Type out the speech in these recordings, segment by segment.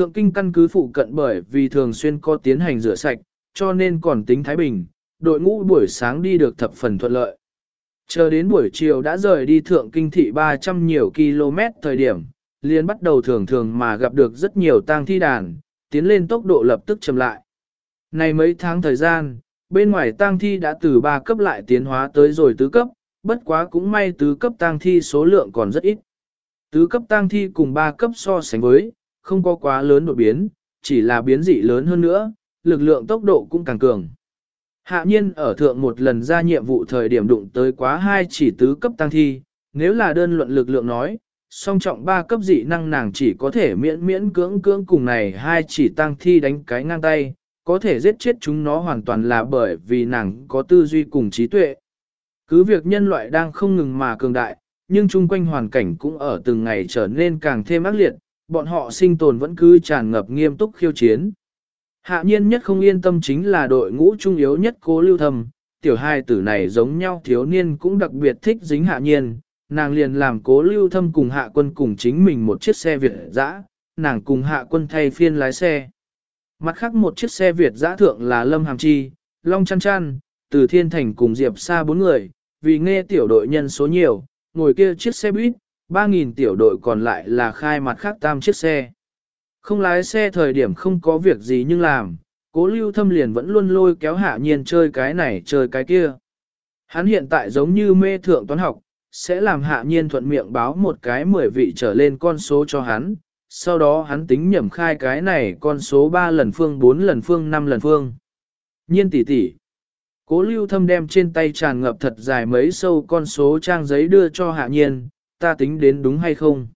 Thượng kinh căn cứ phụ cận bởi vì thường xuyên có tiến hành rửa sạch, cho nên còn tính Thái Bình, đội ngũ buổi sáng đi được thập phần thuận lợi. Chờ đến buổi chiều đã rời đi thượng kinh thị 300 nhiều km thời điểm, liền bắt đầu thường thường mà gặp được rất nhiều tang thi đàn, tiến lên tốc độ lập tức chậm lại. Này mấy tháng thời gian, bên ngoài tang thi đã từ 3 cấp lại tiến hóa tới rồi tứ cấp, bất quá cũng may tứ cấp tang thi số lượng còn rất ít. Tứ cấp tang thi cùng 3 cấp so sánh với, không có quá lớn đột biến, chỉ là biến dị lớn hơn nữa, lực lượng tốc độ cũng càng cường. Hạ nhiên ở thượng một lần ra nhiệm vụ thời điểm đụng tới quá hai chỉ tứ cấp tăng thi, nếu là đơn luận lực lượng nói, song trọng ba cấp dị năng nàng chỉ có thể miễn miễn cưỡng cưỡng cùng này hai chỉ tăng thi đánh cái ngang tay, có thể giết chết chúng nó hoàn toàn là bởi vì nàng có tư duy cùng trí tuệ. Cứ việc nhân loại đang không ngừng mà cường đại, nhưng chung quanh hoàn cảnh cũng ở từng ngày trở nên càng thêm ác liệt, bọn họ sinh tồn vẫn cứ tràn ngập nghiêm túc khiêu chiến. Hạ nhiên nhất không yên tâm chính là đội ngũ trung yếu nhất cố lưu thầm, tiểu hai tử này giống nhau thiếu niên cũng đặc biệt thích dính hạ nhiên, nàng liền làm cố lưu thâm cùng hạ quân cùng chính mình một chiếc xe Việt dã, nàng cùng hạ quân thay phiên lái xe. Mặt khác một chiếc xe Việt dã thượng là Lâm Hàm Chi, Long Chăn Chăn, từ Thiên Thành cùng Diệp Sa bốn người, vì nghe tiểu đội nhân số nhiều, ngồi kia chiếc xe buýt, 3.000 tiểu đội còn lại là khai mặt khác tam chiếc xe. Không lái xe thời điểm không có việc gì nhưng làm, cố lưu thâm liền vẫn luôn lôi kéo hạ nhiên chơi cái này chơi cái kia. Hắn hiện tại giống như mê thượng toán học, sẽ làm hạ nhiên thuận miệng báo một cái 10 vị trở lên con số cho hắn, sau đó hắn tính nhẩm khai cái này con số 3 lần phương 4 lần phương 5 lần phương. Nhiên tỷ tỷ. Cố lưu thâm đem trên tay tràn ngập thật dài mấy sâu con số trang giấy đưa cho hạ nhiên, ta tính đến đúng hay không?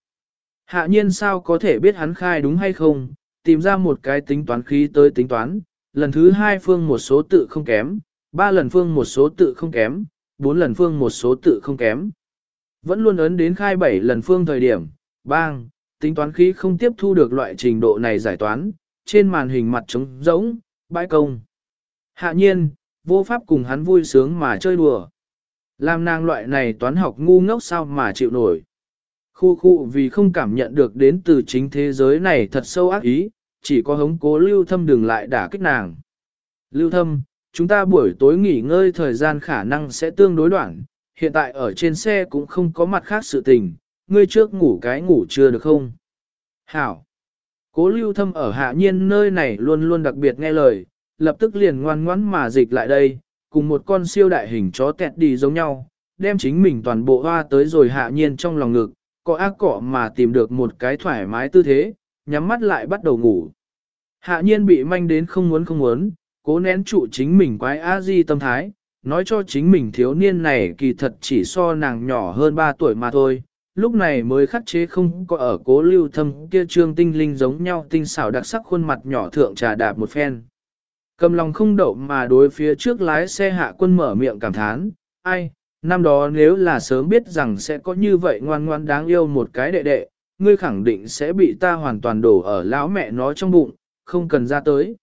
Hạ nhiên sao có thể biết hắn khai đúng hay không, tìm ra một cái tính toán khí tới tính toán, lần thứ hai phương một số tự không kém, ba lần phương một số tự không kém, bốn lần phương một số tự không kém. Vẫn luôn ấn đến khai bảy lần phương thời điểm, bang, tính toán khí không tiếp thu được loại trình độ này giải toán, trên màn hình mặt trống rỗng, bãi công. Hạ nhiên, vô pháp cùng hắn vui sướng mà chơi đùa. Làm nàng loại này toán học ngu ngốc sao mà chịu nổi. Khu khu vì không cảm nhận được đến từ chính thế giới này thật sâu ác ý, chỉ có hống cố lưu thâm đừng lại đả kích nàng. Lưu thâm, chúng ta buổi tối nghỉ ngơi thời gian khả năng sẽ tương đối đoạn, hiện tại ở trên xe cũng không có mặt khác sự tình, ngươi trước ngủ cái ngủ chưa được không? Hảo! Cố lưu thâm ở hạ nhiên nơi này luôn luôn đặc biệt nghe lời, lập tức liền ngoan ngoãn mà dịch lại đây, cùng một con siêu đại hình chó tẹt đi giống nhau, đem chính mình toàn bộ hoa tới rồi hạ nhiên trong lòng ngực, có ác cỏ mà tìm được một cái thoải mái tư thế, nhắm mắt lại bắt đầu ngủ. Hạ nhiên bị manh đến không muốn không muốn, cố nén trụ chính mình quái a di tâm thái, nói cho chính mình thiếu niên này kỳ thật chỉ so nàng nhỏ hơn 3 tuổi mà thôi. Lúc này mới khắc chế không có ở cố lưu thâm kia trương tinh linh giống nhau tinh xảo đặc sắc khuôn mặt nhỏ thượng trà đạp một phen. Cầm lòng không đậu mà đối phía trước lái xe hạ quân mở miệng cảm thán, ai, năm đó nếu là sớm biết rằng sẽ có như vậy ngoan ngoan đáng yêu một cái đệ đệ, ngươi khẳng định sẽ bị ta hoàn toàn đổ ở lão mẹ nó trong bụng, không cần ra tới.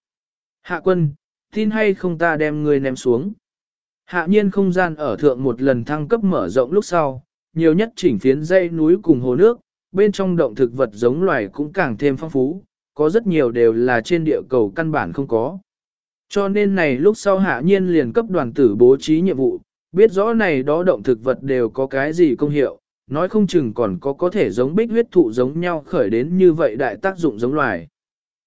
Hạ quân, tin hay không ta đem ngươi ném xuống. Hạ nhiên không gian ở thượng một lần thăng cấp mở rộng lúc sau, nhiều nhất chỉnh phiến dây núi cùng hồ nước, bên trong động thực vật giống loài cũng càng thêm phong phú, có rất nhiều đều là trên địa cầu căn bản không có. Cho nên này lúc sau hạ nhiên liền cấp đoàn tử bố trí nhiệm vụ, biết rõ này đó động thực vật đều có cái gì công hiệu, nói không chừng còn có có thể giống bích huyết thụ giống nhau khởi đến như vậy đại tác dụng giống loài.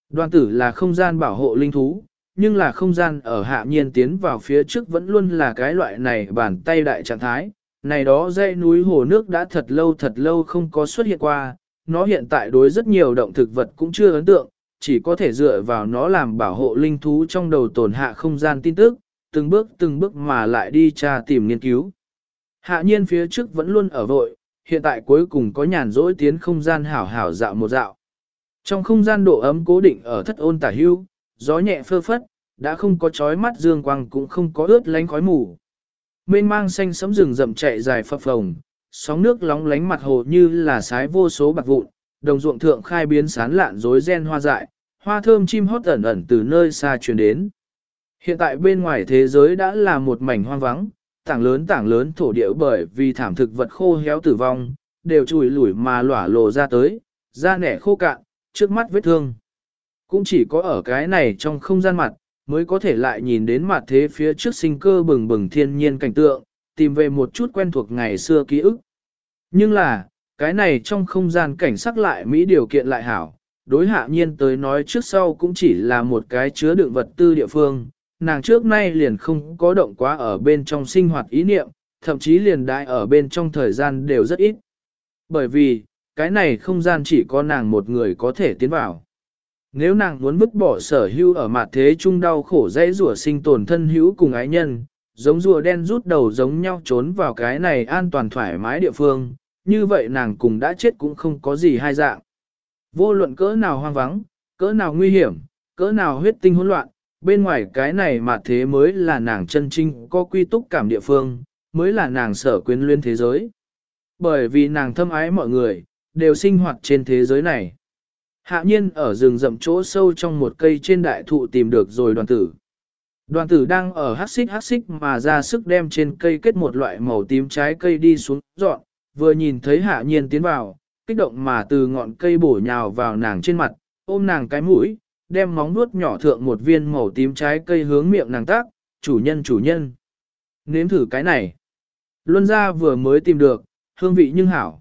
Đoàn tử là không gian bảo hộ linh thú, nhưng là không gian ở hạ nhiên tiến vào phía trước vẫn luôn là cái loại này bàn tay đại trạng thái. Này đó dãy núi hồ nước đã thật lâu thật lâu không có xuất hiện qua, nó hiện tại đối rất nhiều động thực vật cũng chưa ấn tượng, chỉ có thể dựa vào nó làm bảo hộ linh thú trong đầu tổn hạ không gian tin tức, từng bước từng bước mà lại đi tra tìm nghiên cứu. Hạ nhiên phía trước vẫn luôn ở vội, hiện tại cuối cùng có nhàn rỗi tiến không gian hảo hảo dạo một dạo. Trong không gian độ ấm cố định ở thất ôn tả hưu, gió nhẹ phơ phất, đã không có chói mắt dương quang cũng không có ướt lánh khói mù. Mênh mang xanh sấm rừng rậm chạy dài phập phồng, sóng nước lóng lánh mặt hồ như là sái vô số bạc vụn, đồng ruộng thượng khai biến sán lạn rối ren hoa dại, hoa thơm chim hót ẩn ẩn từ nơi xa truyền đến. Hiện tại bên ngoài thế giới đã là một mảnh hoang vắng, tảng lớn tảng lớn thổ địa bởi vì thảm thực vật khô héo tử vong, đều chùi lủi mà lỏa lộ ra tới, da nẻ khô cạn, trước mắt vết thương. Cũng chỉ có ở cái này trong không gian mặt, mới có thể lại nhìn đến mặt thế phía trước sinh cơ bừng bừng thiên nhiên cảnh tượng, tìm về một chút quen thuộc ngày xưa ký ức. Nhưng là, cái này trong không gian cảnh sắc lại Mỹ điều kiện lại hảo, đối hạ nhiên tới nói trước sau cũng chỉ là một cái chứa đựng vật tư địa phương, nàng trước nay liền không có động quá ở bên trong sinh hoạt ý niệm, thậm chí liền đại ở bên trong thời gian đều rất ít. Bởi vì, cái này không gian chỉ có nàng một người có thể tiến vào. Nếu nàng muốn vứt bỏ sở hữu ở mặt thế chung đau khổ dễ rủa sinh tồn thân hữu cùng ái nhân, giống rùa đen rút đầu giống nhau trốn vào cái này an toàn thoải mái địa phương, như vậy nàng cùng đã chết cũng không có gì hai dạng. Vô luận cỡ nào hoang vắng, cỡ nào nguy hiểm, cỡ nào huyết tinh hỗn loạn, bên ngoài cái này mà thế mới là nàng chân trinh có quy túc cảm địa phương, mới là nàng sở quyến luyên thế giới. Bởi vì nàng thâm ái mọi người, đều sinh hoạt trên thế giới này. Hạ nhiên ở rừng rậm chỗ sâu trong một cây trên đại thụ tìm được rồi đoàn tử. Đoàn tử đang ở hát xích hát xích mà ra sức đem trên cây kết một loại màu tím trái cây đi xuống dọn, vừa nhìn thấy hạ nhiên tiến vào, kích động mà từ ngọn cây bổ nhào vào nàng trên mặt, ôm nàng cái mũi, đem móng nuốt nhỏ thượng một viên màu tím trái cây hướng miệng nàng tác, chủ nhân chủ nhân. Nếm thử cái này. Luân ra vừa mới tìm được, hương vị nhưng hảo.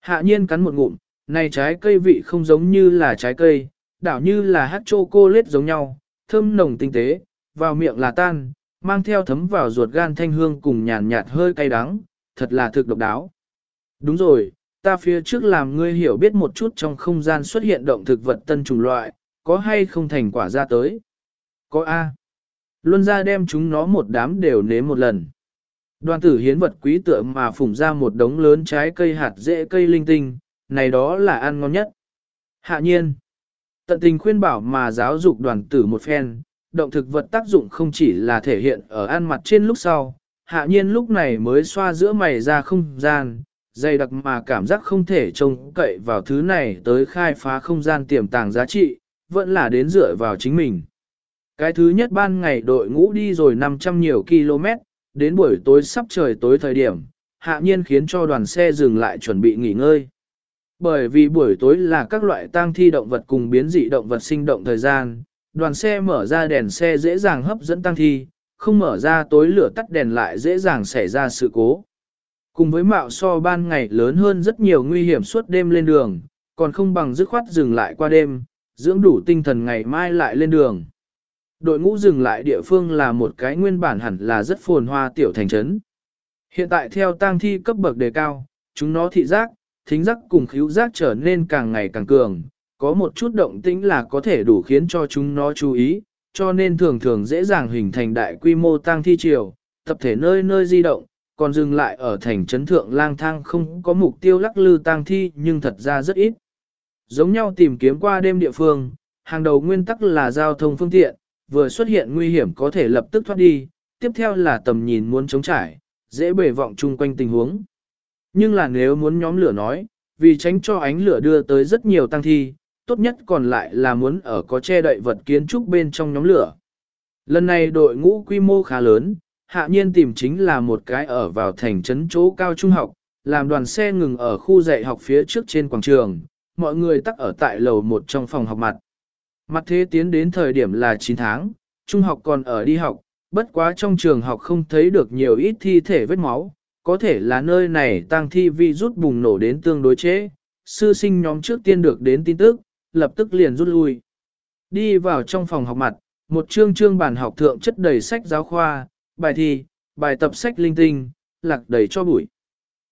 Hạ nhiên cắn một ngụm, này trái cây vị không giống như là trái cây, đảo như là hát chocolate giống nhau, thơm nồng tinh tế, vào miệng là tan, mang theo thấm vào ruột gan thanh hương cùng nhàn nhạt hơi cay đắng, thật là thực độc đáo. Đúng rồi, ta phía trước làm ngươi hiểu biết một chút trong không gian xuất hiện động thực vật tân chủng loại, có hay không thành quả ra tới. Có A. Luân ra đem chúng nó một đám đều nếm một lần. Đoàn tử hiến vật quý tựa mà phủng ra một đống lớn trái cây hạt dễ cây linh tinh, này đó là ăn ngon nhất. Hạ nhiên, tận tình khuyên bảo mà giáo dục đoàn tử một phen, động thực vật tác dụng không chỉ là thể hiện ở ăn mặt trên lúc sau, hạ nhiên lúc này mới xoa giữa mày ra không gian, dày đặc mà cảm giác không thể trông cậy vào thứ này tới khai phá không gian tiềm tàng giá trị, vẫn là đến dựa vào chính mình. Cái thứ nhất ban ngày đội ngũ đi rồi 500 nhiều km, đến buổi tối sắp trời tối thời điểm, hạ nhiên khiến cho đoàn xe dừng lại chuẩn bị nghỉ ngơi. Bởi vì buổi tối là các loại tang thi động vật cùng biến dị động vật sinh động thời gian, đoàn xe mở ra đèn xe dễ dàng hấp dẫn tang thi, không mở ra tối lửa tắt đèn lại dễ dàng xảy ra sự cố. Cùng với mạo so ban ngày lớn hơn rất nhiều nguy hiểm suốt đêm lên đường, còn không bằng dứt khoát dừng lại qua đêm, dưỡng đủ tinh thần ngày mai lại lên đường. Đội ngũ dừng lại địa phương là một cái nguyên bản hẳn là rất phồn hoa tiểu thành trấn. Hiện tại theo tang thi cấp bậc đề cao, chúng nó thị giác, thính giác cùng khíu giác trở nên càng ngày càng cường, có một chút động tĩnh là có thể đủ khiến cho chúng nó chú ý, cho nên thường thường dễ dàng hình thành đại quy mô tang thi triều, tập thể nơi nơi di động, còn dừng lại ở thành trấn thượng lang thang không có mục tiêu lắc lư tang thi nhưng thật ra rất ít. Giống nhau tìm kiếm qua đêm địa phương, hàng đầu nguyên tắc là giao thông phương tiện, vừa xuất hiện nguy hiểm có thể lập tức thoát đi, tiếp theo là tầm nhìn muốn chống trải, dễ bề vọng chung quanh tình huống. Nhưng là nếu muốn nhóm lửa nói, vì tránh cho ánh lửa đưa tới rất nhiều tăng thi, tốt nhất còn lại là muốn ở có che đậy vật kiến trúc bên trong nhóm lửa. Lần này đội ngũ quy mô khá lớn, hạ nhiên tìm chính là một cái ở vào thành trấn chỗ cao trung học, làm đoàn xe ngừng ở khu dạy học phía trước trên quảng trường, mọi người tắc ở tại lầu một trong phòng học mặt. Mặt thế tiến đến thời điểm là 9 tháng, trung học còn ở đi học, bất quá trong trường học không thấy được nhiều ít thi thể vết máu, có thể là nơi này tăng thi vi rút bùng nổ đến tương đối chế, sư sinh nhóm trước tiên được đến tin tức, lập tức liền rút lui. Đi vào trong phòng học mặt, một chương chương bàn học thượng chất đầy sách giáo khoa, bài thi, bài tập sách linh tinh, lạc đầy cho bụi.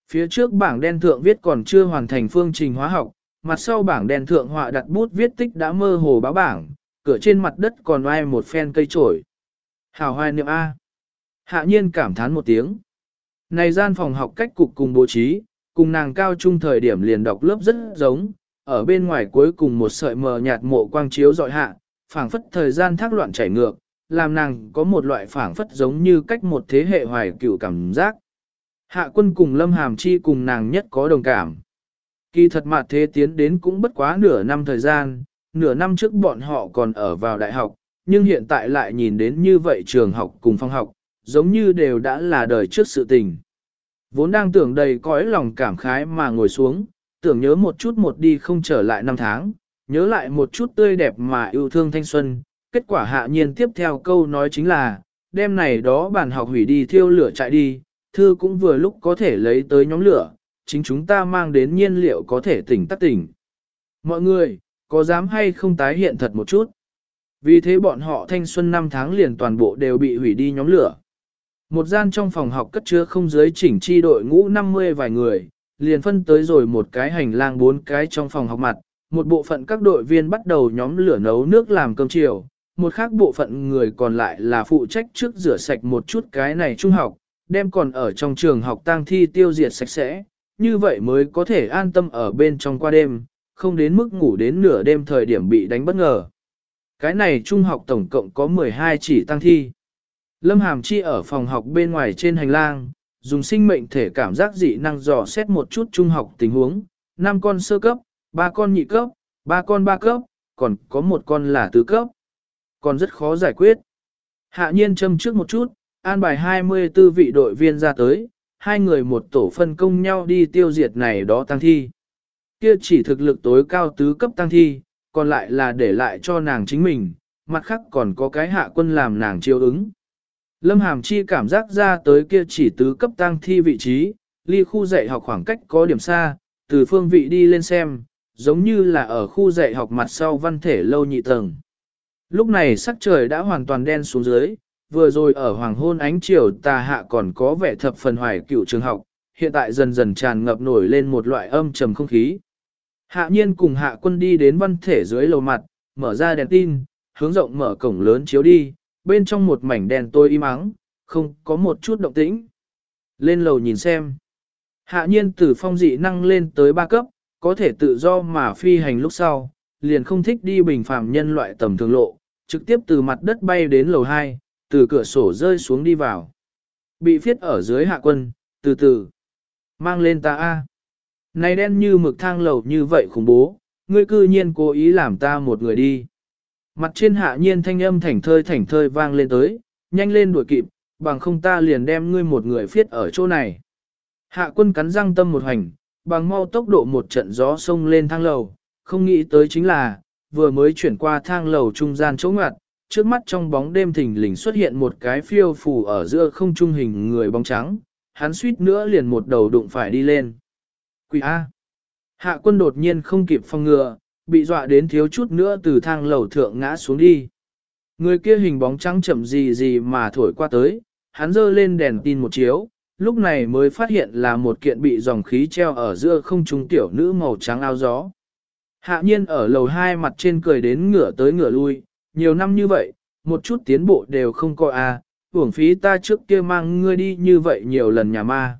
Phía trước bảng đen thượng viết còn chưa hoàn thành phương trình hóa học, mặt sau bảng đen thượng họa đặt bút viết tích đã mơ hồ báo bảng, cửa trên mặt đất còn oai một phen cây trổi. Hảo hoài niệm A. Hạ nhiên cảm thán một tiếng. Này gian phòng học cách cục cùng bố trí, cùng nàng cao trung thời điểm liền đọc lớp rất giống, ở bên ngoài cuối cùng một sợi mờ nhạt mộ quang chiếu dọi hạ, phảng phất thời gian thác loạn chảy ngược, làm nàng có một loại phảng phất giống như cách một thế hệ hoài cựu cảm giác. Hạ quân cùng Lâm Hàm Chi cùng nàng nhất có đồng cảm. Kỳ thật mà thế tiến đến cũng bất quá nửa năm thời gian, nửa năm trước bọn họ còn ở vào đại học, nhưng hiện tại lại nhìn đến như vậy trường học cùng phong học, giống như đều đã là đời trước sự tình. Vốn đang tưởng đầy cõi lòng cảm khái mà ngồi xuống, tưởng nhớ một chút một đi không trở lại năm tháng, nhớ lại một chút tươi đẹp mà yêu thương thanh xuân, kết quả hạ nhiên tiếp theo câu nói chính là, đêm này đó bản học hủy đi thiêu lửa chạy đi, thư cũng vừa lúc có thể lấy tới nhóm lửa, chính chúng ta mang đến nhiên liệu có thể tỉnh tắt tỉnh. Mọi người, có dám hay không tái hiện thật một chút? Vì thế bọn họ thanh xuân năm tháng liền toàn bộ đều bị hủy đi nhóm lửa. Một gian trong phòng học cất chứa không giới chỉnh chi đội ngũ 50 vài người, liền phân tới rồi một cái hành lang bốn cái trong phòng học mặt, một bộ phận các đội viên bắt đầu nhóm lửa nấu nước làm cơm chiều, một khác bộ phận người còn lại là phụ trách trước rửa sạch một chút cái này trung học, đem còn ở trong trường học tang thi tiêu diệt sạch sẽ, như vậy mới có thể an tâm ở bên trong qua đêm, không đến mức ngủ đến nửa đêm thời điểm bị đánh bất ngờ. Cái này trung học tổng cộng có 12 chỉ tăng thi. Lâm Hàm Chi ở phòng học bên ngoài trên hành lang, dùng sinh mệnh thể cảm giác dị năng dò xét một chút trung học tình huống, 5 con sơ cấp, 3 con nhị cấp, 3 con ba cấp, còn có một con là tứ cấp. Còn rất khó giải quyết. Hạ nhiên châm trước một chút, an bài 24 vị đội viên ra tới, hai người một tổ phân công nhau đi tiêu diệt này đó tăng thi. Kia chỉ thực lực tối cao tứ cấp tăng thi, còn lại là để lại cho nàng chính mình, mặt khác còn có cái hạ quân làm nàng chiêu ứng. Lâm Hàm Chi cảm giác ra tới kia chỉ tứ cấp tăng thi vị trí, ly khu dạy học khoảng cách có điểm xa, từ phương vị đi lên xem, giống như là ở khu dạy học mặt sau văn thể lâu nhị tầng. Lúc này sắc trời đã hoàn toàn đen xuống dưới, vừa rồi ở hoàng hôn ánh chiều tà hạ còn có vẻ thập phần hoài cựu trường học, hiện tại dần dần tràn ngập nổi lên một loại âm trầm không khí. Hạ nhiên cùng hạ quân đi đến văn thể dưới lầu mặt, mở ra đèn tin, hướng rộng mở cổng lớn chiếu đi, bên trong một mảnh đèn tôi im ắng, không có một chút động tĩnh. Lên lầu nhìn xem. Hạ nhiên từ phong dị năng lên tới ba cấp, có thể tự do mà phi hành lúc sau, liền không thích đi bình phạm nhân loại tầm thường lộ, trực tiếp từ mặt đất bay đến lầu 2, từ cửa sổ rơi xuống đi vào. Bị phiết ở dưới hạ quân, từ từ. Mang lên ta A. Này đen như mực thang lầu như vậy khủng bố, ngươi cư nhiên cố ý làm ta một người đi. Mặt trên hạ nhiên thanh âm thảnh thơi thảnh thơi vang lên tới, nhanh lên đuổi kịp, bằng không ta liền đem ngươi một người phiết ở chỗ này. Hạ quân cắn răng tâm một hành, bằng mau tốc độ một trận gió sông lên thang lầu, không nghĩ tới chính là, vừa mới chuyển qua thang lầu trung gian chỗ ngoặt, trước mắt trong bóng đêm thình lình xuất hiện một cái phiêu phù ở giữa không trung hình người bóng trắng, hắn suýt nữa liền một đầu đụng phải đi lên. Quỷ A. Hạ quân đột nhiên không kịp phòng ngừa, bị dọa đến thiếu chút nữa từ thang lầu thượng ngã xuống đi. Người kia hình bóng trắng chậm gì gì mà thổi qua tới, hắn dơ lên đèn tin một chiếu, lúc này mới phát hiện là một kiện bị dòng khí treo ở giữa không trung tiểu nữ màu trắng áo gió. Hạ nhiên ở lầu hai mặt trên cười đến ngửa tới ngửa lui, nhiều năm như vậy, một chút tiến bộ đều không có à, hưởng phí ta trước kia mang ngươi đi như vậy nhiều lần nhà ma.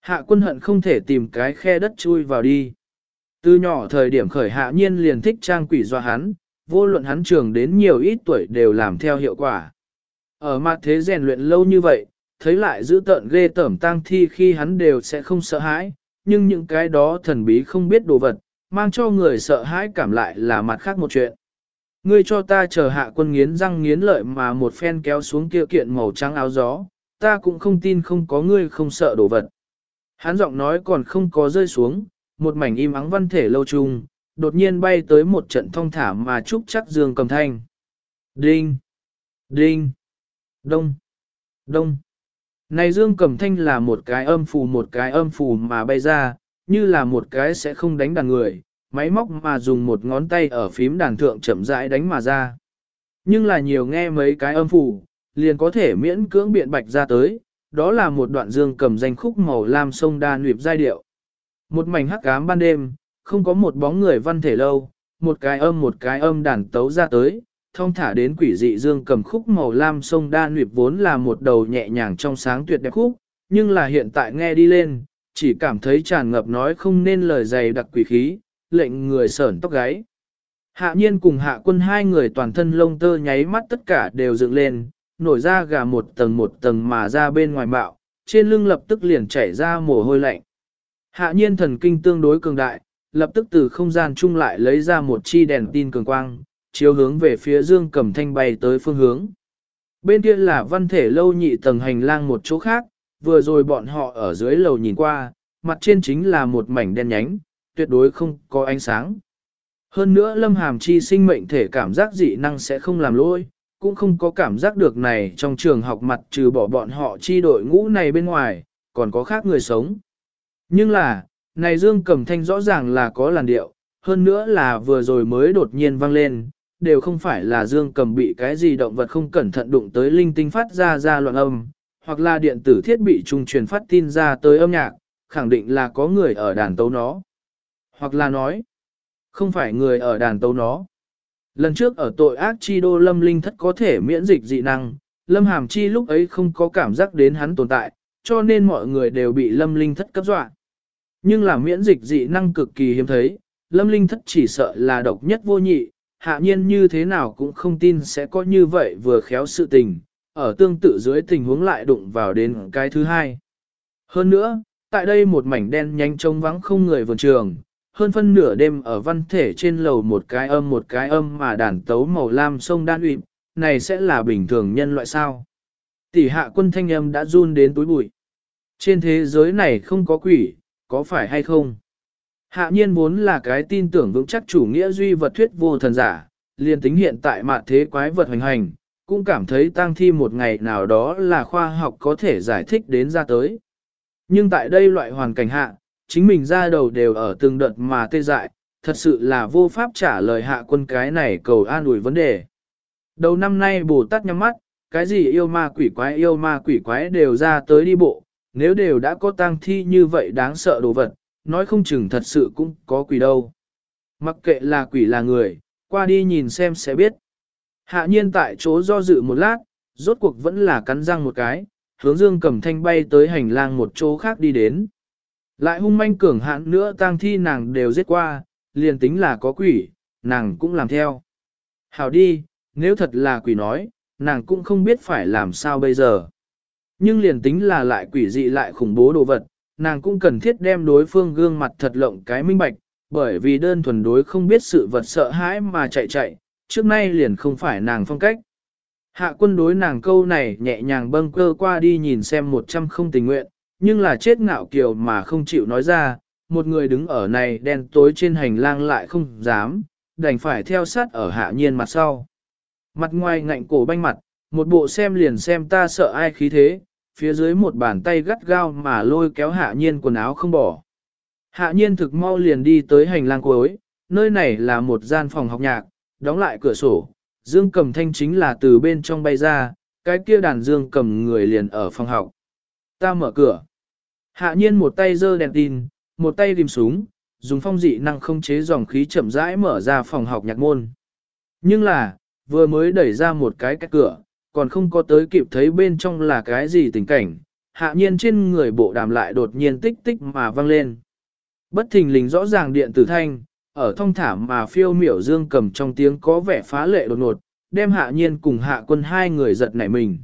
Hạ quân hận không thể tìm cái khe đất chui vào đi. Từ nhỏ thời điểm khởi hạ nhiên liền thích trang quỷ doa hắn, vô luận hắn trường đến nhiều ít tuổi đều làm theo hiệu quả. Ở mặt thế rèn luyện lâu như vậy, thấy lại giữ tợn ghê tởm tang thi khi hắn đều sẽ không sợ hãi, nhưng những cái đó thần bí không biết đồ vật, mang cho người sợ hãi cảm lại là mặt khác một chuyện. Ngươi cho ta chờ hạ quân nghiến răng nghiến lợi mà một phen kéo xuống kia kiện màu trắng áo gió, ta cũng không tin không có ngươi không sợ đồ vật. Hắn giọng nói còn không có rơi xuống, một mảnh im ắng văn thể lâu trung, đột nhiên bay tới một trận thông thả mà trúc chắc dương cầm thanh. Đinh! Đinh! Đông! Đông! Này dương cầm thanh là một cái âm phù một cái âm phù mà bay ra, như là một cái sẽ không đánh đàn người, máy móc mà dùng một ngón tay ở phím đàn thượng chậm rãi đánh mà ra. Nhưng là nhiều nghe mấy cái âm phủ liền có thể miễn cưỡng biện bạch ra tới, đó là một đoạn dương cầm danh khúc màu lam sông đa nuyệp giai điệu. Một mảnh hắc ám ban đêm, không có một bóng người văn thể lâu, một cái âm một cái âm đàn tấu ra tới, thông thả đến quỷ dị dương cầm khúc màu lam sông đa nuyệp vốn là một đầu nhẹ nhàng trong sáng tuyệt đẹp khúc, nhưng là hiện tại nghe đi lên, chỉ cảm thấy tràn ngập nói không nên lời dày đặc quỷ khí, lệnh người sởn tóc gáy. Hạ nhiên cùng hạ quân hai người toàn thân lông tơ nháy mắt tất cả đều dựng lên, nổi ra gà một tầng một tầng mà ra bên ngoài bạo, trên lưng lập tức liền chảy ra mồ hôi lạnh. Hạ nhiên thần kinh tương đối cường đại, lập tức từ không gian chung lại lấy ra một chi đèn tin cường quang, chiếu hướng về phía dương cầm thanh bay tới phương hướng. Bên kia là văn thể lâu nhị tầng hành lang một chỗ khác, vừa rồi bọn họ ở dưới lầu nhìn qua, mặt trên chính là một mảnh đen nhánh, tuyệt đối không có ánh sáng. Hơn nữa Lâm Hàm Chi sinh mệnh thể cảm giác dị năng sẽ không làm lỗi, cũng không có cảm giác được này trong trường học mặt trừ bỏ bọn họ chi đội ngũ này bên ngoài, còn có khác người sống. Nhưng là, này Dương Cầm Thanh rõ ràng là có làn điệu, hơn nữa là vừa rồi mới đột nhiên vang lên, đều không phải là Dương Cầm bị cái gì động vật không cẩn thận đụng tới linh tinh phát ra ra loạn âm, hoặc là điện tử thiết bị trung truyền phát tin ra tới âm nhạc, khẳng định là có người ở đàn tấu nó. Hoặc là nói, không phải người ở đàn tấu nó. Lần trước ở tội ác chi đô lâm linh thất có thể miễn dịch dị năng, lâm hàm chi lúc ấy không có cảm giác đến hắn tồn tại, cho nên mọi người đều bị lâm linh thất cấp dọa. Nhưng là miễn dịch dị năng cực kỳ hiếm thấy, lâm linh thất chỉ sợ là độc nhất vô nhị, hạ nhiên như thế nào cũng không tin sẽ có như vậy vừa khéo sự tình, ở tương tự dưới tình huống lại đụng vào đến cái thứ hai. Hơn nữa, tại đây một mảnh đen nhanh trông vắng không người vườn trường, hơn phân nửa đêm ở văn thể trên lầu một cái âm một cái âm mà đàn tấu màu lam sông đan uy. này sẽ là bình thường nhân loại sao. Tỷ hạ quân thanh âm đã run đến túi bụi. Trên thế giới này không có quỷ, có phải hay không? Hạ nhiên vốn là cái tin tưởng vững chắc chủ nghĩa duy vật thuyết vô thần giả, liền tính hiện tại mạn thế quái vật hoành hành, cũng cảm thấy tang thi một ngày nào đó là khoa học có thể giải thích đến ra tới. Nhưng tại đây loại hoàn cảnh hạ, chính mình ra đầu đều ở từng đợt mà tê dại, thật sự là vô pháp trả lời hạ quân cái này cầu an ủi vấn đề. Đầu năm nay Bồ Tát nhắm mắt, cái gì yêu ma quỷ quái yêu ma quỷ quái đều ra tới đi bộ, nếu đều đã có tang thi như vậy đáng sợ đồ vật, nói không chừng thật sự cũng có quỷ đâu. Mặc kệ là quỷ là người, qua đi nhìn xem sẽ biết. Hạ nhiên tại chỗ do dự một lát, rốt cuộc vẫn là cắn răng một cái, hướng dương cầm thanh bay tới hành lang một chỗ khác đi đến. Lại hung manh cường hãn nữa tang thi nàng đều giết qua, liền tính là có quỷ, nàng cũng làm theo. Hảo đi, nếu thật là quỷ nói, nàng cũng không biết phải làm sao bây giờ. Nhưng liền tính là lại quỷ dị lại khủng bố đồ vật, nàng cũng cần thiết đem đối phương gương mặt thật lộng cái minh bạch, bởi vì đơn thuần đối không biết sự vật sợ hãi mà chạy chạy, trước nay liền không phải nàng phong cách. Hạ quân đối nàng câu này nhẹ nhàng bâng cơ qua đi nhìn xem một trăm không tình nguyện, nhưng là chết ngạo kiều mà không chịu nói ra, một người đứng ở này đen tối trên hành lang lại không dám, đành phải theo sát ở hạ nhiên mặt sau. Mặt ngoài ngạnh cổ banh mặt, một bộ xem liền xem ta sợ ai khí thế, phía dưới một bàn tay gắt gao mà lôi kéo hạ nhiên quần áo không bỏ. Hạ nhiên thực mau liền đi tới hành lang cuối, nơi này là một gian phòng học nhạc, đóng lại cửa sổ, dương cầm thanh chính là từ bên trong bay ra, cái kia đàn dương cầm người liền ở phòng học. Ta mở cửa. Hạ nhiên một tay giơ đèn tin, một tay tìm súng, dùng phong dị năng không chế dòng khí chậm rãi mở ra phòng học nhạc môn. Nhưng là, vừa mới đẩy ra một cái cái cửa, còn không có tới kịp thấy bên trong là cái gì tình cảnh, hạ nhiên trên người bộ đàm lại đột nhiên tích tích mà vang lên. Bất thình lình rõ ràng điện tử thanh, ở thông thả mà phiêu miểu dương cầm trong tiếng có vẻ phá lệ đột ngột, đem hạ nhiên cùng hạ quân hai người giật nảy mình.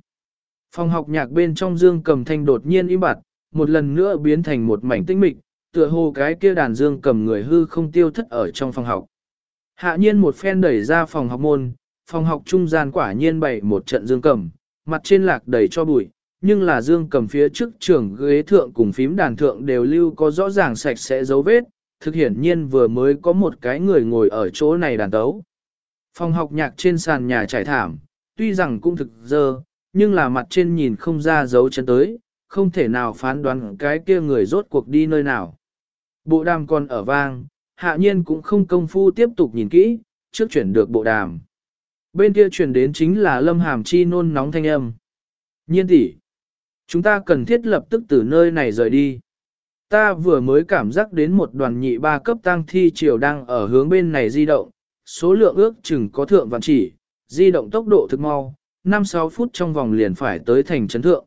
Phòng học nhạc bên trong dương cầm thanh đột nhiên im bặt, một lần nữa biến thành một mảnh tinh mịch, tựa hồ cái kia đàn dương cầm người hư không tiêu thất ở trong phòng học. Hạ nhiên một phen đẩy ra phòng học môn, phòng học trung gian quả nhiên bày một trận dương cầm, mặt trên lạc đầy cho bụi, nhưng là dương cầm phía trước trường ghế thượng cùng phím đàn thượng đều lưu có rõ ràng sạch sẽ dấu vết, thực hiển nhiên vừa mới có một cái người ngồi ở chỗ này đàn tấu. Phòng học nhạc trên sàn nhà trải thảm, tuy rằng cũng thực dơ, nhưng là mặt trên nhìn không ra dấu chân tới, không thể nào phán đoán cái kia người rốt cuộc đi nơi nào. Bộ đàm còn ở vang, hạ nhiên cũng không công phu tiếp tục nhìn kỹ, trước chuyển được bộ đàm. Bên kia chuyển đến chính là lâm hàm chi nôn nóng thanh âm. Nhiên tỷ, chúng ta cần thiết lập tức từ nơi này rời đi. Ta vừa mới cảm giác đến một đoàn nhị ba cấp tăng thi triều đang ở hướng bên này di động, số lượng ước chừng có thượng vạn chỉ, di động tốc độ thực mau, 5-6 phút trong vòng liền phải tới thành trấn thượng.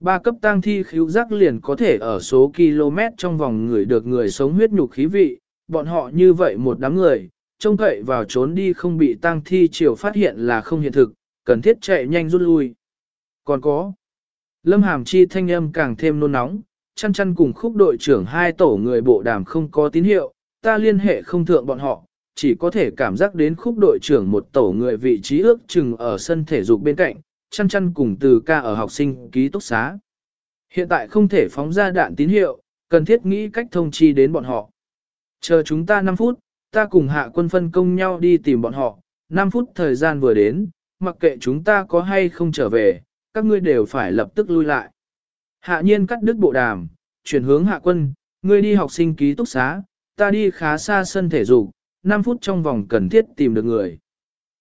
Ba cấp tăng thi khíu giác liền có thể ở số km trong vòng người được người sống huyết nhục khí vị, bọn họ như vậy một đám người, trông cậy vào trốn đi không bị tăng thi chiều phát hiện là không hiện thực, cần thiết chạy nhanh rút lui. Còn có, Lâm Hàm Chi thanh âm càng thêm nôn nóng, chăn chăn cùng khúc đội trưởng hai tổ người bộ đàm không có tín hiệu, ta liên hệ không thượng bọn họ, chỉ có thể cảm giác đến khúc đội trưởng một tổ người vị trí ước chừng ở sân thể dục bên cạnh, chăn chăn cùng từ ca ở học sinh ký túc xá. Hiện tại không thể phóng ra đạn tín hiệu, cần thiết nghĩ cách thông chi đến bọn họ. Chờ chúng ta 5 phút, ta cùng hạ quân phân công nhau đi tìm bọn họ, 5 phút thời gian vừa đến, mặc kệ chúng ta có hay không trở về, các ngươi đều phải lập tức lui lại. Hạ nhiên cắt đứt bộ đàm, chuyển hướng hạ quân, ngươi đi học sinh ký túc xá, ta đi khá xa sân thể dục, 5 phút trong vòng cần thiết tìm được người.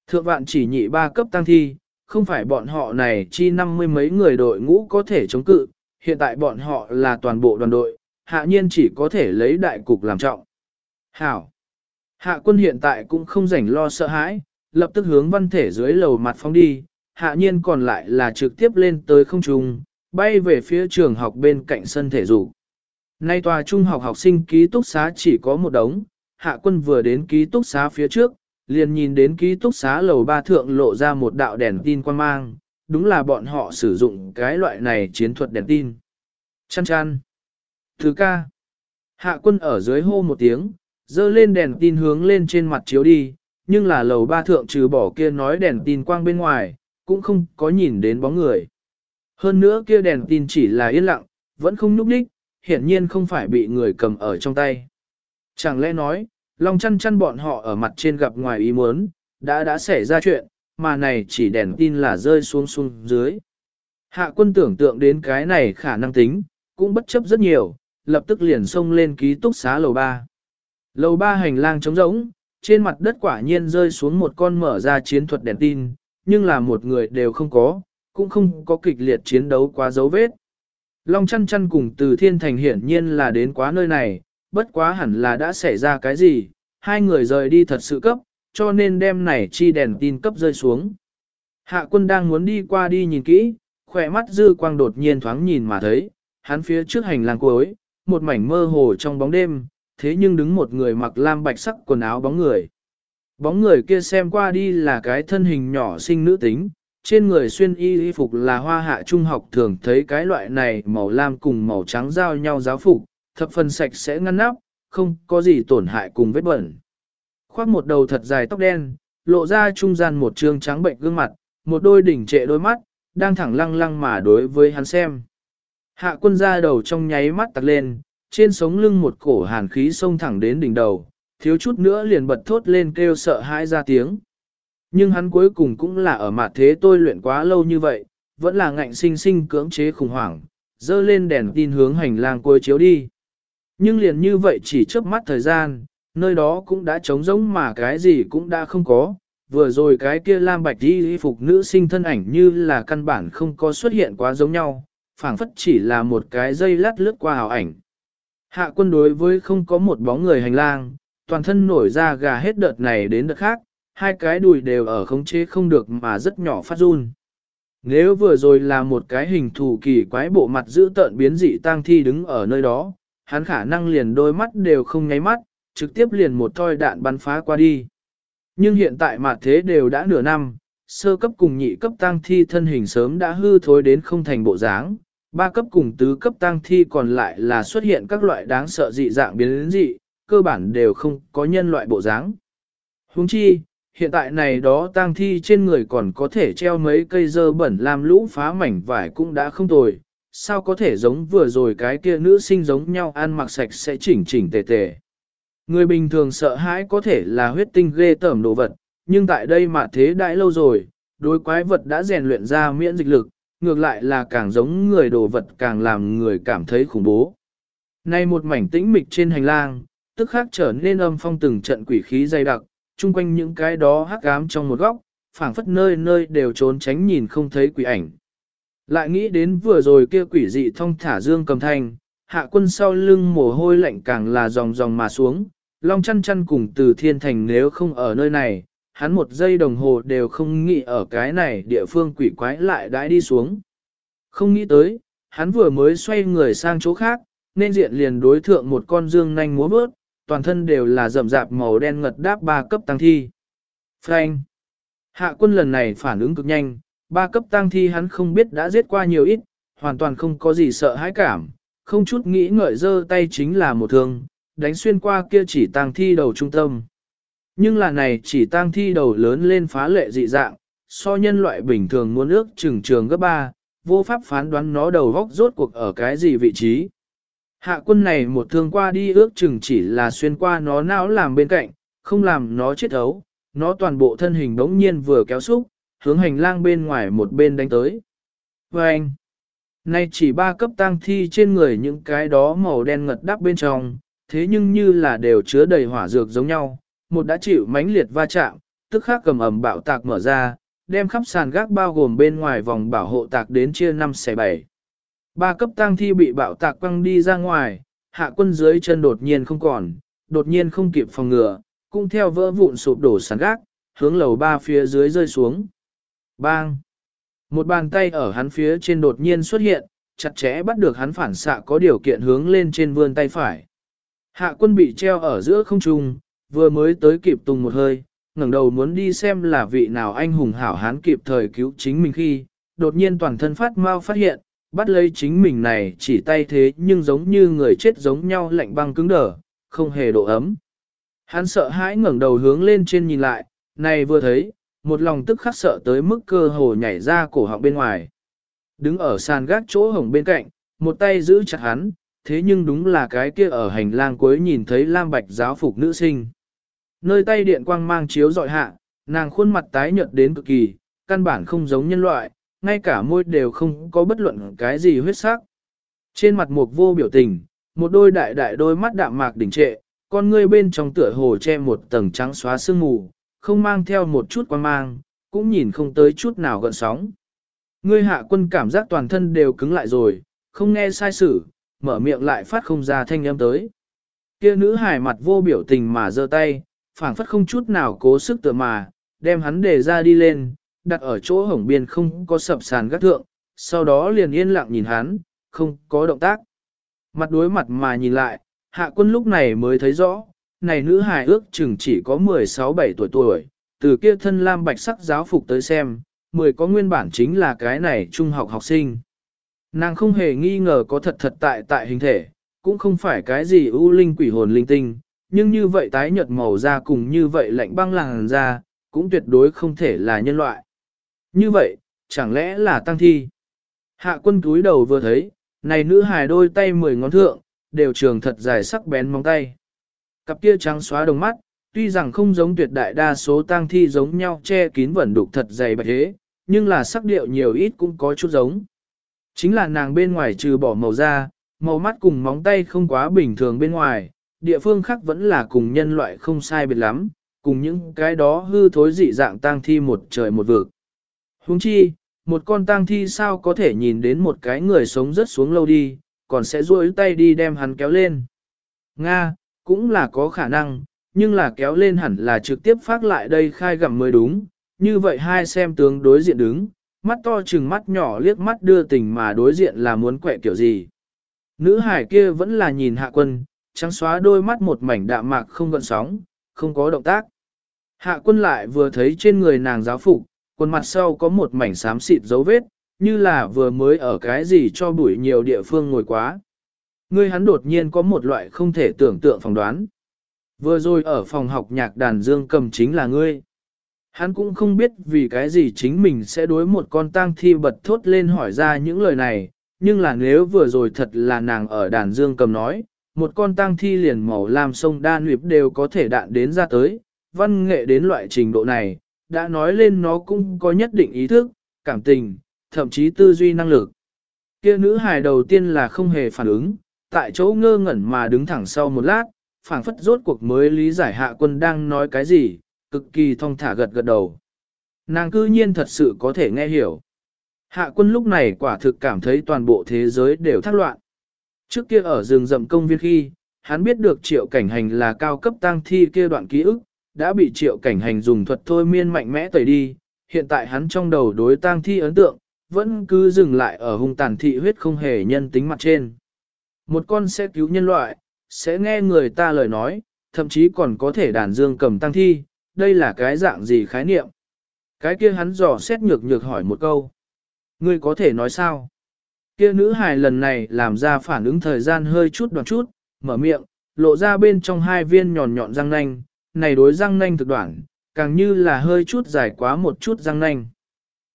Thượng vạn chỉ nhị ba cấp tăng thi, không phải bọn họ này chi năm mươi mấy người đội ngũ có thể chống cự, hiện tại bọn họ là toàn bộ đoàn đội, hạ nhiên chỉ có thể lấy đại cục làm trọng. Hảo! Hạ quân hiện tại cũng không rảnh lo sợ hãi, lập tức hướng văn thể dưới lầu mặt phóng đi, hạ nhiên còn lại là trực tiếp lên tới không trung, bay về phía trường học bên cạnh sân thể dục. Nay tòa trung học học sinh ký túc xá chỉ có một đống, hạ quân vừa đến ký túc xá phía trước, liền nhìn đến ký túc xá lầu ba thượng lộ ra một đạo đèn tin quan mang, đúng là bọn họ sử dụng cái loại này chiến thuật đèn tin. Chăn chăn. Thứ ca. Hạ quân ở dưới hô một tiếng, dơ lên đèn tin hướng lên trên mặt chiếu đi, nhưng là lầu ba thượng trừ bỏ kia nói đèn tin quang bên ngoài, cũng không có nhìn đến bóng người. Hơn nữa kia đèn tin chỉ là yên lặng, vẫn không núp đích, hiển nhiên không phải bị người cầm ở trong tay. Chẳng lẽ nói, Long chăn chăn bọn họ ở mặt trên gặp ngoài ý muốn, đã đã xảy ra chuyện, mà này chỉ đèn tin là rơi xuống xuống dưới. Hạ quân tưởng tượng đến cái này khả năng tính, cũng bất chấp rất nhiều, lập tức liền xông lên ký túc xá lầu 3. Lầu 3 hành lang trống rỗng, trên mặt đất quả nhiên rơi xuống một con mở ra chiến thuật đèn tin, nhưng là một người đều không có, cũng không có kịch liệt chiến đấu quá dấu vết. Long chăn chăn cùng từ thiên thành hiển nhiên là đến quá nơi này, bất quá hẳn là đã xảy ra cái gì, hai người rời đi thật sự cấp, cho nên đem này chi đèn tin cấp rơi xuống. Hạ quân đang muốn đi qua đi nhìn kỹ, khỏe mắt dư quang đột nhiên thoáng nhìn mà thấy, hắn phía trước hành lang cuối, một mảnh mơ hồ trong bóng đêm, thế nhưng đứng một người mặc lam bạch sắc quần áo bóng người. Bóng người kia xem qua đi là cái thân hình nhỏ xinh nữ tính, trên người xuyên y y phục là hoa hạ trung học thường thấy cái loại này màu lam cùng màu trắng giao nhau giáo phục, thập phần sạch sẽ ngăn nắp, không có gì tổn hại cùng vết bẩn. Khoác một đầu thật dài tóc đen, lộ ra trung gian một trương trắng bệnh gương mặt, một đôi đỉnh trệ đôi mắt, đang thẳng lăng lăng mà đối với hắn xem. Hạ quân ra đầu trong nháy mắt tặc lên, trên sống lưng một cổ hàn khí xông thẳng đến đỉnh đầu, thiếu chút nữa liền bật thốt lên kêu sợ hãi ra tiếng. Nhưng hắn cuối cùng cũng là ở mặt thế tôi luyện quá lâu như vậy, vẫn là ngạnh sinh sinh cưỡng chế khủng hoảng, dơ lên đèn tin hướng hành lang cuối chiếu đi. Nhưng liền như vậy chỉ trước mắt thời gian, nơi đó cũng đã trống rỗng mà cái gì cũng đã không có. Vừa rồi cái kia lam bạch đi phục nữ sinh thân ảnh như là căn bản không có xuất hiện quá giống nhau, phảng phất chỉ là một cái dây lát lướt qua hào ảnh. Hạ quân đối với không có một bóng người hành lang, toàn thân nổi ra gà hết đợt này đến đợt khác, hai cái đùi đều ở khống chế không được mà rất nhỏ phát run. Nếu vừa rồi là một cái hình thù kỳ quái bộ mặt giữ tợn biến dị tang thi đứng ở nơi đó, hắn khả năng liền đôi mắt đều không nháy mắt, trực tiếp liền một thoi đạn bắn phá qua đi. Nhưng hiện tại mặt thế đều đã nửa năm, sơ cấp cùng nhị cấp tang thi thân hình sớm đã hư thối đến không thành bộ dáng, ba cấp cùng tứ cấp tang thi còn lại là xuất hiện các loại đáng sợ dị dạng biến dị, cơ bản đều không có nhân loại bộ dáng. Huống chi, hiện tại này đó tang thi trên người còn có thể treo mấy cây dơ bẩn làm lũ phá mảnh vải cũng đã không tồi, sao có thể giống vừa rồi cái kia nữ sinh giống nhau ăn mặc sạch sẽ chỉnh chỉnh tề tề. Người bình thường sợ hãi có thể là huyết tinh ghê tởm đồ vật, nhưng tại đây mà thế đại lâu rồi, đối quái vật đã rèn luyện ra miễn dịch lực, ngược lại là càng giống người đồ vật càng làm người cảm thấy khủng bố. Nay một mảnh tĩnh mịch trên hành lang, tức khác trở nên âm phong từng trận quỷ khí dày đặc, chung quanh những cái đó hắc ám trong một góc, phảng phất nơi nơi đều trốn tránh nhìn không thấy quỷ ảnh. Lại nghĩ đến vừa rồi kia quỷ dị thông thả dương cầm thanh, hạ quân sau lưng mồ hôi lạnh càng là dòng dòng mà xuống, long chăn chăn cùng từ thiên thành nếu không ở nơi này, hắn một giây đồng hồ đều không nghĩ ở cái này địa phương quỷ quái lại đãi đi xuống. Không nghĩ tới, hắn vừa mới xoay người sang chỗ khác, nên diện liền đối thượng một con dương nanh múa bớt toàn thân đều là rậm rạp màu đen ngật đáp ba cấp tăng thi. Frank! Hạ quân lần này phản ứng cực nhanh, ba cấp tăng thi hắn không biết đã giết qua nhiều ít, hoàn toàn không có gì sợ hãi cảm, không chút nghĩ ngợi dơ tay chính là một thương, đánh xuyên qua kia chỉ tăng thi đầu trung tâm. Nhưng là này chỉ tăng thi đầu lớn lên phá lệ dị dạng, so nhân loại bình thường muốn ước chừng trường gấp ba, vô pháp phán đoán nó đầu góc rốt cuộc ở cái gì vị trí. Hạ quân này một thương qua đi ước chừng chỉ là xuyên qua nó não làm bên cạnh, không làm nó chết ấu, nó toàn bộ thân hình đống nhiên vừa kéo xúc, hướng hành lang bên ngoài một bên đánh tới. Và anh, nay chỉ ba cấp tang thi trên người những cái đó màu đen ngật đắp bên trong, thế nhưng như là đều chứa đầy hỏa dược giống nhau, một đã chịu mãnh liệt va chạm, tức khắc cầm ẩm bạo tạc mở ra, đem khắp sàn gác bao gồm bên ngoài vòng bảo hộ tạc đến chia 5 xe 7. Ba cấp tang thi bị bạo tạc quăng đi ra ngoài, hạ quân dưới chân đột nhiên không còn, đột nhiên không kịp phòng ngừa, cũng theo vỡ vụn sụp đổ sàn gác, hướng lầu ba phía dưới rơi xuống. Bang! Một bàn tay ở hắn phía trên đột nhiên xuất hiện, chặt chẽ bắt được hắn phản xạ có điều kiện hướng lên trên vươn tay phải. Hạ quân bị treo ở giữa không trung, vừa mới tới kịp tung một hơi, ngẩng đầu muốn đi xem là vị nào anh hùng hảo hán kịp thời cứu chính mình khi, đột nhiên toàn thân phát mau phát hiện, bắt lấy chính mình này chỉ tay thế nhưng giống như người chết giống nhau lạnh băng cứng đờ, không hề độ ấm. Hắn sợ hãi ngẩng đầu hướng lên trên nhìn lại, này vừa thấy, một lòng tức khắc sợ tới mức cơ hồ nhảy ra cổ họng bên ngoài. Đứng ở sàn gác chỗ hồng bên cạnh, một tay giữ chặt hắn, thế nhưng đúng là cái kia ở hành lang cuối nhìn thấy lam bạch giáo phục nữ sinh. Nơi tay điện quang mang chiếu dọi hạ, nàng khuôn mặt tái nhợt đến cực kỳ, căn bản không giống nhân loại, ngay cả môi đều không có bất luận cái gì huyết sắc. Trên mặt mục vô biểu tình, một đôi đại đại đôi mắt đạm mạc đỉnh trệ, con ngươi bên trong tựa hồ che một tầng trắng xóa sương mù, không mang theo một chút quan mang, cũng nhìn không tới chút nào gợn sóng. Ngươi hạ quân cảm giác toàn thân đều cứng lại rồi, không nghe sai sử, mở miệng lại phát không ra thanh âm tới. Kia nữ hải mặt vô biểu tình mà giơ tay, phảng phất không chút nào cố sức tựa mà, đem hắn để ra đi lên, đặt ở chỗ hổng biên không có sập sàn gác thượng, sau đó liền yên lặng nhìn hắn, không có động tác. Mặt đối mặt mà nhìn lại, hạ quân lúc này mới thấy rõ, này nữ hài ước chừng chỉ có 16-17 tuổi tuổi, từ kia thân lam bạch sắc giáo phục tới xem, 10 có nguyên bản chính là cái này trung học học sinh. Nàng không hề nghi ngờ có thật thật tại tại hình thể, cũng không phải cái gì ưu linh quỷ hồn linh tinh, nhưng như vậy tái nhợt màu da cùng như vậy lạnh băng làng da, cũng tuyệt đối không thể là nhân loại. Như vậy, chẳng lẽ là tăng thi? Hạ quân túi đầu vừa thấy, này nữ hài đôi tay mười ngón thượng, đều trường thật dài sắc bén móng tay. Cặp kia trắng xóa đồng mắt, tuy rằng không giống tuyệt đại đa số tang thi giống nhau che kín vẩn đục thật dày bạch thế, nhưng là sắc điệu nhiều ít cũng có chút giống. Chính là nàng bên ngoài trừ bỏ màu da, màu mắt cùng móng tay không quá bình thường bên ngoài, địa phương khác vẫn là cùng nhân loại không sai biệt lắm, cùng những cái đó hư thối dị dạng tang thi một trời một vực. Huống chi, một con tang thi sao có thể nhìn đến một cái người sống rớt xuống lâu đi, còn sẽ duỗi tay đi đem hắn kéo lên. Nga, cũng là có khả năng, nhưng là kéo lên hẳn là trực tiếp phát lại đây khai gặm mới đúng, như vậy hai xem tướng đối diện đứng, mắt to chừng mắt nhỏ liếc mắt đưa tình mà đối diện là muốn quẹ kiểu gì. Nữ hải kia vẫn là nhìn hạ quân, trắng xóa đôi mắt một mảnh đạm mạc không gợn sóng, không có động tác. Hạ quân lại vừa thấy trên người nàng giáo phục, quần mặt sau có một mảnh xám xịt dấu vết, như là vừa mới ở cái gì cho bụi nhiều địa phương ngồi quá. Ngươi hắn đột nhiên có một loại không thể tưởng tượng phỏng đoán. Vừa rồi ở phòng học nhạc đàn dương cầm chính là ngươi. Hắn cũng không biết vì cái gì chính mình sẽ đối một con tang thi bật thốt lên hỏi ra những lời này, nhưng là nếu vừa rồi thật là nàng ở đàn dương cầm nói, một con tang thi liền màu lam sông đa nguyệt đều có thể đạn đến ra tới, văn nghệ đến loại trình độ này, đã nói lên nó cũng có nhất định ý thức, cảm tình, thậm chí tư duy năng lực. Kia nữ hài đầu tiên là không hề phản ứng, tại chỗ ngơ ngẩn mà đứng thẳng sau một lát, phảng phất rốt cuộc mới lý giải hạ quân đang nói cái gì, cực kỳ thong thả gật gật đầu. Nàng cư nhiên thật sự có thể nghe hiểu. Hạ quân lúc này quả thực cảm thấy toàn bộ thế giới đều thác loạn. Trước kia ở rừng rậm công viên khi, hắn biết được triệu cảnh hành là cao cấp tăng thi kia đoạn ký ức, đã bị triệu cảnh hành dùng thuật thôi miên mạnh mẽ tẩy đi, hiện tại hắn trong đầu đối tang thi ấn tượng, vẫn cứ dừng lại ở hung tàn thị huyết không hề nhân tính mặt trên. Một con sẽ cứu nhân loại, sẽ nghe người ta lời nói, thậm chí còn có thể đàn dương cầm tăng thi, đây là cái dạng gì khái niệm. Cái kia hắn dò xét nhược nhược hỏi một câu. Ngươi có thể nói sao? Kia nữ hài lần này làm ra phản ứng thời gian hơi chút đoạn chút, mở miệng, lộ ra bên trong hai viên nhọn nhọn răng nanh, này đối răng nanh thực đoạn, càng như là hơi chút dài quá một chút răng nanh.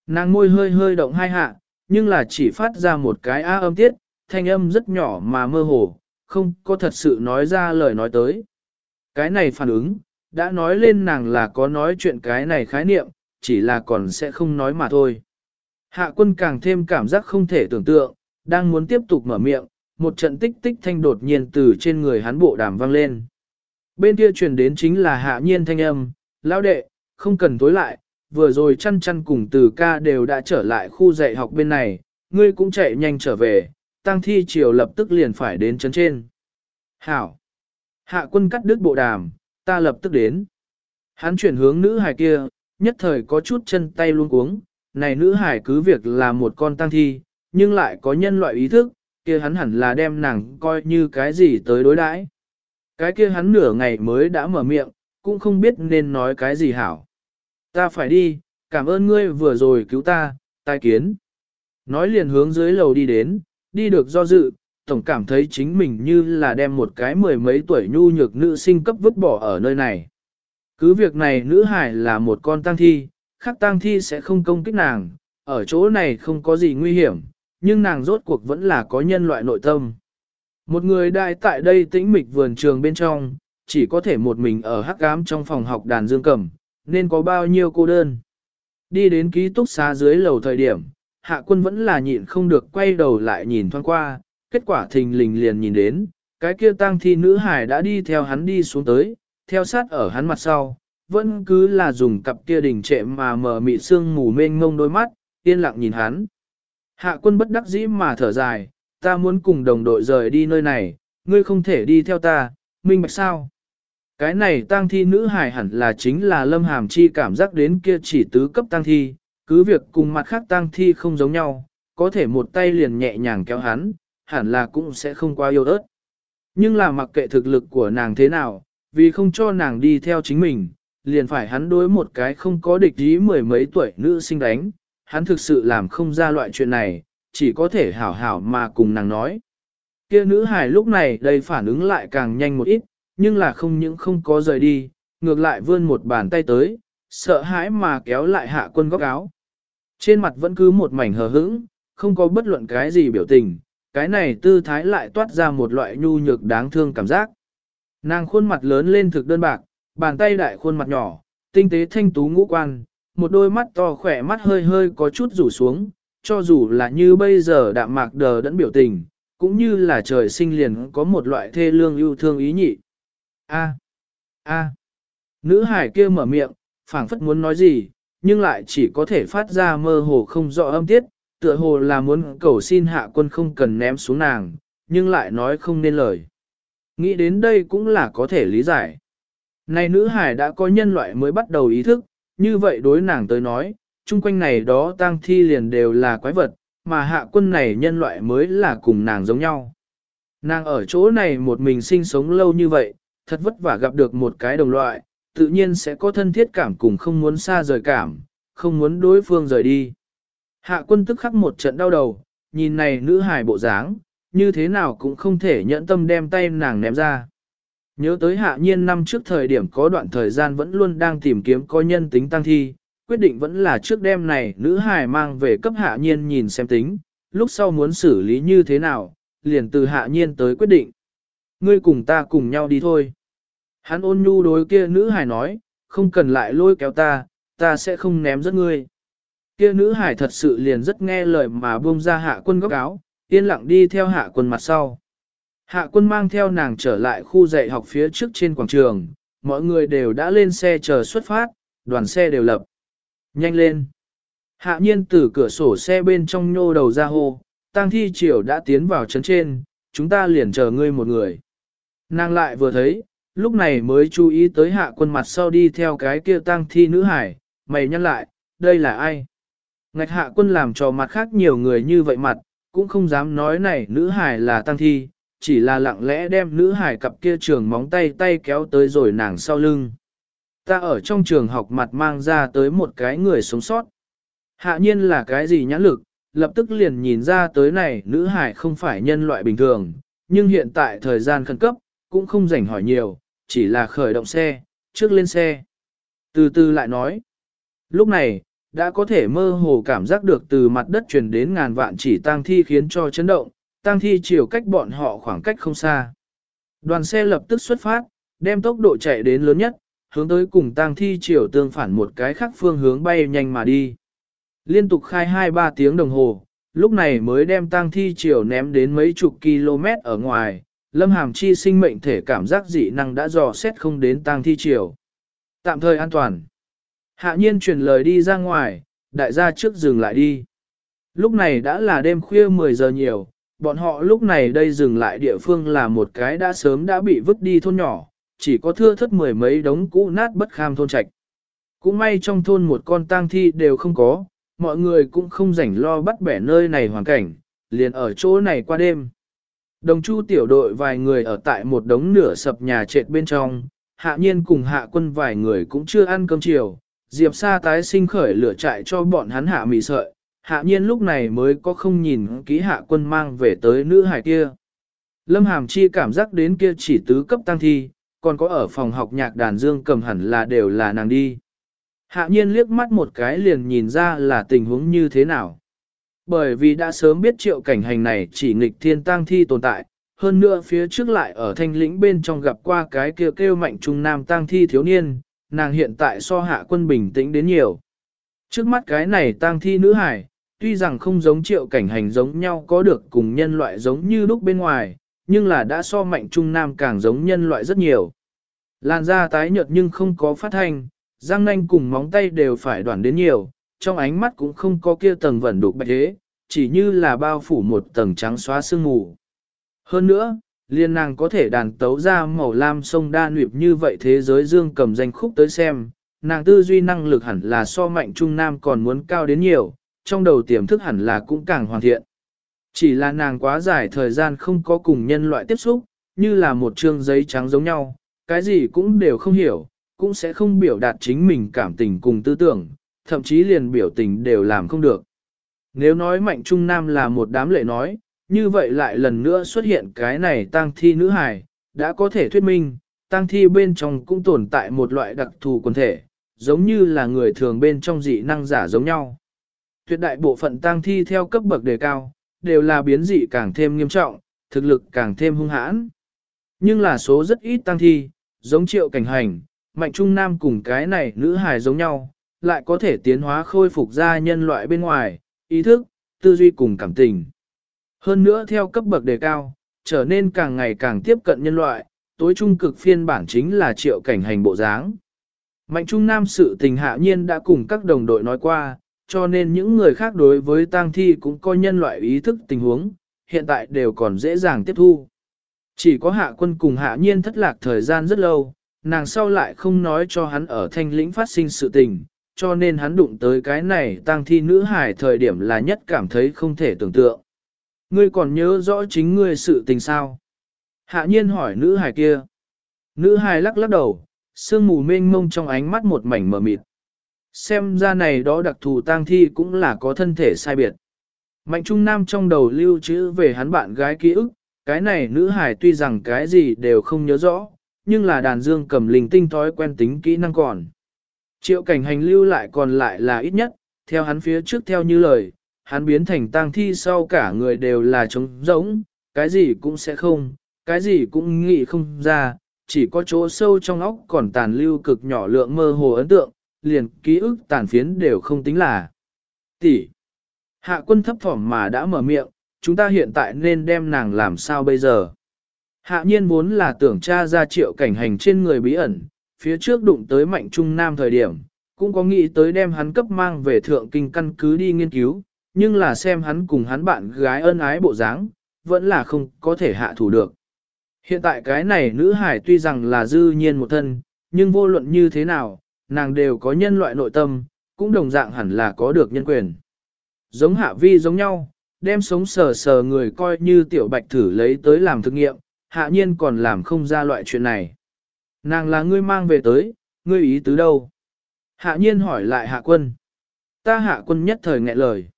Nàng môi hơi hơi động hai hạ, nhưng là chỉ phát ra một cái á âm tiết, thanh âm rất nhỏ mà mơ hồ, không có thật sự nói ra lời nói tới. Cái này phản ứng, đã nói lên nàng là có nói chuyện cái này khái niệm, chỉ là còn sẽ không nói mà thôi. Hạ quân càng thêm cảm giác không thể tưởng tượng, đang muốn tiếp tục mở miệng, một trận tích tích thanh đột nhiên từ trên người hắn bộ đàm vang lên. Bên kia truyền đến chính là hạ nhiên thanh âm, lão đệ, không cần tối lại, vừa rồi chăn chăn cùng từ ca đều đã trở lại khu dạy học bên này, ngươi cũng chạy nhanh trở về, tăng thi chiều lập tức liền phải đến chấn trên. Hảo! Hạ quân cắt đứt bộ đàm, ta lập tức đến. Hắn chuyển hướng nữ hài kia, nhất thời có chút chân tay luôn cuống, này nữ hải cứ việc là một con tăng thi, nhưng lại có nhân loại ý thức, kia hắn hẳn là đem nàng coi như cái gì tới đối đãi. Cái kia hắn nửa ngày mới đã mở miệng, cũng không biết nên nói cái gì hảo. Ta phải đi, cảm ơn ngươi vừa rồi cứu ta, tai kiến. Nói liền hướng dưới lầu đi đến, đi được do dự, tổng cảm thấy chính mình như là đem một cái mười mấy tuổi nhu nhược nữ sinh cấp vứt bỏ ở nơi này. Cứ việc này nữ hải là một con tang thi, khác tang thi sẽ không công kích nàng, ở chỗ này không có gì nguy hiểm, nhưng nàng rốt cuộc vẫn là có nhân loại nội tâm. Một người đại tại đây tĩnh mịch vườn trường bên trong, chỉ có thể một mình ở hắc ám trong phòng học đàn dương cầm, nên có bao nhiêu cô đơn. Đi đến ký túc xá dưới lầu thời điểm, hạ quân vẫn là nhịn không được quay đầu lại nhìn thoáng qua, kết quả thình lình liền nhìn đến, cái kia tang thi nữ hải đã đi theo hắn đi xuống tới, theo sát ở hắn mặt sau, vẫn cứ là dùng cặp kia đỉnh trệ mà mở mị sương mù mênh ngông đôi mắt, yên lặng nhìn hắn. Hạ quân bất đắc dĩ mà thở dài, ta muốn cùng đồng đội rời đi nơi này, ngươi không thể đi theo ta, minh bạch sao? Cái này tang thi nữ hải hẳn là chính là lâm hàm chi cảm giác đến kia chỉ tứ cấp tang thi, cứ việc cùng mặt khác tang thi không giống nhau, có thể một tay liền nhẹ nhàng kéo hắn, hẳn là cũng sẽ không quá yêu ớt. Nhưng là mặc kệ thực lực của nàng thế nào, vì không cho nàng đi theo chính mình, liền phải hắn đối một cái không có địch ý mười mấy tuổi nữ sinh đánh, hắn thực sự làm không ra loại chuyện này, chỉ có thể hảo hảo mà cùng nàng nói. Kia nữ hài lúc này đây phản ứng lại càng nhanh một ít, nhưng là không những không có rời đi, ngược lại vươn một bàn tay tới, sợ hãi mà kéo lại hạ quân góc áo. Trên mặt vẫn cứ một mảnh hờ hững, không có bất luận cái gì biểu tình, cái này tư thái lại toát ra một loại nhu nhược đáng thương cảm giác. Nàng khuôn mặt lớn lên thực đơn bạc, bàn tay đại khuôn mặt nhỏ, tinh tế thanh tú ngũ quan, một đôi mắt to khỏe mắt hơi hơi có chút rủ xuống, cho dù là như bây giờ đạm mạc đờ đẫn biểu tình, cũng như là trời sinh liền có một loại thê lương yêu thương ý nhị. A. A. Nữ hải kia mở miệng, phảng phất muốn nói gì, nhưng lại chỉ có thể phát ra mơ hồ không rõ âm tiết, tựa hồ là muốn cầu xin hạ quân không cần ném xuống nàng, nhưng lại nói không nên lời. Nghĩ đến đây cũng là có thể lý giải. Này nữ hải đã có nhân loại mới bắt đầu ý thức, như vậy đối nàng tới nói, chung quanh này đó tang thi liền đều là quái vật, mà hạ quân này nhân loại mới là cùng nàng giống nhau. Nàng ở chỗ này một mình sinh sống lâu như vậy, thật vất vả gặp được một cái đồng loại, tự nhiên sẽ có thân thiết cảm cùng không muốn xa rời cảm, không muốn đối phương rời đi. Hạ quân tức khắc một trận đau đầu, nhìn này nữ hài bộ dáng, như thế nào cũng không thể nhẫn tâm đem tay nàng ném ra. Nhớ tới hạ nhiên năm trước thời điểm có đoạn thời gian vẫn luôn đang tìm kiếm có nhân tính tăng thi, quyết định vẫn là trước đêm này nữ hài mang về cấp hạ nhiên nhìn xem tính, lúc sau muốn xử lý như thế nào, liền từ hạ nhiên tới quyết định. Ngươi cùng ta cùng nhau đi thôi. Hắn ôn nhu đối kia nữ hài nói, không cần lại lôi kéo ta, ta sẽ không ném rớt ngươi. Kia nữ hải thật sự liền rất nghe lời mà buông ra hạ quân góc áo, yên lặng đi theo hạ quân mặt sau. Hạ quân mang theo nàng trở lại khu dạy học phía trước trên quảng trường, mọi người đều đã lên xe chờ xuất phát, đoàn xe đều lập. Nhanh lên! Hạ nhiên từ cửa sổ xe bên trong nhô đầu ra hô, tang thi triều đã tiến vào trấn trên, chúng ta liền chờ ngươi một người. Nàng lại vừa thấy, lúc này mới chú ý tới hạ quân mặt sau đi theo cái kia tang thi nữ hải, mày nhăn lại, đây là ai? Ngạch hạ quân làm cho mặt khác nhiều người như vậy mặt, cũng không dám nói này nữ hải là tăng thi, chỉ là lặng lẽ đem nữ hải cặp kia trường móng tay tay kéo tới rồi nàng sau lưng. Ta ở trong trường học mặt mang ra tới một cái người sống sót. Hạ nhiên là cái gì nhãn lực, lập tức liền nhìn ra tới này nữ hải không phải nhân loại bình thường, nhưng hiện tại thời gian khẩn cấp, cũng không rảnh hỏi nhiều, chỉ là khởi động xe, trước lên xe. Từ từ lại nói. Lúc này, đã có thể mơ hồ cảm giác được từ mặt đất truyền đến ngàn vạn chỉ tang thi khiến cho chấn động, tang thi chiều cách bọn họ khoảng cách không xa. Đoàn xe lập tức xuất phát, đem tốc độ chạy đến lớn nhất, hướng tới cùng tang thi chiều tương phản một cái khác phương hướng bay nhanh mà đi. Liên tục khai 2-3 tiếng đồng hồ, lúc này mới đem tang thi chiều ném đến mấy chục km ở ngoài, lâm hàm chi sinh mệnh thể cảm giác dị năng đã dò xét không đến tang thi chiều. Tạm thời an toàn. Hạ nhiên truyền lời đi ra ngoài, đại gia trước dừng lại đi. Lúc này đã là đêm khuya 10 giờ nhiều, bọn họ lúc này đây dừng lại địa phương là một cái đã sớm đã bị vứt đi thôn nhỏ, chỉ có thưa thất mười mấy đống cũ nát bất kham thôn trạch. Cũng may trong thôn một con tang thi đều không có, mọi người cũng không rảnh lo bắt bẻ nơi này hoàn cảnh, liền ở chỗ này qua đêm. Đồng chu tiểu đội vài người ở tại một đống nửa sập nhà trệt bên trong, hạ nhiên cùng hạ quân vài người cũng chưa ăn cơm chiều, Diệp Sa tái sinh khởi lửa trại cho bọn hắn hạ mì sợi, hạ nhiên lúc này mới có không nhìn ký hạ quân mang về tới nữ hải kia. Lâm Hàm Chi cảm giác đến kia chỉ tứ cấp tăng thi, còn có ở phòng học nhạc đàn dương cầm hẳn là đều là nàng đi. Hạ nhiên liếc mắt một cái liền nhìn ra là tình huống như thế nào. Bởi vì đã sớm biết triệu cảnh hành này chỉ nghịch thiên tang thi tồn tại, hơn nữa phía trước lại ở thanh lĩnh bên trong gặp qua cái kêu kêu mạnh trung nam tang thi thiếu niên, nàng hiện tại so hạ quân bình tĩnh đến nhiều. Trước mắt cái này tang thi nữ hải, tuy rằng không giống triệu cảnh hành giống nhau có được cùng nhân loại giống như lúc bên ngoài, nhưng là đã so mạnh trung nam càng giống nhân loại rất nhiều. Làn da tái nhợt nhưng không có phát thanh, răng nanh cùng móng tay đều phải đoạn đến nhiều, trong ánh mắt cũng không có kia tầng vẩn đục bạch thế, chỉ như là bao phủ một tầng trắng xóa sương mù. Hơn nữa, liên nàng có thể đàn tấu ra màu lam sông đa nguyệt như vậy thế giới dương cầm danh khúc tới xem, nàng tư duy năng lực hẳn là so mạnh trung nam còn muốn cao đến nhiều, trong đầu tiềm thức hẳn là cũng càng hoàn thiện. Chỉ là nàng quá dài thời gian không có cùng nhân loại tiếp xúc, như là một trương giấy trắng giống nhau, cái gì cũng đều không hiểu, cũng sẽ không biểu đạt chính mình cảm tình cùng tư tưởng, thậm chí liền biểu tình đều làm không được. Nếu nói mạnh trung nam là một đám lệ nói, như vậy lại lần nữa xuất hiện cái này tang thi nữ hài, đã có thể thuyết minh, tang thi bên trong cũng tồn tại một loại đặc thù quần thể, giống như là người thường bên trong dị năng giả giống nhau. Tuyệt đại bộ phận tang thi theo cấp bậc đề cao, đều là biến dị càng thêm nghiêm trọng, thực lực càng thêm hung hãn. Nhưng là số rất ít tang thi, giống triệu cảnh hành, mạnh trung nam cùng cái này nữ hài giống nhau, lại có thể tiến hóa khôi phục ra nhân loại bên ngoài, ý thức, tư duy cùng cảm tình. Hơn nữa theo cấp bậc đề cao, trở nên càng ngày càng tiếp cận nhân loại, tối trung cực phiên bản chính là triệu cảnh hành bộ dáng. Mạnh Trung Nam sự tình hạ nhiên đã cùng các đồng đội nói qua, cho nên những người khác đối với tang thi cũng có nhân loại ý thức tình huống, hiện tại đều còn dễ dàng tiếp thu. Chỉ có hạ quân cùng hạ nhiên thất lạc thời gian rất lâu, nàng sau lại không nói cho hắn ở thanh lĩnh phát sinh sự tình, cho nên hắn đụng tới cái này tang thi nữ hải thời điểm là nhất cảm thấy không thể tưởng tượng. Ngươi còn nhớ rõ chính ngươi sự tình sao? Hạ nhiên hỏi nữ hài kia. Nữ hài lắc lắc đầu, sương mù mênh mông trong ánh mắt một mảnh mờ mịt. Xem ra này đó đặc thù tang thi cũng là có thân thể sai biệt. Mạnh Trung Nam trong đầu lưu trữ về hắn bạn gái ký ức, cái này nữ hải tuy rằng cái gì đều không nhớ rõ, nhưng là đàn dương cầm linh tinh thói quen tính kỹ năng còn. Triệu cảnh hành lưu lại còn lại là ít nhất, theo hắn phía trước theo như lời, hắn biến thành tang thi sau cả người đều là trống rỗng, cái gì cũng sẽ không, cái gì cũng nghĩ không ra, chỉ có chỗ sâu trong óc còn tàn lưu cực nhỏ lượng mơ hồ ấn tượng, liền ký ức tàn phiến đều không tính là. Tỷ. Hạ quân thấp thỏm mà đã mở miệng, chúng ta hiện tại nên đem nàng làm sao bây giờ? Hạ nhiên vốn là tưởng tra ra triệu cảnh hành trên người bí ẩn, phía trước đụng tới mạnh trung nam thời điểm, cũng có nghĩ tới đem hắn cấp mang về thượng kinh căn cứ đi nghiên cứu, nhưng là xem hắn cùng hắn bạn gái ân ái bộ dáng, vẫn là không có thể hạ thủ được. Hiện tại cái này nữ hải tuy rằng là dư nhiên một thân, nhưng vô luận như thế nào, nàng đều có nhân loại nội tâm, cũng đồng dạng hẳn là có được nhân quyền. Giống hạ vi giống nhau, đem sống sờ sờ người coi như tiểu bạch thử lấy tới làm thực nghiệm, hạ nhiên còn làm không ra loại chuyện này. Nàng là ngươi mang về tới, ngươi ý tứ đâu? Hạ nhiên hỏi lại hạ quân. Ta hạ quân nhất thời nghẹn lời.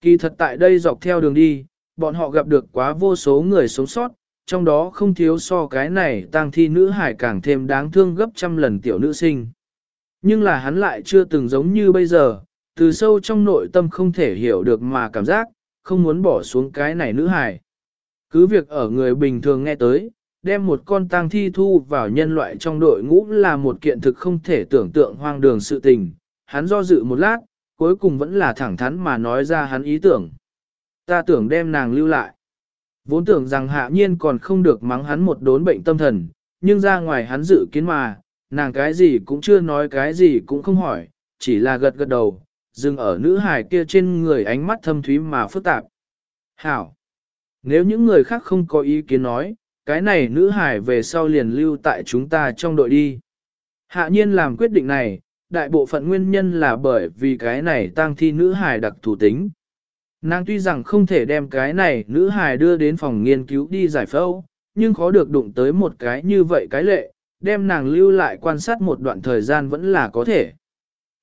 Kỳ thật tại đây dọc theo đường đi, bọn họ gặp được quá vô số người sống sót, trong đó không thiếu so cái này tang thi nữ hải càng thêm đáng thương gấp trăm lần tiểu nữ sinh. Nhưng là hắn lại chưa từng giống như bây giờ, từ sâu trong nội tâm không thể hiểu được mà cảm giác, không muốn bỏ xuống cái này nữ hải. Cứ việc ở người bình thường nghe tới, đem một con tang thi thu vào nhân loại trong đội ngũ là một kiện thực không thể tưởng tượng hoang đường sự tình. Hắn do dự một lát, cuối cùng vẫn là thẳng thắn mà nói ra hắn ý tưởng. Ta tưởng đem nàng lưu lại. Vốn tưởng rằng hạ nhiên còn không được mắng hắn một đốn bệnh tâm thần, nhưng ra ngoài hắn dự kiến mà, nàng cái gì cũng chưa nói cái gì cũng không hỏi, chỉ là gật gật đầu, dừng ở nữ hài kia trên người ánh mắt thâm thúy mà phức tạp. Hảo! Nếu những người khác không có ý kiến nói, cái này nữ hài về sau liền lưu tại chúng ta trong đội đi. Hạ nhiên làm quyết định này, đại bộ phận nguyên nhân là bởi vì cái này tang thi nữ hài đặc thủ tính. Nàng tuy rằng không thể đem cái này nữ hài đưa đến phòng nghiên cứu đi giải phẫu, nhưng khó được đụng tới một cái như vậy cái lệ, đem nàng lưu lại quan sát một đoạn thời gian vẫn là có thể.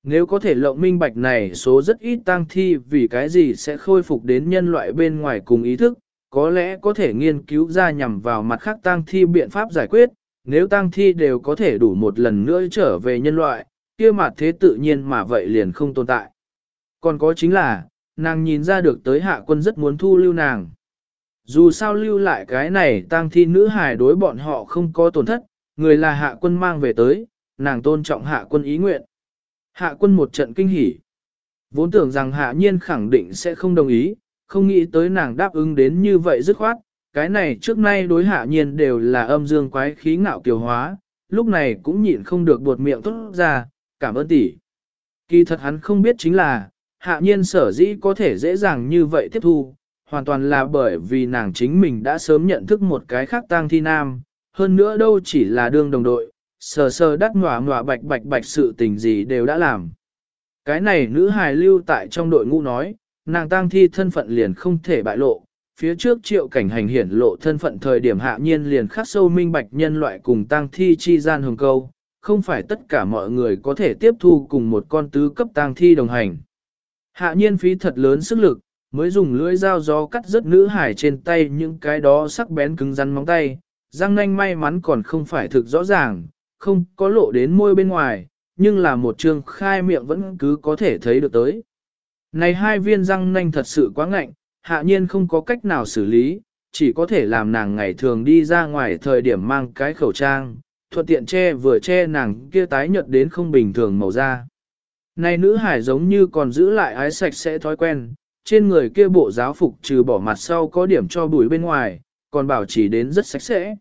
Nếu có thể lộng minh bạch này số rất ít tang thi vì cái gì sẽ khôi phục đến nhân loại bên ngoài cùng ý thức, có lẽ có thể nghiên cứu ra nhằm vào mặt khác tang thi biện pháp giải quyết, nếu tang thi đều có thể đủ một lần nữa trở về nhân loại, kia mặt thế tự nhiên mà vậy liền không tồn tại. Còn có chính là, nàng nhìn ra được tới hạ quân rất muốn thu lưu nàng. Dù sao lưu lại cái này tang thi nữ hài đối bọn họ không có tổn thất, người là hạ quân mang về tới, nàng tôn trọng hạ quân ý nguyện. Hạ quân một trận kinh hỉ. Vốn tưởng rằng hạ nhiên khẳng định sẽ không đồng ý, không nghĩ tới nàng đáp ứng đến như vậy dứt khoát. Cái này trước nay đối hạ nhiên đều là âm dương quái khí ngạo kiều hóa, lúc này cũng nhịn không được buột miệng tốt ra, cảm ơn tỷ. Kỳ thật hắn không biết chính là, hạ nhiên sở dĩ có thể dễ dàng như vậy tiếp thu, hoàn toàn là bởi vì nàng chính mình đã sớm nhận thức một cái khác tang thi nam, hơn nữa đâu chỉ là đương đồng đội, sờ sờ đắt ngọa ngọa bạch bạch bạch sự tình gì đều đã làm. Cái này nữ hài lưu tại trong đội ngũ nói, nàng tang thi thân phận liền không thể bại lộ, phía trước triệu cảnh hành hiển lộ thân phận thời điểm hạ nhiên liền khắc sâu minh bạch nhân loại cùng tang thi chi gian hồng câu, không phải tất cả mọi người có thể tiếp thu cùng một con tứ cấp tang thi đồng hành. Hạ nhiên phí thật lớn sức lực, mới dùng lưỡi dao gió cắt rớt nữ hải trên tay những cái đó sắc bén cứng rắn móng tay, răng nanh may mắn còn không phải thực rõ ràng, không có lộ đến môi bên ngoài, nhưng là một trường khai miệng vẫn cứ có thể thấy được tới. Này hai viên răng nanh thật sự quá ngạnh, hạ nhiên không có cách nào xử lý, chỉ có thể làm nàng ngày thường đi ra ngoài thời điểm mang cái khẩu trang, thuận tiện che vừa che nàng kia tái nhợt đến không bình thường màu da. Này nữ hải giống như còn giữ lại ái sạch sẽ thói quen, trên người kia bộ giáo phục trừ bỏ mặt sau có điểm cho bụi bên ngoài, còn bảo trì đến rất sạch sẽ.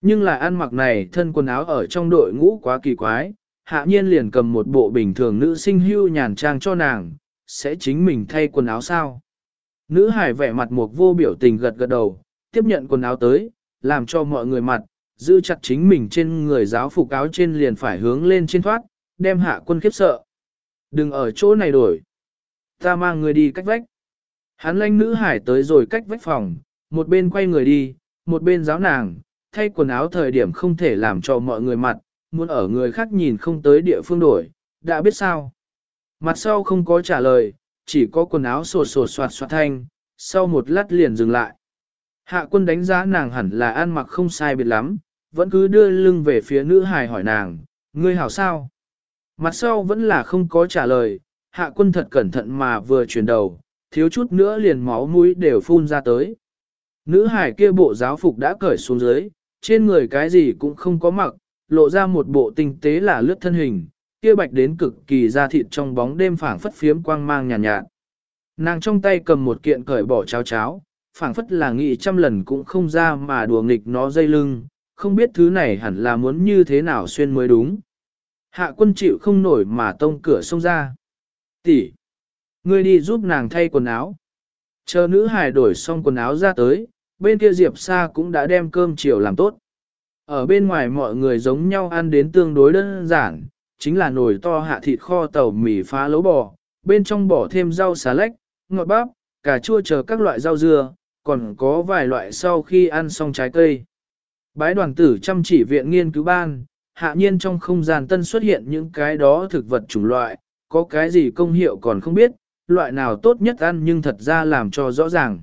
Nhưng là ăn mặc này thân quần áo ở trong đội ngũ quá kỳ quái, hạ nhiên liền cầm một bộ bình thường nữ sinh hưu nhàn trang cho nàng, sẽ chính mình thay quần áo sao. Nữ hải vẻ mặt một vô biểu tình gật gật đầu, tiếp nhận quần áo tới, làm cho mọi người mặt, giữ chặt chính mình trên người giáo phục áo trên liền phải hướng lên trên thoát, đem hạ quân khiếp sợ. Đừng ở chỗ này đổi. Ta mang người đi cách vách. Hắn lanh nữ hải tới rồi cách vách phòng, một bên quay người đi, một bên giáo nàng, thay quần áo thời điểm không thể làm cho mọi người mặt, muốn ở người khác nhìn không tới địa phương đổi, đã biết sao. Mặt sau không có trả lời, chỉ có quần áo sột sột soạt soạt thanh, sau một lát liền dừng lại. Hạ quân đánh giá nàng hẳn là ăn mặc không sai biệt lắm, vẫn cứ đưa lưng về phía nữ hài hỏi nàng, ngươi hảo sao? Mặt sau vẫn là không có trả lời, hạ quân thật cẩn thận mà vừa chuyển đầu, thiếu chút nữa liền máu mũi đều phun ra tới. Nữ hải kia bộ giáo phục đã cởi xuống dưới, trên người cái gì cũng không có mặc, lộ ra một bộ tinh tế là lướt thân hình, kia bạch đến cực kỳ da thịt trong bóng đêm phảng phất phiếm quang mang nhàn nhạt, nhạt. Nàng trong tay cầm một kiện cởi bỏ cháo cháo, phảng phất là nghĩ trăm lần cũng không ra mà đùa nghịch nó dây lưng, không biết thứ này hẳn là muốn như thế nào xuyên mới đúng. Hạ quân chịu không nổi mà tông cửa xông ra. Tỷ, ngươi đi giúp nàng thay quần áo. Chờ nữ hài đổi xong quần áo ra tới, bên kia Diệp Sa cũng đã đem cơm chiều làm tốt. Ở bên ngoài mọi người giống nhau ăn đến tương đối đơn giản, chính là nồi to hạ thịt kho tàu mì phá lấu bò, bên trong bỏ thêm rau xà lách, ngọt bắp, cà chua chờ các loại rau dưa, còn có vài loại sau khi ăn xong trái cây. Bái đoàn tử chăm chỉ viện nghiên cứu ban, hạ nhiên trong không gian tân xuất hiện những cái đó thực vật chủng loại, có cái gì công hiệu còn không biết, loại nào tốt nhất ăn nhưng thật ra làm cho rõ ràng.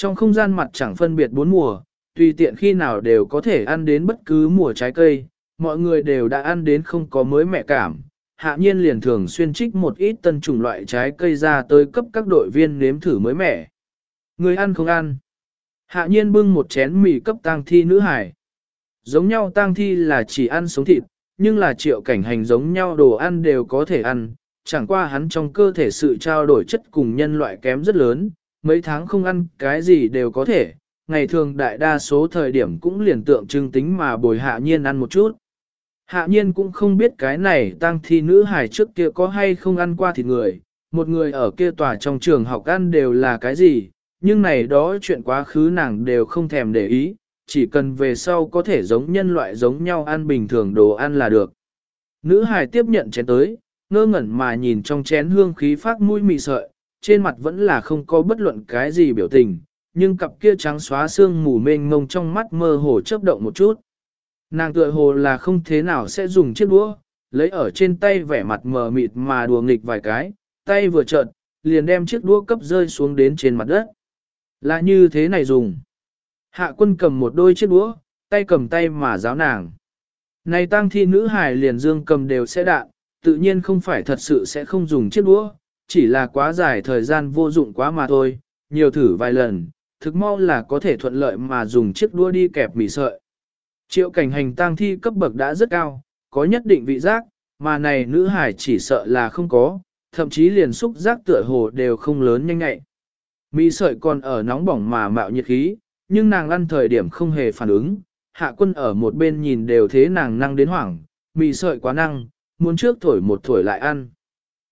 Trong không gian mặt chẳng phân biệt bốn mùa, tùy tiện khi nào đều có thể ăn đến bất cứ mùa trái cây, mọi người đều đã ăn đến không có mới mẹ cảm. Hạ nhiên liền thường xuyên trích một ít tân chủng loại trái cây ra tới cấp các đội viên nếm thử mới mẻ. Người ăn không ăn. Hạ nhiên bưng một chén mì cấp tang thi nữ hải. Giống nhau tang thi là chỉ ăn sống thịt, nhưng là triệu cảnh hành giống nhau đồ ăn đều có thể ăn, chẳng qua hắn trong cơ thể sự trao đổi chất cùng nhân loại kém rất lớn, mấy tháng không ăn cái gì đều có thể, ngày thường đại đa số thời điểm cũng liền tượng trưng tính mà bồi hạ nhiên ăn một chút. Hạ nhiên cũng không biết cái này tăng thi nữ hải trước kia có hay không ăn qua thịt người, một người ở kia tòa trong trường học ăn đều là cái gì, nhưng này đó chuyện quá khứ nàng đều không thèm để ý, chỉ cần về sau có thể giống nhân loại giống nhau ăn bình thường đồ ăn là được. Nữ hải tiếp nhận chén tới, ngơ ngẩn mà nhìn trong chén hương khí phát mũi mị sợi, trên mặt vẫn là không có bất luận cái gì biểu tình, nhưng cặp kia trắng xóa xương mù mênh mông trong mắt mơ hồ chớp động một chút. Nàng tựa hồ là không thế nào sẽ dùng chiếc đũa, lấy ở trên tay vẻ mặt mờ mịt mà đùa nghịch vài cái, tay vừa trợn, liền đem chiếc đũa cấp rơi xuống đến trên mặt đất. Là như thế này dùng. Hạ quân cầm một đôi chiếc đũa, tay cầm tay mà giáo nàng. Này tăng thi nữ hài liền dương cầm đều sẽ đạn, tự nhiên không phải thật sự sẽ không dùng chiếc đũa, chỉ là quá dài thời gian vô dụng quá mà thôi, nhiều thử vài lần, thực mau là có thể thuận lợi mà dùng chiếc đua đi kẹp mì sợi. Triệu cảnh hành tang thi cấp bậc đã rất cao, có nhất định vị giác, mà này nữ hải chỉ sợ là không có, thậm chí liền xúc giác tựa hồ đều không lớn nhanh ngại. Mì sợi còn ở nóng bỏng mà mạo nhiệt khí, nhưng nàng ăn thời điểm không hề phản ứng, hạ quân ở một bên nhìn đều thế nàng năng đến hoảng, mì sợi quá năng, muốn trước thổi một thổi lại ăn.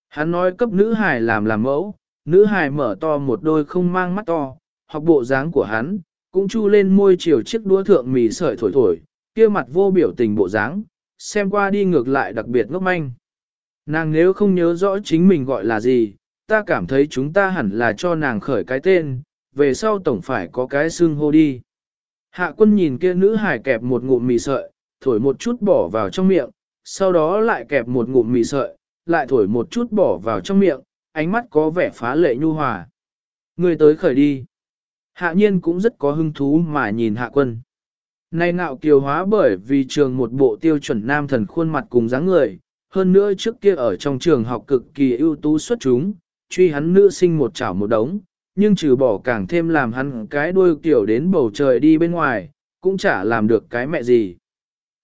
Hắn nói cấp nữ hài làm làm mẫu, nữ hài mở to một đôi không mang mắt to, học bộ dáng của hắn, cũng chu lên môi chiều chiếc đũa thượng mì sợi thổi thổi, kia mặt vô biểu tình bộ dáng, xem qua đi ngược lại đặc biệt ngốc manh. Nàng nếu không nhớ rõ chính mình gọi là gì, ta cảm thấy chúng ta hẳn là cho nàng khởi cái tên, về sau tổng phải có cái xương hô đi. Hạ quân nhìn kia nữ hài kẹp một ngụm mì sợi, thổi một chút bỏ vào trong miệng, sau đó lại kẹp một ngụm mì sợi, lại thổi một chút bỏ vào trong miệng, ánh mắt có vẻ phá lệ nhu hòa. Người tới khởi đi. Hạ nhiên cũng rất có hứng thú mà nhìn hạ quân. Nay ngạo kiều hóa bởi vì trường một bộ tiêu chuẩn nam thần khuôn mặt cùng dáng người, hơn nữa trước kia ở trong trường học cực kỳ ưu tú xuất chúng, truy hắn nữ sinh một chảo một đống, nhưng trừ bỏ càng thêm làm hắn cái đuôi kiểu đến bầu trời đi bên ngoài, cũng chả làm được cái mẹ gì.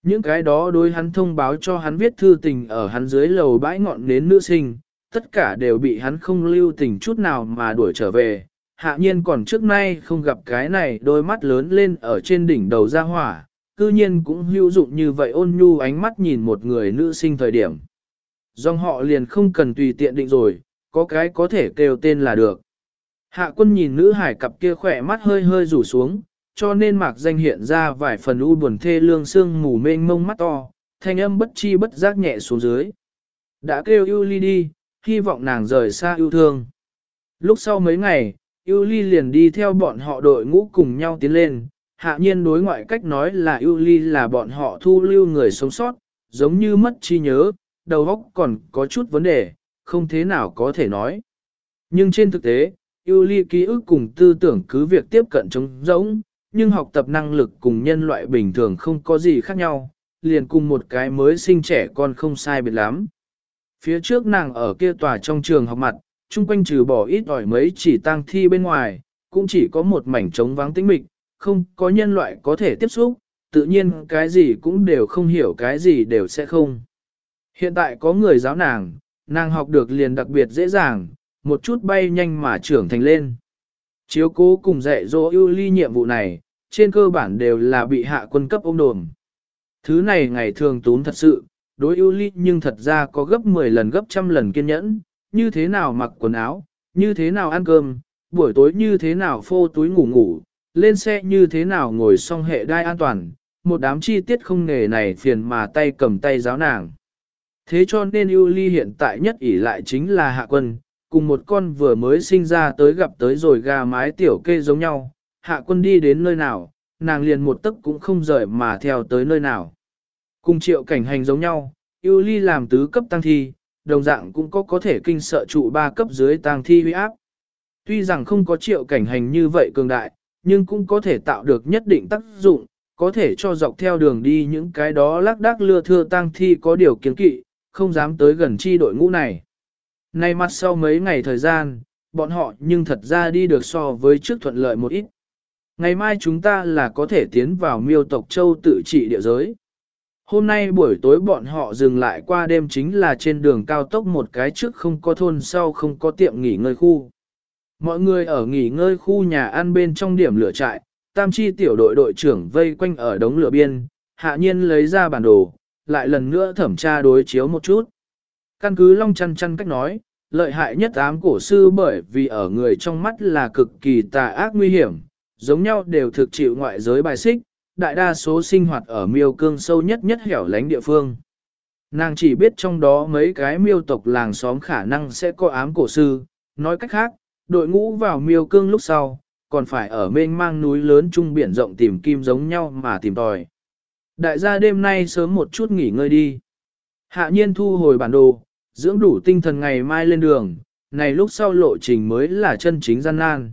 Những cái đó đối hắn thông báo cho hắn viết thư tình ở hắn dưới lầu bãi ngọn nến nữ sinh, tất cả đều bị hắn không lưu tình chút nào mà đuổi trở về. Hạ nhiên còn trước nay không gặp cái này đôi mắt lớn lên ở trên đỉnh đầu ra hỏa, cư nhiên cũng hữu dụng như vậy ôn nhu ánh mắt nhìn một người nữ sinh thời điểm. Dòng họ liền không cần tùy tiện định rồi, có cái có thể kêu tên là được. Hạ quân nhìn nữ hải cặp kia khỏe mắt hơi hơi rủ xuống, cho nên mạc danh hiện ra vài phần u buồn thê lương sương mù mênh mông mắt to, thanh âm bất chi bất giác nhẹ xuống dưới. Đã kêu yêu ly đi, hy vọng nàng rời xa yêu thương. Lúc sau mấy ngày, yêu ly liền đi theo bọn họ đội ngũ cùng nhau tiến lên, hạ nhiên đối ngoại cách nói là yêu ly là bọn họ thu lưu người sống sót, giống như mất trí nhớ, đầu óc còn có chút vấn đề, không thế nào có thể nói. Nhưng trên thực tế, yêu ly ký ức cùng tư tưởng cứ việc tiếp cận trống rỗng, nhưng học tập năng lực cùng nhân loại bình thường không có gì khác nhau, liền cùng một cái mới sinh trẻ con không sai biệt lắm. Phía trước nàng ở kia tòa trong trường học mặt, chung quanh trừ bỏ ít ỏi mấy chỉ tang thi bên ngoài, cũng chỉ có một mảnh trống vắng tĩnh mịch, không có nhân loại có thể tiếp xúc, tự nhiên cái gì cũng đều không hiểu cái gì đều sẽ không. Hiện tại có người giáo nàng, nàng học được liền đặc biệt dễ dàng, một chút bay nhanh mà trưởng thành lên. Chiếu cố cùng dạy dỗ ưu ly nhiệm vụ này, trên cơ bản đều là bị hạ quân cấp ôm đồm. Thứ này ngày thường tốn thật sự, đối ưu ly nhưng thật ra có gấp 10 lần gấp trăm lần kiên nhẫn, như thế nào mặc quần áo, như thế nào ăn cơm, buổi tối như thế nào phô túi ngủ ngủ, lên xe như thế nào ngồi xong hệ đai an toàn, một đám chi tiết không nghề này phiền mà tay cầm tay giáo nàng. Thế cho nên ưu ly hiện tại nhất ỷ lại chính là hạ quân, cùng một con vừa mới sinh ra tới gặp tới rồi gà mái tiểu kê giống nhau, hạ quân đi đến nơi nào, nàng liền một tấc cũng không rời mà theo tới nơi nào. Cùng triệu cảnh hành giống nhau, yêu ly làm tứ cấp tăng thi, đồng dạng cũng có có thể kinh sợ trụ ba cấp dưới tăng thi huy áp. Tuy rằng không có triệu cảnh hành như vậy cường đại, nhưng cũng có thể tạo được nhất định tác dụng, có thể cho dọc theo đường đi những cái đó lác đác lưa thưa tăng thi có điều kiến kỵ, không dám tới gần chi đội ngũ này. Nay mặt sau mấy ngày thời gian, bọn họ nhưng thật ra đi được so với trước thuận lợi một ít. Ngày mai chúng ta là có thể tiến vào miêu tộc châu tự trị địa giới. Hôm nay buổi tối bọn họ dừng lại qua đêm chính là trên đường cao tốc một cái trước không có thôn sau không có tiệm nghỉ ngơi khu. Mọi người ở nghỉ ngơi khu nhà ăn bên trong điểm lửa trại, tam chi tiểu đội đội trưởng vây quanh ở đống lửa biên, hạ nhiên lấy ra bản đồ, lại lần nữa thẩm tra đối chiếu một chút. Căn cứ long chăn chăn cách nói, lợi hại nhất ám cổ sư bởi vì ở người trong mắt là cực kỳ tà ác nguy hiểm, giống nhau đều thực chịu ngoại giới bài xích, đại đa số sinh hoạt ở miêu cương sâu nhất nhất hẻo lánh địa phương. Nàng chỉ biết trong đó mấy cái miêu tộc làng xóm khả năng sẽ có ám cổ sư, nói cách khác, đội ngũ vào miêu cương lúc sau, còn phải ở mênh mang núi lớn trung biển rộng tìm kim giống nhau mà tìm tòi. Đại gia đêm nay sớm một chút nghỉ ngơi đi. Hạ nhiên thu hồi bản đồ, dưỡng đủ tinh thần ngày mai lên đường, này lúc sau lộ trình mới là chân chính gian nan.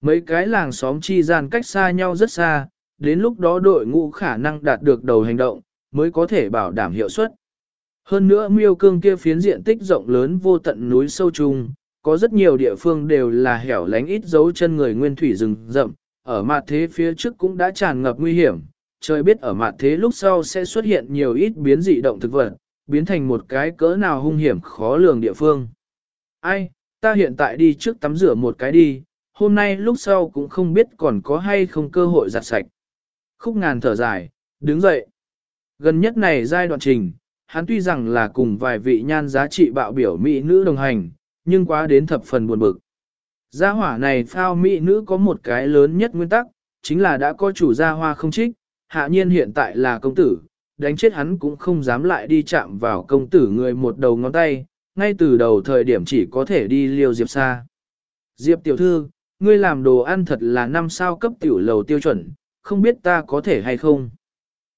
Mấy cái làng xóm chi gian cách xa nhau rất xa, đến lúc đó đội ngũ khả năng đạt được đầu hành động, mới có thể bảo đảm hiệu suất. Hơn nữa miêu cương kia phiến diện tích rộng lớn vô tận núi sâu trùng, có rất nhiều địa phương đều là hẻo lánh ít dấu chân người nguyên thủy rừng rậm, ở mặt thế phía trước cũng đã tràn ngập nguy hiểm, trời biết ở mặt thế lúc sau sẽ xuất hiện nhiều ít biến dị động thực vật, biến thành một cái cỡ nào hung hiểm khó lường địa phương. Ai, ta hiện tại đi trước tắm rửa một cái đi, hôm nay lúc sau cũng không biết còn có hay không cơ hội giặt sạch. Khúc ngàn thở dài, đứng dậy. Gần nhất này giai đoạn trình, hắn tuy rằng là cùng vài vị nhan giá trị bạo biểu mỹ nữ đồng hành, nhưng quá đến thập phần buồn bực. Gia hỏa này phao mỹ nữ có một cái lớn nhất nguyên tắc, chính là đã có chủ gia hoa không trích, hạ nhiên hiện tại là công tử, đánh chết hắn cũng không dám lại đi chạm vào công tử người một đầu ngón tay, ngay từ đầu thời điểm chỉ có thể đi liêu Diệp xa. Diệp tiểu thư, ngươi làm đồ ăn thật là năm sao cấp tiểu lầu tiêu chuẩn, không biết ta có thể hay không.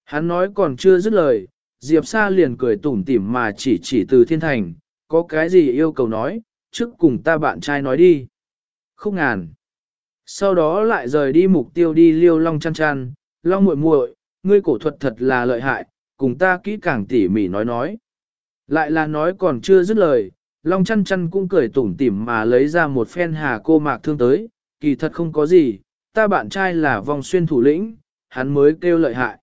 Hắn nói còn chưa dứt lời, Diệp Sa liền cười tủm tỉm mà chỉ chỉ từ thiên thành, có cái gì yêu cầu nói, trước cùng ta bạn trai nói đi. Không ngàn. Sau đó lại rời đi mục tiêu đi liêu long chăn chăn, long muội muội, ngươi cổ thuật thật là lợi hại, cùng ta kỹ càng tỉ mỉ nói nói. Lại là nói còn chưa dứt lời, long chăn chăn cũng cười tủm tỉm mà lấy ra một phen hà cô mạc thương tới, kỳ thật không có gì, ta bạn trai là vòng xuyên thủ lĩnh, hắn mới kêu lợi hại.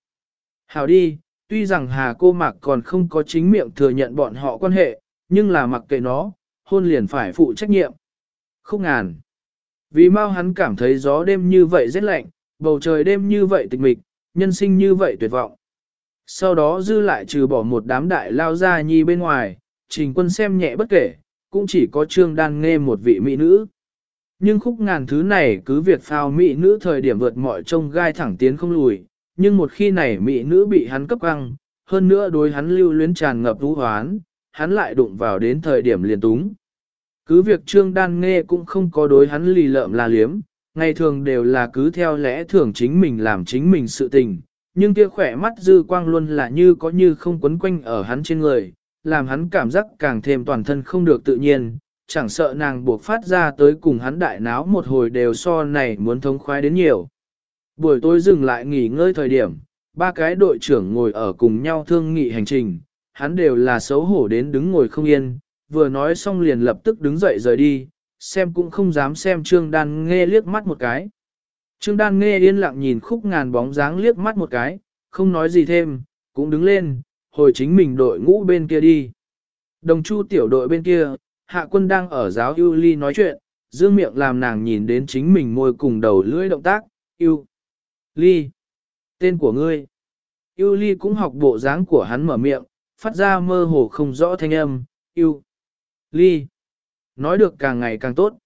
Hào đi, tuy rằng hà cô mạc còn không có chính miệng thừa nhận bọn họ quan hệ, nhưng là mặc kệ nó, hôn liền phải phụ trách nhiệm. Không ngàn. Vì mau hắn cảm thấy gió đêm như vậy rất lạnh, bầu trời đêm như vậy tịch mịch, nhân sinh như vậy tuyệt vọng. Sau đó dư lại trừ bỏ một đám đại lao ra nhi bên ngoài, trình quân xem nhẹ bất kể, cũng chỉ có trương đan nghe một vị mỹ nữ. Nhưng khúc ngàn thứ này cứ việc phao mỹ nữ thời điểm vượt mọi trông gai thẳng tiến không lùi, nhưng một khi này mỹ nữ bị hắn cấp căng, hơn nữa đối hắn lưu luyến tràn ngập vũ hoán, hắn lại đụng vào đến thời điểm liền túng. Cứ việc Trương Đan Nghe cũng không có đối hắn lì lợm la liếm, ngày thường đều là cứ theo lẽ thường chính mình làm chính mình sự tình, nhưng kia khỏe mắt dư quang luôn là như có như không quấn quanh ở hắn trên người, làm hắn cảm giác càng thêm toàn thân không được tự nhiên, chẳng sợ nàng buộc phát ra tới cùng hắn đại náo một hồi đều so này muốn thống khoái đến nhiều. Buổi tối dừng lại nghỉ ngơi thời điểm, ba cái đội trưởng ngồi ở cùng nhau thương nghị hành trình, hắn đều là xấu hổ đến đứng ngồi không yên, vừa nói xong liền lập tức đứng dậy rời đi, xem cũng không dám xem Trương Đan nghe liếc mắt một cái. Trương Đan nghe yên lặng nhìn khúc ngàn bóng dáng liếc mắt một cái, không nói gì thêm, cũng đứng lên, hồi chính mình đội ngũ bên kia đi. Đồng chu tiểu đội bên kia, hạ quân đang ở giáo yêu ly nói chuyện, dương miệng làm nàng nhìn đến chính mình môi cùng đầu lưỡi động tác, yêu. Ly. Tên của ngươi. Yêu ly cũng học bộ dáng của hắn mở miệng, phát ra mơ hồ không rõ thanh âm, yêu. Ly. Nói được càng ngày càng tốt.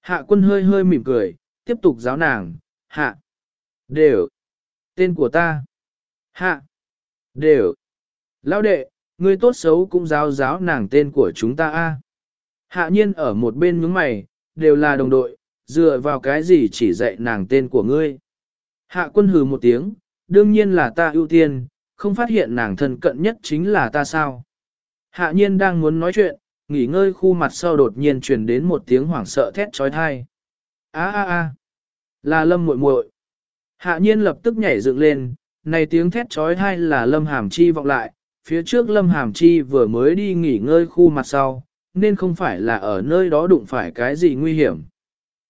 Hạ quân hơi hơi mỉm cười, tiếp tục giáo nàng, hạ. Đều. Tên của ta. Hạ. Đều. Lão đệ, ngươi tốt xấu cũng giáo giáo nàng tên của chúng ta a. Hạ nhiên ở một bên nhướng mày, đều là đồng đội, dựa vào cái gì chỉ dạy nàng tên của ngươi. Hạ quân hừ một tiếng, đương nhiên là ta ưu tiên, không phát hiện nàng thân cận nhất chính là ta sao. Hạ nhiên đang muốn nói chuyện, nghỉ ngơi khu mặt sau đột nhiên truyền đến một tiếng hoảng sợ thét trói thai. Á á á, là lâm muội muội. Hạ nhiên lập tức nhảy dựng lên, này tiếng thét trói tai là lâm hàm chi vọng lại, phía trước lâm hàm chi vừa mới đi nghỉ ngơi khu mặt sau, nên không phải là ở nơi đó đụng phải cái gì nguy hiểm.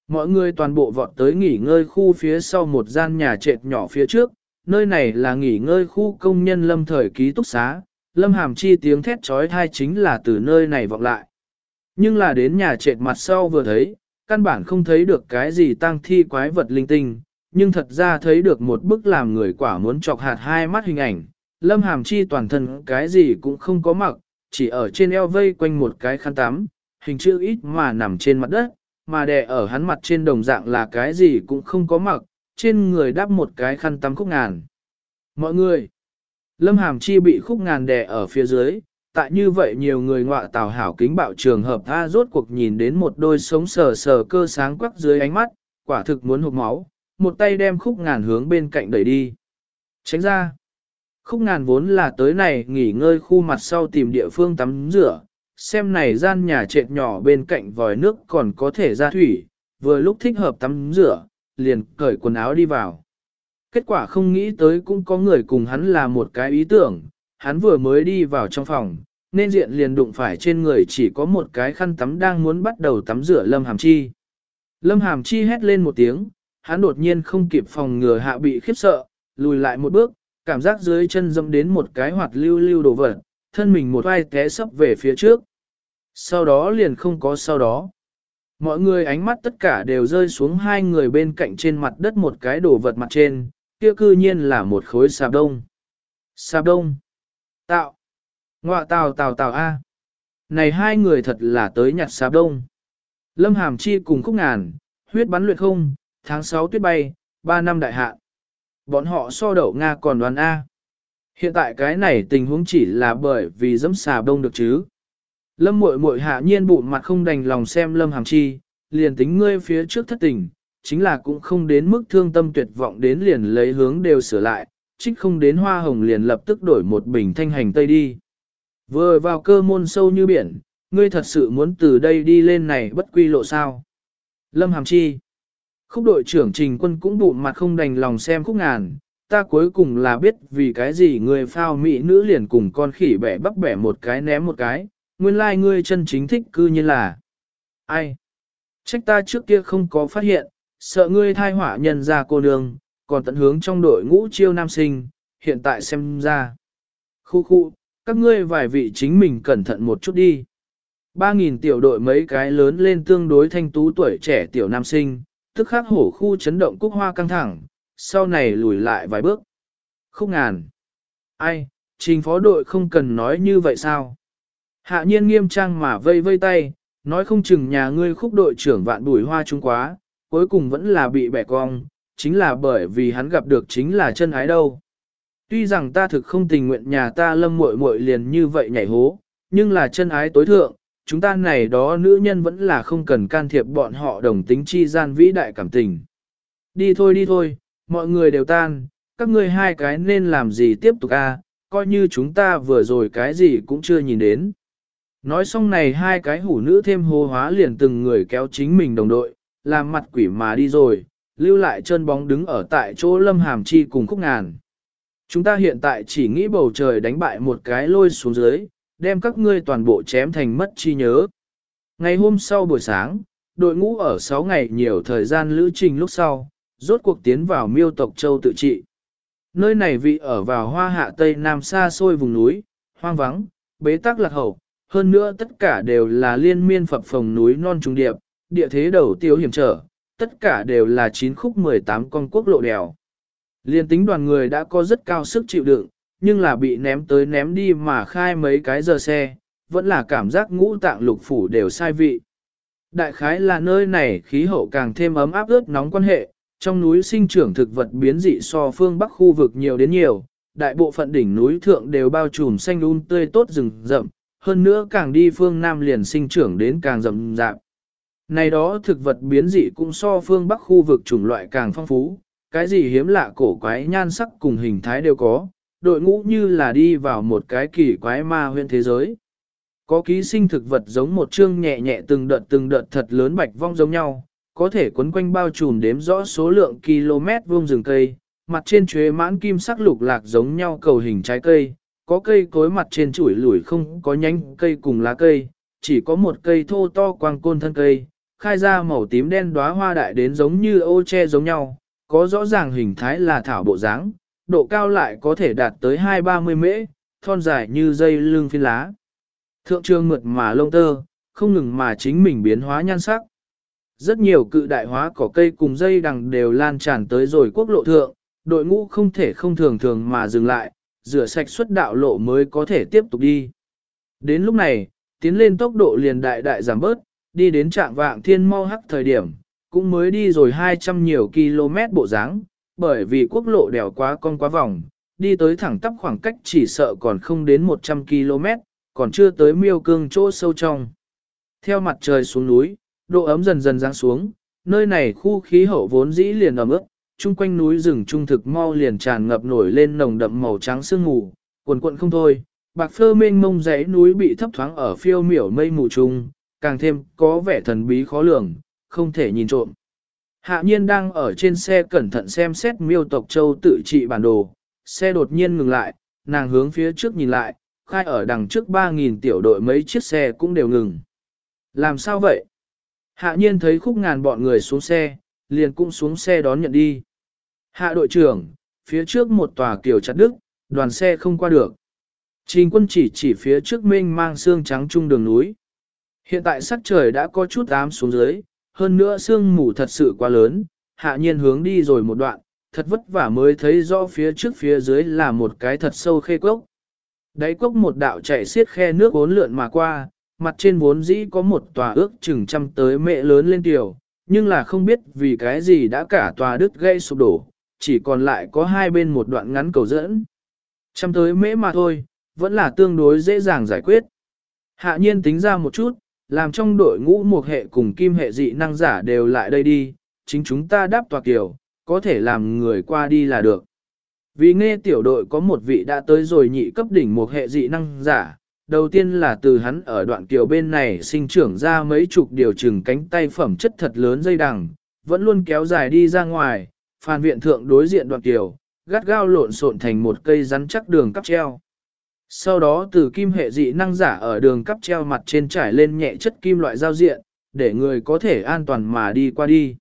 Mọi người toàn bộ vọt tới nghỉ ngơi khu phía sau một gian nhà trệt nhỏ phía trước, nơi này là nghỉ ngơi khu công nhân lâm thời ký túc xá, lâm hàm chi tiếng thét trói thai chính là từ nơi này vọng lại. Nhưng là đến nhà trệt mặt sau vừa thấy, căn bản không thấy được cái gì tang thi quái vật linh tinh, nhưng thật ra thấy được một bức làm người quả muốn chọc hạt hai mắt hình ảnh. Lâm hàm chi toàn thân cái gì cũng không có mặc, chỉ ở trên eo vây quanh một cái khăn tắm, hình chữ ít mà nằm trên mặt đất, mà đè ở hắn mặt trên đồng dạng là cái gì cũng không có mặc, trên người đắp một cái khăn tắm khúc ngàn. Mọi người, Lâm Hàm Chi bị khúc ngàn đè ở phía dưới, tại như vậy nhiều người ngọa tào hảo kính bạo trường hợp tha rốt cuộc nhìn đến một đôi sống sờ sờ cơ sáng quắc dưới ánh mắt, quả thực muốn hụt máu, một tay đem khúc ngàn hướng bên cạnh đẩy đi. Tránh ra, khúc ngàn vốn là tới này nghỉ ngơi khu mặt sau tìm địa phương tắm rửa, xem này gian nhà trệt nhỏ bên cạnh vòi nước còn có thể ra thủy, vừa lúc thích hợp tắm rửa, liền cởi quần áo đi vào. Kết quả không nghĩ tới cũng có người cùng hắn là một cái ý tưởng, hắn vừa mới đi vào trong phòng, nên diện liền đụng phải trên người chỉ có một cái khăn tắm đang muốn bắt đầu tắm rửa Lâm Hàm Chi. Lâm Hàm Chi hét lên một tiếng, hắn đột nhiên không kịp phòng ngừa hạ bị khiếp sợ, lùi lại một bước, cảm giác dưới chân dâm đến một cái hoạt lưu lưu đồ vật, thân mình một vai té sấp về phía trước. Sau đó liền không có sau đó. Mọi người ánh mắt tất cả đều rơi xuống hai người bên cạnh trên mặt đất một cái đồ vật mặt trên, kia cư nhiên là một khối sạp đông. Sạp đông. Tạo. Ngoạ tào tào tào A. Này hai người thật là tới nhặt xá đông. Lâm Hàm Chi cùng khúc ngàn, huyết bắn luyện không, tháng 6 tuyết bay, 3 năm đại hạ. Bọn họ so đậu Nga còn đoàn A. Hiện tại cái này tình huống chỉ là bởi vì dẫm xà đông được chứ. Lâm muội muội hạ nhiên bụng mặt không đành lòng xem Lâm Hàm Chi, liền tính ngươi phía trước thất tình, chính là cũng không đến mức thương tâm tuyệt vọng đến liền lấy hướng đều sửa lại, trích không đến hoa hồng liền lập tức đổi một bình thanh hành tây đi. Vừa vào cơ môn sâu như biển, ngươi thật sự muốn từ đây đi lên này bất quy lộ sao. Lâm Hàm Chi Khúc đội trưởng Trình Quân cũng bụng mặt không đành lòng xem khúc ngàn, ta cuối cùng là biết vì cái gì người phao mỹ nữ liền cùng con khỉ bẻ bắp bẻ một cái ném một cái, nguyên lai like ngươi chân chính thích cư như là. Ai? Trách ta trước kia không có phát hiện, sợ ngươi thai hỏa nhân ra cô nương, còn tận hướng trong đội ngũ chiêu nam sinh, hiện tại xem ra. Khu khu, các ngươi vài vị chính mình cẩn thận một chút đi. Ba nghìn tiểu đội mấy cái lớn lên tương đối thanh tú tuổi trẻ tiểu nam sinh, tức khắc hổ khu chấn động cúc hoa căng thẳng, sau này lùi lại vài bước. Khúc ngàn. Ai, trình phó đội không cần nói như vậy sao? Hạ nhiên nghiêm trang mà vây vây tay, nói không chừng nhà ngươi khúc đội trưởng vạn bùi hoa trung quá, cuối cùng vẫn là bị bẻ cong, chính là bởi vì hắn gặp được chính là chân ái đâu. Tuy rằng ta thực không tình nguyện nhà ta lâm muội muội liền như vậy nhảy hố, nhưng là chân ái tối thượng, chúng ta này đó nữ nhân vẫn là không cần can thiệp bọn họ đồng tính chi gian vĩ đại cảm tình. Đi thôi đi thôi, mọi người đều tan, các ngươi hai cái nên làm gì tiếp tục a? coi như chúng ta vừa rồi cái gì cũng chưa nhìn đến. Nói xong này hai cái hủ nữ thêm hô hóa liền từng người kéo chính mình đồng đội, làm mặt quỷ mà đi rồi, lưu lại chân bóng đứng ở tại chỗ lâm hàm chi cùng khúc ngàn. Chúng ta hiện tại chỉ nghĩ bầu trời đánh bại một cái lôi xuống dưới, đem các ngươi toàn bộ chém thành mất chi nhớ. Ngày hôm sau buổi sáng, đội ngũ ở 6 ngày nhiều thời gian lữ trình lúc sau, rốt cuộc tiến vào miêu tộc châu tự trị. Nơi này vị ở vào hoa hạ tây nam xa xôi vùng núi, hoang vắng, bế tắc lạc hậu, hơn nữa tất cả đều là liên miên phập phồng núi non trung điệp, địa thế đầu tiêu hiểm trở, tất cả đều là 9 khúc 18 con quốc lộ đèo. Liên tính đoàn người đã có rất cao sức chịu đựng, nhưng là bị ném tới ném đi mà khai mấy cái giờ xe, vẫn là cảm giác ngũ tạng lục phủ đều sai vị. Đại khái là nơi này khí hậu càng thêm ấm áp ướt nóng quan hệ, trong núi sinh trưởng thực vật biến dị so phương bắc khu vực nhiều đến nhiều, đại bộ phận đỉnh núi thượng đều bao trùm xanh un um tươi tốt rừng rậm, hơn nữa càng đi phương Nam liền sinh trưởng đến càng rậm rạp. Này đó thực vật biến dị cũng so phương Bắc khu vực chủng loại càng phong phú, cái gì hiếm lạ cổ quái nhan sắc cùng hình thái đều có, đội ngũ như là đi vào một cái kỳ quái ma huyên thế giới. Có ký sinh thực vật giống một chương nhẹ nhẹ từng đợt từng đợt thật lớn bạch vong giống nhau, có thể quấn quanh bao trùm đếm rõ số lượng km vuông rừng cây, mặt trên chuế mãn kim sắc lục lạc giống nhau cầu hình trái cây, có cây cối mặt trên chuỗi lủi không có nhánh cây cùng lá cây, chỉ có một cây thô to quang côn thân cây, khai ra màu tím đen đóa hoa đại đến giống như ô che giống nhau, có rõ ràng hình thái là thảo bộ dáng, độ cao lại có thể đạt tới 2-30 mễ, thon dài như dây lưng phiên lá. Thượng trường mượt mà lông tơ, không ngừng mà chính mình biến hóa nhan sắc. Rất nhiều cự đại hóa cỏ cây cùng dây đằng đều lan tràn tới rồi quốc lộ thượng, đội ngũ không thể không thường thường mà dừng lại, rửa sạch xuất đạo lộ mới có thể tiếp tục đi. Đến lúc này, tiến lên tốc độ liền đại đại giảm bớt, đi đến trạng vạng thiên mau hắc thời điểm, cũng mới đi rồi 200 nhiều km bộ dáng, bởi vì quốc lộ đèo quá con quá vòng, đi tới thẳng tắp khoảng cách chỉ sợ còn không đến 100 km, còn chưa tới miêu cương chỗ sâu trong. Theo mặt trời xuống núi, độ ấm dần dần giáng xuống, nơi này khu khí hậu vốn dĩ liền ẩm ướt, chung quanh núi rừng trung thực mau liền tràn ngập nổi lên nồng đậm màu trắng sương mù, cuồn cuộn không thôi, bạc phơ mênh mông dãy núi bị thấp thoáng ở phiêu miểu mây mù trung, càng thêm có vẻ thần bí khó lường, không thể nhìn trộm. Hạ nhiên đang ở trên xe cẩn thận xem xét miêu tộc châu tự trị bản đồ, xe đột nhiên ngừng lại, nàng hướng phía trước nhìn lại, khai ở đằng trước 3.000 tiểu đội mấy chiếc xe cũng đều ngừng. Làm sao vậy? Hạ nhiên thấy khúc ngàn bọn người xuống xe, liền cũng xuống xe đón nhận đi. Hạ đội trưởng, phía trước một tòa kiểu chặt đức, đoàn xe không qua được. Trình quân chỉ chỉ phía trước mênh mang xương trắng trung đường núi. Hiện tại sắc trời đã có chút ám xuống dưới, hơn nữa sương mù thật sự quá lớn, hạ nhiên hướng đi rồi một đoạn, thật vất vả mới thấy rõ phía trước phía dưới là một cái thật sâu khê cốc. Đáy cốc một đạo chạy xiết khe nước bốn lượn mà qua, mặt trên vốn dĩ có một tòa ước chừng trăm tới mẹ lớn lên tiểu, nhưng là không biết vì cái gì đã cả tòa đứt gây sụp đổ, chỉ còn lại có hai bên một đoạn ngắn cầu dẫn. Trăm tới mễ mà thôi, vẫn là tương đối dễ dàng giải quyết. Hạ nhiên tính ra một chút, làm trong đội ngũ một hệ cùng kim hệ dị năng giả đều lại đây đi, chính chúng ta đáp tòa kiểu, có thể làm người qua đi là được. Vì nghe tiểu đội có một vị đã tới rồi nhị cấp đỉnh một hệ dị năng giả, đầu tiên là từ hắn ở đoạn kiều bên này sinh trưởng ra mấy chục điều chừng cánh tay phẩm chất thật lớn dây đằng, vẫn luôn kéo dài đi ra ngoài, phàn viện thượng đối diện đoạn kiều, gắt gao lộn xộn thành một cây rắn chắc đường cắp treo. Sau đó từ kim hệ dị năng giả ở đường cắp treo mặt trên trải lên nhẹ chất kim loại giao diện, để người có thể an toàn mà đi qua đi.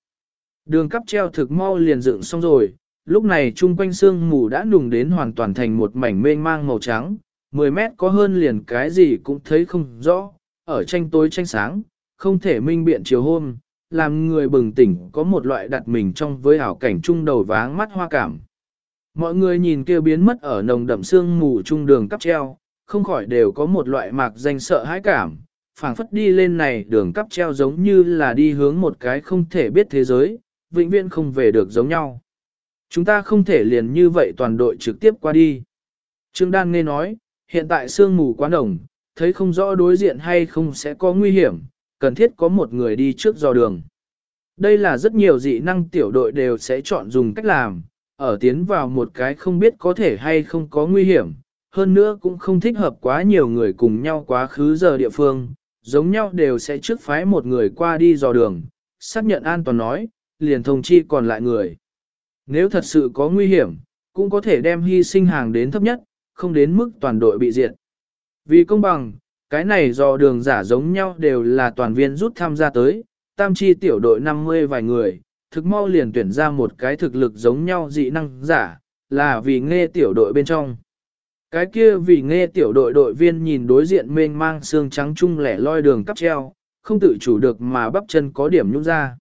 Đường cắp treo thực mau liền dựng xong rồi, lúc này chung quanh sương mù đã nùng đến hoàn toàn thành một mảnh mênh mang màu trắng, 10 mét có hơn liền cái gì cũng thấy không rõ, ở tranh tối tranh sáng, không thể minh biện chiều hôm, làm người bừng tỉnh có một loại đặt mình trong với ảo cảnh trung đầu váng mắt hoa cảm. Mọi người nhìn kia biến mất ở nồng đậm sương mù trung đường cắp treo, không khỏi đều có một loại mạc danh sợ hãi cảm, phảng phất đi lên này đường cắp treo giống như là đi hướng một cái không thể biết thế giới, vĩnh viễn không về được giống nhau. Chúng ta không thể liền như vậy toàn đội trực tiếp qua đi. Trương Đan nghe nói, hiện tại sương mù quá nồng, thấy không rõ đối diện hay không sẽ có nguy hiểm, cần thiết có một người đi trước dò đường. Đây là rất nhiều dị năng tiểu đội đều sẽ chọn dùng cách làm, ở tiến vào một cái không biết có thể hay không có nguy hiểm, hơn nữa cũng không thích hợp quá nhiều người cùng nhau quá khứ giờ địa phương, giống nhau đều sẽ trước phái một người qua đi dò đường, xác nhận an toàn nói, liền thông chi còn lại người. Nếu thật sự có nguy hiểm, cũng có thể đem hy sinh hàng đến thấp nhất, không đến mức toàn đội bị diệt. Vì công bằng, cái này do đường giả giống nhau đều là toàn viên rút tham gia tới, tam chi tiểu đội 50 vài người, thực mau liền tuyển ra một cái thực lực giống nhau dị năng giả, là vì nghe tiểu đội bên trong. Cái kia vì nghe tiểu đội đội viên nhìn đối diện mênh mang xương trắng chung lẻ loi đường cắp treo, không tự chủ được mà bắp chân có điểm nhúc ra.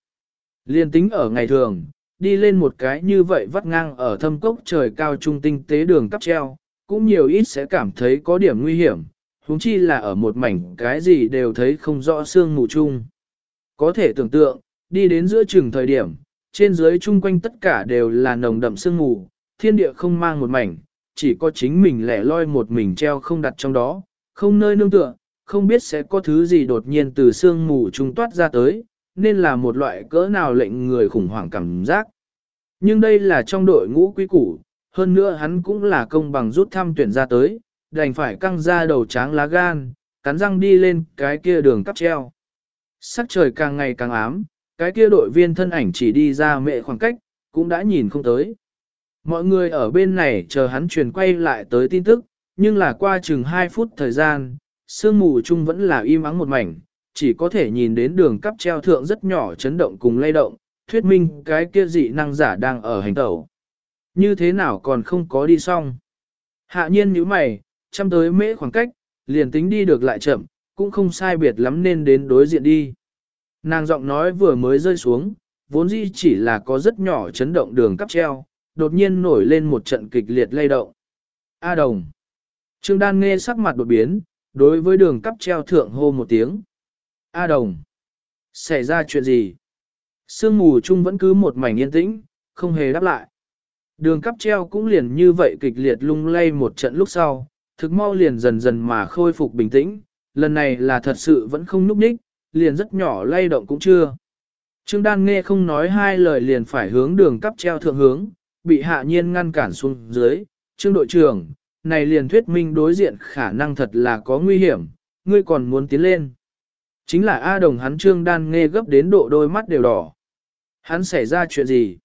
Liên tính ở ngày thường, đi lên một cái như vậy vắt ngang ở thâm cốc trời cao trung tinh tế đường cắp treo, cũng nhiều ít sẽ cảm thấy có điểm nguy hiểm, huống chi là ở một mảnh cái gì đều thấy không rõ xương mù chung. Có thể tưởng tượng, đi đến giữa chừng thời điểm, trên dưới chung quanh tất cả đều là nồng đậm sương mù, thiên địa không mang một mảnh, chỉ có chính mình lẻ loi một mình treo không đặt trong đó, không nơi nương tựa, không biết sẽ có thứ gì đột nhiên từ sương mù trung toát ra tới, nên là một loại cỡ nào lệnh người khủng hoảng cảm giác. Nhưng đây là trong đội ngũ quý củ, hơn nữa hắn cũng là công bằng rút thăm tuyển ra tới, đành phải căng ra đầu tráng lá gan, cắn răng đi lên cái kia đường cắp treo. Sắc trời càng ngày càng ám, cái kia đội viên thân ảnh chỉ đi ra mệ khoảng cách, cũng đã nhìn không tới. Mọi người ở bên này chờ hắn truyền quay lại tới tin tức, nhưng là qua chừng 2 phút thời gian, sương mù chung vẫn là im ắng một mảnh, chỉ có thể nhìn đến đường cắp treo thượng rất nhỏ chấn động cùng lay động, thuyết minh cái kia dị năng giả đang ở hành tẩu. Như thế nào còn không có đi xong. Hạ nhiên nhíu mày, chăm tới mễ khoảng cách, liền tính đi được lại chậm, cũng không sai biệt lắm nên đến đối diện đi. Nàng giọng nói vừa mới rơi xuống, vốn dĩ chỉ là có rất nhỏ chấn động đường cắp treo, đột nhiên nổi lên một trận kịch liệt lay động. A đồng. Trương Đan nghe sắc mặt đột biến, đối với đường cắp treo thượng hô một tiếng. A đồng. Xảy ra chuyện gì? Sương mù chung vẫn cứ một mảnh yên tĩnh, không hề đáp lại. Đường cắp treo cũng liền như vậy kịch liệt lung lay một trận lúc sau, thực mau liền dần dần mà khôi phục bình tĩnh, lần này là thật sự vẫn không núp ních, liền rất nhỏ lay động cũng chưa. Trương Đan nghe không nói hai lời liền phải hướng đường cắp treo thượng hướng, bị hạ nhiên ngăn cản xuống dưới. Trương đội trưởng, này liền thuyết minh đối diện khả năng thật là có nguy hiểm, ngươi còn muốn tiến lên. Chính là A đồng hắn Trương Đan nghe gấp đến độ đôi mắt đều đỏ. Hắn xảy ra chuyện gì?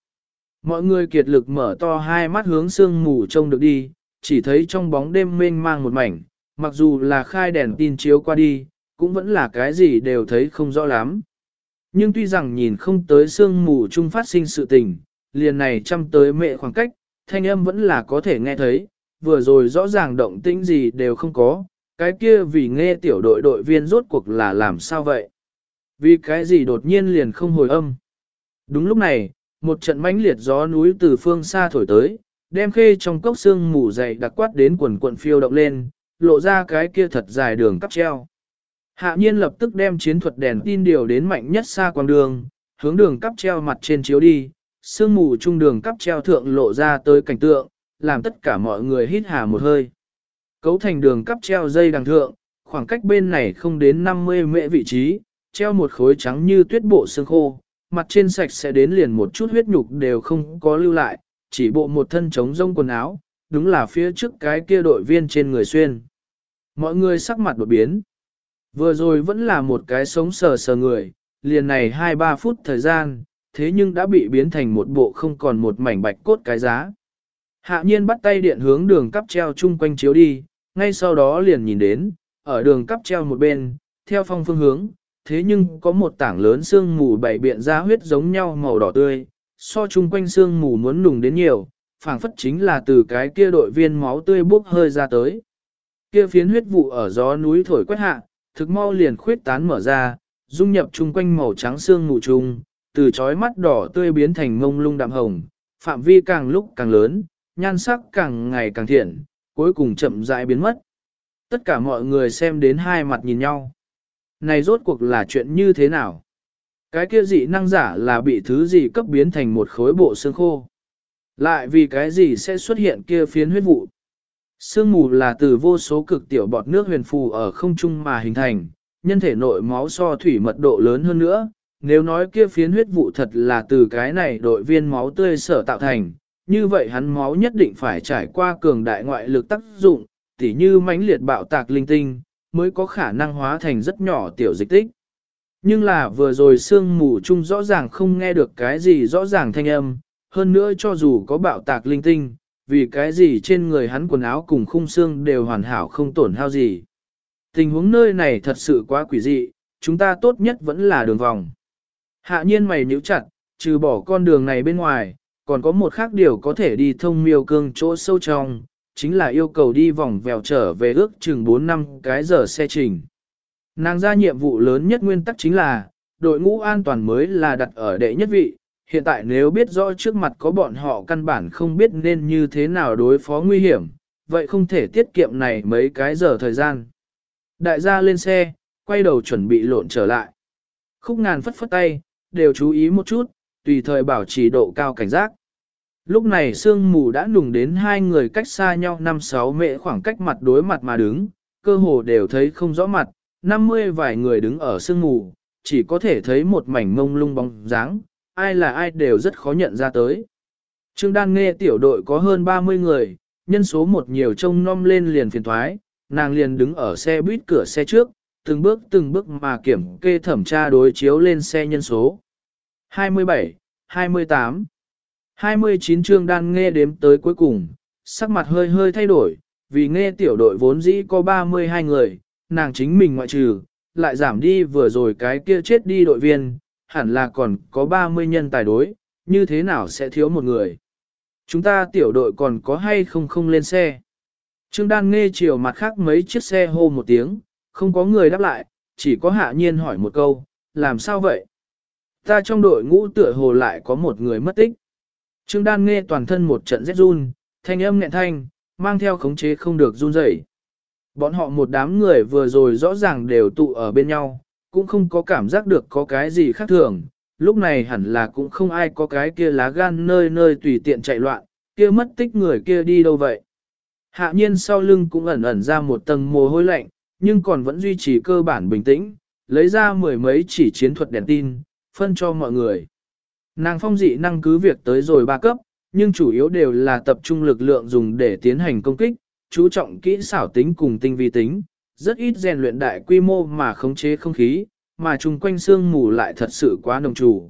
Mọi người kiệt lực mở to hai mắt hướng sương mù trông được đi, chỉ thấy trong bóng đêm mênh mang một mảnh, mặc dù là khai đèn tin chiếu qua đi, cũng vẫn là cái gì đều thấy không rõ lắm. Nhưng tuy rằng nhìn không tới sương mù chung phát sinh sự tình, liền này chăm tới mẹ khoảng cách, thanh âm vẫn là có thể nghe thấy, vừa rồi rõ ràng động tĩnh gì đều không có, cái kia vì nghe tiểu đội đội viên rốt cuộc là làm sao vậy? Vì cái gì đột nhiên liền không hồi âm? Đúng lúc này, một trận mãnh liệt gió núi từ phương xa thổi tới, đem khê trong cốc xương mù dày đặc quát đến quần quần phiêu động lên, lộ ra cái kia thật dài đường cắp treo. Hạ nhiên lập tức đem chiến thuật đèn tin điều đến mạnh nhất xa quang đường, hướng đường cắp treo mặt trên chiếu đi, sương mù trung đường cắp treo thượng lộ ra tới cảnh tượng, làm tất cả mọi người hít hà một hơi. Cấu thành đường cắp treo dây đằng thượng, khoảng cách bên này không đến 50 mễ vị trí, treo một khối trắng như tuyết bộ xương khô, mặt trên sạch sẽ đến liền một chút huyết nhục đều không có lưu lại, chỉ bộ một thân trống rông quần áo, đúng là phía trước cái kia đội viên trên người xuyên. Mọi người sắc mặt đột biến. Vừa rồi vẫn là một cái sống sờ sờ người, liền này 2-3 phút thời gian, thế nhưng đã bị biến thành một bộ không còn một mảnh bạch cốt cái giá. Hạ nhiên bắt tay điện hướng đường cắp treo chung quanh chiếu đi, ngay sau đó liền nhìn đến, ở đường cắp treo một bên, theo phong phương hướng, thế nhưng có một tảng lớn xương mù bảy biện ra huyết giống nhau màu đỏ tươi, so chung quanh xương mù muốn nùng đến nhiều, phảng phất chính là từ cái kia đội viên máu tươi bốc hơi ra tới. Kia phiến huyết vụ ở gió núi thổi quét hạ, thực mau liền khuyết tán mở ra, dung nhập chung quanh màu trắng xương mù trùng, từ chói mắt đỏ tươi biến thành ngông lung đạm hồng, phạm vi càng lúc càng lớn, nhan sắc càng ngày càng thiện, cuối cùng chậm rãi biến mất. Tất cả mọi người xem đến hai mặt nhìn nhau. Này rốt cuộc là chuyện như thế nào? Cái kia dị năng giả là bị thứ gì cấp biến thành một khối bộ xương khô? Lại vì cái gì sẽ xuất hiện kia phiến huyết vụ? Sương mù là từ vô số cực tiểu bọt nước huyền phù ở không trung mà hình thành, nhân thể nội máu so thủy mật độ lớn hơn nữa. Nếu nói kia phiến huyết vụ thật là từ cái này đội viên máu tươi sở tạo thành, như vậy hắn máu nhất định phải trải qua cường đại ngoại lực tác dụng, tỉ như mãnh liệt bạo tạc linh tinh, mới có khả năng hóa thành rất nhỏ tiểu dịch tích. Nhưng là vừa rồi sương mù chung rõ ràng không nghe được cái gì rõ ràng thanh âm, hơn nữa cho dù có bạo tạc linh tinh, vì cái gì trên người hắn quần áo cùng khung xương đều hoàn hảo không tổn hao gì. Tình huống nơi này thật sự quá quỷ dị, chúng ta tốt nhất vẫn là đường vòng. Hạ nhiên mày nhíu chặt, trừ bỏ con đường này bên ngoài, còn có một khác điều có thể đi thông miêu cương chỗ sâu trong, chính là yêu cầu đi vòng vèo trở về ước chừng 4 năm cái giờ xe trình. Nàng ra nhiệm vụ lớn nhất nguyên tắc chính là, đội ngũ an toàn mới là đặt ở đệ nhất vị, hiện tại nếu biết rõ trước mặt có bọn họ căn bản không biết nên như thế nào đối phó nguy hiểm, vậy không thể tiết kiệm này mấy cái giờ thời gian. Đại gia lên xe, quay đầu chuẩn bị lộn trở lại. Khúc ngàn phất phất tay, đều chú ý một chút, tùy thời bảo trì độ cao cảnh giác. Lúc này sương mù đã nùng đến hai người cách xa nhau 5-6 mệ khoảng cách mặt đối mặt mà đứng, cơ hồ đều thấy không rõ mặt, 50 vài người đứng ở sương mù, chỉ có thể thấy một mảnh mông lung bóng dáng, ai là ai đều rất khó nhận ra tới. Trương Đan nghe tiểu đội có hơn 30 người, nhân số một nhiều trông nom lên liền phiền thoái, nàng liền đứng ở xe buýt cửa xe trước, từng bước từng bước mà kiểm kê thẩm tra đối chiếu lên xe nhân số. 27, 28, 29 Trương Đan nghe đếm tới cuối cùng, sắc mặt hơi hơi thay đổi, vì nghe tiểu đội vốn dĩ có 32 người, nàng chính mình ngoại trừ, lại giảm đi vừa rồi cái kia chết đi đội viên, hẳn là còn có 30 nhân tài đối, như thế nào sẽ thiếu một người. Chúng ta tiểu đội còn có hay không không lên xe. Trương Đan nghe chiều mặt khác mấy chiếc xe hô một tiếng, không có người đáp lại, chỉ có hạ nhiên hỏi một câu, làm sao vậy? Ta trong đội ngũ tựa hồ lại có một người mất tích. Trương Đan nghe toàn thân một trận rét run, thanh âm nghẹn thanh, mang theo khống chế không được run rẩy. Bọn họ một đám người vừa rồi rõ ràng đều tụ ở bên nhau, cũng không có cảm giác được có cái gì khác thường, lúc này hẳn là cũng không ai có cái kia lá gan nơi nơi tùy tiện chạy loạn, kia mất tích người kia đi đâu vậy. Hạ nhiên sau lưng cũng ẩn ẩn ra một tầng mồ hôi lạnh, nhưng còn vẫn duy trì cơ bản bình tĩnh, lấy ra mười mấy chỉ chiến thuật đèn tin, phân cho mọi người. Nàng phong dị năng cứ việc tới rồi ba cấp, nhưng chủ yếu đều là tập trung lực lượng dùng để tiến hành công kích, chú trọng kỹ xảo tính cùng tinh vi tính, rất ít rèn luyện đại quy mô mà khống chế không khí, mà chung quanh xương mù lại thật sự quá nồng chủ.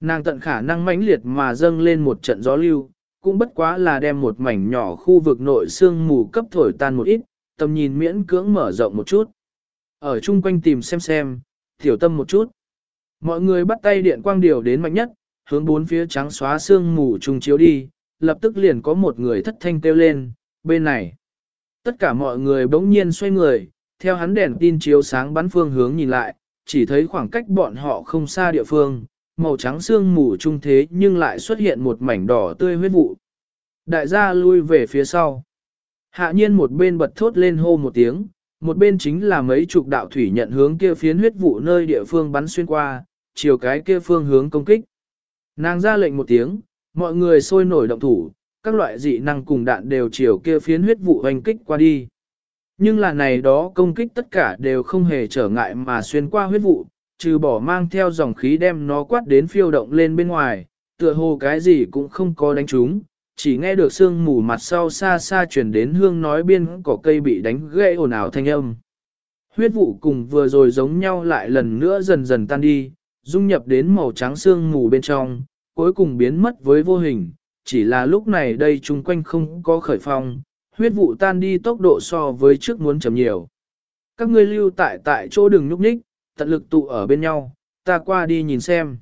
Nàng tận khả năng mãnh liệt mà dâng lên một trận gió lưu, cũng bất quá là đem một mảnh nhỏ khu vực nội xương mù cấp thổi tan một ít, tầm nhìn miễn cưỡng mở rộng một chút. Ở chung quanh tìm xem xem, tiểu tâm một chút. Mọi người bắt tay điện quang điều đến mạnh nhất, hướng bốn phía trắng xóa xương mù trùng chiếu đi, lập tức liền có một người thất thanh kêu lên, bên này. Tất cả mọi người bỗng nhiên xoay người, theo hắn đèn tin chiếu sáng bắn phương hướng nhìn lại, chỉ thấy khoảng cách bọn họ không xa địa phương, màu trắng xương mù trung thế nhưng lại xuất hiện một mảnh đỏ tươi huyết vụ. Đại gia lui về phía sau. Hạ nhiên một bên bật thốt lên hô một tiếng, một bên chính là mấy chục đạo thủy nhận hướng kia phiến huyết vụ nơi địa phương bắn xuyên qua, chiều cái kia phương hướng công kích. Nàng ra lệnh một tiếng, mọi người sôi nổi động thủ, các loại dị năng cùng đạn đều chiều kia phiến huyết vụ hoành kích qua đi. Nhưng là này đó công kích tất cả đều không hề trở ngại mà xuyên qua huyết vụ, trừ bỏ mang theo dòng khí đem nó quát đến phiêu động lên bên ngoài, tựa hồ cái gì cũng không có đánh trúng, chỉ nghe được sương mù mặt sau xa xa chuyển đến hương nói biên cỏ cây bị đánh gãy ồn ào thanh âm. Huyết vụ cùng vừa rồi giống nhau lại lần nữa dần dần tan đi, dung nhập đến màu trắng sương mù bên trong, cuối cùng biến mất với vô hình, chỉ là lúc này đây chung quanh không có khởi phong, huyết vụ tan đi tốc độ so với trước muốn chậm nhiều. Các ngươi lưu tại tại chỗ đừng nhúc nhích, tận lực tụ ở bên nhau, ta qua đi nhìn xem.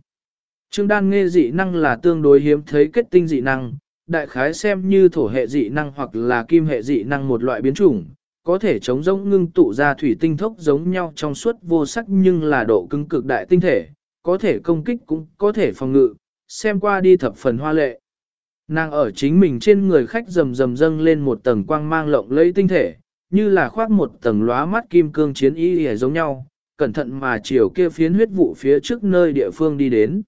Trương đan nghe dị năng là tương đối hiếm thấy kết tinh dị năng, đại khái xem như thổ hệ dị năng hoặc là kim hệ dị năng một loại biến chủng, có thể chống rỗng ngưng tụ ra thủy tinh thốc giống nhau trong suốt vô sắc nhưng là độ cứng cực đại tinh thể, có thể công kích cũng có thể phòng ngự, xem qua đi thập phần hoa lệ. Nàng ở chính mình trên người khách rầm rầm dâng lên một tầng quang mang lộng lẫy tinh thể, như là khoác một tầng lóa mắt kim cương chiến y hề giống nhau, cẩn thận mà chiều kia phiến huyết vụ phía trước nơi địa phương đi đến.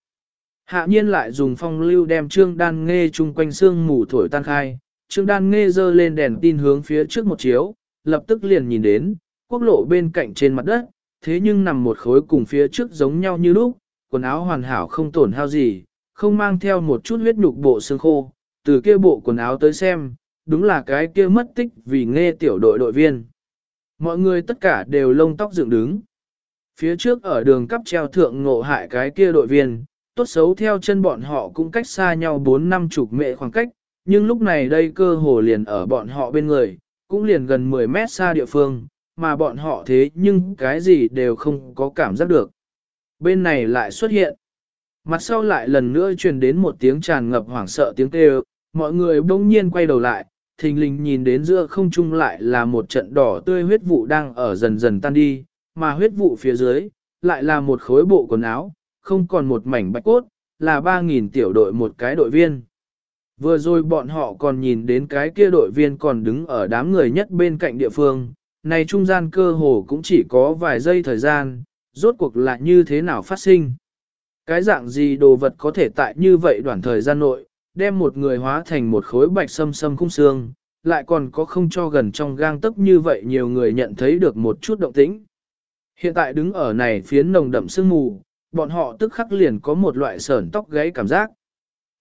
Hạ nhiên lại dùng phong lưu đem trương đan nghe chung quanh xương mù thổi tan khai, trương đan nghe dơ lên đèn tin hướng phía trước một chiếu, lập tức liền nhìn đến, quốc lộ bên cạnh trên mặt đất, thế nhưng nằm một khối cùng phía trước giống nhau như lúc, quần áo hoàn hảo không tổn hao gì, không mang theo một chút huyết nhục bộ xương khô, từ kia bộ quần áo tới xem, đúng là cái kia mất tích vì nghe tiểu đội đội viên. Mọi người tất cả đều lông tóc dựng đứng. Phía trước ở đường cắp treo thượng ngộ hại cái kia đội viên, tốt xấu theo chân bọn họ cũng cách xa nhau 4 năm chục mệ khoảng cách, nhưng lúc này đây cơ hồ liền ở bọn họ bên người, cũng liền gần 10 mét xa địa phương, mà bọn họ thế nhưng cái gì đều không có cảm giác được. Bên này lại xuất hiện. Mặt sau lại lần nữa truyền đến một tiếng tràn ngập hoảng sợ tiếng kêu, mọi người bỗng nhiên quay đầu lại, thình lình nhìn đến giữa không trung lại là một trận đỏ tươi huyết vụ đang ở dần dần tan đi, mà huyết vụ phía dưới, lại là một khối bộ quần áo, không còn một mảnh bạch cốt, là 3.000 tiểu đội một cái đội viên. Vừa rồi bọn họ còn nhìn đến cái kia đội viên còn đứng ở đám người nhất bên cạnh địa phương, này trung gian cơ hồ cũng chỉ có vài giây thời gian, rốt cuộc là như thế nào phát sinh. Cái dạng gì đồ vật có thể tại như vậy đoạn thời gian nội, đem một người hóa thành một khối bạch sâm sâm khung xương, lại còn có không cho gần trong gang tấc như vậy nhiều người nhận thấy được một chút động tĩnh. Hiện tại đứng ở này phiến nồng đậm sương mù, bọn họ tức khắc liền có một loại sởn tóc gáy cảm giác.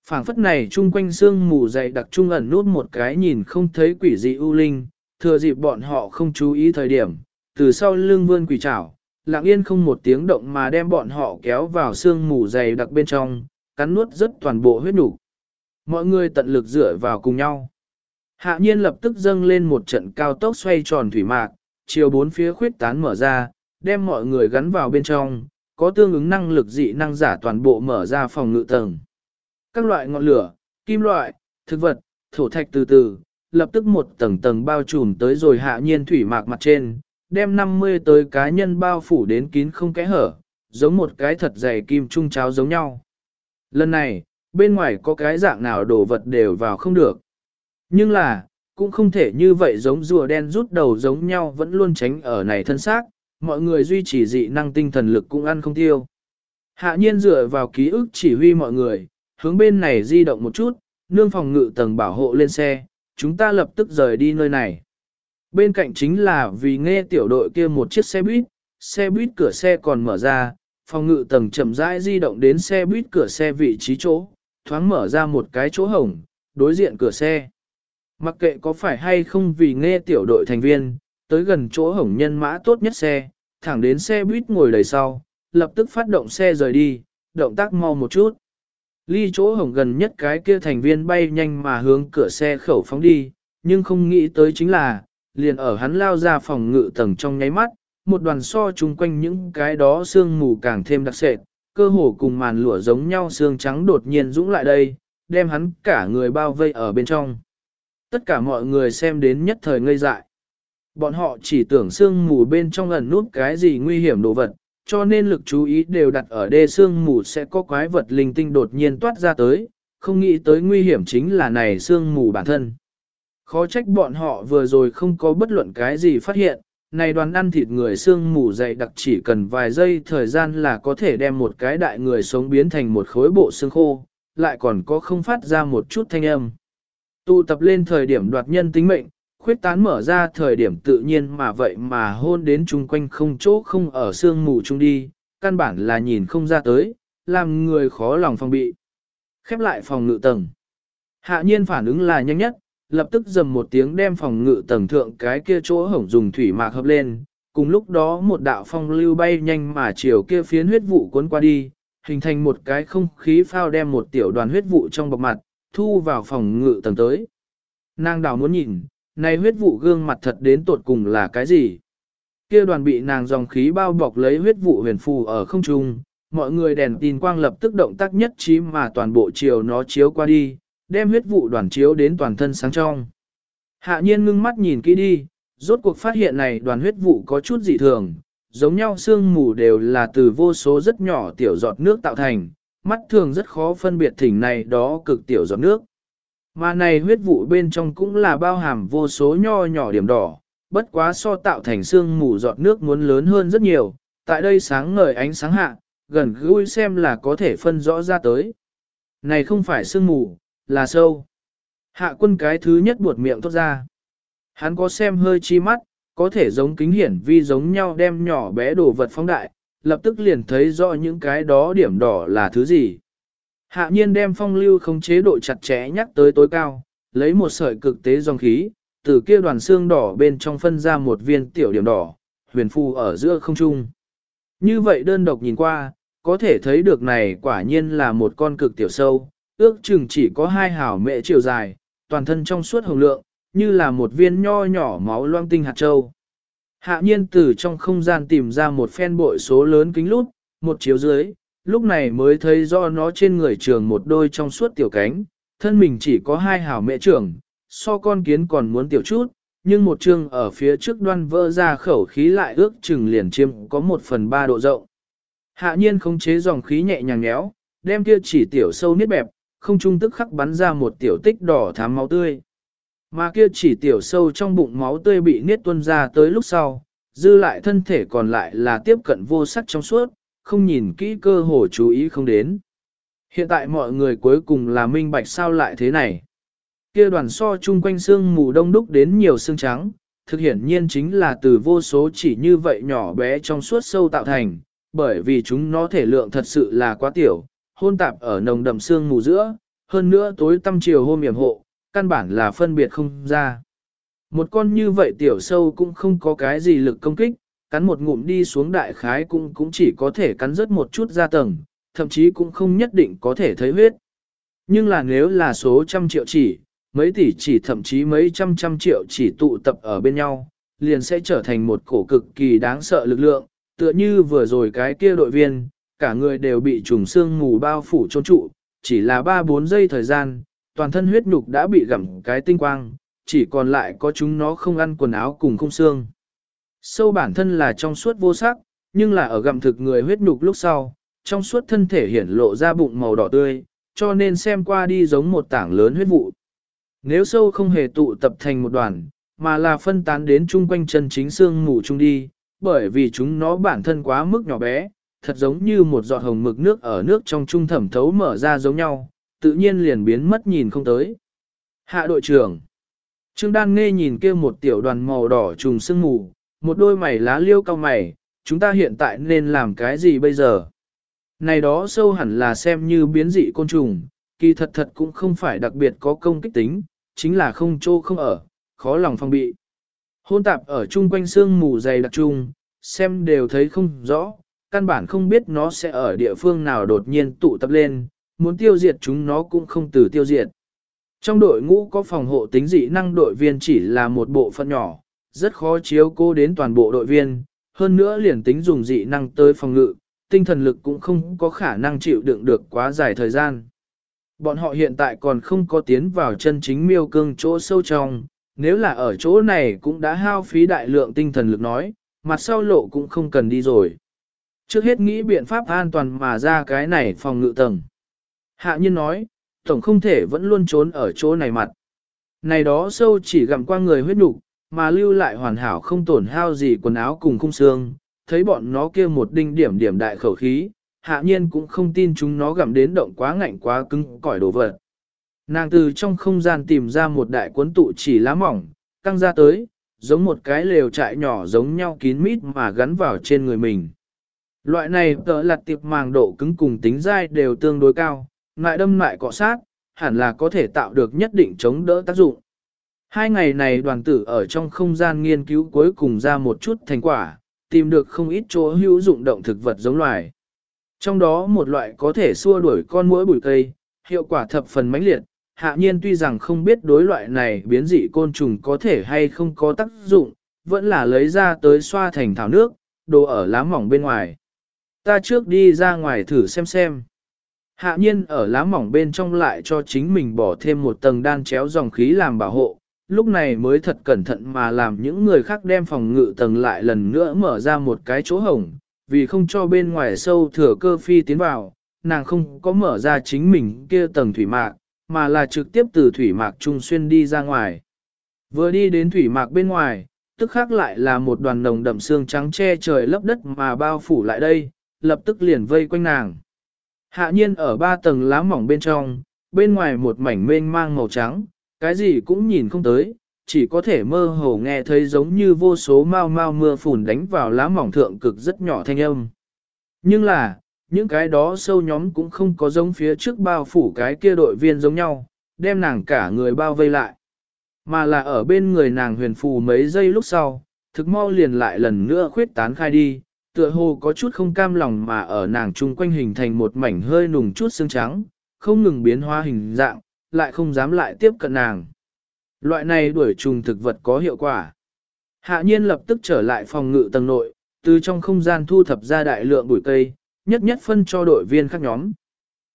phảng phất này chung quanh sương mù dày đặc trung ẩn nút một cái nhìn không thấy quỷ dị u linh, thừa dịp bọn họ không chú ý thời điểm, từ sau lưng vươn quỷ trảo, lặng yên không một tiếng động mà đem bọn họ kéo vào sương mù dày đặc bên trong, cắn nuốt rất toàn bộ huyết nhục. Mọi người tận lực dựa vào cùng nhau. Hạ nhiên lập tức dâng lên một trận cao tốc xoay tròn thủy mạc, chiều bốn phía khuyết tán mở ra, đem mọi người gắn vào bên trong, có tương ứng năng lực dị năng giả toàn bộ mở ra phòng ngự tầng. Các loại ngọn lửa, kim loại, thực vật, thổ thạch từ từ, lập tức một tầng tầng bao trùm tới rồi hạ nhiên thủy mạc mặt trên, đem 50 tới cá nhân bao phủ đến kín không kẽ hở, giống một cái thật dày kim trung cháo giống nhau. Lần này, bên ngoài có cái dạng nào đồ vật đều vào không được. Nhưng là, cũng không thể như vậy giống rùa đen rút đầu giống nhau vẫn luôn tránh ở này thân xác, mọi người duy trì dị năng tinh thần lực cũng ăn không tiêu. Hạ nhiên dựa vào ký ức chỉ huy mọi người, hướng bên này di động một chút, nương phòng ngự tầng bảo hộ lên xe, chúng ta lập tức rời đi nơi này. Bên cạnh chính là vì nghe tiểu đội kia một chiếc xe buýt, xe buýt cửa xe còn mở ra, phòng ngự tầng chậm rãi di động đến xe buýt cửa xe vị trí chỗ, thoáng mở ra một cái chỗ hổng, đối diện cửa xe. Mặc kệ có phải hay không vì nghe tiểu đội thành viên, tới gần chỗ hổng nhân mã tốt nhất xe, thẳng đến xe buýt ngồi đầy sau, lập tức phát động xe rời đi, động tác mau một chút. Ly chỗ hổng gần nhất cái kia thành viên bay nhanh mà hướng cửa xe khẩu phóng đi, nhưng không nghĩ tới chính là, liền ở hắn lao ra phòng ngự tầng trong nháy mắt, một đoàn so chung quanh những cái đó xương mù càng thêm đặc sệt, cơ hồ cùng màn lụa giống nhau xương trắng đột nhiên dũng lại đây, đem hắn cả người bao vây ở bên trong. Tất cả mọi người xem đến nhất thời ngây dại. Bọn họ chỉ tưởng xương mù bên trong ẩn nút cái gì nguy hiểm đồ vật, cho nên lực chú ý đều đặt ở đê xương mù sẽ có quái vật linh tinh đột nhiên toát ra tới, không nghĩ tới nguy hiểm chính là này xương mù bản thân. Khó trách bọn họ vừa rồi không có bất luận cái gì phát hiện, này đoàn ăn thịt người xương mù dày đặc chỉ cần vài giây thời gian là có thể đem một cái đại người sống biến thành một khối bộ xương khô, lại còn có không phát ra một chút thanh âm. Tụ tập lên thời điểm đoạt nhân tính mệnh, khuyết tán mở ra thời điểm tự nhiên mà vậy mà hôn đến chung quanh không chỗ không ở xương mù chung đi, căn bản là nhìn không ra tới, làm người khó lòng phòng bị. Khép lại phòng ngự tầng. Hạ nhiên phản ứng là nhanh nhất, lập tức dầm một tiếng đem phòng ngự tầng thượng cái kia chỗ hổng dùng thủy mạc hợp lên, cùng lúc đó một đạo phong lưu bay nhanh mà chiều kia phiến huyết vụ cuốn qua đi, hình thành một cái không khí phao đem một tiểu đoàn huyết vụ trong bọc mặt, thu vào phòng ngự tầng tới. Nàng đào muốn nhìn, này huyết vụ gương mặt thật đến tột cùng là cái gì? Kia đoàn bị nàng dòng khí bao bọc lấy huyết vụ huyền phù ở không trung, mọi người đèn tin quang lập tức động tác nhất trí mà toàn bộ chiều nó chiếu qua đi, đem huyết vụ đoàn chiếu đến toàn thân sáng trong. Hạ nhiên ngưng mắt nhìn kỹ đi, rốt cuộc phát hiện này đoàn huyết vụ có chút dị thường, giống nhau sương mù đều là từ vô số rất nhỏ tiểu giọt nước tạo thành, mắt thường rất khó phân biệt thỉnh này đó cực tiểu giọt nước. Mà này huyết vụ bên trong cũng là bao hàm vô số nho nhỏ điểm đỏ, bất quá so tạo thành sương mù giọt nước muốn lớn hơn rất nhiều, tại đây sáng ngời ánh sáng hạ, gần gũi xem là có thể phân rõ ra tới. Này không phải sương mù, là sâu. Hạ quân cái thứ nhất buột miệng thốt ra. Hắn có xem hơi chi mắt, có thể giống kính hiển vi giống nhau đem nhỏ bé đồ vật phóng đại, lập tức liền thấy rõ những cái đó điểm đỏ là thứ gì. Hạ nhiên đem phong lưu không chế độ chặt chẽ nhắc tới tối cao, lấy một sợi cực tế dòng khí, từ kia đoàn xương đỏ bên trong phân ra một viên tiểu điểm đỏ, huyền phù ở giữa không trung. Như vậy đơn độc nhìn qua, có thể thấy được này quả nhiên là một con cực tiểu sâu, ước chừng chỉ có hai hảo mẹ chiều dài, toàn thân trong suốt hồng lượng, như là một viên nho nhỏ máu loang tinh hạt châu. Hạ nhiên từ trong không gian tìm ra một phen bội số lớn kính lút, một chiếu dưới, lúc này mới thấy do nó trên người trường một đôi trong suốt tiểu cánh, thân mình chỉ có hai hảo mẹ trưởng, so con kiến còn muốn tiểu chút, nhưng một chương ở phía trước đoan vỡ ra khẩu khí lại ước chừng liền chiêm có một phần ba độ rộng. Hạ nhiên khống chế dòng khí nhẹ nhàng nhéo, đem kia chỉ tiểu sâu niết bẹp, không trung tức khắc bắn ra một tiểu tích đỏ thám máu tươi. Mà kia chỉ tiểu sâu trong bụng máu tươi bị niết tuôn ra tới lúc sau, dư lại thân thể còn lại là tiếp cận vô sắc trong suốt, không nhìn kỹ cơ hồ chú ý không đến. Hiện tại mọi người cuối cùng là minh bạch sao lại thế này. Kia đoàn so chung quanh xương mù đông đúc đến nhiều xương trắng, thực hiển nhiên chính là từ vô số chỉ như vậy nhỏ bé trong suốt sâu tạo thành, bởi vì chúng nó thể lượng thật sự là quá tiểu, hôn tạp ở nồng đậm xương mù giữa, hơn nữa tối tâm chiều hôm yểm hộ, căn bản là phân biệt không ra. Một con như vậy tiểu sâu cũng không có cái gì lực công kích, cắn một ngụm đi xuống đại khái cũng cũng chỉ có thể cắn rớt một chút ra tầng, thậm chí cũng không nhất định có thể thấy huyết. Nhưng là nếu là số trăm triệu chỉ, mấy tỷ chỉ thậm chí mấy trăm trăm triệu chỉ tụ tập ở bên nhau, liền sẽ trở thành một cổ cực kỳ đáng sợ lực lượng, tựa như vừa rồi cái kia đội viên, cả người đều bị trùng xương mù bao phủ trôn trụ, chỉ là 3-4 giây thời gian, toàn thân huyết nhục đã bị gặm cái tinh quang, chỉ còn lại có chúng nó không ăn quần áo cùng không xương. Sâu bản thân là trong suốt vô sắc, nhưng là ở gặm thực người huyết nhục lúc sau, trong suốt thân thể hiển lộ ra bụng màu đỏ tươi, cho nên xem qua đi giống một tảng lớn huyết vụ. Nếu sâu không hề tụ tập thành một đoàn, mà là phân tán đến chung quanh chân chính xương ngủ chung đi, bởi vì chúng nó bản thân quá mức nhỏ bé, thật giống như một giọt hồng mực nước ở nước trong trung thẩm thấu mở ra giống nhau, tự nhiên liền biến mất nhìn không tới. Hạ đội trưởng Trương Đan nghe nhìn kia một tiểu đoàn màu đỏ trùng sương mù, một đôi mày lá liêu cao mày, chúng ta hiện tại nên làm cái gì bây giờ? Này đó sâu hẳn là xem như biến dị côn trùng, kỳ thật thật cũng không phải đặc biệt có công kích tính, chính là không trô không ở, khó lòng phong bị. Hôn tạp ở chung quanh xương mù dày đặc trung, xem đều thấy không rõ, căn bản không biết nó sẽ ở địa phương nào đột nhiên tụ tập lên, muốn tiêu diệt chúng nó cũng không từ tiêu diệt. Trong đội ngũ có phòng hộ tính dị năng đội viên chỉ là một bộ phận nhỏ, rất khó chiếu cô đến toàn bộ đội viên, hơn nữa liền tính dùng dị năng tới phòng ngự, tinh thần lực cũng không có khả năng chịu đựng được quá dài thời gian. Bọn họ hiện tại còn không có tiến vào chân chính miêu cương chỗ sâu trong, nếu là ở chỗ này cũng đã hao phí đại lượng tinh thần lực nói, mặt sau lộ cũng không cần đi rồi. Trước hết nghĩ biện pháp an toàn mà ra cái này phòng ngự tầng. Hạ nhân nói, tổng không thể vẫn luôn trốn ở chỗ này mặt. Này đó sâu chỉ gặm qua người huyết nục, mà lưu lại hoàn hảo không tổn hao gì quần áo cùng khung xương, thấy bọn nó kia một đinh điểm điểm đại khẩu khí, hạ nhiên cũng không tin chúng nó gặm đến động quá ngạnh quá cứng cỏi đồ vật. Nàng từ trong không gian tìm ra một đại cuốn tụ chỉ lá mỏng, căng ra tới, giống một cái lều trại nhỏ giống nhau kín mít mà gắn vào trên người mình. Loại này tợ lặt tiệp màng độ cứng cùng tính dai đều tương đối cao, lại đâm lại cọ sát, hẳn là có thể tạo được nhất định chống đỡ tác dụng. Hai ngày này đoàn tử ở trong không gian nghiên cứu cuối cùng ra một chút thành quả, tìm được không ít chỗ hữu dụng động thực vật giống loài. Trong đó một loại có thể xua đuổi con muỗi bụi cây, hiệu quả thập phần mãnh liệt, hạ nhiên tuy rằng không biết đối loại này biến dị côn trùng có thể hay không có tác dụng, vẫn là lấy ra tới xoa thành thảo nước, đồ ở lá mỏng bên ngoài. Ta trước đi ra ngoài thử xem xem. Hạ nhiên ở lá mỏng bên trong lại cho chính mình bỏ thêm một tầng đan chéo dòng khí làm bảo hộ, lúc này mới thật cẩn thận mà làm những người khác đem phòng ngự tầng lại lần nữa mở ra một cái chỗ hổng, vì không cho bên ngoài sâu thừa cơ phi tiến vào, nàng không có mở ra chính mình kia tầng thủy mạc, mà là trực tiếp từ thủy mạc trung xuyên đi ra ngoài. Vừa đi đến thủy mạc bên ngoài, tức khác lại là một đoàn nồng đậm xương trắng che trời lấp đất mà bao phủ lại đây, lập tức liền vây quanh nàng. Hạ nhiên ở ba tầng lá mỏng bên trong, bên ngoài một mảnh mênh mang màu trắng, cái gì cũng nhìn không tới, chỉ có thể mơ hồ nghe thấy giống như vô số mau mau mưa phùn đánh vào lá mỏng thượng cực rất nhỏ thanh âm. Nhưng là, những cái đó sâu nhóm cũng không có giống phía trước bao phủ cái kia đội viên giống nhau, đem nàng cả người bao vây lại. Mà là ở bên người nàng huyền phù mấy giây lúc sau, thực mau liền lại lần nữa khuyết tán khai đi, tựa hồ có chút không cam lòng mà ở nàng chung quanh hình thành một mảnh hơi nùng chút xương trắng, không ngừng biến hóa hình dạng, lại không dám lại tiếp cận nàng. Loại này đuổi trùng thực vật có hiệu quả. Hạ nhiên lập tức trở lại phòng ngự tầng nội, từ trong không gian thu thập ra đại lượng bụi cây, nhất nhất phân cho đội viên các nhóm.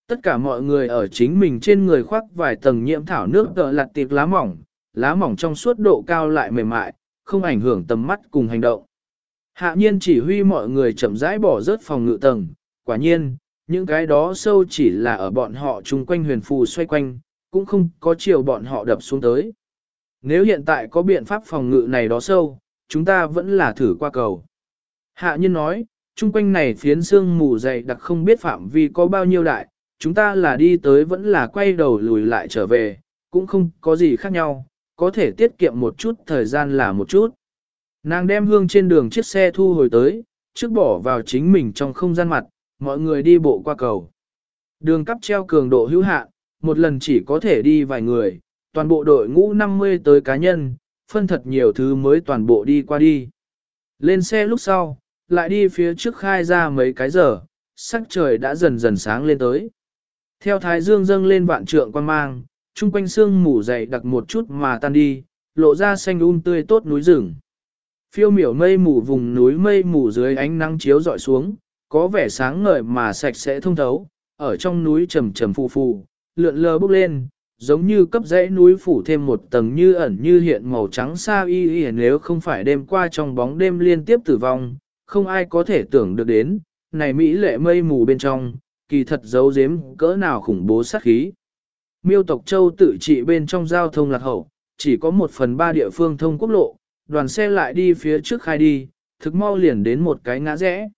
Tất cả mọi người ở chính mình trên người khoác vài tầng nhiễm thảo nước tợ lặt tiệp lá mỏng, lá mỏng trong suốt độ cao lại mềm mại, không ảnh hưởng tầm mắt cùng hành động. Hạ nhiên chỉ huy mọi người chậm rãi bỏ rớt phòng ngự tầng, quả nhiên, những cái đó sâu chỉ là ở bọn họ chung quanh huyền phù xoay quanh, cũng không có chiều bọn họ đập xuống tới. Nếu hiện tại có biện pháp phòng ngự này đó sâu, chúng ta vẫn là thử qua cầu. Hạ nhiên nói, chung quanh này phiến xương mù dày đặc không biết phạm vi có bao nhiêu đại, chúng ta là đi tới vẫn là quay đầu lùi lại trở về, cũng không có gì khác nhau, có thể tiết kiệm một chút thời gian là một chút. Nàng đem hương trên đường chiếc xe thu hồi tới, trước bỏ vào chính mình trong không gian mặt, mọi người đi bộ qua cầu. Đường cắp treo cường độ hữu hạn, một lần chỉ có thể đi vài người, toàn bộ đội ngũ 50 tới cá nhân, phân thật nhiều thứ mới toàn bộ đi qua đi. Lên xe lúc sau, lại đi phía trước khai ra mấy cái giờ, sắc trời đã dần dần sáng lên tới. Theo thái dương dâng lên vạn trượng quan mang, chung quanh sương mù dày đặc một chút mà tan đi, lộ ra xanh um tươi tốt núi rừng. Phiêu miểu mây mù vùng núi mây mù dưới ánh nắng chiếu dọi xuống, có vẻ sáng ngời mà sạch sẽ thông thấu, ở trong núi trầm trầm phù phù, lượn lờ bốc lên, giống như cấp dãy núi phủ thêm một tầng như ẩn như hiện màu trắng xa y y nếu không phải đêm qua trong bóng đêm liên tiếp tử vong, không ai có thể tưởng được đến, này Mỹ lệ mây mù bên trong, kỳ thật giấu giếm cỡ nào khủng bố sát khí. Miêu tộc châu tự trị bên trong giao thông lạc hậu, chỉ có một phần ba địa phương thông quốc lộ, đoàn xe lại đi phía trước khai đi, thực mau liền đến một cái ngã rẽ.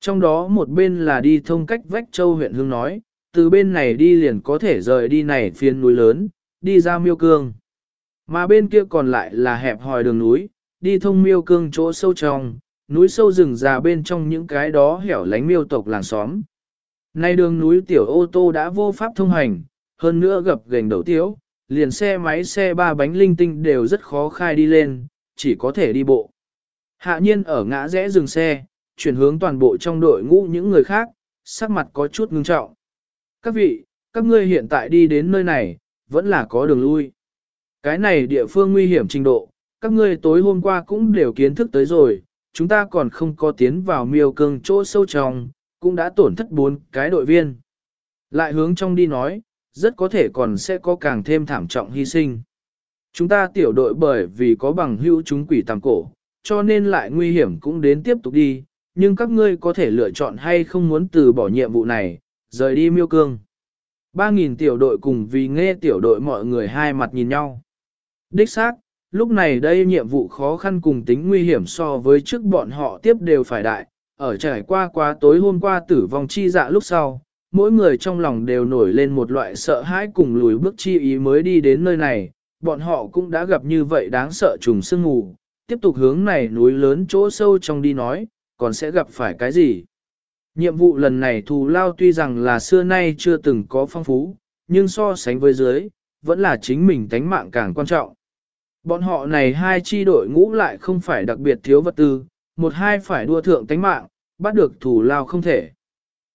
Trong đó một bên là đi thông cách vách châu huyện Hương nói, từ bên này đi liền có thể rời đi này phiên núi lớn, đi ra miêu cương. Mà bên kia còn lại là hẹp hòi đường núi, đi thông miêu cương chỗ sâu trong, núi sâu rừng già bên trong những cái đó hẻo lánh miêu tộc làng xóm. Nay đường núi tiểu ô tô đã vô pháp thông hành, hơn nữa gập gành đầu tiếu, liền xe máy xe ba bánh linh tinh đều rất khó khai đi lên, chỉ có thể đi bộ. Hạ nhiên ở ngã rẽ dừng xe, chuyển hướng toàn bộ trong đội ngũ những người khác, sắc mặt có chút ngưng trọng. Các vị, các ngươi hiện tại đi đến nơi này, vẫn là có đường lui. Cái này địa phương nguy hiểm trình độ, các ngươi tối hôm qua cũng đều kiến thức tới rồi, chúng ta còn không có tiến vào miêu cương chỗ sâu trong, cũng đã tổn thất bốn cái đội viên. Lại hướng trong đi nói, rất có thể còn sẽ có càng thêm thảm trọng hy sinh. Chúng ta tiểu đội bởi vì có bằng hữu chúng quỷ tàng cổ, cho nên lại nguy hiểm cũng đến tiếp tục đi, nhưng các ngươi có thể lựa chọn hay không muốn từ bỏ nhiệm vụ này, rời đi miêu cương. 3.000 tiểu đội cùng vì nghe tiểu đội mọi người hai mặt nhìn nhau. Đích xác, lúc này đây nhiệm vụ khó khăn cùng tính nguy hiểm so với trước bọn họ tiếp đều phải đại, ở trải qua quá tối hôm qua tử vong chi dạ lúc sau, mỗi người trong lòng đều nổi lên một loại sợ hãi cùng lùi bước chi ý mới đi đến nơi này, bọn họ cũng đã gặp như vậy đáng sợ trùng sương mù, tiếp tục hướng này núi lớn chỗ sâu trong đi nói, còn sẽ gặp phải cái gì. Nhiệm vụ lần này thù lao tuy rằng là xưa nay chưa từng có phong phú, nhưng so sánh với dưới, vẫn là chính mình tánh mạng càng quan trọng. Bọn họ này hai chi đội ngũ lại không phải đặc biệt thiếu vật tư, một hai phải đua thượng tánh mạng, bắt được thù lao không thể.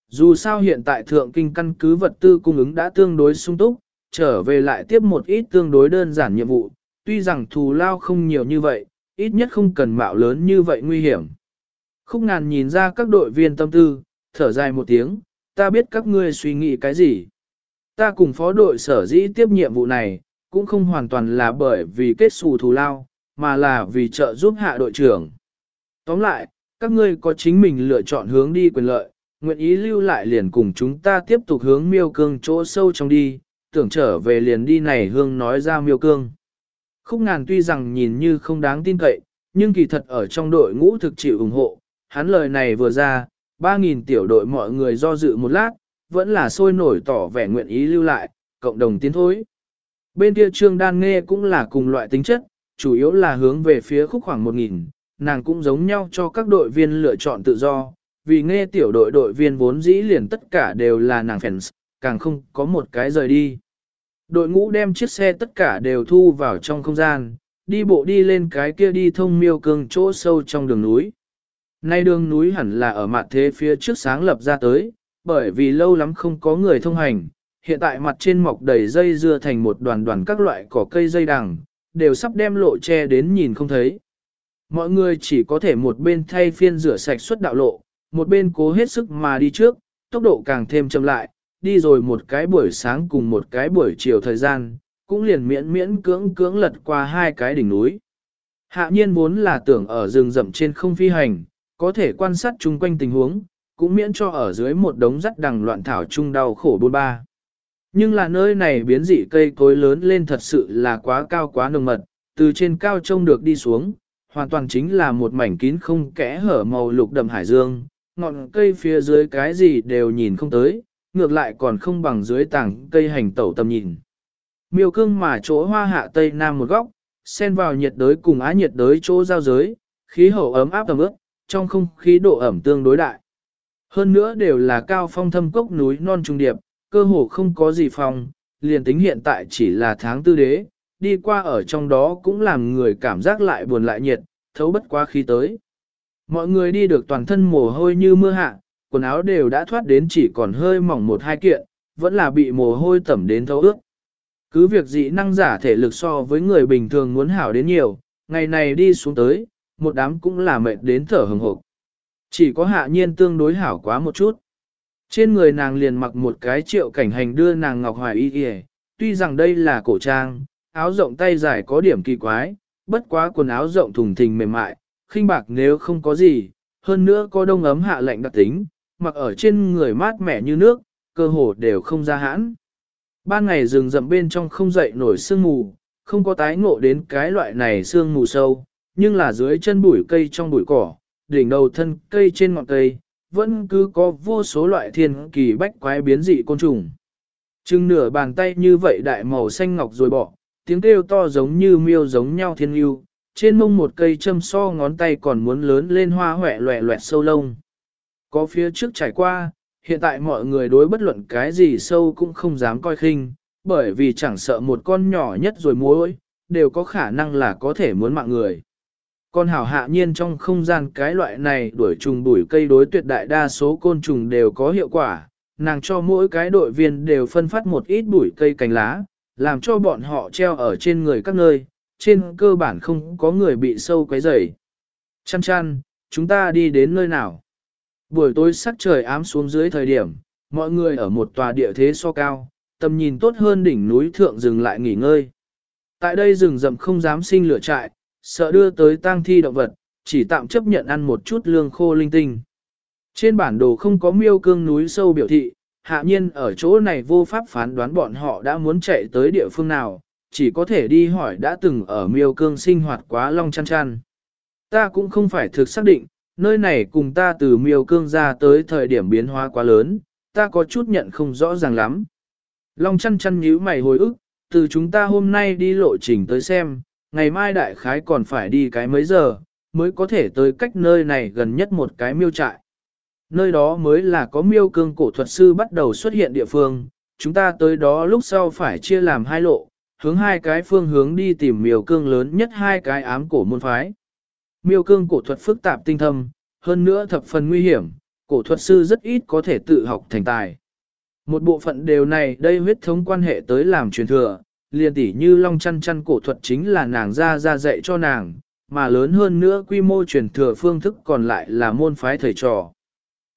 Dù sao hiện tại thượng kinh căn cứ vật tư cung ứng đã tương đối sung túc, trở về lại tiếp một ít tương đối đơn giản nhiệm vụ, tuy rằng thù lao không nhiều như vậy, ít nhất không cần mạo lớn như vậy nguy hiểm. Khúc ngàn nhìn ra các đội viên tâm tư, thở dài một tiếng, ta biết các ngươi suy nghĩ cái gì. Ta cùng phó đội sở dĩ tiếp nhiệm vụ này, cũng không hoàn toàn là bởi vì kết xù thù lao, mà là vì trợ giúp hạ đội trưởng. Tóm lại, các ngươi có chính mình lựa chọn hướng đi quyền lợi, nguyện ý lưu lại liền cùng chúng ta tiếp tục hướng miêu cương chỗ sâu trong đi, tưởng trở về liền đi này hương nói ra miêu cương. Khúc ngàn tuy rằng nhìn như không đáng tin cậy, nhưng kỳ thật ở trong đội ngũ thực chịu ủng hộ, hắn lời này vừa ra, 3.000 tiểu đội mọi người do dự một lát, vẫn là sôi nổi tỏ vẻ nguyện ý lưu lại, cộng đồng tiến thối. Bên kia trương đan nghe cũng là cùng loại tính chất, chủ yếu là hướng về phía khúc khoảng 1.000, nàng cũng giống nhau cho các đội viên lựa chọn tự do, vì nghe tiểu đội đội viên vốn dĩ liền tất cả đều là nàng fans, càng không có một cái rời đi. Đội ngũ đem chiếc xe tất cả đều thu vào trong không gian, đi bộ đi lên cái kia đi thông miêu cương chỗ sâu trong đường núi. Nay đường núi hẳn là ở mặt thế phía trước sáng lập ra tới, bởi vì lâu lắm không có người thông hành, hiện tại mặt trên mọc đầy dây dưa thành một đoàn đoàn các loại cỏ cây dây đằng, đều sắp đem lộ che đến nhìn không thấy. Mọi người chỉ có thể một bên thay phiên rửa sạch suốt đạo lộ, một bên cố hết sức mà đi trước, tốc độ càng thêm chậm lại, đi rồi một cái buổi sáng cùng một cái buổi chiều thời gian, cũng liền miễn miễn cưỡng cưỡng lật qua hai cái đỉnh núi. Hạ nhiên vốn là tưởng ở rừng rậm trên không phi hành, có thể quan sát chung quanh tình huống, cũng miễn cho ở dưới một đống rắc đằng loạn thảo chung đau khổ bôn ba. Nhưng là nơi này biến dị cây cối lớn lên thật sự là quá cao quá nồng mật, từ trên cao trông được đi xuống, hoàn toàn chính là một mảnh kín không kẽ hở màu lục đậm hải dương, ngọn cây phía dưới cái gì đều nhìn không tới, ngược lại còn không bằng dưới tảng cây hành tẩu tầm nhìn. Miêu cương mà chỗ hoa hạ tây nam một góc, xen vào nhiệt đới cùng á nhiệt đới chỗ giao giới, khí hậu ấm áp tầm ướp, trong không khí độ ẩm tương đối đại. Hơn nữa đều là cao phong thâm cốc núi non trung điệp, cơ hồ không có gì phong, liền tính hiện tại chỉ là tháng tư đế, đi qua ở trong đó cũng làm người cảm giác lại buồn lại nhiệt, thấu bất quá khí tới. Mọi người đi được toàn thân mồ hôi như mưa hạ, quần áo đều đã thoát đến chỉ còn hơi mỏng một hai kiện, vẫn là bị mồ hôi tẩm đến thấu ướt. Cứ việc dị năng giả thể lực so với người bình thường muốn hảo đến nhiều, ngày này đi xuống tới, một đám cũng là mệt đến thở hừng hộp. Chỉ có hạ nhiên tương đối hảo quá một chút. Trên người nàng liền mặc một cái triệu cảnh hành đưa nàng ngọc hoài y kìa, tuy rằng đây là cổ trang, áo rộng tay dài có điểm kỳ quái, bất quá quần áo rộng thùng thình mềm mại, khinh bạc nếu không có gì, hơn nữa có đông ấm hạ lạnh đặc tính, mặc ở trên người mát mẻ như nước, cơ hồ đều không ra hãn. Ban ngày rừng rậm bên trong không dậy nổi sương mù, không có tái ngộ đến cái loại này sương mù sâu, nhưng là dưới chân bụi cây trong bụi cỏ, đỉnh đầu thân cây trên ngọn cây, vẫn cứ có vô số loại thiên kỳ bách quái biến dị côn trùng. Trưng nửa bàn tay như vậy đại màu xanh ngọc rồi bỏ, tiếng kêu to giống như miêu giống nhau thiên yêu, trên mông một cây châm so ngón tay còn muốn lớn lên hoa hoẹ loẹ loẹt sâu lông. Có phía trước trải qua, hiện tại mọi người đối bất luận cái gì sâu cũng không dám coi khinh, bởi vì chẳng sợ một con nhỏ nhất rồi muối, đều có khả năng là có thể muốn mạng người. Con hảo hạ nhiên trong không gian cái loại này đuổi trùng đuổi cây đối tuyệt đại đa số côn trùng đều có hiệu quả, nàng cho mỗi cái đội viên đều phân phát một ít bụi cây cành lá, làm cho bọn họ treo ở trên người các nơi, trên cơ bản không có người bị sâu quấy rầy. Chăn chăn, chúng ta đi đến nơi nào? Buổi tối sắc trời ám xuống dưới thời điểm, mọi người ở một tòa địa thế so cao, tầm nhìn tốt hơn đỉnh núi thượng dừng lại nghỉ ngơi. Tại đây rừng rậm không dám sinh lửa trại, sợ đưa tới tang thi động vật, chỉ tạm chấp nhận ăn một chút lương khô linh tinh. Trên bản đồ không có miêu cương núi sâu biểu thị, hạ nhiên ở chỗ này vô pháp phán đoán bọn họ đã muốn chạy tới địa phương nào, chỉ có thể đi hỏi đã từng ở miêu cương sinh hoạt quá long chăn chăn. Ta cũng không phải thực xác định, nơi này cùng ta từ miêu cương ra tới thời điểm biến hóa quá lớn, ta có chút nhận không rõ ràng lắm. Long chăn chăn nhíu mày hồi ức, từ chúng ta hôm nay đi lộ trình tới xem, ngày mai đại khái còn phải đi cái mấy giờ, mới có thể tới cách nơi này gần nhất một cái miêu trại. Nơi đó mới là có miêu cương cổ thuật sư bắt đầu xuất hiện địa phương, chúng ta tới đó lúc sau phải chia làm hai lộ, hướng hai cái phương hướng đi tìm miêu cương lớn nhất hai cái ám cổ môn phái. Miêu cương cổ thuật phức tạp tinh thâm, hơn nữa thập phần nguy hiểm, cổ thuật sư rất ít có thể tự học thành tài. Một bộ phận đều này đây huyết thống quan hệ tới làm truyền thừa, liền tỉ như long chăn chăn cổ thuật chính là nàng ra ra dạy cho nàng, mà lớn hơn nữa quy mô truyền thừa phương thức còn lại là môn phái thầy trò.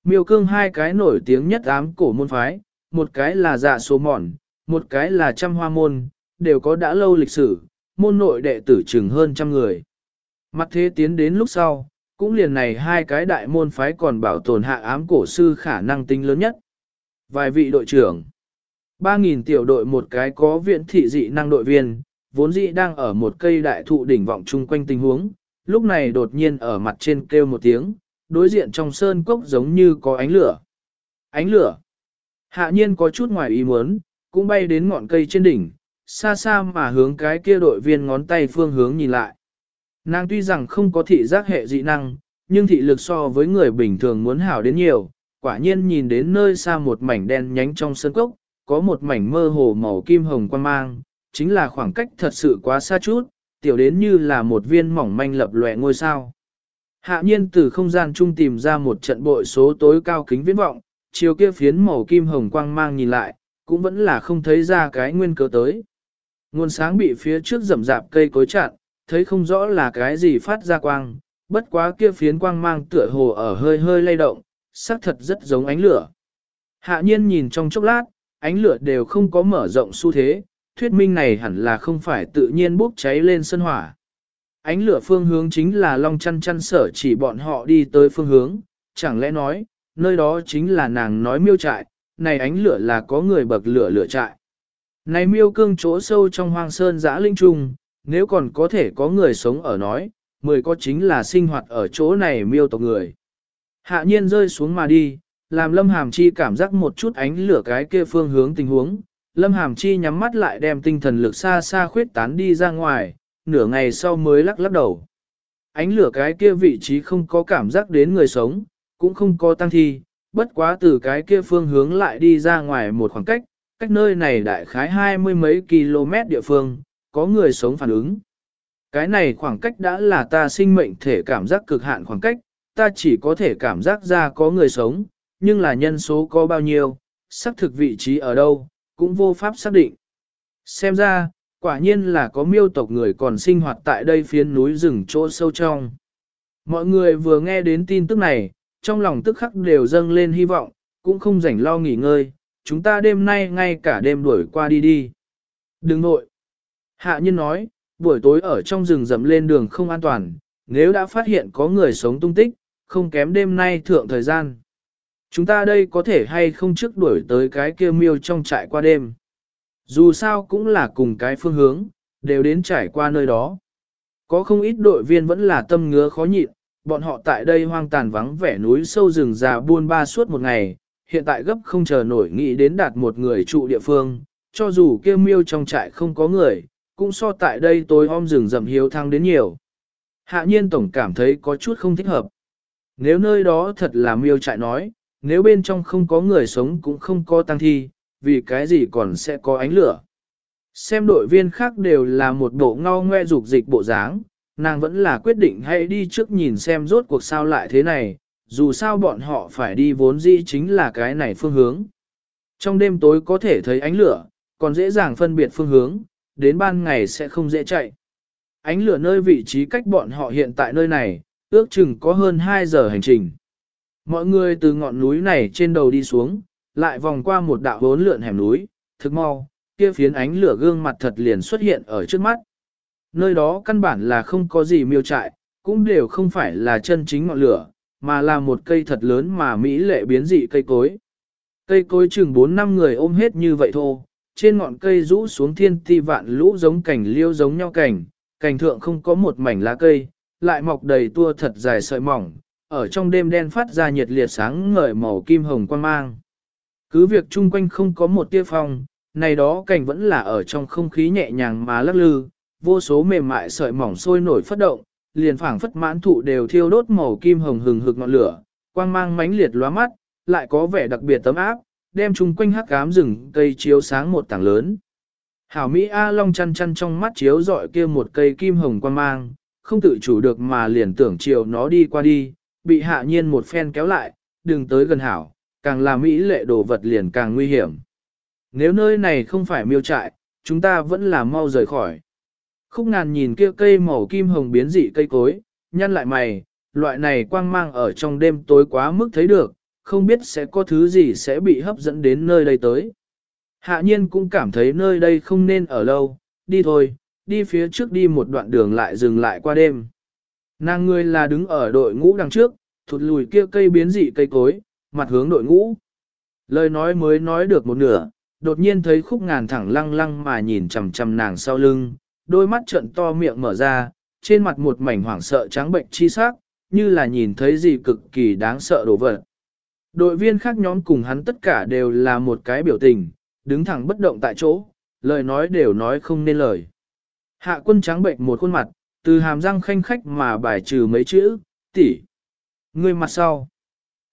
Miêu cương hai cái nổi tiếng nhất ám cổ môn phái, một cái là dạ số mòn, một cái là trăm hoa môn, đều có đã lâu lịch sử, môn nội đệ tử chừng hơn trăm người. Mặt thế tiến đến lúc sau, cũng liền này hai cái đại môn phái còn bảo tồn hạ ám cổ sư khả năng tính lớn nhất. Vài vị đội trưởng 3.000 tiểu đội một cái có viện thị dị năng đội viên, vốn dĩ đang ở một cây đại thụ đỉnh vọng chung quanh tình huống, lúc này đột nhiên ở mặt trên kêu một tiếng, đối diện trong sơn cốc giống như có ánh lửa. Ánh lửa. Hạ nhiên có chút ngoài ý muốn, cũng bay đến ngọn cây trên đỉnh, xa xa mà hướng cái kia đội viên ngón tay phương hướng nhìn lại. Nàng tuy rằng không có thị giác hệ dị năng, nhưng thị lực so với người bình thường muốn hảo đến nhiều, quả nhiên nhìn đến nơi xa một mảnh đen nhánh trong sơn cốc, có một mảnh mơ hồ màu kim hồng quan mang, chính là khoảng cách thật sự quá xa chút, tiểu đến như là một viên mỏng manh lập lòe ngôi sao. Hạ nhiên từ không gian trung tìm ra một trận bội số tối cao kính viễn vọng, chiều kia phiến màu kim hồng quang mang nhìn lại, cũng vẫn là không thấy ra cái nguyên cớ tới. Nguồn sáng bị phía trước rậm rạp cây cối chặn, thấy không rõ là cái gì phát ra quang, bất quá kia phiến quang mang tựa hồ ở hơi hơi lay động, sắc thật rất giống ánh lửa. Hạ nhiên nhìn trong chốc lát, ánh lửa đều không có mở rộng xu thế, thuyết minh này hẳn là không phải tự nhiên bốc cháy lên sân hỏa. Ánh lửa phương hướng chính là Long chăn chăn sở chỉ bọn họ đi tới phương hướng, chẳng lẽ nói, nơi đó chính là nàng nói miêu trại, này ánh lửa là có người bậc lửa lửa trại. Này miêu cương chỗ sâu trong hoang sơn giã linh trùng nếu còn có thể có người sống ở nói, mười có chính là sinh hoạt ở chỗ này miêu tộc người. Hạ nhiên rơi xuống mà đi, làm Lâm Hàm Chi cảm giác một chút ánh lửa cái kia phương hướng tình huống. Lâm Hàm Chi nhắm mắt lại đem tinh thần lực xa xa khuyết tán đi ra ngoài, nửa ngày sau mới lắc lắc đầu. Ánh lửa cái kia vị trí không có cảm giác đến người sống, cũng không có tăng thi, bất quá từ cái kia phương hướng lại đi ra ngoài một khoảng cách, cách nơi này đại khái hai mươi mấy km địa phương, có người sống phản ứng. Cái này khoảng cách đã là ta sinh mệnh thể cảm giác cực hạn khoảng cách, ta chỉ có thể cảm giác ra có người sống, nhưng là nhân số có bao nhiêu, xác thực vị trí ở đâu, cũng vô pháp xác định. Xem ra, quả nhiên là có miêu tộc người còn sinh hoạt tại đây phiến núi rừng chỗ sâu trong. Mọi người vừa nghe đến tin tức này, trong lòng tức khắc đều dâng lên hy vọng, cũng không rảnh lo nghỉ ngơi, chúng ta đêm nay ngay cả đêm đuổi qua đi đi. Đừng nội. Hạ nhân nói, buổi tối ở trong rừng rậm lên đường không an toàn, nếu đã phát hiện có người sống tung tích, không kém đêm nay thượng thời gian. Chúng ta đây có thể hay không trước đuổi tới cái kia miêu trong trại qua đêm. Dù sao cũng là cùng cái phương hướng, đều đến trải qua nơi đó. Có không ít đội viên vẫn là tâm ngứa khó nhịn, bọn họ tại đây hoang tàn vắng vẻ núi sâu rừng già buôn ba suốt một ngày, hiện tại gấp không chờ nổi nghĩ đến đạt một người trụ địa phương, cho dù kia miêu trong trại không có người, cũng so tại đây tối om rừng rậm hiếu thăng đến nhiều. Hạ nhiên tổng cảm thấy có chút không thích hợp. Nếu nơi đó thật là miêu trại nói, nếu bên trong không có người sống cũng không có tăng thi, vì cái gì còn sẽ có ánh lửa. Xem đội viên khác đều là một bộ ngao ngoe dục dịch bộ dáng, nàng vẫn là quyết định hãy đi trước nhìn xem rốt cuộc sao lại thế này, dù sao bọn họ phải đi vốn dĩ chính là cái này phương hướng. Trong đêm tối có thể thấy ánh lửa, còn dễ dàng phân biệt phương hướng, đến ban ngày sẽ không dễ chạy. Ánh lửa nơi vị trí cách bọn họ hiện tại nơi này, ước chừng có hơn 2 giờ hành trình. Mọi người từ ngọn núi này trên đầu đi xuống, lại vòng qua một đạo bốn lượn hẻm núi, thực mau, kia phiến ánh lửa gương mặt thật liền xuất hiện ở trước mắt. Nơi đó căn bản là không có gì miêu trại, cũng đều không phải là chân chính ngọn lửa, mà là một cây thật lớn mà Mỹ lệ biến dị cây cối. Cây cối chừng 4 năm người ôm hết như vậy thôi, trên ngọn cây rũ xuống thiên ti vạn lũ giống cảnh liêu giống nhau cảnh, cảnh thượng không có một mảnh lá cây, lại mọc đầy tua thật dài sợi mỏng, ở trong đêm đen phát ra nhiệt liệt sáng ngời màu kim hồng quan mang. Cứ việc chung quanh không có một tia phong, này đó cảnh vẫn là ở trong không khí nhẹ nhàng mà lắc lư, vô số mềm mại sợi mỏng sôi nổi phất động, liền phảng phất mãn thụ đều thiêu đốt màu kim hồng hừng hực ngọn lửa, quang mang mãnh liệt lóa mắt, lại có vẻ đặc biệt tấm áp, đem chung quanh hắc ám rừng cây chiếu sáng một tảng lớn. Hảo Mỹ A Long chăn chăn trong mắt chiếu dọi kia một cây kim hồng quang mang, không tự chủ được mà liền tưởng chiều nó đi qua đi, bị hạ nhiên một phen kéo lại, đừng tới gần hảo, càng là Mỹ lệ đồ vật liền càng nguy hiểm. Nếu nơi này không phải miêu trại, chúng ta vẫn là mau rời khỏi. Khúc ngàn nhìn kia cây màu kim hồng biến dị cây cối, nhăn lại mày, loại này quang mang ở trong đêm tối quá mức thấy được, không biết sẽ có thứ gì sẽ bị hấp dẫn đến nơi đây tới. Hạ nhiên cũng cảm thấy nơi đây không nên ở lâu, đi thôi, đi phía trước đi một đoạn đường lại dừng lại qua đêm. Nàng người là đứng ở đội ngũ đằng trước, thụt lùi kia cây biến dị cây cối, mặt hướng đội ngũ. Lời nói mới nói được một nửa, đột nhiên thấy khúc ngàn thẳng lăng lăng mà nhìn chằm chằm nàng sau lưng, đôi mắt trận to miệng mở ra, trên mặt một mảnh hoảng sợ trắng bệnh chi sắc, như là nhìn thấy gì cực kỳ đáng sợ đổ vật. Đội viên khác nhóm cùng hắn tất cả đều là một cái biểu tình, đứng thẳng bất động tại chỗ, lời nói đều nói không nên lời. Hạ quân trắng bệnh một khuôn mặt, từ hàm răng khanh khách mà bài trừ mấy chữ, tỷ. Người mặt sau.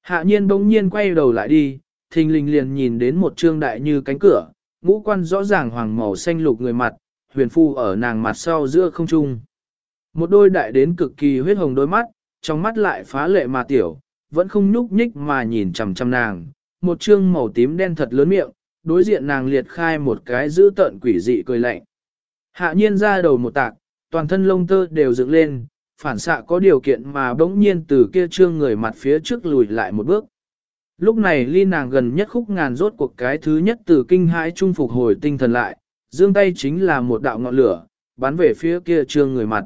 Hạ nhiên bỗng nhiên quay đầu lại đi, thình lình liền nhìn đến một trương đại như cánh cửa, ngũ quan rõ ràng hoàng màu xanh lục người mặt, huyền phu ở nàng mặt sau giữa không trung. Một đôi đại đến cực kỳ huyết hồng đôi mắt, trong mắt lại phá lệ mà tiểu, vẫn không nhúc nhích mà nhìn chằm chằm nàng, một trương màu tím đen thật lớn miệng, đối diện nàng liệt khai một cái giữ tợn quỷ dị cười lạnh. Hạ nhiên ra đầu một tạc, toàn thân lông tơ đều dựng lên, phản xạ có điều kiện mà bỗng nhiên từ kia trương người mặt phía trước lùi lại một bước. Lúc này ly nàng gần nhất khúc ngàn rốt cuộc cái thứ nhất từ kinh hãi trung phục hồi tinh thần lại, dương tay chính là một đạo ngọn lửa, bắn về phía kia trương người mặt.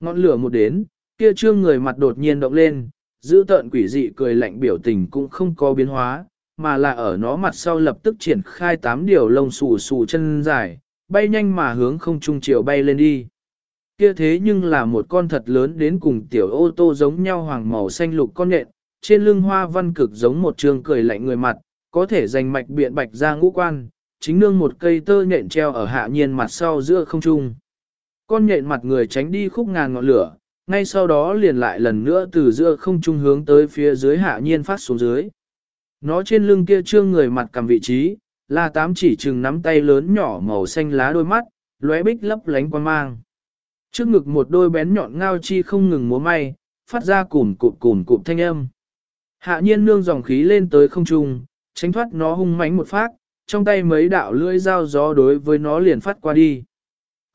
Ngọn lửa một đến, kia trương người mặt đột nhiên động lên, giữ tợn quỷ dị cười lạnh biểu tình cũng không có biến hóa, mà là ở nó mặt sau lập tức triển khai tám điều lông xù xù chân dài, bay nhanh mà hướng không trung chiều bay lên đi. Kia thế nhưng là một con thật lớn đến cùng tiểu ô tô giống nhau hoàng màu xanh lục con nện, trên lưng hoa văn cực giống một trường cười lạnh người mặt, có thể dành mạch biện bạch ra ngũ quan, chính nương một cây tơ nhện treo ở hạ nhiên mặt sau giữa không trung. Con nhện mặt người tránh đi khúc ngàn ngọn lửa, ngay sau đó liền lại lần nữa từ giữa không trung hướng tới phía dưới hạ nhiên phát xuống dưới. Nó trên lưng kia trương người mặt cầm vị trí, là tám chỉ trừng nắm tay lớn nhỏ màu xanh lá đôi mắt, lóe bích lấp lánh quan mang. Trước ngực một đôi bén nhọn ngao chi không ngừng múa may, phát ra cùn cụm cùn cụm thanh âm. Hạ nhiên nương dòng khí lên tới không trung, tránh thoát nó hung mãnh một phát, trong tay mấy đạo lưỡi dao gió đối với nó liền phát qua đi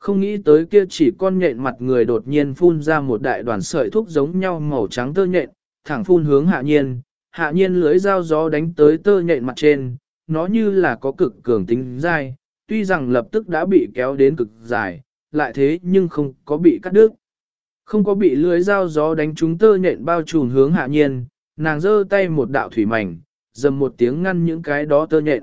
không nghĩ tới kia chỉ con nhện mặt người đột nhiên phun ra một đại đoàn sợi thuốc giống nhau màu trắng tơ nhện, thẳng phun hướng hạ nhiên, hạ nhiên lưới dao gió đánh tới tơ nhện mặt trên, nó như là có cực cường tính dai, tuy rằng lập tức đã bị kéo đến cực dài, lại thế nhưng không có bị cắt đứt. Không có bị lưới dao gió đánh trúng tơ nhện bao trùm hướng hạ nhiên, nàng giơ tay một đạo thủy mảnh, dầm một tiếng ngăn những cái đó tơ nhện.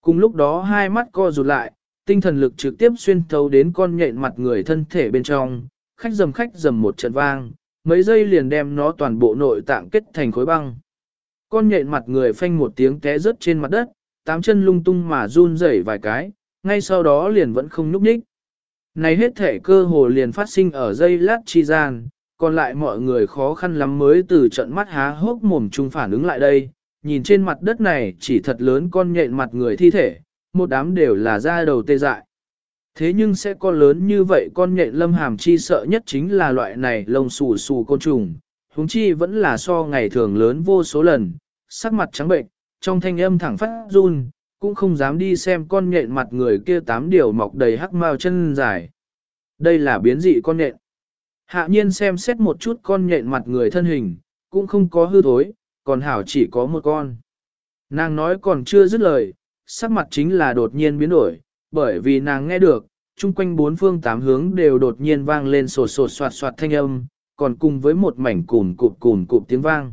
Cùng lúc đó hai mắt co rụt lại, tinh thần lực trực tiếp xuyên thấu đến con nhện mặt người thân thể bên trong, khách dầm khách dầm một trận vang, mấy giây liền đem nó toàn bộ nội tạng kết thành khối băng. Con nhện mặt người phanh một tiếng té rớt trên mặt đất, tám chân lung tung mà run rẩy vài cái, ngay sau đó liền vẫn không núp nhích. Này hết thể cơ hồ liền phát sinh ở dây lát chi gian, còn lại mọi người khó khăn lắm mới từ trận mắt há hốc mồm chung phản ứng lại đây, nhìn trên mặt đất này chỉ thật lớn con nhện mặt người thi thể, một đám đều là da đầu tê dại. Thế nhưng sẽ con lớn như vậy con nhện lâm hàm chi sợ nhất chính là loại này lông xù xù côn trùng, huống chi vẫn là so ngày thường lớn vô số lần, sắc mặt trắng bệnh, trong thanh âm thẳng phát run, cũng không dám đi xem con nhện mặt người kia tám điều mọc đầy hắc mao chân dài. Đây là biến dị con nhện. Hạ nhiên xem xét một chút con nhện mặt người thân hình, cũng không có hư thối, còn hảo chỉ có một con. Nàng nói còn chưa dứt lời, sắc mặt chính là đột nhiên biến đổi, bởi vì nàng nghe được, chung quanh bốn phương tám hướng đều đột nhiên vang lên sột sột soạt soạt thanh âm, còn cùng với một mảnh cùn cụp cùn cụp tiếng vang.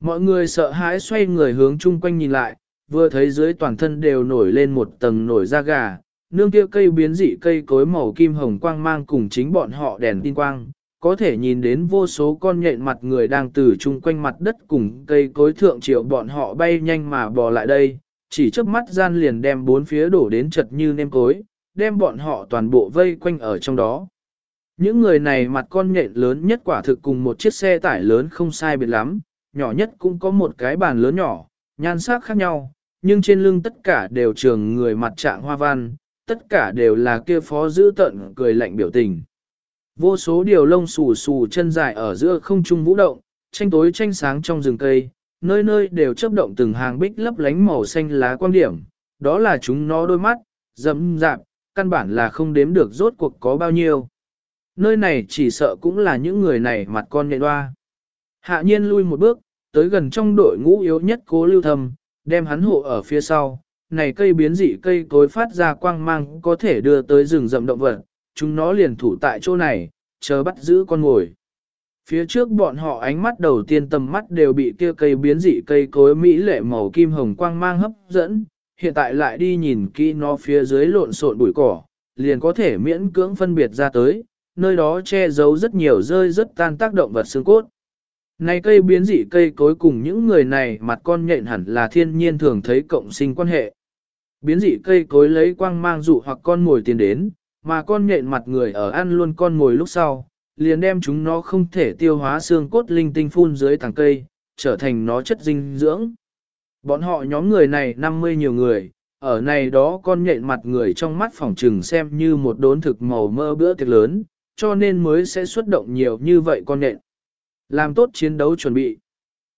Mọi người sợ hãi xoay người hướng chung quanh nhìn lại, vừa thấy dưới toàn thân đều nổi lên một tầng nổi da gà, nương kia cây biến dị cây cối màu kim hồng quang mang cùng chính bọn họ đèn tin quang, có thể nhìn đến vô số con nhện mặt người đang từ chung quanh mặt đất cùng cây cối thượng triệu bọn họ bay nhanh mà bò lại đây, chỉ trước mắt gian liền đem bốn phía đổ đến chật như nêm cối, đem bọn họ toàn bộ vây quanh ở trong đó. Những người này mặt con nhện lớn nhất quả thực cùng một chiếc xe tải lớn không sai biệt lắm, nhỏ nhất cũng có một cái bàn lớn nhỏ, nhan sắc khác nhau, nhưng trên lưng tất cả đều trường người mặt trạng hoa văn, tất cả đều là kia phó giữ tận cười lạnh biểu tình. Vô số điều lông xù xù chân dài ở giữa không trung vũ động, tranh tối tranh sáng trong rừng cây, nơi nơi đều chấp động từng hàng bích lấp lánh màu xanh lá quan điểm, đó là chúng nó đôi mắt, dẫm dạp, căn bản là không đếm được rốt cuộc có bao nhiêu. Nơi này chỉ sợ cũng là những người này mặt con nhện hoa. Hạ nhiên lui một bước, tới gần trong đội ngũ yếu nhất cố lưu thầm, đem hắn hộ ở phía sau. Này cây biến dị cây cối phát ra quang mang có thể đưa tới rừng rậm động vật, chúng nó liền thủ tại chỗ này, chờ bắt giữ con ngồi. Phía trước bọn họ ánh mắt đầu tiên tầm mắt đều bị kia cây biến dị cây cối mỹ lệ màu kim hồng quang mang hấp dẫn, hiện tại lại đi nhìn kỹ nó phía dưới lộn xộn bụi cỏ, liền có thể miễn cưỡng phân biệt ra tới, nơi đó che giấu rất nhiều rơi rất tan tác động vật xương cốt. Này cây biến dị cây cối cùng những người này mặt con nhện hẳn là thiên nhiên thường thấy cộng sinh quan hệ. Biến dị cây cối lấy quang mang dụ hoặc con mồi tiền đến, mà con nhện mặt người ở ăn luôn con mồi lúc sau, liền đem chúng nó không thể tiêu hóa xương cốt linh tinh phun dưới tàng cây, trở thành nó chất dinh dưỡng. Bọn họ nhóm người này 50 nhiều người, ở này đó con nhện mặt người trong mắt phòng trừng xem như một đốn thực màu mơ bữa tiệc lớn, cho nên mới sẽ xuất động nhiều như vậy con nhện. Làm tốt chiến đấu chuẩn bị.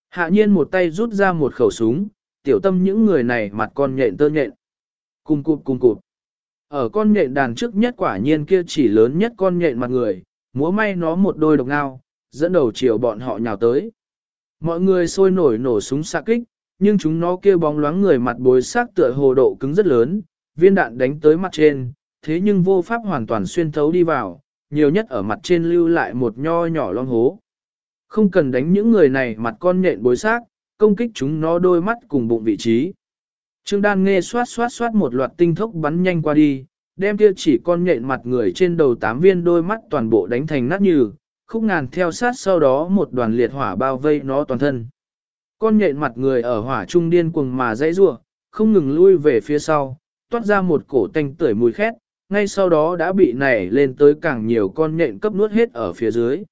Hạ nhiên một tay rút ra một khẩu súng, tiểu tâm những người này mặt con nhện tơ nhện. Cùng cụp cùng cụp. Ở con nhện đàn trước nhất quả nhiên kia chỉ lớn nhất con nhện mặt người, múa may nó một đôi độc ngao, dẫn đầu chiều bọn họ nhào tới. Mọi người sôi nổi nổ súng xạ kích, nhưng chúng nó kia bóng loáng người mặt bối xác tựa hồ độ cứng rất lớn, viên đạn đánh tới mặt trên, thế nhưng vô pháp hoàn toàn xuyên thấu đi vào, nhiều nhất ở mặt trên lưu lại một nho nhỏ long hố. Không cần đánh những người này mặt con nhện bối xác, công kích chúng nó đôi mắt cùng bụng vị trí. Trương Đan nghe xoát xoát xoát một loạt tinh thốc bắn nhanh qua đi, đem kia chỉ con nhện mặt người trên đầu tám viên đôi mắt toàn bộ đánh thành nát như khúc ngàn theo sát sau đó một đoàn liệt hỏa bao vây nó toàn thân. Con nhện mặt người ở hỏa trung điên cuồng mà dãy rua, không ngừng lui về phía sau, toát ra một cổ tanh tưởi mùi khét, ngay sau đó đã bị nảy lên tới càng nhiều con nhện cấp nuốt hết ở phía dưới.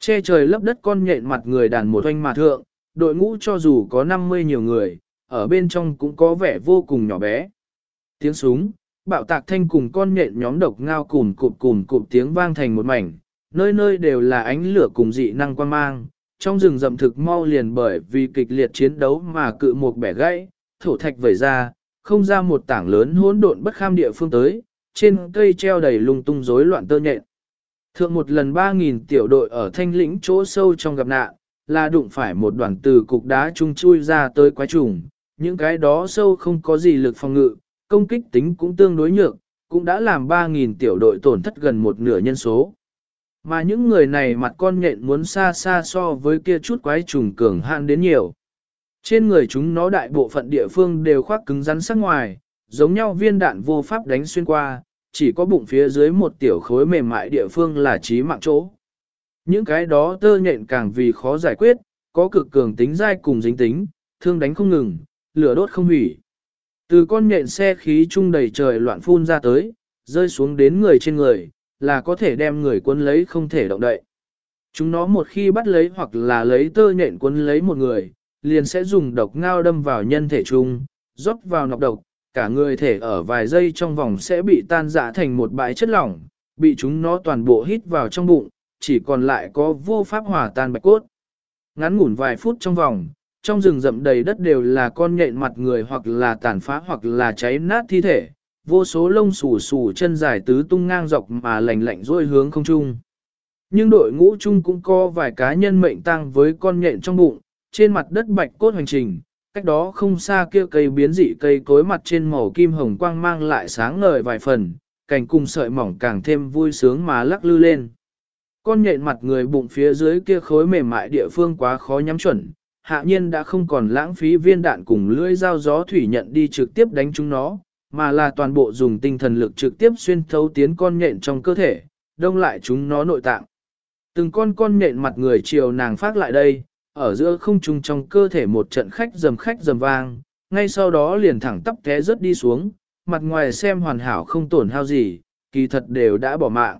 Che trời lấp đất con nhện mặt người đàn một oanh mà thượng, đội ngũ cho dù có 50 nhiều người, ở bên trong cũng có vẻ vô cùng nhỏ bé. Tiếng súng, bạo tạc thanh cùng con nhện nhóm độc ngao cùm cụp cùm cụp tiếng vang thành một mảnh, nơi nơi đều là ánh lửa cùng dị năng quan mang, trong rừng rậm thực mau liền bởi vì kịch liệt chiến đấu mà cự một bẻ gãy, thổ thạch vẩy ra, không ra một tảng lớn hỗn độn bất kham địa phương tới, trên cây treo đầy lung tung rối loạn tơ nhện. Thượng một lần 3.000 tiểu đội ở thanh lĩnh chỗ sâu trong gặp nạn, là đụng phải một đoàn từ cục đá trung chui ra tới quái trùng. Những cái đó sâu không có gì lực phòng ngự, công kích tính cũng tương đối nhược, cũng đã làm 3.000 tiểu đội tổn thất gần một nửa nhân số. Mà những người này mặt con nhện muốn xa xa so với kia chút quái trùng cường hạn đến nhiều. Trên người chúng nó đại bộ phận địa phương đều khoác cứng rắn sắc ngoài, giống nhau viên đạn vô pháp đánh xuyên qua, chỉ có bụng phía dưới một tiểu khối mềm mại địa phương là trí mạng chỗ. Những cái đó tơ nhện càng vì khó giải quyết, có cực cường tính dai cùng dính tính, thương đánh không ngừng, lửa đốt không hủy. Từ con nhện xe khí trung đầy trời loạn phun ra tới, rơi xuống đến người trên người, là có thể đem người quân lấy không thể động đậy. Chúng nó một khi bắt lấy hoặc là lấy tơ nhện quân lấy một người, liền sẽ dùng độc ngao đâm vào nhân thể trung, rót vào nọc độc, cả người thể ở vài giây trong vòng sẽ bị tan rã thành một bãi chất lỏng, bị chúng nó toàn bộ hít vào trong bụng, chỉ còn lại có vô pháp hòa tan bạch cốt. Ngắn ngủn vài phút trong vòng, trong rừng rậm đầy đất đều là con nhện mặt người hoặc là tàn phá hoặc là cháy nát thi thể, vô số lông xù xù chân dài tứ tung ngang dọc mà lạnh lạnh rôi hướng không trung. Nhưng đội ngũ chung cũng có vài cá nhân mệnh tăng với con nhện trong bụng, trên mặt đất bạch cốt hành trình, cách đó không xa kia cây biến dị cây cối mặt trên màu kim hồng quang mang lại sáng ngời vài phần, cành cùng sợi mỏng càng thêm vui sướng mà lắc lư lên. Con nhện mặt người bụng phía dưới kia khối mềm mại địa phương quá khó nhắm chuẩn, hạ nhiên đã không còn lãng phí viên đạn cùng lưỡi dao gió thủy nhận đi trực tiếp đánh chúng nó, mà là toàn bộ dùng tinh thần lực trực tiếp xuyên thấu tiến con nhện trong cơ thể, đông lại chúng nó nội tạng. Từng con con nhện mặt người chiều nàng phát lại đây, ở giữa không trung trong cơ thể một trận khách dầm khách dầm vang, ngay sau đó liền thẳng tắp té rớt đi xuống, mặt ngoài xem hoàn hảo không tổn hao gì, kỳ thật đều đã bỏ mạng.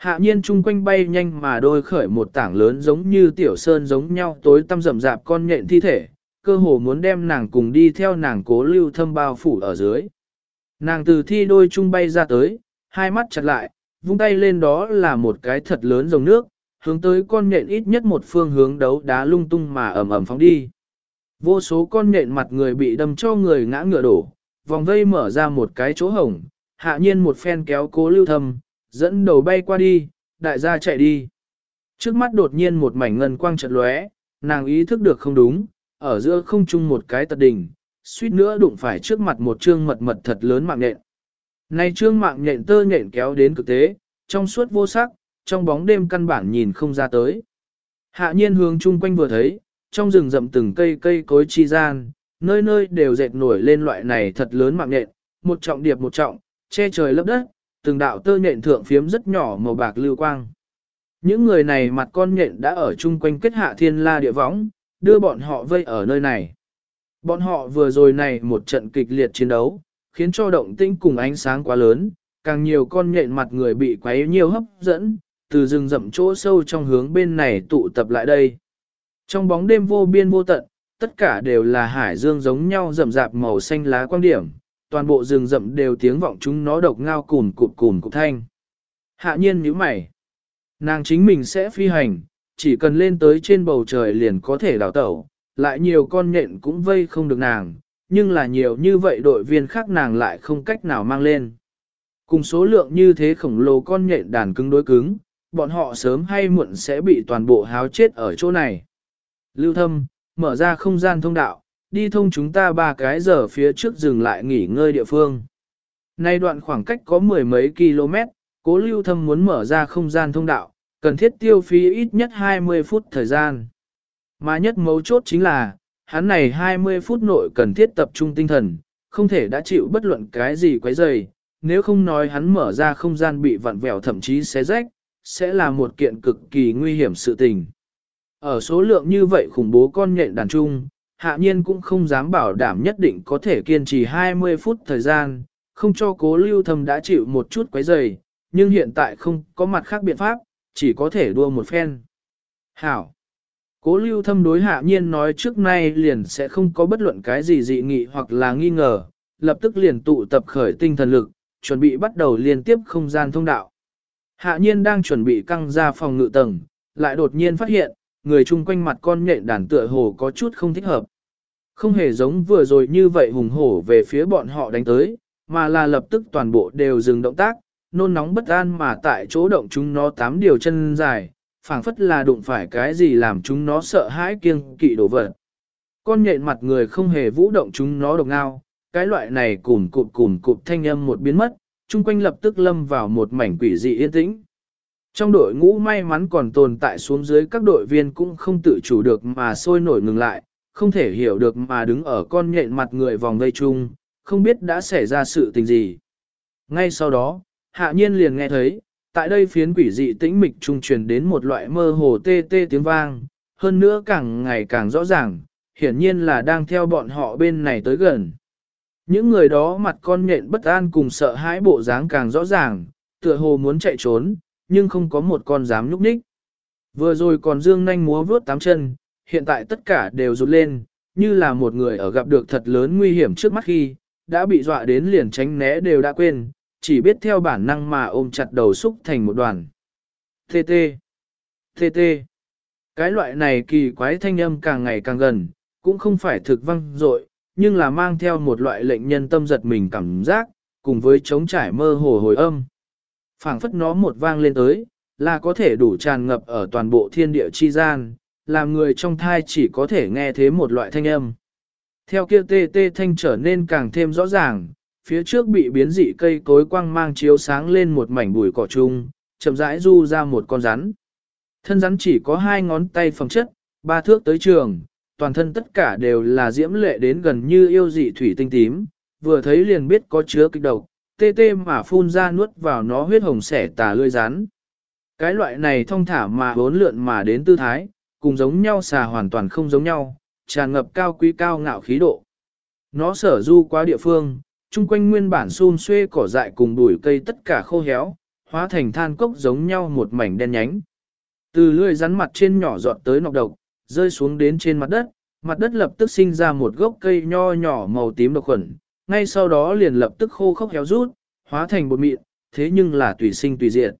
Hạ nhiên chung quanh bay nhanh mà đôi khởi một tảng lớn giống như tiểu sơn giống nhau tối tăm rậm rạp con nhện thi thể, cơ hồ muốn đem nàng cùng đi theo nàng cố lưu thâm bao phủ ở dưới. Nàng từ thi đôi chung bay ra tới, hai mắt chặt lại, vung tay lên đó là một cái thật lớn dòng nước, hướng tới con nhện ít nhất một phương hướng đấu đá lung tung mà ầm ầm phóng đi. Vô số con nhện mặt người bị đâm cho người ngã ngựa đổ, vòng vây mở ra một cái chỗ hổng, hạ nhiên một phen kéo cố lưu thâm, dẫn đầu bay qua đi, đại gia chạy đi. Trước mắt đột nhiên một mảnh ngân quang chợt lóe, nàng ý thức được không đúng, ở giữa không trung một cái tật đỉnh, suýt nữa đụng phải trước mặt một trương mật mật thật lớn mạng nhện. Này trương mạng nhện tơ nhện kéo đến cực tế, trong suốt vô sắc, trong bóng đêm căn bản nhìn không ra tới. Hạ nhiên hướng chung quanh vừa thấy, trong rừng rậm từng cây cây cối chi gian, nơi nơi đều dệt nổi lên loại này thật lớn mạng nhện, một trọng điệp một trọng, che trời lấp đất, từng đạo tơ nhện thượng phiếm rất nhỏ màu bạc lưu quang. Những người này mặt con nhện đã ở chung quanh kết hạ thiên la địa võng, đưa bọn họ vây ở nơi này. Bọn họ vừa rồi này một trận kịch liệt chiến đấu, khiến cho động tinh cùng ánh sáng quá lớn, càng nhiều con nhện mặt người bị quấy nhiều hấp dẫn, từ rừng rậm chỗ sâu trong hướng bên này tụ tập lại đây. Trong bóng đêm vô biên vô tận, tất cả đều là hải dương giống nhau rậm rạp màu xanh lá quang điểm, toàn bộ rừng rậm đều tiếng vọng chúng nó độc ngao cùn cụt cùn cụt thanh. Hạ nhiên nhíu mày. Nàng chính mình sẽ phi hành, chỉ cần lên tới trên bầu trời liền có thể đào tẩu, lại nhiều con nhện cũng vây không được nàng, nhưng là nhiều như vậy đội viên khác nàng lại không cách nào mang lên. Cùng số lượng như thế khổng lồ con nhện đàn cứng đối cứng, bọn họ sớm hay muộn sẽ bị toàn bộ háo chết ở chỗ này. Lưu thâm, mở ra không gian thông đạo, đi thông chúng ta ba cái giờ phía trước dừng lại nghỉ ngơi địa phương. Nay đoạn khoảng cách có mười mấy km, cố lưu thâm muốn mở ra không gian thông đạo, cần thiết tiêu phí ít nhất 20 phút thời gian. Mà nhất mấu chốt chính là, hắn này 20 phút nội cần thiết tập trung tinh thần, không thể đã chịu bất luận cái gì quấy rầy, nếu không nói hắn mở ra không gian bị vặn vẹo thậm chí xé rách, sẽ là một kiện cực kỳ nguy hiểm sự tình. Ở số lượng như vậy khủng bố con nhện đàn trung, hạ nhiên cũng không dám bảo đảm nhất định có thể kiên trì 20 phút thời gian, không cho cố lưu thâm đã chịu một chút quấy rầy, nhưng hiện tại không có mặt khác biện pháp, chỉ có thể đua một phen. Hảo! Cố lưu thâm đối hạ nhiên nói trước nay liền sẽ không có bất luận cái gì dị nghị hoặc là nghi ngờ, lập tức liền tụ tập khởi tinh thần lực, chuẩn bị bắt đầu liên tiếp không gian thông đạo. Hạ nhiên đang chuẩn bị căng ra phòng ngự tầng, lại đột nhiên phát hiện, người chung quanh mặt con nhện đàn tựa hồ có chút không thích hợp. Không hề giống vừa rồi như vậy hùng hổ về phía bọn họ đánh tới, mà là lập tức toàn bộ đều dừng động tác, nôn nóng bất an mà tại chỗ động chúng nó tám điều chân dài, phảng phất là đụng phải cái gì làm chúng nó sợ hãi kiêng kỵ đổ vật. Con nhện mặt người không hề vũ động chúng nó độc ngao, cái loại này cùn cụt cùn cụt thanh âm một biến mất, chung quanh lập tức lâm vào một mảnh quỷ dị yên tĩnh. Trong đội ngũ may mắn còn tồn tại xuống dưới các đội viên cũng không tự chủ được mà sôi nổi ngừng lại, không thể hiểu được mà đứng ở con nhện mặt người vòng vây chung, không biết đã xảy ra sự tình gì. Ngay sau đó, hạ nhiên liền nghe thấy, tại đây phiến quỷ dị tĩnh mịch trung truyền đến một loại mơ hồ tê tê tiếng vang, hơn nữa càng ngày càng rõ ràng, hiển nhiên là đang theo bọn họ bên này tới gần. Những người đó mặt con nhện bất an cùng sợ hãi bộ dáng càng rõ ràng, tựa hồ muốn chạy trốn, nhưng không có một con dám nhúc nhích. Vừa rồi còn dương nanh múa vướt tám chân, hiện tại tất cả đều rụt lên, như là một người ở gặp được thật lớn nguy hiểm trước mắt khi, đã bị dọa đến liền tránh né đều đã quên, chỉ biết theo bản năng mà ôm chặt đầu xúc thành một đoàn. Tê tê, tê tê. Cái loại này kỳ quái thanh âm càng ngày càng gần, cũng không phải thực văng dội, nhưng là mang theo một loại lệnh nhân tâm giật mình cảm giác, cùng với trống trải mơ hồ hồi âm. phảng phất nó một vang lên tới, là có thể đủ tràn ngập ở toàn bộ thiên địa chi gian, làm người trong thai chỉ có thể nghe thế một loại thanh âm. Theo kia tê tê thanh trở nên càng thêm rõ ràng, phía trước bị biến dị cây cối quang mang chiếu sáng lên một mảnh bụi cỏ chung, chậm rãi du ra một con rắn. Thân rắn chỉ có hai ngón tay phẩm chất, ba thước tới trường, toàn thân tất cả đều là diễm lệ đến gần như yêu dị thủy tinh tím, vừa thấy liền biết có chứa kịch độc, tê tê mà phun ra nuốt vào nó huyết hồng xẻ tà lươi rắn. Cái loại này thông thả mà bốn lượn mà đến tư thái, cùng giống nhau xà hoàn toàn không giống nhau, tràn ngập cao quý cao ngạo khí độ. Nó sở du qua địa phương, chung quanh nguyên bản xun xuê cỏ dại cùng bụi cây tất cả khô héo, hóa thành than cốc giống nhau một mảnh đen nhánh. Từ lưỡi rắn mặt trên nhỏ giọt tới nọc độc, rơi xuống đến trên mặt đất, mặt đất lập tức sinh ra một gốc cây nho nhỏ màu tím độc khuẩn, ngay sau đó liền lập tức khô khốc héo rút, hóa thành bột mịn, thế nhưng là tùy sinh tùy diệt.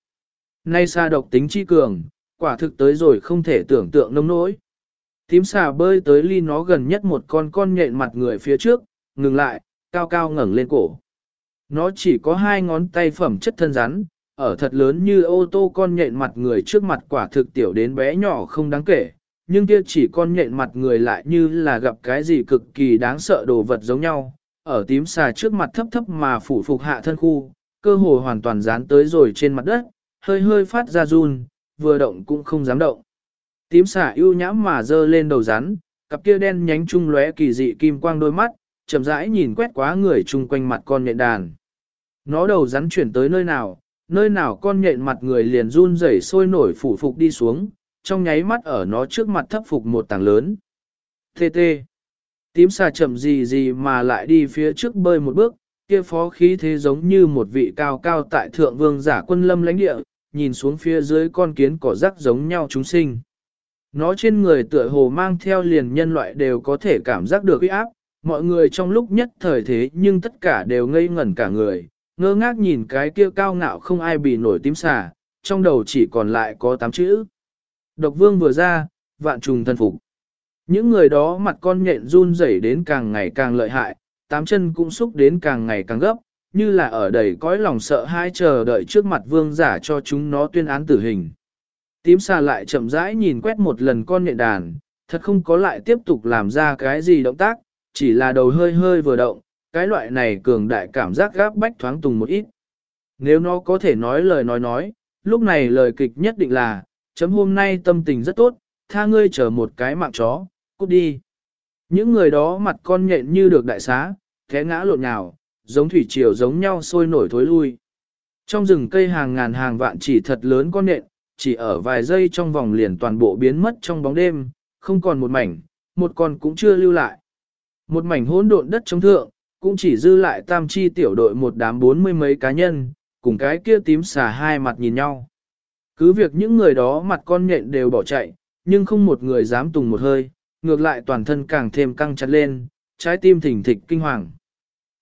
Nay xa độc tính chi cường, quả thực tới rồi không thể tưởng tượng nông nỗi. Tím xà bơi tới ly nó gần nhất một con con nhện mặt người phía trước, ngừng lại, cao cao ngẩng lên cổ. Nó chỉ có hai ngón tay phẩm chất thân rắn, ở thật lớn như ô tô con nhện mặt người trước mặt quả thực tiểu đến bé nhỏ không đáng kể, nhưng kia chỉ con nhện mặt người lại như là gặp cái gì cực kỳ đáng sợ đồ vật giống nhau, ở tím xà trước mặt thấp thấp mà phủ phục hạ thân khu, cơ hồ hoàn toàn dán tới rồi trên mặt đất, hơi hơi phát ra run, vừa động cũng không dám động. Tím xà ưu nhãm mà dơ lên đầu rắn, cặp kia đen nhánh trung lóe kỳ dị kim quang đôi mắt, chậm rãi nhìn quét quá người chung quanh mặt con nhện đàn. Nó đầu rắn chuyển tới nơi nào, nơi nào con nhện mặt người liền run rẩy sôi nổi phủ phục đi xuống, trong nháy mắt ở nó trước mặt thấp phục một tảng lớn. Tê tê. Tím xà chậm gì gì mà lại đi phía trước bơi một bước, kia phó khí thế giống như một vị cao cao tại thượng vương giả quân lâm lãnh địa, nhìn xuống phía dưới con kiến cỏ rắc giống nhau chúng sinh. Nó trên người tựa hồ mang theo liền nhân loại đều có thể cảm giác được uy áp, mọi người trong lúc nhất thời thế nhưng tất cả đều ngây ngẩn cả người, ngơ ngác nhìn cái kia cao ngạo không ai bị nổi tím xà, trong đầu chỉ còn lại có tám chữ. Độc vương vừa ra, vạn trùng thân phục. Những người đó mặt con nhện run rẩy đến càng ngày càng lợi hại, tám chân cũng xúc đến càng ngày càng gấp, như là ở đầy cõi lòng sợ hai chờ đợi trước mặt vương giả cho chúng nó tuyên án tử hình. Tím xà lại chậm rãi nhìn quét một lần con nhện đàn, thật không có lại tiếp tục làm ra cái gì động tác, chỉ là đầu hơi hơi vừa động, cái loại này cường đại cảm giác gáp bách thoáng tùng một ít. Nếu nó có thể nói lời nói nói, lúc này lời kịch nhất định là, chấm hôm nay tâm tình rất tốt, tha ngươi chờ một cái mạng chó, cút đi. Những người đó mặt con nhện như được đại xá, thế ngã lộn nhào, giống thủy triều giống nhau sôi nổi thối lui. Trong rừng cây hàng ngàn hàng vạn chỉ thật lớn con nện chỉ ở vài giây trong vòng liền toàn bộ biến mất trong bóng đêm, không còn một mảnh, một con cũng chưa lưu lại. Một mảnh hỗn độn đất trống thượng, cũng chỉ dư lại tam chi tiểu đội một đám bốn mươi mấy cá nhân, cùng cái kia tím xà hai mặt nhìn nhau. Cứ việc những người đó mặt con nhện đều bỏ chạy, nhưng không một người dám tùng một hơi, ngược lại toàn thân càng thêm căng chặt lên, trái tim thỉnh thịch kinh hoàng.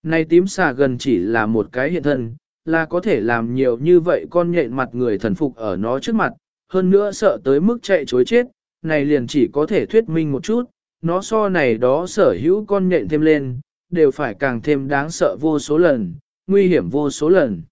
Này tím xà gần chỉ là một cái hiện thân, là có thể làm nhiều như vậy con nhện mặt người thần phục ở nó trước mặt, hơn nữa sợ tới mức chạy chối chết, này liền chỉ có thể thuyết minh một chút, nó so này đó sở hữu con nhện thêm lên, đều phải càng thêm đáng sợ vô số lần, nguy hiểm vô số lần.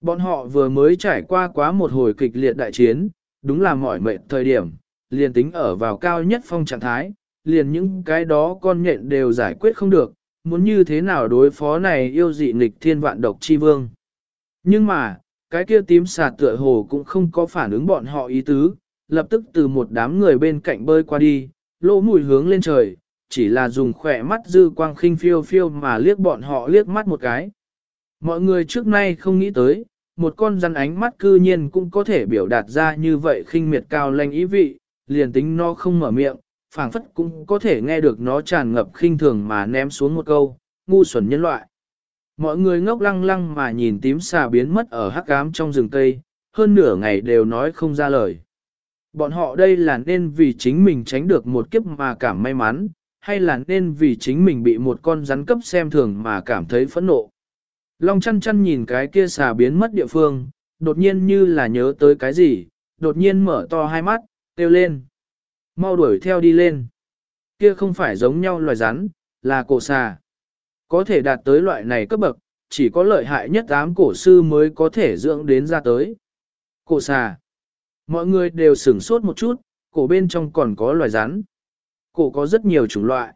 Bọn họ vừa mới trải qua quá một hồi kịch liệt đại chiến, đúng là mỏi mệt thời điểm, liền tính ở vào cao nhất phong trạng thái, liền những cái đó con nhện đều giải quyết không được, muốn như thế nào đối phó này yêu dị nghịch thiên vạn độc chi vương. Nhưng mà, cái kia tím xà tựa hồ cũng không có phản ứng bọn họ ý tứ, lập tức từ một đám người bên cạnh bơi qua đi, lỗ mùi hướng lên trời, chỉ là dùng khỏe mắt dư quang khinh phiêu phiêu mà liếc bọn họ liếc mắt một cái. Mọi người trước nay không nghĩ tới, một con rắn ánh mắt cư nhiên cũng có thể biểu đạt ra như vậy khinh miệt cao lanh ý vị, liền tính nó không mở miệng, phảng phất cũng có thể nghe được nó tràn ngập khinh thường mà ném xuống một câu, ngu xuẩn nhân loại. Mọi người ngốc lăng lăng mà nhìn tím xà biến mất ở hắc ám trong rừng cây, hơn nửa ngày đều nói không ra lời. Bọn họ đây là nên vì chính mình tránh được một kiếp mà cảm may mắn, hay là nên vì chính mình bị một con rắn cấp xem thường mà cảm thấy phẫn nộ. Long chăn chăn nhìn cái kia xà biến mất địa phương, đột nhiên như là nhớ tới cái gì, đột nhiên mở to hai mắt, kêu lên. Mau đuổi theo đi lên. Kia không phải giống nhau loài rắn, là cổ xà. Có thể đạt tới loại này cấp bậc, chỉ có lợi hại nhất ám cổ sư mới có thể dưỡng đến ra tới. Cổ xà. Mọi người đều sửng sốt một chút, cổ bên trong còn có loài rắn. Cổ có rất nhiều chủng loại.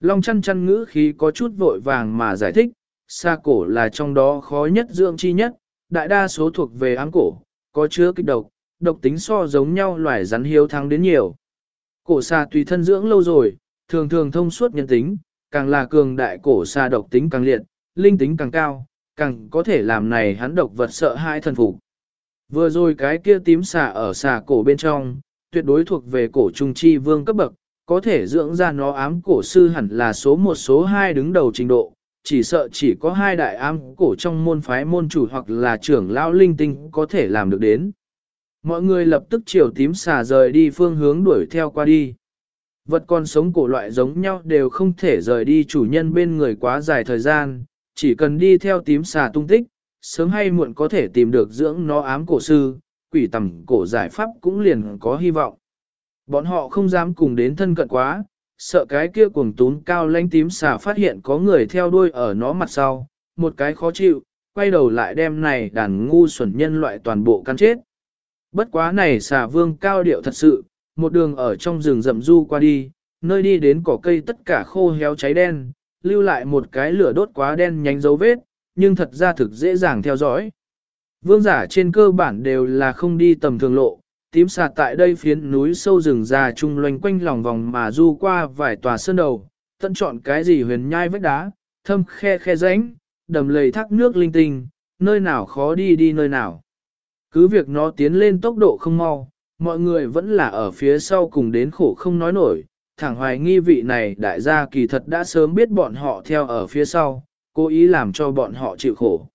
Long chăn chăn ngữ khí có chút vội vàng mà giải thích, xa cổ là trong đó khó nhất dưỡng chi nhất, đại đa số thuộc về ám cổ, có chứa kích độc, độc tính so giống nhau loài rắn hiếu thắng đến nhiều. Cổ xà tùy thân dưỡng lâu rồi, thường thường thông suốt nhân tính, càng là cường đại cổ xà độc tính càng liệt, linh tính càng cao, càng có thể làm này hắn độc vật sợ hai thần phục. Vừa rồi cái kia tím xà ở xà cổ bên trong, tuyệt đối thuộc về cổ trung chi vương cấp bậc, có thể dưỡng ra nó ám cổ sư hẳn là số một số hai đứng đầu trình độ, chỉ sợ chỉ có hai đại ám cổ trong môn phái môn chủ hoặc là trưởng lão linh tinh có thể làm được đến. Mọi người lập tức chiều tím xà rời đi phương hướng đuổi theo qua đi. Vật còn sống cổ loại giống nhau đều không thể rời đi chủ nhân bên người quá dài thời gian, chỉ cần đi theo tím xà tung tích, sớm hay muộn có thể tìm được dưỡng nó ám cổ sư, quỷ tầm cổ giải pháp cũng liền có hy vọng. Bọn họ không dám cùng đến thân cận quá, sợ cái kia cuồng tún cao lãnh tím xà phát hiện có người theo đuôi ở nó mặt sau, một cái khó chịu, quay đầu lại đem này đàn ngu xuẩn nhân loại toàn bộ căn chết. Bất quá này xà vương cao điệu thật sự, một đường ở trong rừng rậm du qua đi, nơi đi đến cỏ cây tất cả khô héo cháy đen, lưu lại một cái lửa đốt quá đen nhánh dấu vết, nhưng thật ra thực dễ dàng theo dõi. Vương giả trên cơ bản đều là không đi tầm thường lộ, tím xà tại đây phiến núi sâu rừng già trung loanh quanh lòng vòng mà du qua vài tòa sơn đầu, tận chọn cái gì huyền nhai vách đá, thâm khe khe rãnh, đầm lầy thác nước linh tinh, nơi nào khó đi đi nơi nào. Cứ việc nó tiến lên tốc độ không mau, mọi người vẫn là ở phía sau cùng đến khổ không nói nổi, thẳng hoài nghi vị này đại gia kỳ thật đã sớm biết bọn họ theo ở phía sau, cố ý làm cho bọn họ chịu khổ.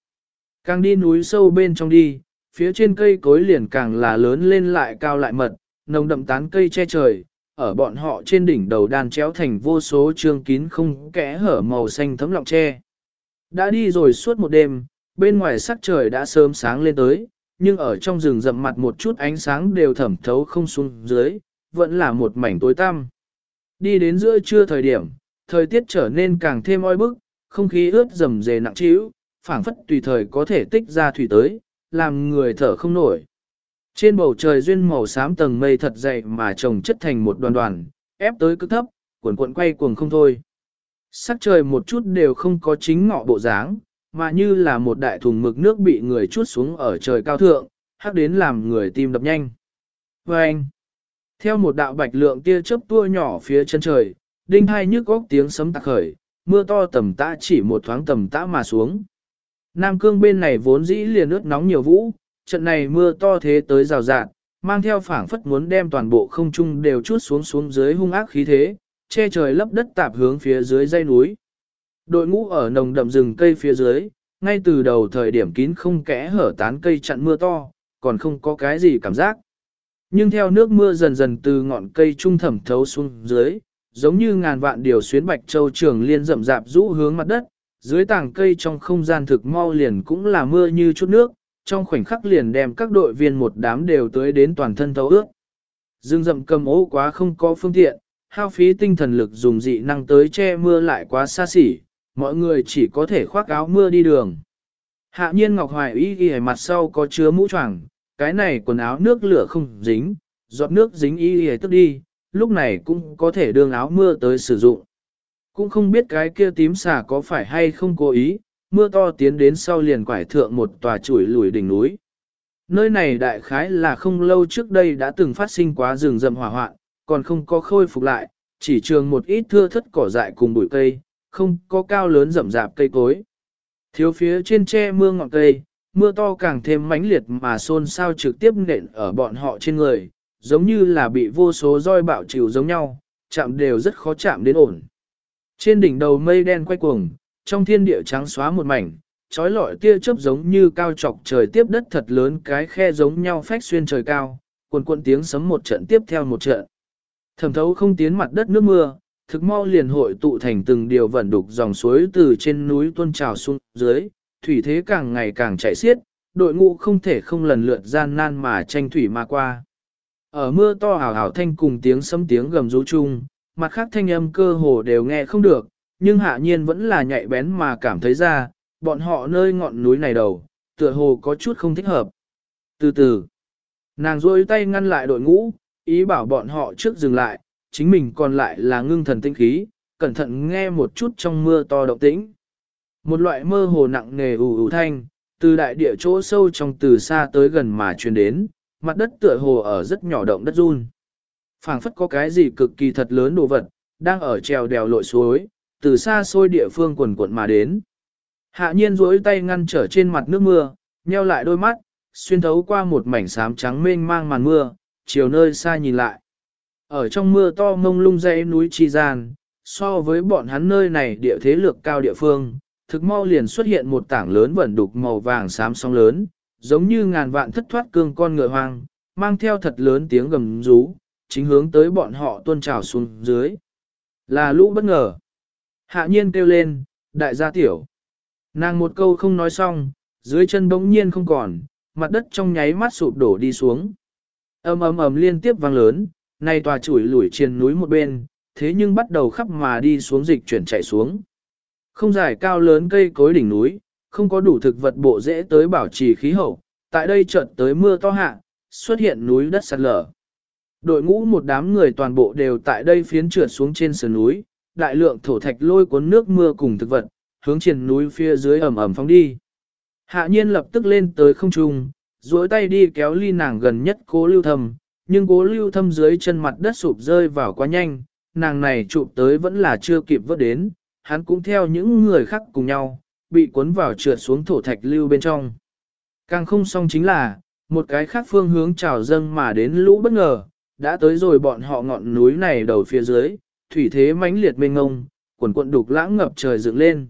Càng đi núi sâu bên trong đi, phía trên cây cối liền càng là lớn lên lại cao lại mật, nồng đậm tán cây che trời, ở bọn họ trên đỉnh đầu đàn chéo thành vô số trương kín không kẽ hở màu xanh thấm lọng tre. Đã đi rồi suốt một đêm, bên ngoài sắc trời đã sớm sáng lên tới, nhưng ở trong rừng rậm mặt một chút ánh sáng đều thẩm thấu không xuống dưới, vẫn là một mảnh tối tăm. Đi đến giữa trưa thời điểm, thời tiết trở nên càng thêm oi bức, không khí ướt rầm rề nặng trĩu, phảng phất tùy thời có thể tích ra thủy tới, làm người thở không nổi. Trên bầu trời duyên màu xám tầng mây thật dày mà chồng chất thành một đoàn đoàn, ép tới cực thấp, cuộn cuộn quay cuồng không thôi. Sắc trời một chút đều không có chính ngọ bộ dáng, mà như là một đại thùng mực nước bị người chút xuống ở trời cao thượng, hắc đến làm người tim đập nhanh. Và anh, theo một đạo bạch lượng tia chớp tua nhỏ phía chân trời, đinh hai nhức góc tiếng sấm tạc khởi, mưa to tầm tã chỉ một thoáng tầm tã mà xuống. Nam cương bên này vốn dĩ liền ướt nóng nhiều vũ, trận này mưa to thế tới rào rạt, mang theo phảng phất muốn đem toàn bộ không trung đều chút xuống xuống dưới hung ác khí thế, che trời lấp đất tạp hướng phía dưới dây núi. Đội ngũ ở nồng đậm rừng cây phía dưới, ngay từ đầu thời điểm kín không kẽ hở tán cây chặn mưa to, còn không có cái gì cảm giác. Nhưng theo nước mưa dần dần từ ngọn cây trung thẩm thấu xuống dưới, giống như ngàn vạn điều xuyến bạch châu trường liên rậm rạp rũ hướng mặt đất, dưới tảng cây trong không gian thực mau liền cũng là mưa như chút nước, trong khoảnh khắc liền đem các đội viên một đám đều tới đến toàn thân thấu ước. Dương rậm cầm ố quá không có phương tiện, hao phí tinh thần lực dùng dị năng tới che mưa lại quá xa xỉ, mọi người chỉ có thể khoác áo mưa đi đường. Hạ nhiên Ngọc Hoài y hề mặt sau có chứa mũ choàng, cái này quần áo nước lửa không dính, giọt nước dính y hề tức đi, lúc này cũng có thể đương áo mưa tới sử dụng. Cũng không biết cái kia tím xà có phải hay không cố ý, mưa to tiến đến sau liền quải thượng một tòa chuỗi lùi đỉnh núi. Nơi này đại khái là không lâu trước đây đã từng phát sinh quá rừng rậm hỏa hoạn, còn không có khôi phục lại, chỉ trường một ít thưa thất cỏ dại cùng bụi cây, không có cao lớn rậm rạp cây cối. Thiếu phía trên tre mưa ngọn cây, mưa to càng thêm mãnh liệt mà xôn xao trực tiếp nện ở bọn họ trên người, giống như là bị vô số roi bạo chịu giống nhau, chạm đều rất khó chạm đến ổn. Trên đỉnh đầu mây đen quay cuồng, trong thiên địa trắng xóa một mảnh, trói lọi tia chớp giống như cao chọc trời tiếp đất thật lớn cái khe giống nhau phách xuyên trời cao, cuồn cuộn tiếng sấm một trận tiếp theo một trận. Thẩm thấu không tiến mặt đất nước mưa, thực mau liền hội tụ thành từng điều vận đục dòng suối từ trên núi tuôn trào xuống dưới, thủy thế càng ngày càng chảy xiết, đội ngũ không thể không lần lượt gian nan mà tranh thủy mà qua. Ở mưa to hào hào thanh cùng tiếng sấm tiếng gầm rú chung, mặt khác thanh âm cơ hồ đều nghe không được, nhưng hạ nhiên vẫn là nhạy bén mà cảm thấy ra, bọn họ nơi ngọn núi này đầu, tựa hồ có chút không thích hợp. Từ từ, nàng rôi tay ngăn lại đội ngũ, ý bảo bọn họ trước dừng lại, chính mình còn lại là ngưng thần tinh khí, cẩn thận nghe một chút trong mưa to động tĩnh. Một loại mơ hồ nặng nề ù ù thanh, từ đại địa chỗ sâu trong từ xa tới gần mà truyền đến, mặt đất tựa hồ ở rất nhỏ động đất run. phảng phất có cái gì cực kỳ thật lớn đồ vật, đang ở trèo đèo lội suối, từ xa xôi địa phương quần quận mà đến. Hạ nhiên duỗi tay ngăn trở trên mặt nước mưa, nheo lại đôi mắt, xuyên thấu qua một mảnh xám trắng mênh mang màn mưa, chiều nơi xa nhìn lại. Ở trong mưa to mông lung dãy núi Chi Gian, so với bọn hắn nơi này địa thế lược cao địa phương, thực mau liền xuất hiện một tảng lớn vẩn đục màu vàng xám sóng lớn, giống như ngàn vạn thất thoát cương con ngựa hoang, mang theo thật lớn tiếng gầm rú, chính hướng tới bọn họ tuôn trào xuống dưới. Là lũ bất ngờ. Hạ nhiên kêu lên, đại gia tiểu. Nàng một câu không nói xong, dưới chân bỗng nhiên không còn, mặt đất trong nháy mắt sụp đổ đi xuống. ầm ầm ầm liên tiếp vang lớn, nay tòa chủi lủi trên núi một bên, thế nhưng bắt đầu khắp mà đi xuống dịch chuyển chạy xuống. Không dài cao lớn cây cối đỉnh núi, không có đủ thực vật bộ dễ tới bảo trì khí hậu, tại đây chợt tới mưa to hạ, xuất hiện núi đất sạt lở. Đội ngũ một đám người toàn bộ đều tại đây phiến trượt xuống trên sườn núi, đại lượng thổ thạch lôi cuốn nước mưa cùng thực vật, hướng trên núi phía dưới ẩm ẩm phóng đi. Hạ nhiên lập tức lên tới không trung, duỗi tay đi kéo ly nàng gần nhất cố lưu thầm, nhưng cố lưu thâm dưới chân mặt đất sụp rơi vào quá nhanh, nàng này chụp tới vẫn là chưa kịp vớt đến, hắn cũng theo những người khác cùng nhau, bị cuốn vào trượt xuống thổ thạch lưu bên trong. Càng không xong chính là, một cái khác phương hướng trào dâng mà đến lũ bất ngờ, đã tới rồi bọn họ ngọn núi này đầu phía dưới, thủy thế mãnh liệt mênh ngông, quần quận đục lãng ngập trời dựng lên.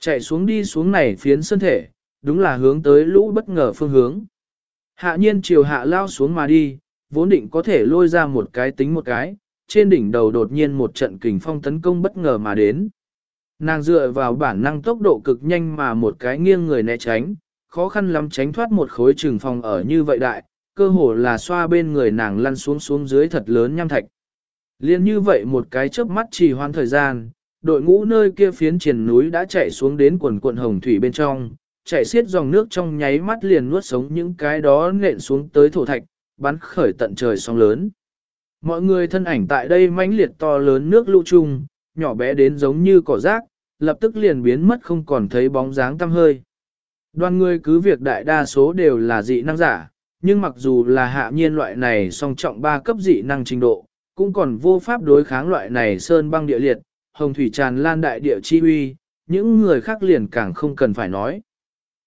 Chạy xuống đi xuống này phiến sơn thể, đúng là hướng tới lũ bất ngờ phương hướng. Hạ nhiên chiều hạ lao xuống mà đi, vốn định có thể lôi ra một cái tính một cái, trên đỉnh đầu đột nhiên một trận kình phong tấn công bất ngờ mà đến. Nàng dựa vào bản năng tốc độ cực nhanh mà một cái nghiêng người né tránh, khó khăn lắm tránh thoát một khối trừng phong ở như vậy đại, cơ hồ là xoa bên người nàng lăn xuống xuống dưới thật lớn nham thạch. Liên như vậy một cái chớp mắt trì hoãn thời gian, đội ngũ nơi kia phiến triển núi đã chạy xuống đến quần quận hồng thủy bên trong, chạy xiết dòng nước trong nháy mắt liền nuốt sống những cái đó nện xuống tới thổ thạch, bắn khởi tận trời sóng lớn. Mọi người thân ảnh tại đây mãnh liệt to lớn nước lũ chung, nhỏ bé đến giống như cỏ rác, lập tức liền biến mất không còn thấy bóng dáng tăm hơi. Đoàn người cứ việc đại đa số đều là dị năng giả, nhưng mặc dù là hạ nhiên loại này song trọng ba cấp dị năng trình độ, cũng còn vô pháp đối kháng loại này sơn băng địa liệt, hồng thủy tràn lan đại địa chi uy, những người khác liền càng không cần phải nói.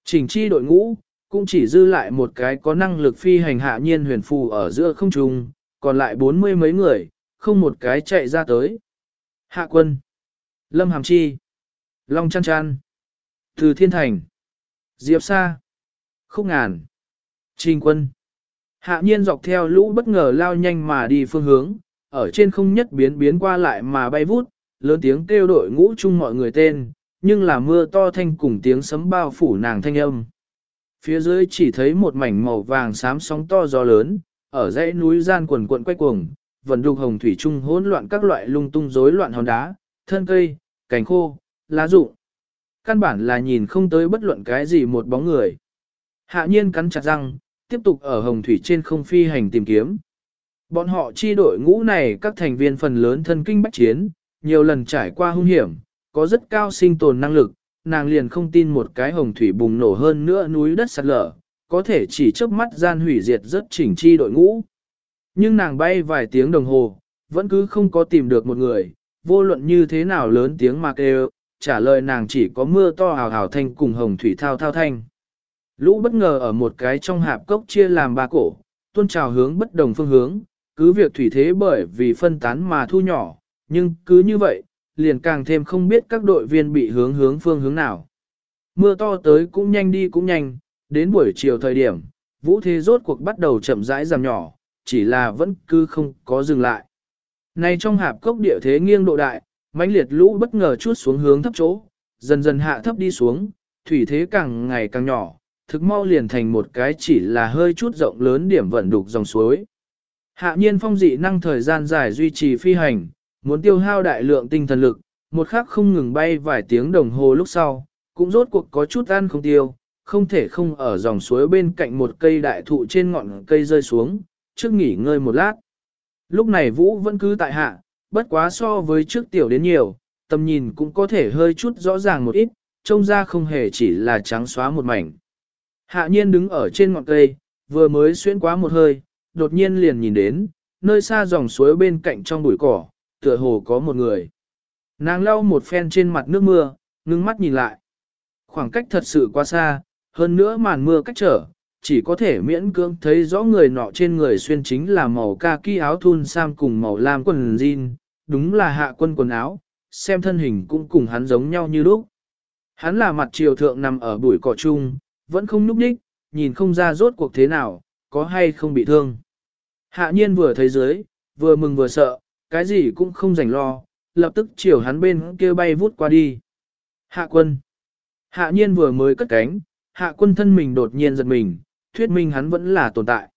Trình chi đội ngũ, cũng chỉ dư lại một cái có năng lực phi hành hạ nhiên huyền phù ở giữa không trung, còn lại bốn mươi mấy người, không một cái chạy ra tới. Hạ quân, Lâm Hàm Chi, Long Chăn Chăn, Từ Thiên Thành, Diệp Sa, Khúc Ngàn, Trình Quân. Hạ nhiên dọc theo lũ bất ngờ lao nhanh mà đi phương hướng, ở trên không nhất biến biến qua lại mà bay vút, lớn tiếng kêu đội ngũ chung mọi người tên, nhưng là mưa to thanh cùng tiếng sấm bao phủ nàng thanh âm. Phía dưới chỉ thấy một mảnh màu vàng xám sóng to gió lớn, ở dãy núi gian quần quận quay cuồng, vần đục hồng thủy trung hỗn loạn các loại lung tung rối loạn hòn đá, thân cây, cành khô, lá rụng. căn bản là nhìn không tới bất luận cái gì một bóng người. Hạ nhiên cắn chặt răng, tiếp tục ở hồng thủy trên không phi hành tìm kiếm. Bọn họ chi đội ngũ này các thành viên phần lớn thân kinh bách chiến, nhiều lần trải qua hung hiểm, có rất cao sinh tồn năng lực, nàng liền không tin một cái hồng thủy bùng nổ hơn nữa núi đất sạt lở, có thể chỉ chớp mắt gian hủy diệt rất chỉnh chi đội ngũ. Nhưng nàng bay vài tiếng đồng hồ, vẫn cứ không có tìm được một người, vô luận như thế nào lớn tiếng mà kêu, trả lời nàng chỉ có mưa to hào hào thanh cùng hồng thủy thao thao thanh. Lũ bất ngờ ở một cái trong hạp cốc chia làm ba cổ, tuôn trào hướng bất đồng phương hướng, cứ việc thủy thế bởi vì phân tán mà thu nhỏ, nhưng cứ như vậy, liền càng thêm không biết các đội viên bị hướng hướng phương hướng nào. Mưa to tới cũng nhanh đi cũng nhanh, đến buổi chiều thời điểm, vũ thế rốt cuộc bắt đầu chậm rãi giảm nhỏ, chỉ là vẫn cứ không có dừng lại. Này trong hạp cốc địa thế nghiêng độ đại, mãnh liệt lũ bất ngờ chút xuống hướng thấp chỗ, dần dần hạ thấp đi xuống, thủy thế càng ngày càng nhỏ, thực mau liền thành một cái chỉ là hơi chút rộng lớn điểm vận đục dòng suối. Hạ nhiên phong dị năng thời gian dài duy trì phi hành, muốn tiêu hao đại lượng tinh thần lực, một khắc không ngừng bay vài tiếng đồng hồ lúc sau, cũng rốt cuộc có chút ăn không tiêu, không thể không ở dòng suối bên cạnh một cây đại thụ trên ngọn cây rơi xuống, trước nghỉ ngơi một lát. Lúc này Vũ vẫn cứ tại hạ, bất quá so với trước tiểu đến nhiều, tầm nhìn cũng có thể hơi chút rõ ràng một ít, trông ra không hề chỉ là trắng xóa một mảnh. Hạ nhiên đứng ở trên ngọn cây, vừa mới xuyên quá một hơi, đột nhiên liền nhìn đến, nơi xa dòng suối bên cạnh trong bụi cỏ, tựa hồ có một người. Nàng lau một phen trên mặt nước mưa, ngưng mắt nhìn lại. Khoảng cách thật sự quá xa, hơn nữa màn mưa cách trở, chỉ có thể miễn cưỡng thấy rõ người nọ trên người xuyên chính là màu kaki áo thun sam cùng màu lam quần jean, đúng là hạ quân quần áo, xem thân hình cũng cùng hắn giống nhau như lúc. Hắn là mặt triều thượng nằm ở bụi cỏ chung, vẫn không núp đích, nhìn không ra rốt cuộc thế nào, có hay không bị thương. Hạ nhiên vừa thấy dưới, vừa mừng vừa sợ, cái gì cũng không rảnh lo, lập tức chiều hắn bên kia bay vút qua đi. Hạ quân. Hạ nhiên vừa mới cất cánh, hạ quân thân mình đột nhiên giật mình, thuyết minh hắn vẫn là tồn tại.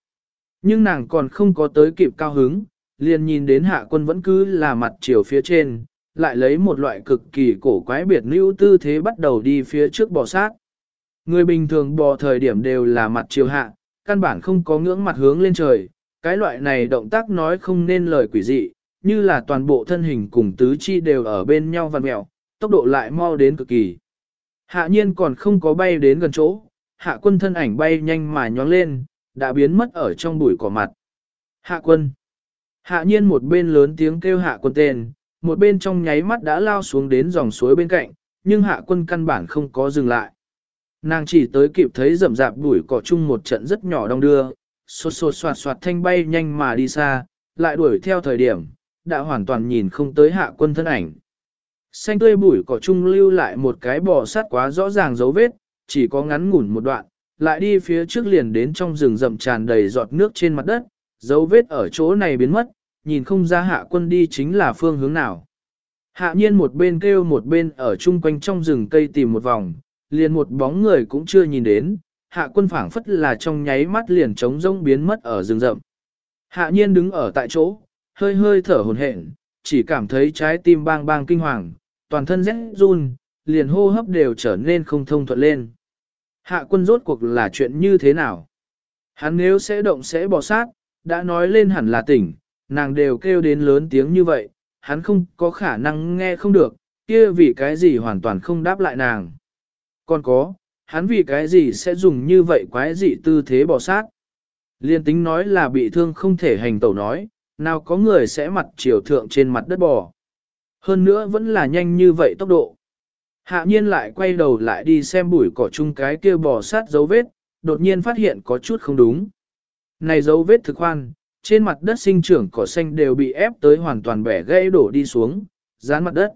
Nhưng nàng còn không có tới kịp cao hứng, liền nhìn đến hạ quân vẫn cứ là mặt chiều phía trên, lại lấy một loại cực kỳ cổ quái biệt lưu tư thế bắt đầu đi phía trước bò sát. Người bình thường bò thời điểm đều là mặt chiều hạ, căn bản không có ngưỡng mặt hướng lên trời, cái loại này động tác nói không nên lời quỷ dị, như là toàn bộ thân hình cùng tứ chi đều ở bên nhau vặn mẹo, tốc độ lại mau đến cực kỳ. Hạ nhiên còn không có bay đến gần chỗ, hạ quân thân ảnh bay nhanh mà nhóng lên, đã biến mất ở trong bụi cỏ mặt. Hạ quân. Hạ nhiên một bên lớn tiếng kêu hạ quân tên, một bên trong nháy mắt đã lao xuống đến dòng suối bên cạnh, nhưng hạ quân căn bản không có dừng lại. Nàng chỉ tới kịp thấy rậm rạp bụi cỏ chung một trận rất nhỏ đong đưa, sột sột soạt soạt thanh bay nhanh mà đi xa, lại đuổi theo thời điểm, đã hoàn toàn nhìn không tới hạ quân thân ảnh. Xanh tươi bụi cỏ trung lưu lại một cái bò sát quá rõ ràng dấu vết, chỉ có ngắn ngủn một đoạn, lại đi phía trước liền đến trong rừng rậm tràn đầy giọt nước trên mặt đất, dấu vết ở chỗ này biến mất, nhìn không ra hạ quân đi chính là phương hướng nào. Hạ nhiên một bên kêu một bên ở chung quanh trong rừng cây tìm một vòng, liền một bóng người cũng chưa nhìn đến, hạ quân phảng phất là trong nháy mắt liền trống rông biến mất ở rừng rậm. Hạ nhiên đứng ở tại chỗ, hơi hơi thở hồn hển, chỉ cảm thấy trái tim bang bang kinh hoàng, toàn thân rét run, liền hô hấp đều trở nên không thông thuận lên. Hạ quân rốt cuộc là chuyện như thế nào? Hắn nếu sẽ động sẽ bỏ sát, đã nói lên hẳn là tỉnh, nàng đều kêu đến lớn tiếng như vậy, hắn không có khả năng nghe không được, kia vì cái gì hoàn toàn không đáp lại nàng. Còn có, hắn vì cái gì sẽ dùng như vậy quái dị tư thế bỏ sát. Liên tính nói là bị thương không thể hành tẩu nói, nào có người sẽ mặt chiều thượng trên mặt đất bò. Hơn nữa vẫn là nhanh như vậy tốc độ. Hạ nhiên lại quay đầu lại đi xem bụi cỏ chung cái kia bò sát dấu vết, đột nhiên phát hiện có chút không đúng. Này dấu vết thực khoan, trên mặt đất sinh trưởng cỏ xanh đều bị ép tới hoàn toàn bẻ gãy đổ đi xuống, dán mặt đất.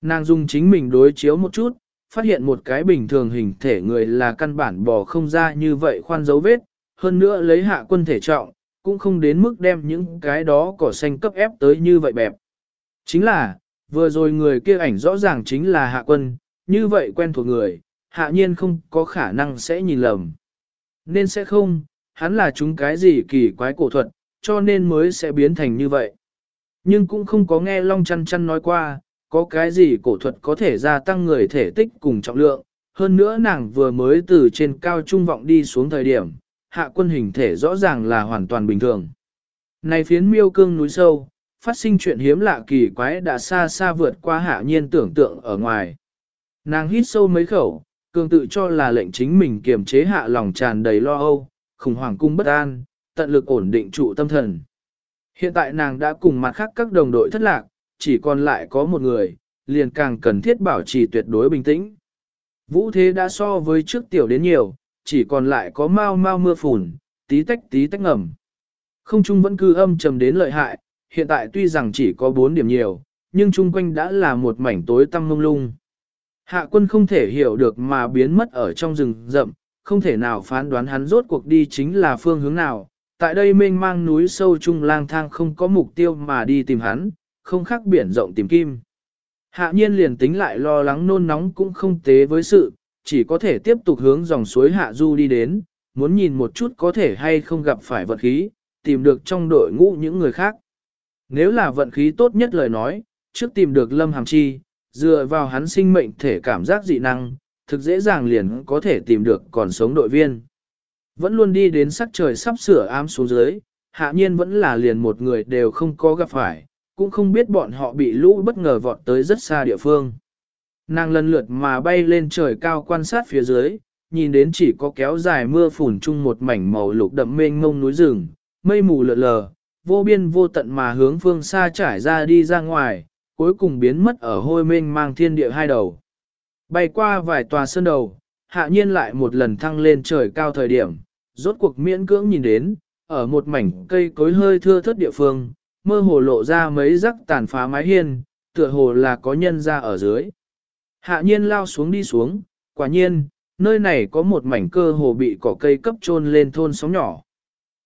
Nàng dùng chính mình đối chiếu một chút, phát hiện một cái bình thường hình thể người là căn bản bò không ra như vậy khoan dấu vết, hơn nữa lấy hạ quân thể trọng, cũng không đến mức đem những cái đó cỏ xanh cấp ép tới như vậy bẹp. Chính là, vừa rồi người kia ảnh rõ ràng chính là hạ quân, như vậy quen thuộc người, hạ nhiên không có khả năng sẽ nhìn lầm. Nên sẽ không, hắn là chúng cái gì kỳ quái cổ thuật, cho nên mới sẽ biến thành như vậy. Nhưng cũng không có nghe Long chăn chăn nói qua, có cái gì cổ thuật có thể gia tăng người thể tích cùng trọng lượng, hơn nữa nàng vừa mới từ trên cao trung vọng đi xuống thời điểm, hạ quân hình thể rõ ràng là hoàn toàn bình thường. Này phiến miêu cương núi sâu, phát sinh chuyện hiếm lạ kỳ quái đã xa xa vượt qua hạ nhiên tưởng tượng ở ngoài. Nàng hít sâu mấy khẩu, cường tự cho là lệnh chính mình kiềm chế hạ lòng tràn đầy lo âu, khủng hoảng cung bất an, tận lực ổn định trụ tâm thần. Hiện tại nàng đã cùng mặt khác các đồng đội thất lạc, chỉ còn lại có một người, liền càng cần thiết bảo trì tuyệt đối bình tĩnh. Vũ thế đã so với trước tiểu đến nhiều, chỉ còn lại có mau mau mưa phùn, tí tách tí tách ngầm. Không trung vẫn cứ âm trầm đến lợi hại, hiện tại tuy rằng chỉ có 4 điểm nhiều, nhưng chung quanh đã là một mảnh tối tăm mông lung. Hạ quân không thể hiểu được mà biến mất ở trong rừng rậm, không thể nào phán đoán hắn rốt cuộc đi chính là phương hướng nào. Tại đây mênh mang núi sâu trung lang thang không có mục tiêu mà đi tìm hắn, không khác biển rộng tìm kim. Hạ nhiên liền tính lại lo lắng nôn nóng cũng không tế với sự, chỉ có thể tiếp tục hướng dòng suối hạ du đi đến, muốn nhìn một chút có thể hay không gặp phải vận khí, tìm được trong đội ngũ những người khác. Nếu là vận khí tốt nhất lời nói, trước tìm được Lâm Hàm Chi, dựa vào hắn sinh mệnh thể cảm giác dị năng, thực dễ dàng liền có thể tìm được còn sống đội viên. Vẫn luôn đi đến sắc trời sắp sửa ám xuống dưới, hạ nhiên vẫn là liền một người đều không có gặp phải, cũng không biết bọn họ bị lũ bất ngờ vọt tới rất xa địa phương. Nàng lần lượt mà bay lên trời cao quan sát phía dưới, nhìn đến chỉ có kéo dài mưa phùn chung một mảnh màu lục đậm mênh mông núi rừng, mây mù lượn lờ, vô biên vô tận mà hướng phương xa trải ra đi ra ngoài, cuối cùng biến mất ở hôi mênh mang thiên địa hai đầu. Bay qua vài tòa sơn đầu, hạ nhiên lại một lần thăng lên trời cao thời điểm, rốt cuộc miễn cưỡng nhìn đến, ở một mảnh cây cối hơi thưa thớt địa phương, mơ hồ lộ ra mấy rắc tàn phá mái hiên, tựa hồ là có nhân ra ở dưới. Hạ nhiên lao xuống đi xuống, quả nhiên, nơi này có một mảnh cơ hồ bị cỏ cây cấp trôn lên thôn sóng nhỏ.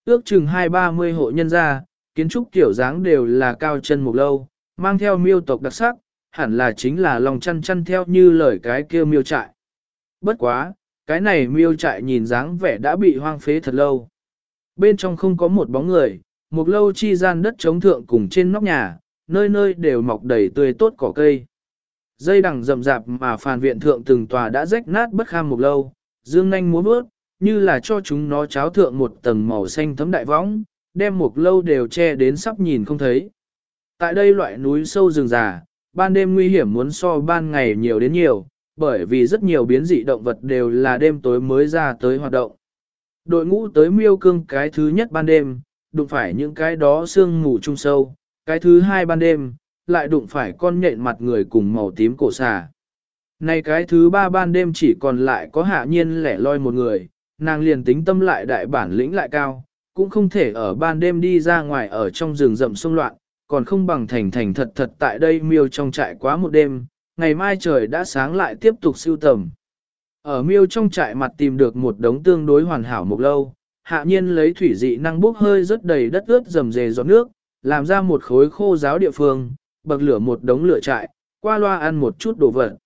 Ước chừng hai ba mươi hộ nhân gia, kiến trúc kiểu dáng đều là cao chân mục lâu, mang theo miêu tộc đặc sắc, hẳn là chính là lòng chăn chăn theo như lời cái kia miêu trại. Bất quá, cái này miêu trại nhìn dáng vẻ đã bị hoang phế thật lâu. Bên trong không có một bóng người, một lâu chi gian đất chống thượng cùng trên nóc nhà, nơi nơi đều mọc đầy tươi tốt cỏ cây. Dây đằng rậm rạp mà phàn viện thượng từng tòa đã rách nát bất kham một lâu, dương nanh múa bước, như là cho chúng nó cháo thượng một tầng màu xanh thấm đại võng, đem một lâu đều che đến sắp nhìn không thấy. Tại đây loại núi sâu rừng già, ban đêm nguy hiểm muốn so ban ngày nhiều đến nhiều, bởi vì rất nhiều biến dị động vật đều là đêm tối mới ra tới hoạt động. Đội ngũ tới miêu cương cái thứ nhất ban đêm, đụng phải những cái đó sương ngủ trung sâu, cái thứ hai ban đêm, lại đụng phải con nhện mặt người cùng màu tím cổ xà. Này cái thứ ba ban đêm chỉ còn lại có hạ nhiên lẻ loi một người, nàng liền tính tâm lại đại bản lĩnh lại cao, cũng không thể ở ban đêm đi ra ngoài ở trong rừng rậm sông loạn, còn không bằng thành thành thật thật tại đây miêu trong trại quá một đêm, ngày mai trời đã sáng lại tiếp tục siêu tầm. Ở miêu trong trại mặt tìm được một đống tương đối hoàn hảo một lâu, hạ nhiên lấy thủy dị năng bốc hơi rất đầy đất ướt dầm dề giọt nước, làm ra một khối khô giáo địa phương, bậc lửa một đống lửa trại, qua loa ăn một chút đồ vật.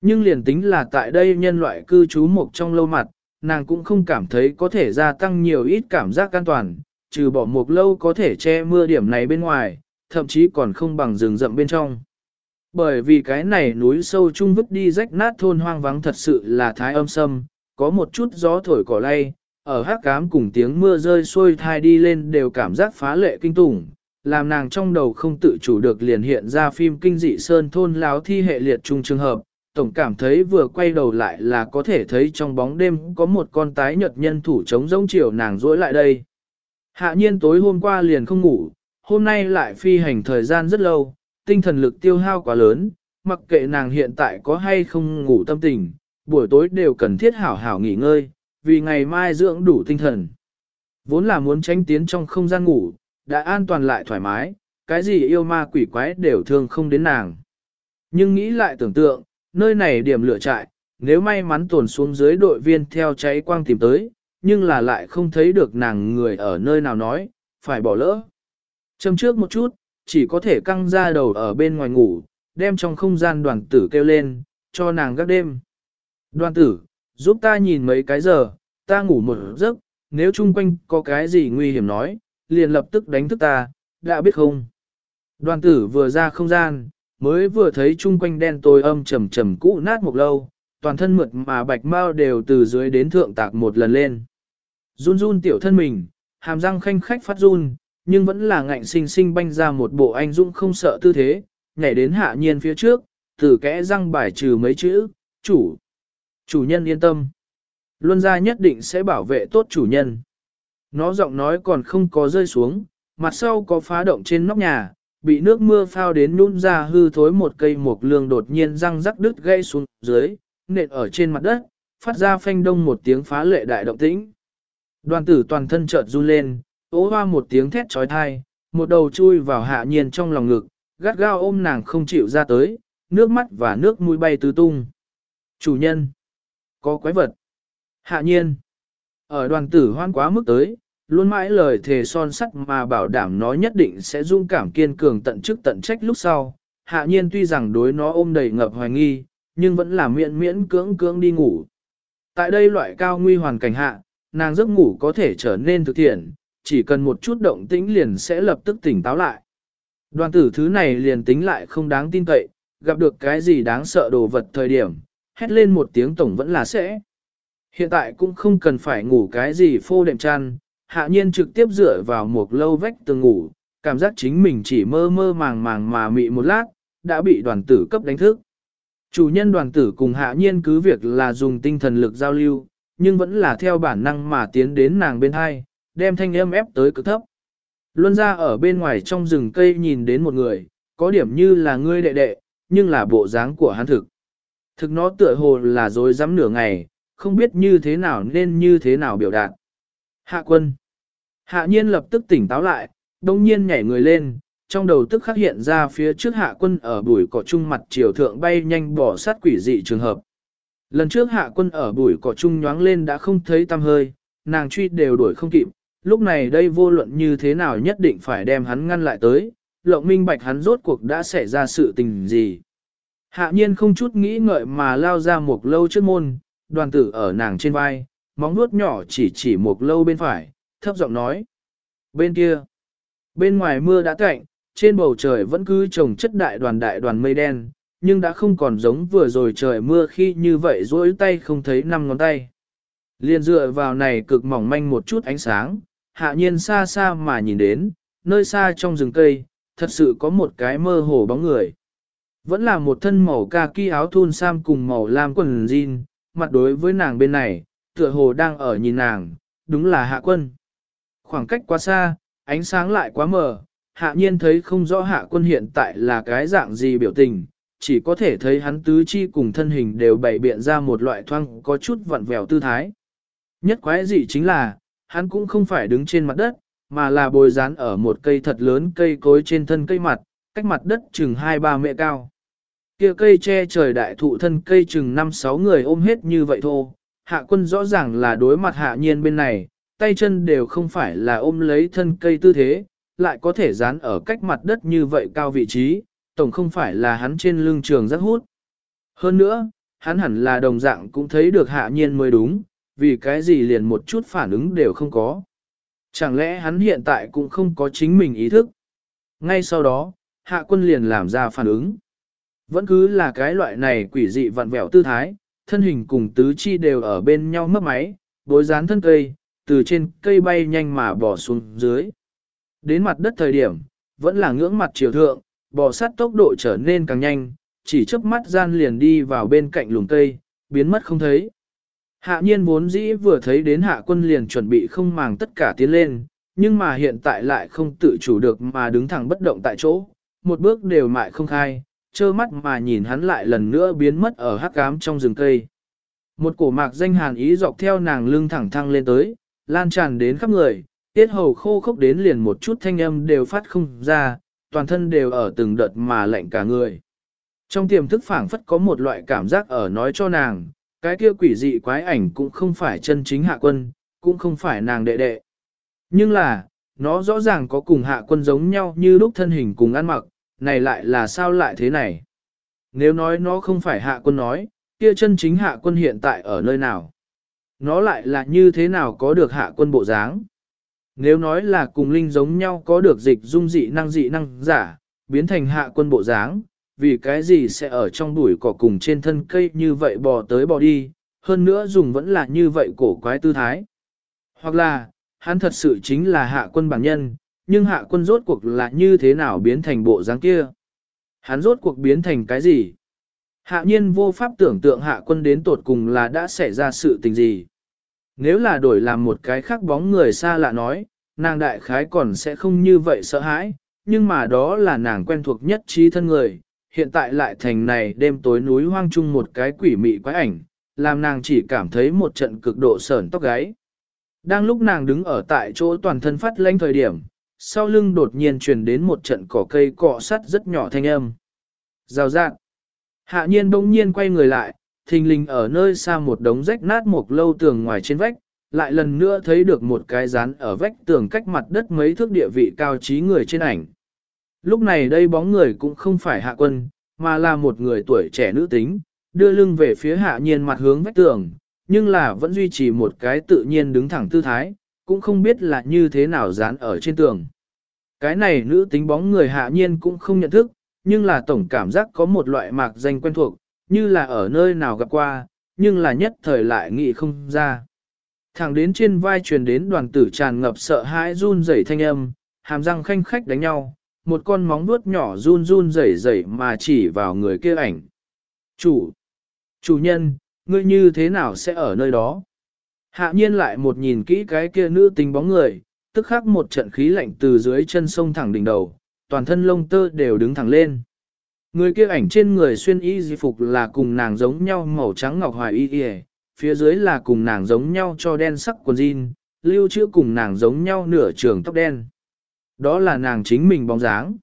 Nhưng liền tính là tại đây nhân loại cư trú một trong lâu mặt, nàng cũng không cảm thấy có thể gia tăng nhiều ít cảm giác an toàn, trừ bỏ một lâu có thể che mưa điểm này bên ngoài, thậm chí còn không bằng rừng rậm bên trong. Bởi vì cái này núi sâu chung vứt đi rách nát thôn hoang vắng thật sự là thái âm sâm, có một chút gió thổi cỏ lay, ở hát cám cùng tiếng mưa rơi xuôi thai đi lên đều cảm giác phá lệ kinh tủng, làm nàng trong đầu không tự chủ được liền hiện ra phim kinh dị sơn thôn láo thi hệ liệt chung trường hợp, tổng cảm thấy vừa quay đầu lại là có thể thấy trong bóng đêm có một con tái nhật nhân thủ chống giống chiều nàng dỗi lại đây. Hạ nhiên tối hôm qua liền không ngủ, hôm nay lại phi hành thời gian rất lâu, tinh thần lực tiêu hao quá lớn, mặc kệ nàng hiện tại có hay không ngủ tâm tình, buổi tối đều cần thiết hảo hảo nghỉ ngơi, vì ngày mai dưỡng đủ tinh thần. Vốn là muốn tránh tiến trong không gian ngủ, đã an toàn lại thoải mái, cái gì yêu ma quỷ quái đều thương không đến nàng. Nhưng nghĩ lại tưởng tượng, nơi này điểm lửa trại, nếu may mắn tồn xuống dưới đội viên theo cháy quang tìm tới, nhưng là lại không thấy được nàng người ở nơi nào nói, phải bỏ lỡ. Châm trước một chút, chỉ có thể căng ra đầu ở bên ngoài ngủ, đem trong không gian đoàn tử kêu lên, cho nàng gác đêm. Đoàn tử, giúp ta nhìn mấy cái giờ, ta ngủ một giấc, nếu chung quanh có cái gì nguy hiểm nói, liền lập tức đánh thức ta, đã biết không? Đoàn tử vừa ra không gian, mới vừa thấy chung quanh đen tối âm trầm trầm cũ nát một lâu, toàn thân mượt mà bạch mau đều từ dưới đến thượng tạc một lần lên. Run run tiểu thân mình, hàm răng khanh khách phát run, nhưng vẫn là ngạnh sinh sinh banh ra một bộ anh dũng không sợ tư thế, nhảy đến hạ nhiên phía trước, từ kẽ răng bài trừ mấy chữ, chủ. Chủ nhân yên tâm. Luân gia nhất định sẽ bảo vệ tốt chủ nhân. Nó giọng nói còn không có rơi xuống, mặt sau có phá động trên nóc nhà, bị nước mưa phao đến nhún ra hư thối một cây mục lương đột nhiên răng rắc đứt gây xuống dưới, nện ở trên mặt đất, phát ra phanh đông một tiếng phá lệ đại động tĩnh. Đoàn tử toàn thân chợt run lên, ố hoa một tiếng thét trói thai, một đầu chui vào hạ nhiên trong lòng ngực, gắt gao ôm nàng không chịu ra tới, nước mắt và nước mũi bay tứ tung. Chủ nhân, có quái vật. Hạ nhiên, ở đoàn tử hoan quá mức tới, luôn mãi lời thề son sắt mà bảo đảm nó nhất định sẽ dung cảm kiên cường tận chức tận trách lúc sau. Hạ nhiên tuy rằng đối nó ôm đầy ngập hoài nghi, nhưng vẫn là miễn miễn cưỡng cưỡng đi ngủ. Tại đây loại cao nguy hoàn cảnh hạ, nàng giấc ngủ có thể trở nên thực thiện, chỉ cần một chút động tĩnh liền sẽ lập tức tỉnh táo lại. Đoàn tử thứ này liền tính lại không đáng tin cậy, gặp được cái gì đáng sợ đồ vật thời điểm, hét lên một tiếng tổng vẫn là sẽ. Hiện tại cũng không cần phải ngủ cái gì phô đệm chăn, hạ nhiên trực tiếp dựa vào một lâu vách tường ngủ, cảm giác chính mình chỉ mơ mơ màng màng mà mị một lát, đã bị đoàn tử cấp đánh thức. Chủ nhân đoàn tử cùng hạ nhiên cứ việc là dùng tinh thần lực giao lưu, nhưng vẫn là theo bản năng mà tiến đến nàng bên hai, đem thanh âm ép tới cực thấp. Luân ra ở bên ngoài trong rừng cây nhìn đến một người, có điểm như là ngươi đệ đệ, nhưng là bộ dáng của hắn thực. Thực nó tựa hồ là dối dám nửa ngày, không biết như thế nào nên như thế nào biểu đạt. Hạ quân. Hạ nhiên lập tức tỉnh táo lại, đông nhiên nhảy người lên, trong đầu tức khắc hiện ra phía trước hạ quân ở bụi cỏ trung mặt chiều thượng bay nhanh bỏ sát quỷ dị trường hợp. Lần trước hạ quân ở bụi cỏ trung nhoáng lên đã không thấy tăm hơi, nàng truy đều đuổi không kịp, lúc này đây vô luận như thế nào nhất định phải đem hắn ngăn lại tới, lộng minh bạch hắn rốt cuộc đã xảy ra sự tình gì. Hạ nhiên không chút nghĩ ngợi mà lao ra một lâu trước môn, đoàn tử ở nàng trên vai, móng nuốt nhỏ chỉ chỉ một lâu bên phải, thấp giọng nói. Bên kia, bên ngoài mưa đã cạnh, trên bầu trời vẫn cứ trồng chất đại đoàn đại đoàn mây đen, nhưng đã không còn giống vừa rồi trời mưa khi như vậy duỗi tay không thấy năm ngón tay. Liên dựa vào này cực mỏng manh một chút ánh sáng, hạ nhiên xa xa mà nhìn đến, nơi xa trong rừng cây, thật sự có một cái mơ hồ bóng người. Vẫn là một thân màu kaki áo thun sam cùng màu lam quần jean, mặt đối với nàng bên này, tựa hồ đang ở nhìn nàng, đúng là hạ quân. Khoảng cách quá xa, ánh sáng lại quá mờ, hạ nhiên thấy không rõ hạ quân hiện tại là cái dạng gì biểu tình, chỉ có thể thấy hắn tứ chi cùng thân hình đều bày biện ra một loại thoang có chút vặn vẹo tư thái. Nhất quái dị chính là, hắn cũng không phải đứng trên mặt đất, mà là bồi dán ở một cây thật lớn cây cối trên thân cây mặt, cách mặt đất chừng 2-3 mẹ cao. Kia cây che trời đại thụ thân cây chừng 5-6 người ôm hết như vậy thôi, hạ quân rõ ràng là đối mặt hạ nhiên bên này, tay chân đều không phải là ôm lấy thân cây tư thế, lại có thể dán ở cách mặt đất như vậy cao vị trí, tổng không phải là hắn trên lưng trường rất hút. Hơn nữa, hắn hẳn là đồng dạng cũng thấy được hạ nhiên mới đúng, vì cái gì liền một chút phản ứng đều không có. Chẳng lẽ hắn hiện tại cũng không có chính mình ý thức? Ngay sau đó, hạ quân liền làm ra phản ứng. Vẫn cứ là cái loại này quỷ dị vặn vẹo tư thái, thân hình cùng tứ chi đều ở bên nhau mấp máy, bối dán thân cây, từ trên cây bay nhanh mà bỏ xuống dưới. Đến mặt đất thời điểm, vẫn là ngưỡng mặt chiều thượng, bò sát tốc độ trở nên càng nhanh, chỉ chớp mắt gian liền đi vào bên cạnh lùm cây, biến mất không thấy. Hạ nhiên vốn dĩ vừa thấy đến hạ quân liền chuẩn bị không màng tất cả tiến lên, nhưng mà hiện tại lại không tự chủ được mà đứng thẳng bất động tại chỗ, một bước đều mại không khai, trơ mắt mà nhìn hắn lại lần nữa biến mất ở hắc cám trong rừng cây. Một cổ mạc danh hàn ý dọc theo nàng lưng thẳng thăng lên tới, lan tràn đến khắp người, tiết hầu khô khốc đến liền một chút thanh âm đều phát không ra, toàn thân đều ở từng đợt mà lạnh cả người. Trong tiềm thức phảng phất có một loại cảm giác ở nói cho nàng, cái kia quỷ dị quái ảnh cũng không phải chân chính hạ quân, cũng không phải nàng đệ đệ. Nhưng là, nó rõ ràng có cùng hạ quân giống nhau như lúc thân hình cùng ăn mặc, này lại là sao lại thế này? Nếu nói nó không phải hạ quân nói, kia chân chính hạ quân hiện tại ở nơi nào? Nó lại là như thế nào có được hạ quân bộ dáng? Nếu nói là cùng linh giống nhau có được dịch dung dị năng dị năng giả, biến thành hạ quân bộ dáng, vì cái gì sẽ ở trong bụi cỏ cùng trên thân cây như vậy bò tới bò đi, hơn nữa dùng vẫn là như vậy cổ quái tư thái. Hoặc là, hắn thật sự chính là hạ quân bản nhân, nhưng hạ quân rốt cuộc là như thế nào biến thành bộ dáng kia. Hắn rốt cuộc biến thành cái gì? Hạ nhiên vô pháp tưởng tượng hạ quân đến tột cùng là đã xảy ra sự tình gì. Nếu là đổi làm một cái khác bóng người xa lạ nói, nàng đại khái còn sẽ không như vậy sợ hãi, nhưng mà đó là nàng quen thuộc nhất trí thân người, hiện tại lại thành này đêm tối núi hoang chung một cái quỷ mị quái ảnh, làm nàng chỉ cảm thấy một trận cực độ sởn tóc gáy. Đang lúc nàng đứng ở tại chỗ toàn thân phát lanh thời điểm, sau lưng đột nhiên truyền đến một trận cỏ cây cọ sắt rất nhỏ thanh âm. Rào rạng. Hạ nhiên bỗng nhiên quay người lại, thình lình ở nơi xa một đống rách nát một lâu tường ngoài trên vách, lại lần nữa thấy được một cái rán ở vách tường cách mặt đất mấy thước địa vị cao trí người trên ảnh. Lúc này đây bóng người cũng không phải hạ quân, mà là một người tuổi trẻ nữ tính, đưa lưng về phía hạ nhiên mặt hướng vách tường, nhưng là vẫn duy trì một cái tự nhiên đứng thẳng tư thái, cũng không biết là như thế nào dán ở trên tường. Cái này nữ tính bóng người hạ nhiên cũng không nhận thức, nhưng là tổng cảm giác có một loại mạc danh quen thuộc, như là ở nơi nào gặp qua, nhưng là nhất thời lại nghĩ không ra. Thẳng đến trên vai truyền đến đoàn tử tràn ngập sợ hãi run rẩy thanh âm, hàm răng khanh khách đánh nhau, một con móng vuốt nhỏ run run rẩy rẩy mà chỉ vào người kia ảnh. Chủ! Chủ nhân, ngươi như thế nào sẽ ở nơi đó? Hạ nhiên lại một nhìn kỹ cái kia nữ tình bóng người, tức khắc một trận khí lạnh từ dưới chân sông thẳng đỉnh đầu, toàn thân lông tơ đều đứng thẳng lên. Người kia ảnh trên người xuyên y di phục là cùng nàng giống nhau màu trắng ngọc hoài y y, phía dưới là cùng nàng giống nhau cho đen sắc quần jean, lưu trữ cùng nàng giống nhau nửa trường tóc đen. Đó là nàng chính mình bóng dáng.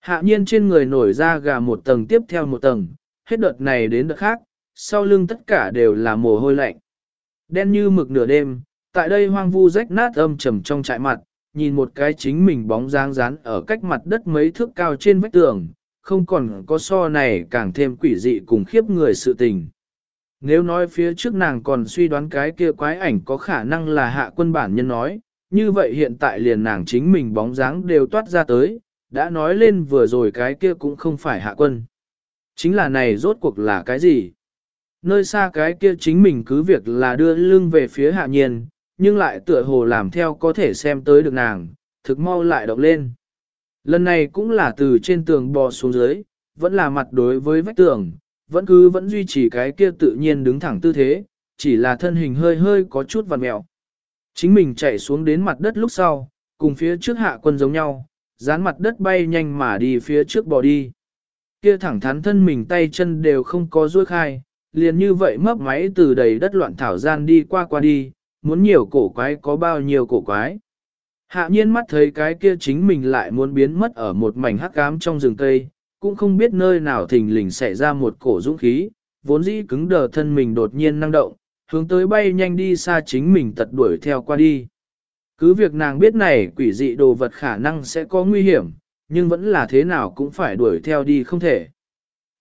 Hạ nhiên trên người nổi ra gà một tầng tiếp theo một tầng, hết đợt này đến đợt khác, sau lưng tất cả đều là mồ hôi lạnh. Đen như mực nửa đêm, tại đây hoang vu rách nát âm trầm trong trại mặt, nhìn một cái chính mình bóng dáng dán ở cách mặt đất mấy thước cao trên vách tường, không còn có so này càng thêm quỷ dị cùng khiếp người sự tình. Nếu nói phía trước nàng còn suy đoán cái kia quái ảnh có khả năng là hạ quân bản nhân nói, như vậy hiện tại liền nàng chính mình bóng dáng đều toát ra tới, đã nói lên vừa rồi cái kia cũng không phải hạ quân. Chính là này rốt cuộc là cái gì? Nơi xa cái kia chính mình cứ việc là đưa lưng về phía hạ nhiên, nhưng lại tựa hồ làm theo có thể xem tới được nàng, thực mau lại động lên. Lần này cũng là từ trên tường bò xuống dưới, vẫn là mặt đối với vách tường, vẫn cứ vẫn duy trì cái kia tự nhiên đứng thẳng tư thế, chỉ là thân hình hơi hơi có chút vằn mẹo. Chính mình chạy xuống đến mặt đất lúc sau, cùng phía trước hạ quân giống nhau, dán mặt đất bay nhanh mà đi phía trước bò đi. Kia thẳng thắn thân mình tay chân đều không có duỗi khai, liền như vậy mấp máy từ đầy đất loạn thảo gian đi qua qua đi, muốn nhiều cổ quái có bao nhiêu cổ quái. Hạ nhiên mắt thấy cái kia chính mình lại muốn biến mất ở một mảnh hắc ám trong rừng cây, cũng không biết nơi nào thình lình xảy ra một cổ dũng khí, vốn dĩ cứng đờ thân mình đột nhiên năng động, hướng tới bay nhanh đi xa chính mình tật đuổi theo qua đi. Cứ việc nàng biết này quỷ dị đồ vật khả năng sẽ có nguy hiểm, nhưng vẫn là thế nào cũng phải đuổi theo đi không thể.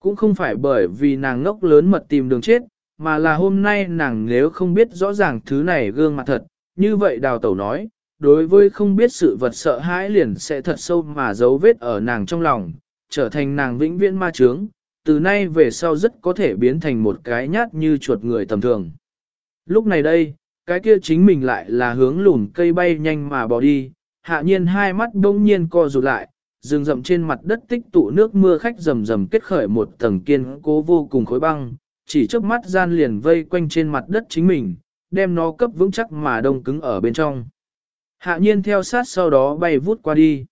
Cũng không phải bởi vì nàng ngốc lớn mật tìm đường chết, mà là hôm nay nàng nếu không biết rõ ràng thứ này gương mặt thật, như vậy đào tẩu nói, đối với không biết sự vật sợ hãi liền sẽ thật sâu mà dấu vết ở nàng trong lòng, trở thành nàng vĩnh viễn ma trướng, từ nay về sau rất có thể biến thành một cái nhát như chuột người tầm thường. Lúc này đây, cái kia chính mình lại là hướng lùn cây bay nhanh mà bỏ đi, hạ nhiên hai mắt bỗng nhiên co rụt lại, rừng rậm trên mặt đất tích tụ nước mưa khách rầm rầm kết khởi một tầng kiên cố vô cùng khối băng, chỉ trước mắt gian liền vây quanh trên mặt đất chính mình, đem nó cấp vững chắc mà đông cứng ở bên trong. Hạ nhiên theo sát sau đó bay vút qua đi.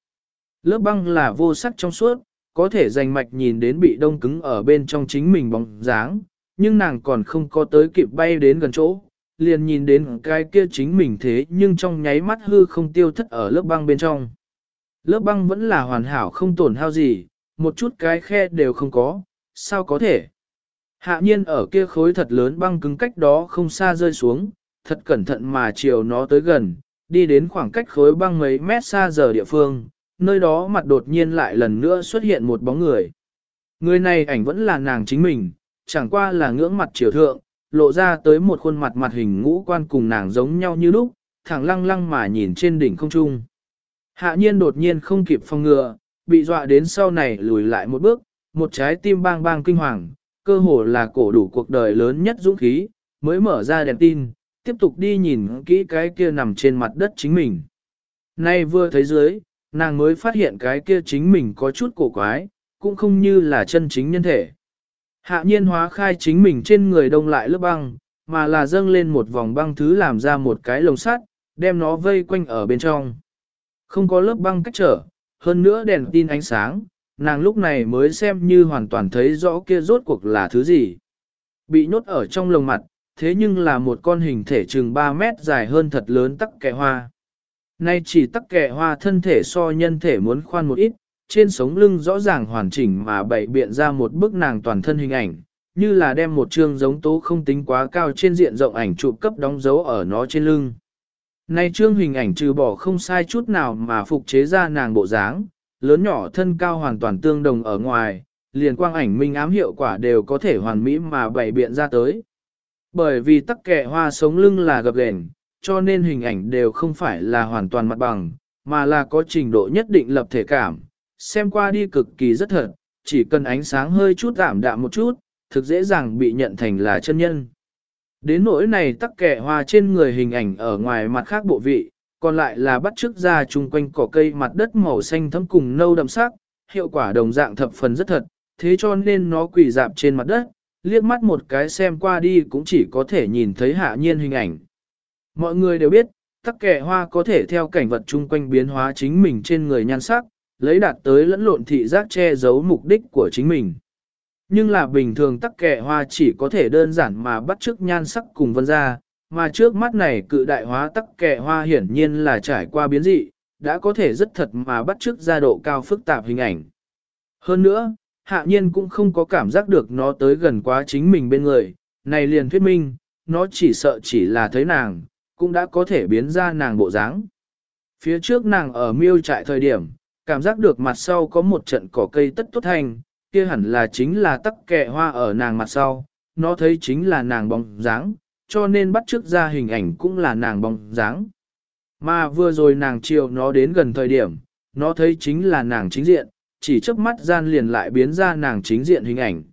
Lớp băng là vô sắc trong suốt, có thể dành mạch nhìn đến bị đông cứng ở bên trong chính mình bóng dáng, nhưng nàng còn không có tới kịp bay đến gần chỗ, liền nhìn đến cái kia chính mình thế nhưng trong nháy mắt hư không tiêu thất ở lớp băng bên trong. Lớp băng vẫn là hoàn hảo không tổn hao gì, một chút cái khe đều không có, sao có thể? Hạ nhiên ở kia khối thật lớn băng cứng cách đó không xa rơi xuống, thật cẩn thận mà chiều nó tới gần, đi đến khoảng cách khối băng mấy mét xa giờ địa phương, nơi đó mặt đột nhiên lại lần nữa xuất hiện một bóng người. Người này ảnh vẫn là nàng chính mình, chẳng qua là ngưỡng mặt chiều thượng, lộ ra tới một khuôn mặt mặt hình ngũ quan cùng nàng giống nhau như lúc, thẳng lăng lăng mà nhìn trên đỉnh không trung. Hạ nhiên đột nhiên không kịp phòng ngừa, bị dọa đến sau này lùi lại một bước, một trái tim bang bang kinh hoàng, cơ hồ là cổ đủ cuộc đời lớn nhất dũng khí, mới mở ra đèn tin, tiếp tục đi nhìn kỹ cái kia nằm trên mặt đất chính mình. Nay vừa thấy dưới, nàng mới phát hiện cái kia chính mình có chút cổ quái, cũng không như là chân chính nhân thể. Hạ nhiên hóa khai chính mình trên người đông lại lớp băng, mà là dâng lên một vòng băng thứ làm ra một cái lồng sắt, đem nó vây quanh ở bên trong. Không có lớp băng cách trở, hơn nữa đèn tin ánh sáng, nàng lúc này mới xem như hoàn toàn thấy rõ kia rốt cuộc là thứ gì. Bị nhốt ở trong lồng mặt, thế nhưng là một con hình thể chừng 3 mét dài hơn thật lớn tắc kẹ hoa. Nay chỉ tắc kẹ hoa thân thể so nhân thể muốn khoan một ít, trên sống lưng rõ ràng hoàn chỉnh mà bày biện ra một bức nàng toàn thân hình ảnh, như là đem một chương giống tố không tính quá cao trên diện rộng ảnh chụp cấp đóng dấu ở nó trên lưng. Nay trương hình ảnh trừ bỏ không sai chút nào mà phục chế ra nàng bộ dáng, lớn nhỏ thân cao hoàn toàn tương đồng ở ngoài, liền quang ảnh minh ám hiệu quả đều có thể hoàn mỹ mà bày biện ra tới. Bởi vì tắc kẹ hoa sống lưng là gập ghềnh, cho nên hình ảnh đều không phải là hoàn toàn mặt bằng, mà là có trình độ nhất định lập thể cảm, xem qua đi cực kỳ rất thật, chỉ cần ánh sáng hơi chút giảm đạm một chút, thực dễ dàng bị nhận thành là chân nhân. Đến nỗi này tắc kẻ hoa trên người hình ảnh ở ngoài mặt khác bộ vị, còn lại là bắt chước ra chung quanh cỏ cây mặt đất màu xanh thấm cùng nâu đậm sắc, hiệu quả đồng dạng thập phần rất thật, thế cho nên nó quỳ dạp trên mặt đất, liếc mắt một cái xem qua đi cũng chỉ có thể nhìn thấy hạ nhiên hình ảnh. Mọi người đều biết, tắc kẻ hoa có thể theo cảnh vật chung quanh biến hóa chính mình trên người nhan sắc, lấy đạt tới lẫn lộn thị giác che giấu mục đích của chính mình. Nhưng là bình thường tắc kẻ hoa chỉ có thể đơn giản mà bắt chước nhan sắc cùng vân ra, mà trước mắt này cự đại hóa tắc kẻ hoa hiển nhiên là trải qua biến dị, đã có thể rất thật mà bắt chước ra độ cao phức tạp hình ảnh. Hơn nữa, hạ nhiên cũng không có cảm giác được nó tới gần quá chính mình bên người, này liền thuyết minh, nó chỉ sợ chỉ là thấy nàng, cũng đã có thể biến ra nàng bộ dáng. Phía trước nàng ở miêu trại thời điểm, cảm giác được mặt sau có một trận cỏ cây tất tốt thành, kia hẳn là chính là tắc kẹ hoa ở nàng mặt sau, nó thấy chính là nàng bóng dáng, cho nên bắt trước ra hình ảnh cũng là nàng bóng dáng. Mà vừa rồi nàng chiều nó đến gần thời điểm, nó thấy chính là nàng chính diện, chỉ chớp mắt gian liền lại biến ra nàng chính diện hình ảnh.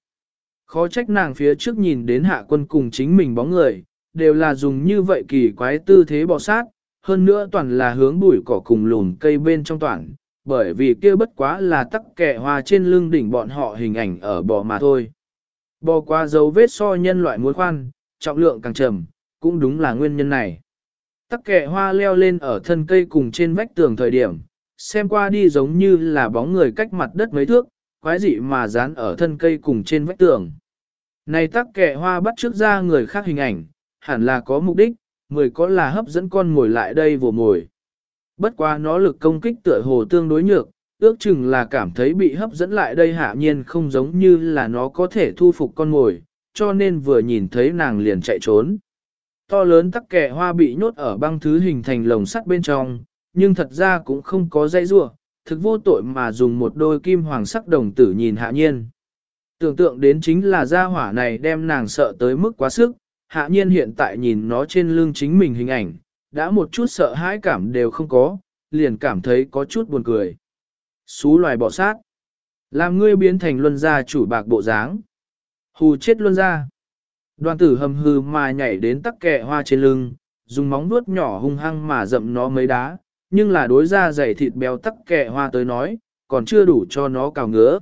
Khó trách nàng phía trước nhìn đến hạ quân cùng chính mình bóng người, đều là dùng như vậy kỳ quái tư thế bò sát, hơn nữa toàn là hướng bụi cỏ cùng lùn cây bên trong toàn, bởi vì kia bất quá là tắc kẻ hoa trên lưng đỉnh bọn họ hình ảnh ở bò mà thôi. Bò qua dấu vết so nhân loại muối khoan, trọng lượng càng trầm, cũng đúng là nguyên nhân này. Tắc kẻ hoa leo lên ở thân cây cùng trên vách tường thời điểm, xem qua đi giống như là bóng người cách mặt đất mấy thước, quái dị mà dán ở thân cây cùng trên vách tường. Này tắc kẻ hoa bắt trước ra người khác hình ảnh, hẳn là có mục đích, người có là hấp dẫn con ngồi lại đây vồ mồi. Bất quá nó lực công kích tựa hồ tương đối nhược, ước chừng là cảm thấy bị hấp dẫn lại đây hạ nhiên không giống như là nó có thể thu phục con mồi, cho nên vừa nhìn thấy nàng liền chạy trốn. To lớn tắc kè hoa bị nhốt ở băng thứ hình thành lồng sắt bên trong, nhưng thật ra cũng không có dây rua, thực vô tội mà dùng một đôi kim hoàng sắc đồng tử nhìn hạ nhiên. Tưởng tượng đến chính là gia hỏa này đem nàng sợ tới mức quá sức, hạ nhiên hiện tại nhìn nó trên lưng chính mình hình ảnh, đã một chút sợ hãi cảm đều không có, liền cảm thấy có chút buồn cười. Xú loài bọ sát. Làm ngươi biến thành luân gia chủ bạc bộ dáng. Hù chết luân gia. Đoàn tử hầm hừ mà nhảy đến tắc kẹ hoa trên lưng, dùng móng vuốt nhỏ hung hăng mà dậm nó mấy đá, nhưng là đối ra dày thịt béo tắc kẹ hoa tới nói, còn chưa đủ cho nó cào ngứa.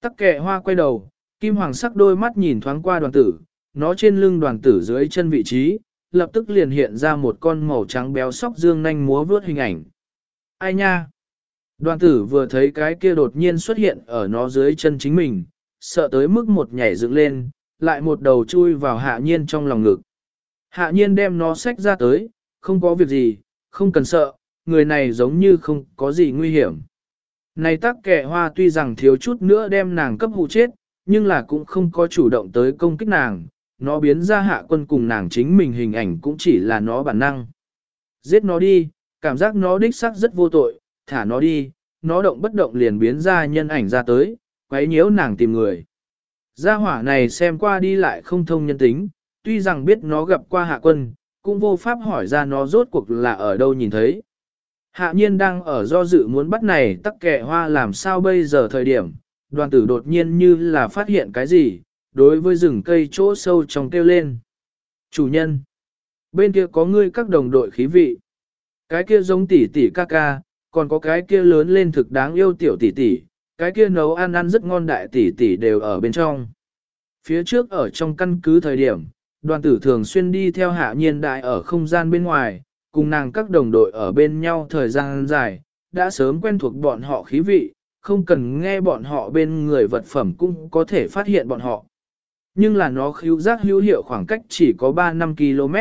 Tắc kẹ hoa quay đầu, kim hoàng sắc đôi mắt nhìn thoáng qua đoàn tử, nó trên lưng đoàn tử dưới chân vị trí, lập tức liền hiện ra một con màu trắng béo sóc dương nanh múa vướt hình ảnh. Ai nha? Đoàn tử vừa thấy cái kia đột nhiên xuất hiện ở nó dưới chân chính mình, sợ tới mức một nhảy dựng lên, lại một đầu chui vào hạ nhiên trong lòng ngực. Hạ nhiên đem nó xách ra tới, không có việc gì, không cần sợ, người này giống như không có gì nguy hiểm. Này tắc kẻ hoa tuy rằng thiếu chút nữa đem nàng cấp hụ chết, nhưng là cũng không có chủ động tới công kích nàng, nó biến ra hạ quân cùng nàng chính mình hình ảnh cũng chỉ là nó bản năng. Giết nó đi, cảm giác nó đích xác rất vô tội, thả nó đi, nó động bất động liền biến ra nhân ảnh ra tới, quấy nhiễu nàng tìm người. Gia hỏa này xem qua đi lại không thông nhân tính, tuy rằng biết nó gặp qua hạ quân, cũng vô pháp hỏi ra nó rốt cuộc là ở đâu nhìn thấy. Hạ nhiên đang ở do dự muốn bắt này tắc kẻ hoa làm sao bây giờ thời điểm, đoàn tử đột nhiên như là phát hiện cái gì, đối với rừng cây chỗ sâu trong kêu lên. Chủ nhân, bên kia có ngươi các đồng đội khí vị. Cái kia giống tỷ tỷ ca ca, còn có cái kia lớn lên thực đáng yêu tiểu tỷ tỷ, cái kia nấu ăn ăn rất ngon đại tỷ tỷ đều ở bên trong. Phía trước ở trong căn cứ thời điểm, đoàn tử thường xuyên đi theo hạ nhiên đại ở không gian bên ngoài, cùng nàng các đồng đội ở bên nhau thời gian dài, đã sớm quen thuộc bọn họ khí vị, không cần nghe bọn họ bên người vật phẩm cũng có thể phát hiện bọn họ. Nhưng là nó khíu giác hữu hiệu khoảng cách chỉ có 3-5 km,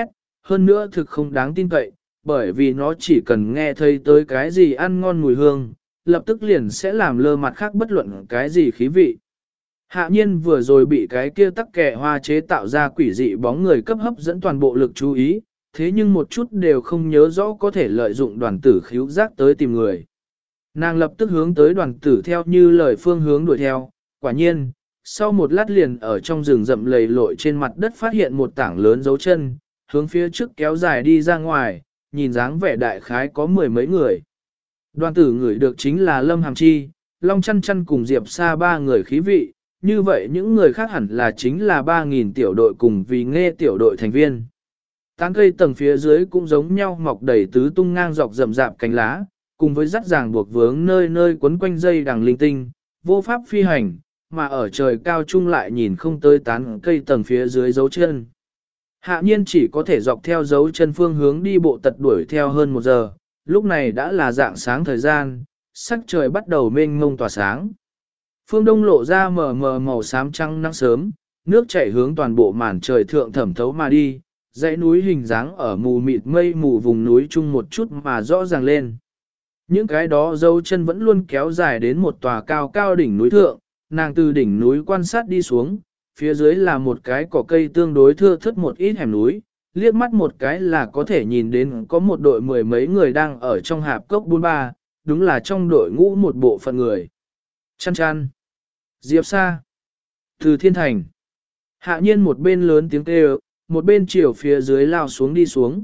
hơn nữa thực không đáng tin cậy, bởi vì nó chỉ cần nghe thấy tới cái gì ăn ngon mùi hương, lập tức liền sẽ làm lơ mặt khác bất luận cái gì khí vị. Hạ nhiên vừa rồi bị cái kia tắc kẻ hoa chế tạo ra quỷ dị bóng người cấp hấp dẫn toàn bộ lực chú ý, thế nhưng một chút đều không nhớ rõ có thể lợi dụng đoàn tử khíu giác tới tìm người. Nàng lập tức hướng tới đoàn tử theo như lời phương hướng đuổi theo, quả nhiên, sau một lát liền ở trong rừng rậm lầy lội trên mặt đất phát hiện một tảng lớn dấu chân, hướng phía trước kéo dài đi ra ngoài, nhìn dáng vẻ đại khái có mười mấy người. Đoàn tử người được chính là Lâm Hàm Chi, Long Chăn Chăn cùng Diệp Sa ba người khí vị, như vậy những người khác hẳn là chính là 3.000 tiểu đội cùng vì nghe tiểu đội thành viên. Tán cây tầng phía dưới cũng giống nhau mọc đầy tứ tung ngang dọc rậm rạp cánh lá, cùng với rắt ràng buộc vướng nơi nơi quấn quanh dây đằng linh tinh, vô pháp phi hành, mà ở trời cao chung lại nhìn không tới tán cây tầng phía dưới dấu chân. Hạ nhiên chỉ có thể dọc theo dấu chân phương hướng đi bộ tật đuổi theo hơn một giờ, lúc này đã là dạng sáng thời gian, sắc trời bắt đầu mênh mông tỏa sáng. Phương đông lộ ra mờ mờ màu xám trăng nắng sớm, nước chảy hướng toàn bộ màn trời thượng thẩm thấu mà đi, dãy núi hình dáng ở mù mịt mây mù vùng núi chung một chút mà rõ ràng lên. Những cái đó dấu chân vẫn luôn kéo dài đến một tòa cao cao đỉnh núi thượng, nàng từ đỉnh núi quan sát đi xuống, phía dưới là một cái cỏ cây tương đối thưa thớt một ít hẻm núi, liếc mắt một cái là có thể nhìn đến có một đội mười mấy người đang ở trong hạp cốc buôn ba, đúng là trong đội ngũ một bộ phận người. Chăn chăn. Diệp Sa. Từ thiên thành. Hạ nhiên một bên lớn tiếng kêu, một bên chiều phía dưới lao xuống đi xuống.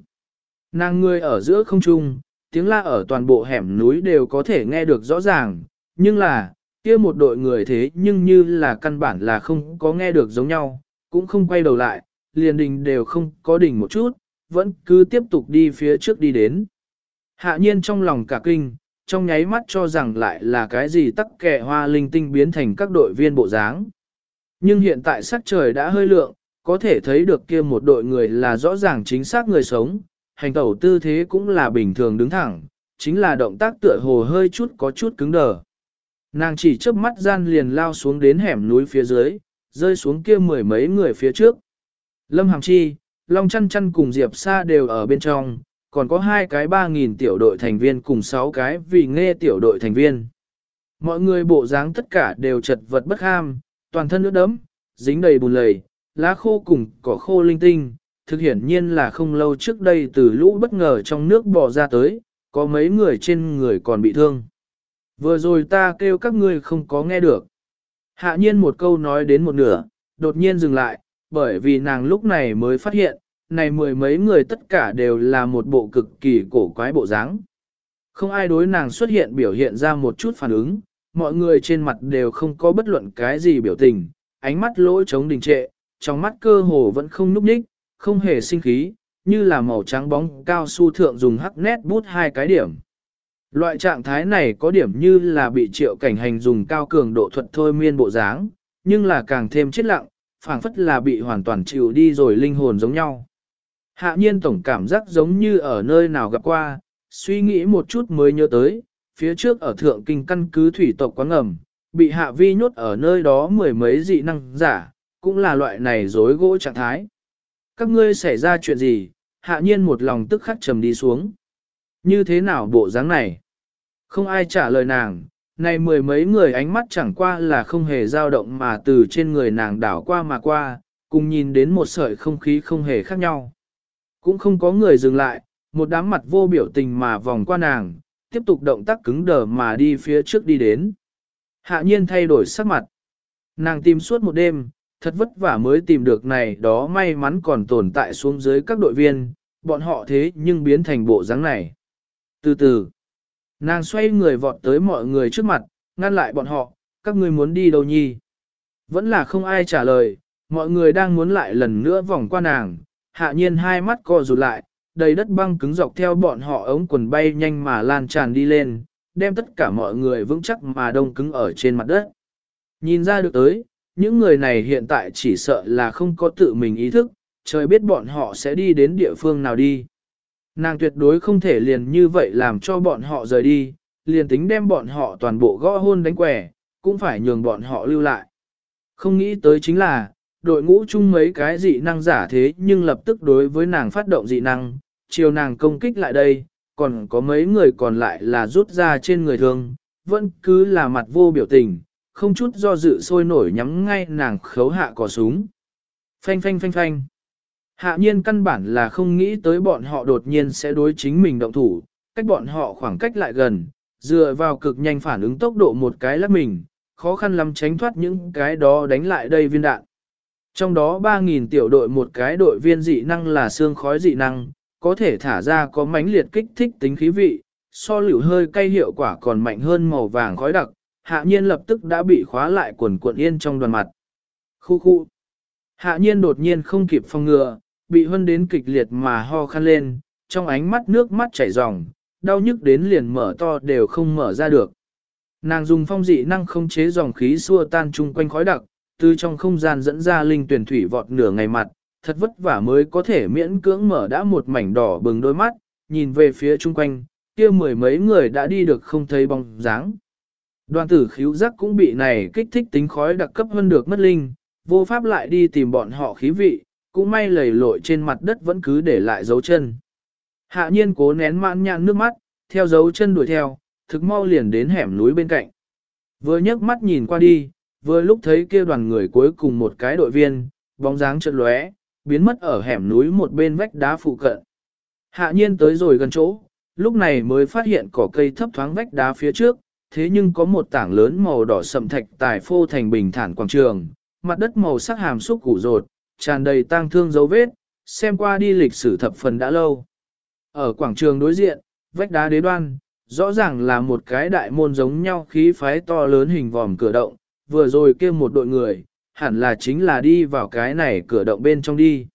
Nàng người ở giữa không trung, tiếng la ở toàn bộ hẻm núi đều có thể nghe được rõ ràng, nhưng là, kia một đội người thế nhưng như là căn bản là không có nghe được giống nhau, cũng không quay đầu lại, liền đình đều không có đình một chút, vẫn cứ tiếp tục đi phía trước đi đến. Hạ nhiên trong lòng cả kinh, trong nháy mắt cho rằng lại là cái gì tắc kẻ hoa linh tinh biến thành các đội viên bộ dáng. Nhưng hiện tại sắc trời đã hơi lượng, có thể thấy được kia một đội người là rõ ràng chính xác người sống, hành tẩu tư thế cũng là bình thường đứng thẳng, chính là động tác tựa hồ hơi chút có chút cứng đờ. Nàng chỉ chớp mắt gian liền lao xuống đến hẻm núi phía dưới, rơi xuống kia mười mấy người phía trước. Lâm Hàm Chi, Long Chăn Chăn cùng Diệp Sa đều ở bên trong, còn có hai cái ba nghìn tiểu đội thành viên cùng sáu cái vì nghe tiểu đội thành viên. Mọi người bộ dáng tất cả đều chật vật bất ham, toàn thân nước đấm, dính đầy bùn lầy, lá khô cùng cỏ khô linh tinh, thực hiển nhiên là không lâu trước đây từ lũ bất ngờ trong nước bò ra tới, có mấy người trên người còn bị thương. Vừa rồi ta kêu các ngươi không có nghe được. Hạ nhiên một câu nói đến một nửa, đột nhiên dừng lại, bởi vì nàng lúc này mới phát hiện, này mười mấy người tất cả đều là một bộ cực kỳ cổ quái bộ dáng. Không ai đối nàng xuất hiện biểu hiện ra một chút phản ứng, mọi người trên mặt đều không có bất luận cái gì biểu tình, ánh mắt lỗ trống đình trệ, trong mắt cơ hồ vẫn không núp nhích, không hề sinh khí, như là màu trắng bóng cao su thượng dùng hắc nét bút hai cái điểm. Loại trạng thái này có điểm như là bị triệu cảnh hành dùng cao cường độ thuật thôi miên bộ dáng, nhưng là càng thêm chết lặng, phảng phất là bị hoàn toàn chịu đi rồi linh hồn giống nhau. Hạ nhiên tổng cảm giác giống như ở nơi nào gặp qua, suy nghĩ một chút mới nhớ tới, phía trước ở thượng kinh căn cứ thủy tộc quán ngầm, bị hạ vi nhốt ở nơi đó mười mấy dị năng giả, cũng là loại này dối gỗ trạng thái. Các ngươi xảy ra chuyện gì, hạ nhiên một lòng tức khắc trầm đi xuống. Như thế nào bộ dáng này? Không ai trả lời nàng, này mười mấy người ánh mắt chẳng qua là không hề dao động mà từ trên người nàng đảo qua mà qua, cùng nhìn đến một sợi không khí không hề khác nhau. Cũng không có người dừng lại, một đám mặt vô biểu tình mà vòng qua nàng, tiếp tục động tác cứng đờ mà đi phía trước đi đến. Hạ nhiên thay đổi sắc mặt. Nàng tìm suốt một đêm, thật vất vả mới tìm được này đó may mắn còn tồn tại xuống dưới các đội viên, bọn họ thế nhưng biến thành bộ dáng này. Từ từ, nàng xoay người vọt tới mọi người trước mặt, ngăn lại bọn họ, các ngươi muốn đi đâu nhi? Vẫn là không ai trả lời, mọi người đang muốn lại lần nữa vòng qua nàng, hạ nhiên hai mắt co rụt lại, đầy đất băng cứng dọc theo bọn họ ống quần bay nhanh mà lan tràn đi lên, đem tất cả mọi người vững chắc mà đông cứng ở trên mặt đất. Nhìn ra được tới, những người này hiện tại chỉ sợ là không có tự mình ý thức, trời biết bọn họ sẽ đi đến địa phương nào đi. Nàng tuyệt đối không thể liền như vậy làm cho bọn họ rời đi, liền tính đem bọn họ toàn bộ gõ hôn đánh quẻ, cũng phải nhường bọn họ lưu lại. Không nghĩ tới chính là, đội ngũ chung mấy cái dị năng giả thế nhưng lập tức đối với nàng phát động dị năng, chiều nàng công kích lại đây, còn có mấy người còn lại là rút ra trên người thương, vẫn cứ là mặt vô biểu tình, không chút do dự sôi nổi nhắm ngay nàng khấu hạ cò súng. Phanh phanh phanh phanh. Hạ nhiên căn bản là không nghĩ tới bọn họ đột nhiên sẽ đối chính mình động thủ, cách bọn họ khoảng cách lại gần, dựa vào cực nhanh phản ứng tốc độ một cái lắp mình, khó khăn lắm tránh thoát những cái đó đánh lại đây viên đạn. Trong đó 3.000 tiểu đội một cái đội viên dị năng là xương khói dị năng, có thể thả ra có mãnh liệt kích thích tính khí vị, so liều hơi cay hiệu quả còn mạnh hơn màu vàng khói đặc, hạ nhiên lập tức đã bị khóa lại quần cuộn yên trong đoàn mặt. Khu khu. Hạ nhiên đột nhiên không kịp phòng ngừa, bị hân đến kịch liệt mà ho khăn lên, trong ánh mắt nước mắt chảy ròng, đau nhức đến liền mở to đều không mở ra được. Nàng dùng phong dị năng không chế dòng khí xua tan chung quanh khói đặc, từ trong không gian dẫn ra linh tuyển thủy vọt nửa ngày mặt, thật vất vả mới có thể miễn cưỡng mở đã một mảnh đỏ bừng đôi mắt, nhìn về phía chung quanh, kia mười mấy người đã đi được không thấy bóng dáng. Đoàn tử khíu giác cũng bị này kích thích tính khói đặc cấp hơn được mất linh, vô pháp lại đi tìm bọn họ khí vị, cũng may lầy lội trên mặt đất vẫn cứ để lại dấu chân. Hạ nhiên cố nén mãn nhãn nước mắt, theo dấu chân đuổi theo, thực mau liền đến hẻm núi bên cạnh. Vừa nhấc mắt nhìn qua đi, vừa lúc thấy kia đoàn người cuối cùng một cái đội viên, bóng dáng chợt lóe, biến mất ở hẻm núi một bên vách đá phụ cận. Hạ nhiên tới rồi gần chỗ, lúc này mới phát hiện cỏ cây thấp thoáng vách đá phía trước, thế nhưng có một tảng lớn màu đỏ sậm thạch tài phô thành bình thản quảng trường, mặt đất màu sắc hàm xúc củ rột, tràn đầy tang thương dấu vết, xem qua đi lịch sử thập phần đã lâu. Ở quảng trường đối diện, vách đá đế đoan, rõ ràng là một cái đại môn giống nhau khí phái to lớn hình vòm cửa động, vừa rồi kia một đội người, hẳn là chính là đi vào cái này cửa động bên trong đi.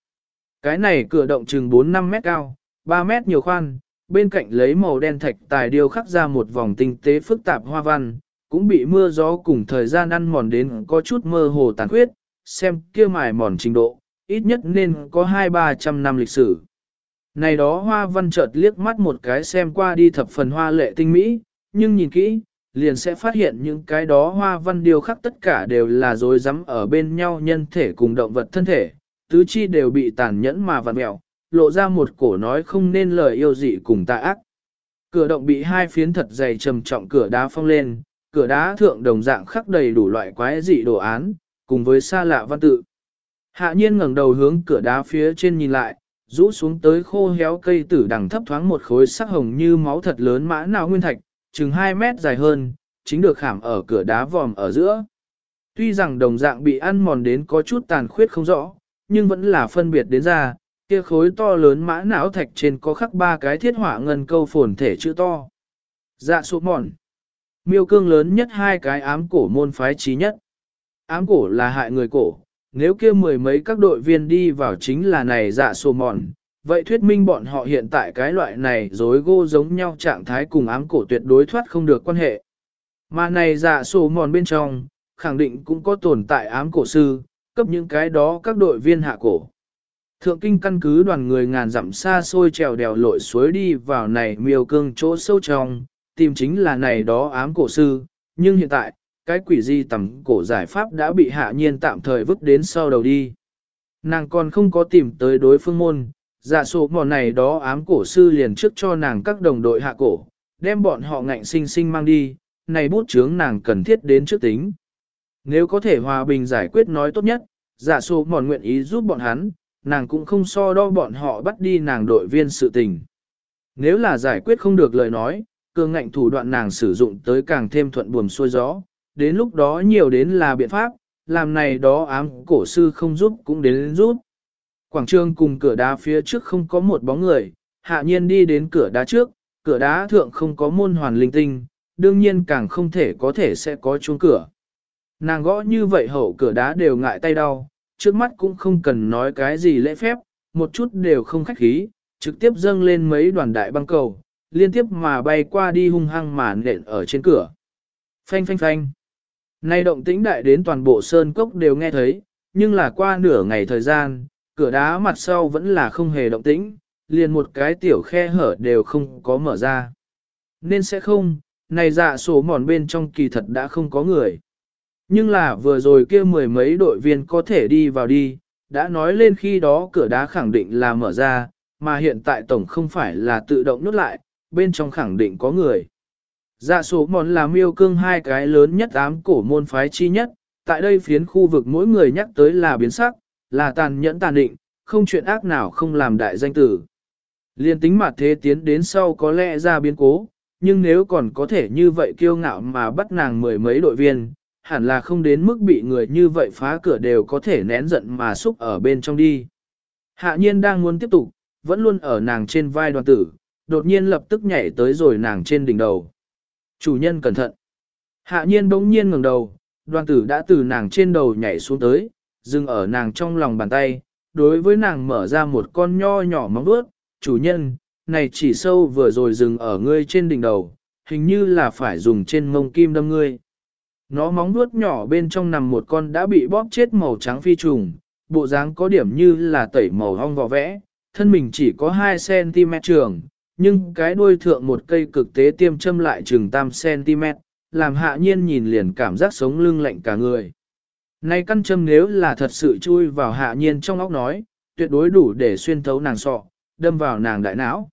Cái này cửa động chừng 4-5 mét cao, 3 mét nhiều khoan, bên cạnh lấy màu đen thạch tài điêu khắc ra một vòng tinh tế phức tạp hoa văn, cũng bị mưa gió cùng thời gian ăn mòn đến có chút mơ hồ tàn khuyết, xem kia mài mòn trình độ, ít nhất nên có 2-300 năm lịch sử. Này đó hoa văn chợt liếc mắt một cái xem qua đi thập phần hoa lệ tinh mỹ, nhưng nhìn kỹ, liền sẽ phát hiện những cái đó hoa văn điều khắc tất cả đều là dối rắm ở bên nhau nhân thể cùng động vật thân thể, tứ chi đều bị tàn nhẫn mà vặn mẹo, lộ ra một cổ nói không nên lời yêu dị cùng tà ác. Cửa động bị hai phiến thật dày trầm trọng cửa đá phong lên, cửa đá thượng đồng dạng khắc đầy đủ loại quái dị đồ án, cùng với xa lạ văn tự. Hạ nhiên ngẩng đầu hướng cửa đá phía trên nhìn lại, rũ xuống tới khô héo cây tử đằng thấp thoáng một khối sắc hồng như máu thật lớn mã nào nguyên thạch, chừng 2 mét dài hơn, chính được khảm ở cửa đá vòm ở giữa. Tuy rằng đồng dạng bị ăn mòn đến có chút tàn khuyết không rõ, nhưng vẫn là phân biệt đến ra, kia khối to lớn mã não thạch trên có khắc ba cái thiết hỏa ngân câu phồn thể chữ to. Dạ số mòn. Miêu cương lớn nhất hai cái ám cổ môn phái trí nhất. Ám cổ là hại người cổ, nếu kia mười mấy các đội viên đi vào chính là này dạ số mòn, vậy thuyết minh bọn họ hiện tại cái loại này dối gô giống nhau trạng thái cùng ám cổ tuyệt đối thoát không được quan hệ. Mà này dạ số mòn bên trong, khẳng định cũng có tồn tại ám cổ sư, cấp những cái đó các đội viên hạ cổ. Thượng kinh căn cứ đoàn người ngàn dặm xa xôi trèo đèo lội suối đi vào này miêu cương chỗ sâu trong, tìm chính là này đó ám cổ sư, nhưng hiện tại, cái quỷ di tầm cổ giải pháp đã bị hạ nhiên tạm thời vứt đến sau đầu đi. Nàng còn không có tìm tới đối phương môn, giả số bọn này đó ám cổ sư liền trước cho nàng các đồng đội hạ cổ, đem bọn họ ngạnh sinh sinh mang đi, này bút chướng nàng cần thiết đến trước tính. Nếu có thể hòa bình giải quyết nói tốt nhất, dạ giả số mòn nguyện ý giúp bọn hắn, nàng cũng không so đo bọn họ bắt đi nàng đội viên sự tình. Nếu là giải quyết không được lời nói, cường ngạnh thủ đoạn nàng sử dụng tới càng thêm thuận buồm xuôi gió, đến lúc đó nhiều đến là biện pháp, làm này đó ám cổ sư không giúp cũng đến giúp. Quảng trường cùng cửa đá phía trước không có một bóng người, hạ nhiên đi đến cửa đá trước, cửa đá thượng không có môn hoàn linh tinh, đương nhiên càng không thể có thể sẽ có chuông cửa. Nàng gõ như vậy hậu cửa đá đều ngại tay đau, trước mắt cũng không cần nói cái gì lễ phép, một chút đều không khách khí, trực tiếp dâng lên mấy đoàn đại băng cầu, liên tiếp mà bay qua đi hung hăng mà nện ở trên cửa. Phanh phanh phanh. Nay động tĩnh đại đến toàn bộ sơn cốc đều nghe thấy, nhưng là qua nửa ngày thời gian, cửa đá mặt sau vẫn là không hề động tĩnh, liền một cái tiểu khe hở đều không có mở ra. Nên sẽ không, này dạ sổ mòn bên trong kỳ thật đã không có người. Nhưng là vừa rồi kia mười mấy đội viên có thể đi vào đi, đã nói lên khi đó cửa đá khẳng định là mở ra, mà hiện tại tổng không phải là tự động nút lại, bên trong khẳng định có người. Dạ số mòn là miêu cương hai cái lớn nhất ám cổ môn phái chi nhất, tại đây phiến khu vực mỗi người nhắc tới là biến sắc, là tàn nhẫn tàn định, không chuyện ác nào không làm đại danh tử. Liên tính mặt thế tiến đến sau có lẽ ra biến cố, nhưng nếu còn có thể như vậy kiêu ngạo mà bắt nàng mười mấy đội viên, hẳn là không đến mức bị người như vậy phá cửa đều có thể nén giận mà xúc ở bên trong đi. Hạ nhiên đang muốn tiếp tục, vẫn luôn ở nàng trên vai đoàn tử, đột nhiên lập tức nhảy tới rồi nàng trên đỉnh đầu. Chủ nhân cẩn thận. Hạ nhiên bỗng nhiên ngẩng đầu, đoàn tử đã từ nàng trên đầu nhảy xuống tới, dừng ở nàng trong lòng bàn tay, đối với nàng mở ra một con nho nhỏ móng vuốt. chủ nhân, này chỉ sâu vừa rồi dừng ở ngươi trên đỉnh đầu, hình như là phải dùng trên mông kim đâm ngươi. Nó móng vuốt nhỏ bên trong nằm một con đã bị bóp chết màu trắng phi trùng, bộ dáng có điểm như là tẩy màu hong vỏ vẽ, thân mình chỉ có 2cm trường, nhưng cái đuôi thượng một cây cực tế tiêm châm lại chừng tam cm, làm hạ nhiên nhìn liền cảm giác sống lưng lạnh cả người. nay căn châm nếu là thật sự chui vào hạ nhiên trong óc nói, tuyệt đối đủ để xuyên thấu nàng sọ, đâm vào nàng đại não.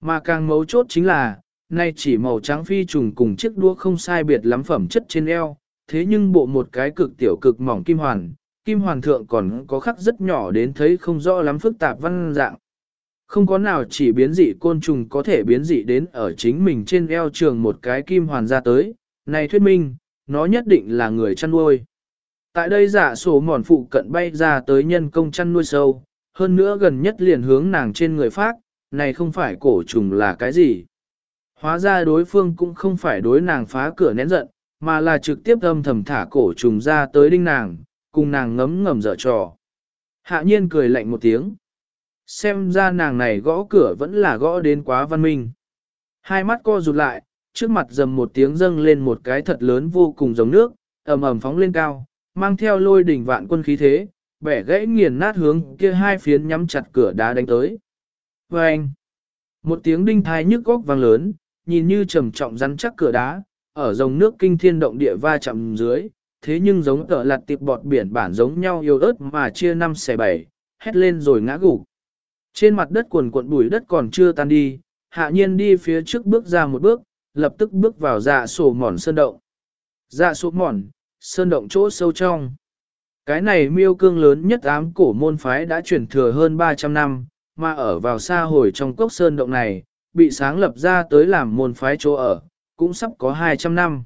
Mà càng mấu chốt chính là, nay chỉ màu trắng phi trùng cùng chiếc đua không sai biệt lắm phẩm chất trên eo, thế nhưng bộ một cái cực tiểu cực mỏng kim hoàn, kim hoàn thượng còn có khắc rất nhỏ đến thấy không rõ lắm phức tạp văn dạng. Không có nào chỉ biến dị côn trùng có thể biến dị đến ở chính mình trên eo trường một cái kim hoàn ra tới, này thuyết minh, nó nhất định là người chăn nuôi. Tại đây giả sổ mòn phụ cận bay ra tới nhân công chăn nuôi sâu, hơn nữa gần nhất liền hướng nàng trên người phát, này không phải cổ trùng là cái gì. Hóa ra đối phương cũng không phải đối nàng phá cửa nén giận, mà là trực tiếp âm thầm thả cổ trùng ra tới đinh nàng, cùng nàng ngấm ngầm dở trò. Hạ nhiên cười lạnh một tiếng. Xem ra nàng này gõ cửa vẫn là gõ đến quá văn minh. Hai mắt co rụt lại, trước mặt dầm một tiếng dâng lên một cái thật lớn vô cùng giống nước, ầm ầm phóng lên cao, mang theo lôi đỉnh vạn quân khí thế, bẻ gãy nghiền nát hướng kia hai phiến nhắm chặt cửa đá đánh tới. Và anh, một tiếng đinh thai nhức góc vang lớn, nhìn như trầm trọng rắn chắc cửa đá, ở dòng nước kinh thiên động địa va chạm dưới, thế nhưng giống tờ lặt tiệp bọt biển bản giống nhau yêu ớt mà chia năm xẻ bảy, hét lên rồi ngã gục. Trên mặt đất cuồn cuộn bụi đất còn chưa tan đi, hạ nhiên đi phía trước bước ra một bước, lập tức bước vào dạ sổ mòn sơn động. Dạ sổ mòn, sơn động chỗ sâu trong. Cái này miêu cương lớn nhất ám cổ môn phái đã chuyển thừa hơn 300 năm, mà ở vào xa hồi trong cốc sơn động này, bị sáng lập ra tới làm môn phái chỗ ở, cũng sắp có 200 năm.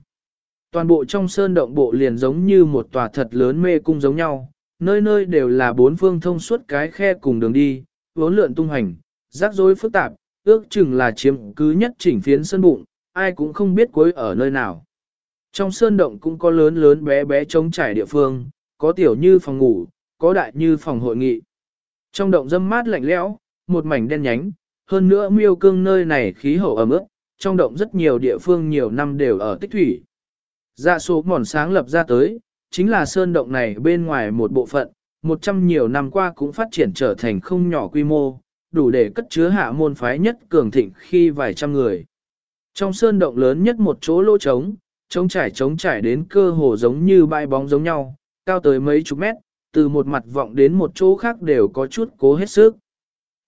Toàn bộ trong sơn động bộ liền giống như một tòa thật lớn mê cung giống nhau, nơi nơi đều là bốn phương thông suốt cái khe cùng đường đi, vốn lượn tung hành, rắc rối phức tạp, ước chừng là chiếm cứ nhất chỉnh phiến sơn bụng, ai cũng không biết cuối ở nơi nào. Trong sơn động cũng có lớn lớn bé bé trống trải địa phương, có tiểu như phòng ngủ, có đại như phòng hội nghị. Trong động dâm mát lạnh lẽo, một mảnh đen nhánh, hơn nữa miêu cương nơi này khí hậu ẩm ướt, trong động rất nhiều địa phương nhiều năm đều ở tích thủy. Dạ số mòn sáng lập ra tới, chính là sơn động này bên ngoài một bộ phận, một trăm nhiều năm qua cũng phát triển trở thành không nhỏ quy mô, đủ để cất chứa hạ môn phái nhất cường thịnh khi vài trăm người. Trong sơn động lớn nhất một chỗ lỗ trống, trống trải trống trải đến cơ hồ giống như bãi bóng giống nhau, cao tới mấy chục mét, từ một mặt vọng đến một chỗ khác đều có chút cố hết sức.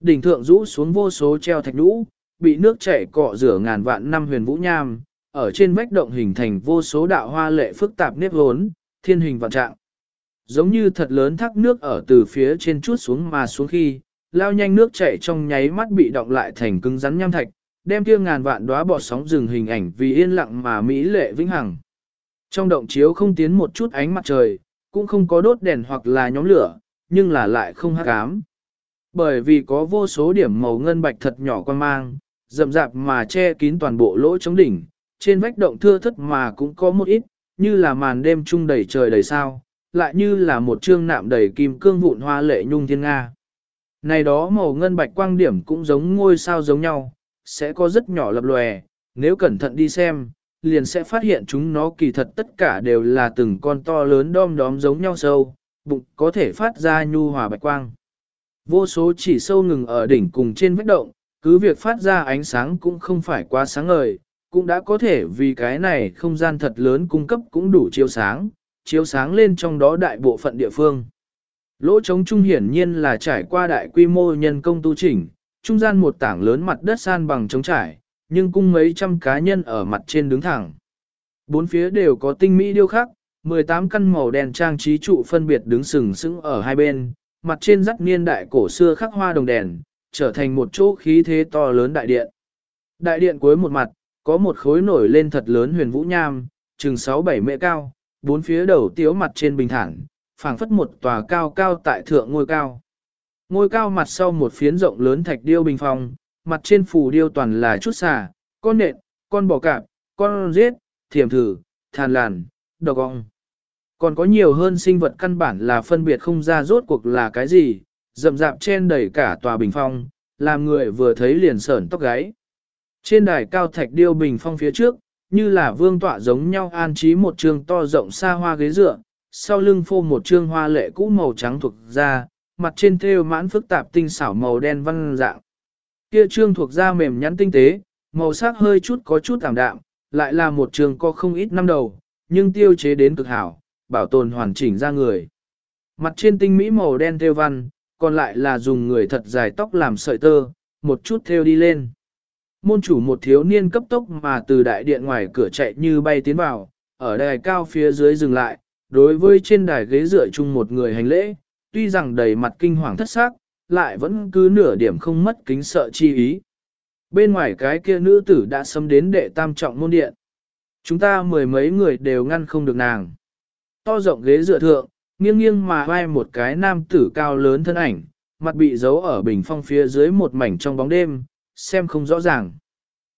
Đỉnh thượng rũ xuống vô số treo thạch lũ, bị nước chảy cọ rửa ngàn vạn năm huyền vũ nham, ở trên vách động hình thành vô số đạo hoa lệ phức tạp nếp hốn, thiên hình vạn trạng. Giống như thật lớn thác nước ở từ phía trên chút xuống mà xuống khi, lao nhanh nước chảy trong nháy mắt bị động lại thành cứng rắn nham thạch, đem kia ngàn vạn đóa bọt sóng rừng hình ảnh vì yên lặng mà mỹ lệ vĩnh hằng. Trong động chiếu không tiến một chút ánh mặt trời, cũng không có đốt đèn hoặc là nhóm lửa, nhưng là lại không hắc ám. Bởi vì có vô số điểm màu ngân bạch thật nhỏ quan mang, rậm rạp mà che kín toàn bộ lỗ trống đỉnh, trên vách động thưa thất mà cũng có một ít, như là màn đêm trung đầy trời đầy sao, lại như là một trương nạm đầy kim cương vụn hoa lệ nhung thiên nga. Này đó màu ngân bạch quang điểm cũng giống ngôi sao giống nhau, sẽ có rất nhỏ lập lòe, nếu cẩn thận đi xem, liền sẽ phát hiện chúng nó kỳ thật tất cả đều là từng con to lớn đom đóm giống nhau sâu, bụng có thể phát ra nhu hòa bạch quang. Vô số chỉ sâu ngừng ở đỉnh cùng trên vách động, cứ việc phát ra ánh sáng cũng không phải quá sáng ngời, cũng đã có thể vì cái này không gian thật lớn cung cấp cũng đủ chiếu sáng, chiếu sáng lên trong đó đại bộ phận địa phương. Lỗ trống trung hiển nhiên là trải qua đại quy mô nhân công tu chỉnh, trung gian một tảng lớn mặt đất san bằng trống trải, nhưng cung mấy trăm cá nhân ở mặt trên đứng thẳng. Bốn phía đều có tinh mỹ điêu khắc, 18 căn màu đen trang trí trụ phân biệt đứng sừng sững ở hai bên, mặt trên rắc niên đại cổ xưa khắc hoa đồng đèn, trở thành một chỗ khí thế to lớn đại điện. Đại điện cuối một mặt, có một khối nổi lên thật lớn huyền vũ nham, chừng 6-7 mệ cao, bốn phía đầu tiếu mặt trên bình thản, phảng phất một tòa cao cao tại thượng ngôi cao. Ngôi cao mặt sau một phiến rộng lớn thạch điêu bình phong, mặt trên phù điêu toàn là chút xà, con nện, con bò cạp, con giết, thiềm thử, thàn làn, độc ong. Còn có nhiều hơn sinh vật căn bản là phân biệt không ra rốt cuộc là cái gì, rậm rạp trên đầy cả tòa bình phong, làm người vừa thấy liền sởn tóc gáy. Trên đài cao thạch điêu bình phong phía trước, như là vương tọa giống nhau an trí một trường to rộng xa hoa ghế dựa, sau lưng phô một trương hoa lệ cũ màu trắng thuộc da, mặt trên thêu mãn phức tạp tinh xảo màu đen văn dạng. Kia trương thuộc da mềm nhắn tinh tế, màu sắc hơi chút có chút tạm đạm, lại là một trường có không ít năm đầu, nhưng tiêu chế đến cực hảo, bảo tồn hoàn chỉnh ra người. Mặt trên tinh mỹ màu đen thêu văn, còn lại là dùng người thật dài tóc làm sợi tơ, một chút thêu đi lên. Môn chủ một thiếu niên cấp tốc mà từ đại điện ngoài cửa chạy như bay tiến vào, ở đài cao phía dưới dừng lại, đối với trên đài ghế dựa chung một người hành lễ, tuy rằng đầy mặt kinh hoàng thất xác, lại vẫn cứ nửa điểm không mất kính sợ chi ý. Bên ngoài cái kia nữ tử đã xâm đến đệ tam trọng môn điện. Chúng ta mười mấy người đều ngăn không được nàng. To rộng ghế dựa thượng, nghiêng nghiêng mà vai một cái nam tử cao lớn thân ảnh, mặt bị giấu ở bình phong phía dưới một mảnh trong bóng đêm, xem không rõ ràng.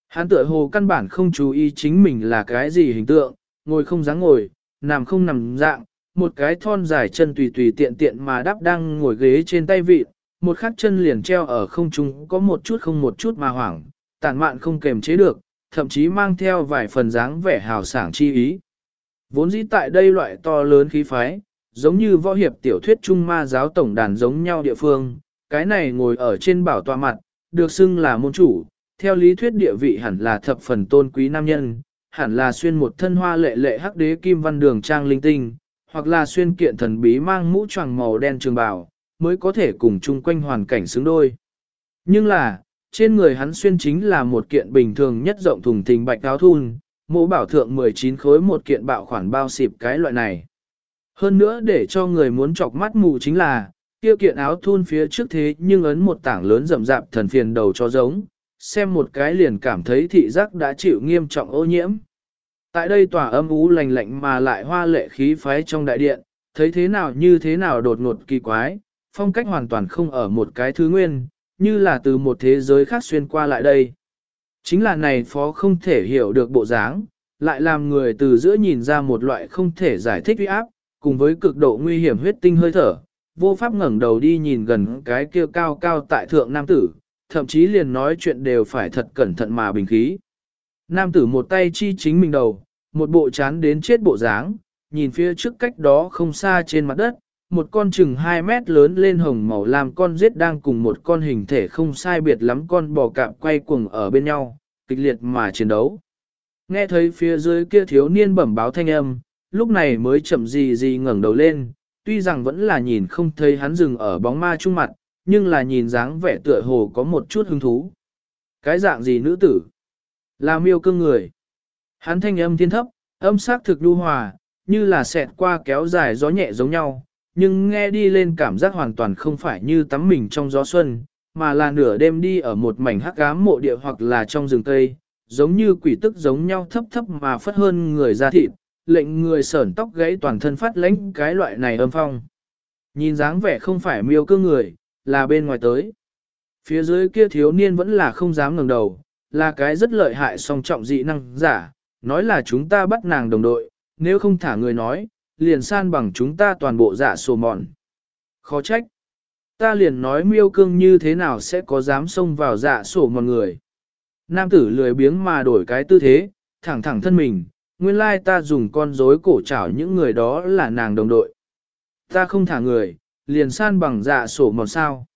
Hắn tựa hồ căn bản không chú ý chính mình là cái gì hình tượng, ngồi không dáng ngồi, nằm không nằm dạng, một cái thon dài chân tùy tùy tiện tiện mà đắp đang ngồi ghế trên tay vị, một khắc chân liền treo ở không trung có một chút không một chút mà hoảng, tản mạn không kềm chế được, thậm chí mang theo vài phần dáng vẻ hào sảng chi ý. Vốn dĩ tại đây loại to lớn khí phái, giống như võ hiệp tiểu thuyết trung ma giáo tổng đàn giống nhau địa phương, cái này ngồi ở trên bảo tọa mặt, được xưng là môn chủ, theo lý thuyết địa vị hẳn là thập phần tôn quý nam nhân, hẳn là xuyên một thân hoa lệ lệ hắc đế kim văn đường trang linh tinh, hoặc là xuyên kiện thần bí mang mũ choàng màu đen trường bào, mới có thể cùng chung quanh hoàn cảnh xứng đôi. Nhưng là, trên người hắn xuyên chính là một kiện bình thường nhất rộng thùng thình bạch áo thun, mũ bảo thượng 19 khối một kiện bạo khoản bao xịp cái loại này. Hơn nữa để cho người muốn chọc mắt mù chính là, kia kiện áo thun phía trước thế nhưng ấn một tảng lớn rậm rạp thần phiền đầu cho giống, xem một cái liền cảm thấy thị giác đã chịu nghiêm trọng ô nhiễm. Tại đây tòa âm ú lành lạnh mà lại hoa lệ khí phái trong đại điện, thấy thế nào như thế nào đột ngột kỳ quái, phong cách hoàn toàn không ở một cái thứ nguyên, như là từ một thế giới khác xuyên qua lại đây. Chính là này phó không thể hiểu được bộ dáng, lại làm người từ giữa nhìn ra một loại không thể giải thích uy áp, cùng với cực độ nguy hiểm huyết tinh hơi thở, vô pháp ngẩng đầu đi nhìn gần cái kia cao cao tại thượng nam tử, thậm chí liền nói chuyện đều phải thật cẩn thận mà bình khí. Nam tử một tay chi chính mình đầu, một bộ chán đến chết bộ dáng, nhìn phía trước cách đó không xa trên mặt đất, một con chừng 2 mét lớn lên hồng màu làm con giết đang cùng một con hình thể không sai biệt lắm con bò cạp quay cuồng ở bên nhau, kịch liệt mà chiến đấu. Nghe thấy phía dưới kia thiếu niên bẩm báo thanh âm, lúc này mới chậm gì gì ngẩng đầu lên, tuy rằng vẫn là nhìn không thấy hắn dừng ở bóng ma trung mặt, nhưng là nhìn dáng vẻ tựa hồ có một chút hứng thú. Cái dạng gì nữ tử? Là miêu cương người. Hắn thanh âm thiên thấp, âm sắc thực đu hòa, như là xẹt qua kéo dài gió nhẹ giống nhau, nhưng nghe đi lên cảm giác hoàn toàn không phải như tắm mình trong gió xuân, mà là nửa đêm đi ở một mảnh hắc ám mộ địa hoặc là trong rừng cây, giống như quỷ tức giống nhau thấp thấp mà phất hơn người ra thịt, lệnh người sởn tóc gãy toàn thân phát lãnh cái loại này âm phong. Nhìn dáng vẻ không phải miêu cương người, là bên ngoài tới. Phía dưới kia thiếu niên vẫn là không dám ngẩng đầu, là cái rất lợi hại song trọng dị năng giả, nói là chúng ta bắt nàng đồng đội, nếu không thả người nói, liền san bằng chúng ta toàn bộ giả sổ mòn. Khó trách. Ta liền nói miêu cương như thế nào sẽ có dám xông vào dạ sổ mòn người. Nam tử lười biếng mà đổi cái tư thế, thẳng thẳng thân mình, nguyên lai ta dùng con rối cổ chảo những người đó là nàng đồng đội. Ta không thả người, liền san bằng dạ sổ mòn sao.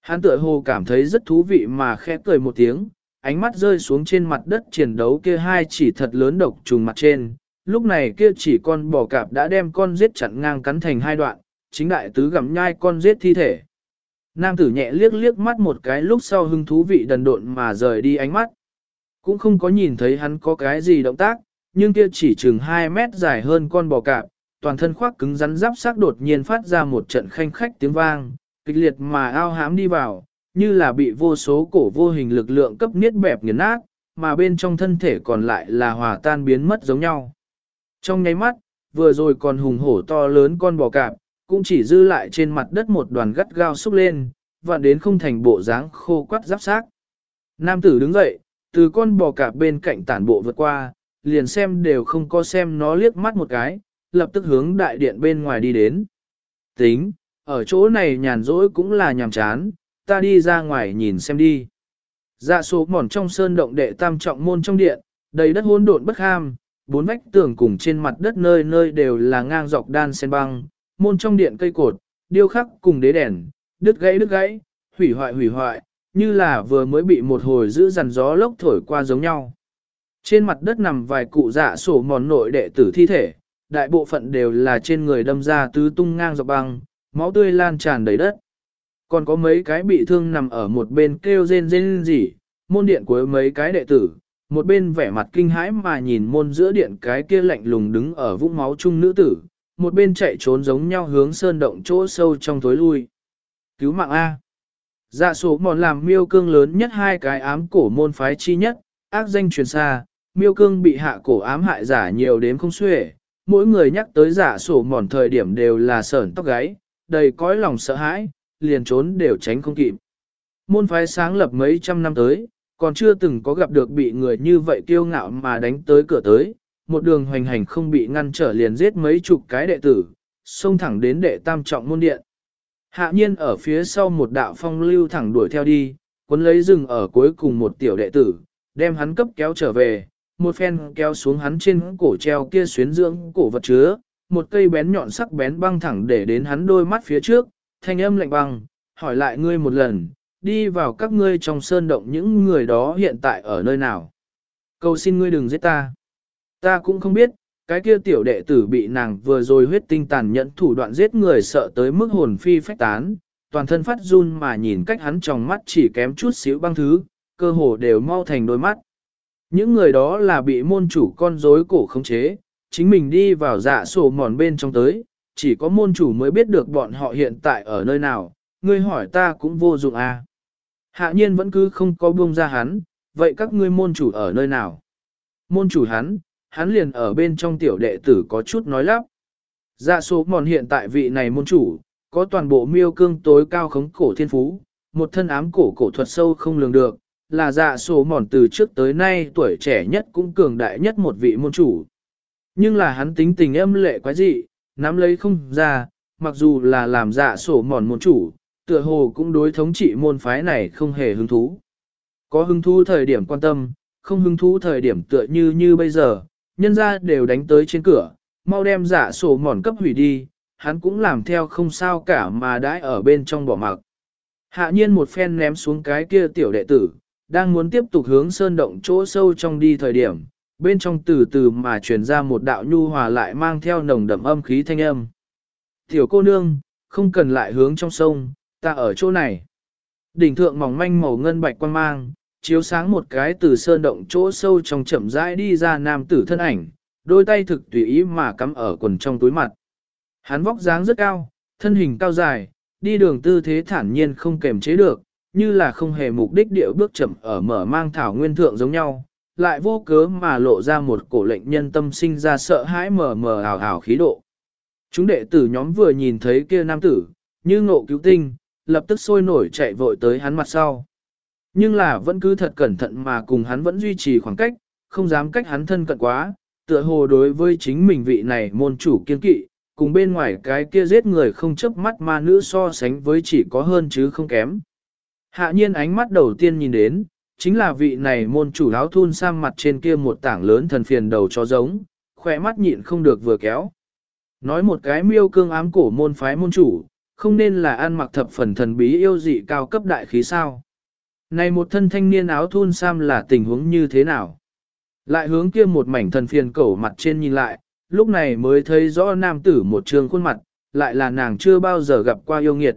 Hắn tựa hồ cảm thấy rất thú vị mà khẽ cười một tiếng, ánh mắt rơi xuống trên mặt đất chiến đấu kia hai chỉ thật lớn độc trùng mặt trên. Lúc này kia chỉ con bò cạp đã đem con giết chặn ngang cắn thành hai đoạn, chính đại tứ gặm nhai con giết thi thể. Nam tử nhẹ liếc liếc mắt một cái lúc sau hưng thú vị đần độn mà rời đi ánh mắt. Cũng không có nhìn thấy hắn có cái gì động tác, nhưng kia chỉ chừng 2 mét dài hơn con bò cạp, toàn thân khoác cứng rắn giáp xác đột nhiên phát ra một trận khanh khách tiếng vang, kịch liệt mà ao hám đi vào, như là bị vô số cổ vô hình lực lượng cấp niết bẹp nghiền nát, mà bên trong thân thể còn lại là hòa tan biến mất giống nhau. Trong nháy mắt, vừa rồi còn hùng hổ to lớn con bò cạp, cũng chỉ dư lại trên mặt đất một đoàn gắt gao xúc lên, vặn đến không thành bộ dáng khô quắt giáp xác. Nam tử đứng dậy, từ con bò cạp bên cạnh tản bộ vượt qua, liền xem đều không có xem nó liếc mắt một cái, lập tức hướng đại điện bên ngoài đi đến. Tính, ở chỗ này nhàn rỗi cũng là nhàm chán, ta đi ra ngoài nhìn xem đi. Dạ số mòn trong sơn động đệ tam trọng môn trong điện, đầy đất hỗn độn bất ham, bốn vách tường cùng trên mặt đất nơi nơi đều là ngang dọc đan sen băng, môn trong điện cây cột, điêu khắc cùng đế đèn, đứt gãy đứt gãy, hủy hoại hủy hoại, như là vừa mới bị một hồi giữ dằn gió lốc thổi qua giống nhau. Trên mặt đất nằm vài cụ dạ sổ mòn nội đệ tử thi thể, đại bộ phận đều là trên người đâm ra tứ tung ngang dọc băng, máu tươi lan tràn đầy đất. Còn có mấy cái bị thương nằm ở một bên kêu rên rên rỉ, môn điện của mấy cái đệ tử, một bên vẻ mặt kinh hãi mà nhìn môn giữa điện cái kia lạnh lùng đứng ở vũng máu chung nữ tử, một bên chạy trốn giống nhau hướng sơn động chỗ sâu trong tối lui. Cứu mạng A. Dạ số mòn làm miêu cương lớn nhất hai cái ám cổ môn phái chi nhất, ác danh truyền xa, miêu cương bị hạ cổ ám hại giả nhiều đến không xuể, mỗi người nhắc tới giả sổ mòn thời điểm đều là sởn tóc gáy, đầy cõi lòng sợ hãi, liền trốn đều tránh không kịp. Môn phái sáng lập mấy trăm năm tới, còn chưa từng có gặp được bị người như vậy kiêu ngạo mà đánh tới cửa tới, một đường hoành hành không bị ngăn trở liền giết mấy chục cái đệ tử, xông thẳng đến đệ tam trọng môn điện. Hạ nhiên ở phía sau một đạo phong lưu thẳng đuổi theo đi, cuốn lấy rừng ở cuối cùng một tiểu đệ tử, đem hắn cấp kéo trở về, một phen kéo xuống hắn trên cổ treo kia xuyến dưỡng cổ vật chứa, một cây bén nhọn sắc bén băng thẳng để đến hắn đôi mắt phía trước, thanh âm lạnh băng, hỏi lại ngươi một lần, đi vào các ngươi trong sơn động những người đó hiện tại ở nơi nào. Cầu xin ngươi đừng giết ta. Ta cũng không biết, cái kia tiểu đệ tử bị nàng vừa rồi huyết tinh tàn nhẫn thủ đoạn giết người sợ tới mức hồn phi phách tán, toàn thân phát run mà nhìn cách hắn trong mắt chỉ kém chút xíu băng thứ, cơ hồ đều mau thành đôi mắt. Những người đó là bị môn chủ con rối cổ khống chế, chính mình đi vào dạ sổ mòn bên trong tới, chỉ có môn chủ mới biết được bọn họ hiện tại ở nơi nào, ngươi hỏi ta cũng vô dụng à. Hạ nhiên vẫn cứ không có buông ra hắn, vậy các ngươi môn chủ ở nơi nào? Môn chủ hắn, hắn liền ở bên trong tiểu đệ tử có chút nói lắp. Dạ số mòn hiện tại vị này môn chủ, có toàn bộ miêu cương tối cao khống cổ thiên phú, một thân ám cổ cổ thuật sâu không lường được, là dạ sổ mòn từ trước tới nay tuổi trẻ nhất cũng cường đại nhất một vị môn chủ. Nhưng là hắn tính tình âm lệ quái dị, nắm lấy không ra, mặc dù là làm dạ sổ mòn môn chủ, tựa hồ cũng đối thống trị môn phái này không hề hứng thú. Có hứng thú thời điểm quan tâm, không hứng thú thời điểm tựa như như bây giờ, nhân ra đều đánh tới trên cửa, mau đem dạ sổ mòn cấp hủy đi, hắn cũng làm theo không sao cả mà đãi ở bên trong bỏ mặc. Hạ nhiên một phen ném xuống cái kia tiểu đệ tử, đang muốn tiếp tục hướng sơn động chỗ sâu trong đi thời điểm, bên trong từ từ mà truyền ra một đạo nhu hòa lại mang theo nồng đậm âm khí thanh âm. Tiểu cô nương, không cần lại hướng trong sông, ta ở chỗ này. Đỉnh thượng mỏng manh màu ngân bạch quan mang, chiếu sáng một cái từ sơn động chỗ sâu trong chậm rãi đi ra nam tử thân ảnh, đôi tay thực tùy ý mà cắm ở quần trong túi mặt. Hắn vóc dáng rất cao, thân hình cao dài, đi đường tư thế thản nhiên không kềm chế được, như là không hề mục đích điệu bước chậm ở mở mang thảo nguyên thượng giống nhau, lại vô cớ mà lộ ra một cổ lệnh nhân tâm sinh ra sợ hãi mờ mờ ảo ảo khí độ. Chúng đệ tử nhóm vừa nhìn thấy kia nam tử, như ngộ cứu tinh, lập tức sôi nổi chạy vội tới hắn mặt sau. Nhưng là vẫn cứ thật cẩn thận mà cùng hắn vẫn duy trì khoảng cách, không dám cách hắn thân cận quá, tựa hồ đối với chính mình vị này môn chủ kiên kỵ, cùng bên ngoài cái kia giết người không chớp mắt ma nữ so sánh với chỉ có hơn chứ không kém. Hạ nhiên ánh mắt đầu tiên nhìn đến, chính là vị này môn chủ áo thun sang mặt trên kia một tảng lớn thần phiền đầu cho giống, khỏe mắt nhịn không được vừa kéo. Nói một cái miêu cương ám cổ môn phái môn chủ, không nên là ăn mặc thập phần thần bí yêu dị cao cấp đại khí sao. Này một thân thanh niên áo thun sam là tình huống như thế nào? Lại hướng kia một mảnh thần phiền cẩu mặt trên nhìn lại, lúc này mới thấy rõ nam tử một trường khuôn mặt, lại là nàng chưa bao giờ gặp qua yêu nghiệt.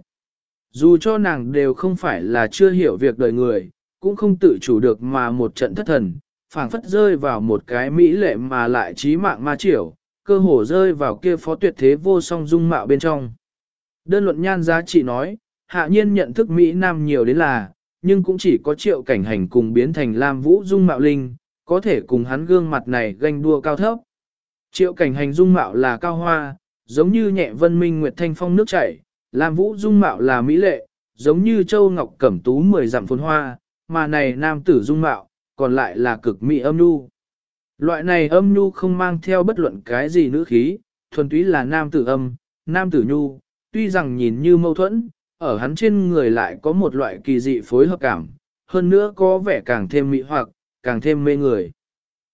Dù cho nàng đều không phải là chưa hiểu việc đời người, cũng không tự chủ được mà một trận thất thần, phảng phất rơi vào một cái mỹ lệ mà lại trí mạng ma triểu, cơ hồ rơi vào kia phó tuyệt thế vô song dung mạo bên trong. Đơn luận nhan giá trị nói, hạ nhiên nhận thức Mỹ Nam nhiều đến là, nhưng cũng chỉ có triệu cảnh hành cùng biến thành Lam Vũ dung mạo linh, có thể cùng hắn gương mặt này ganh đua cao thấp. Triệu cảnh hành dung mạo là cao hoa, giống như nhẹ vân minh nguyệt thanh phong nước chảy, Lam Vũ dung mạo là mỹ lệ, giống như châu ngọc cẩm tú mười dặm phồn hoa, mà này nam tử dung mạo, còn lại là cực mỹ âm nhu. Loại này âm nhu không mang theo bất luận cái gì nữ khí, thuần túy là nam tử âm, nam tử nhu, tuy rằng nhìn như mâu thuẫn, ở hắn trên người lại có một loại kỳ dị phối hợp cảm, hơn nữa có vẻ càng thêm mỹ hoặc, càng thêm mê người.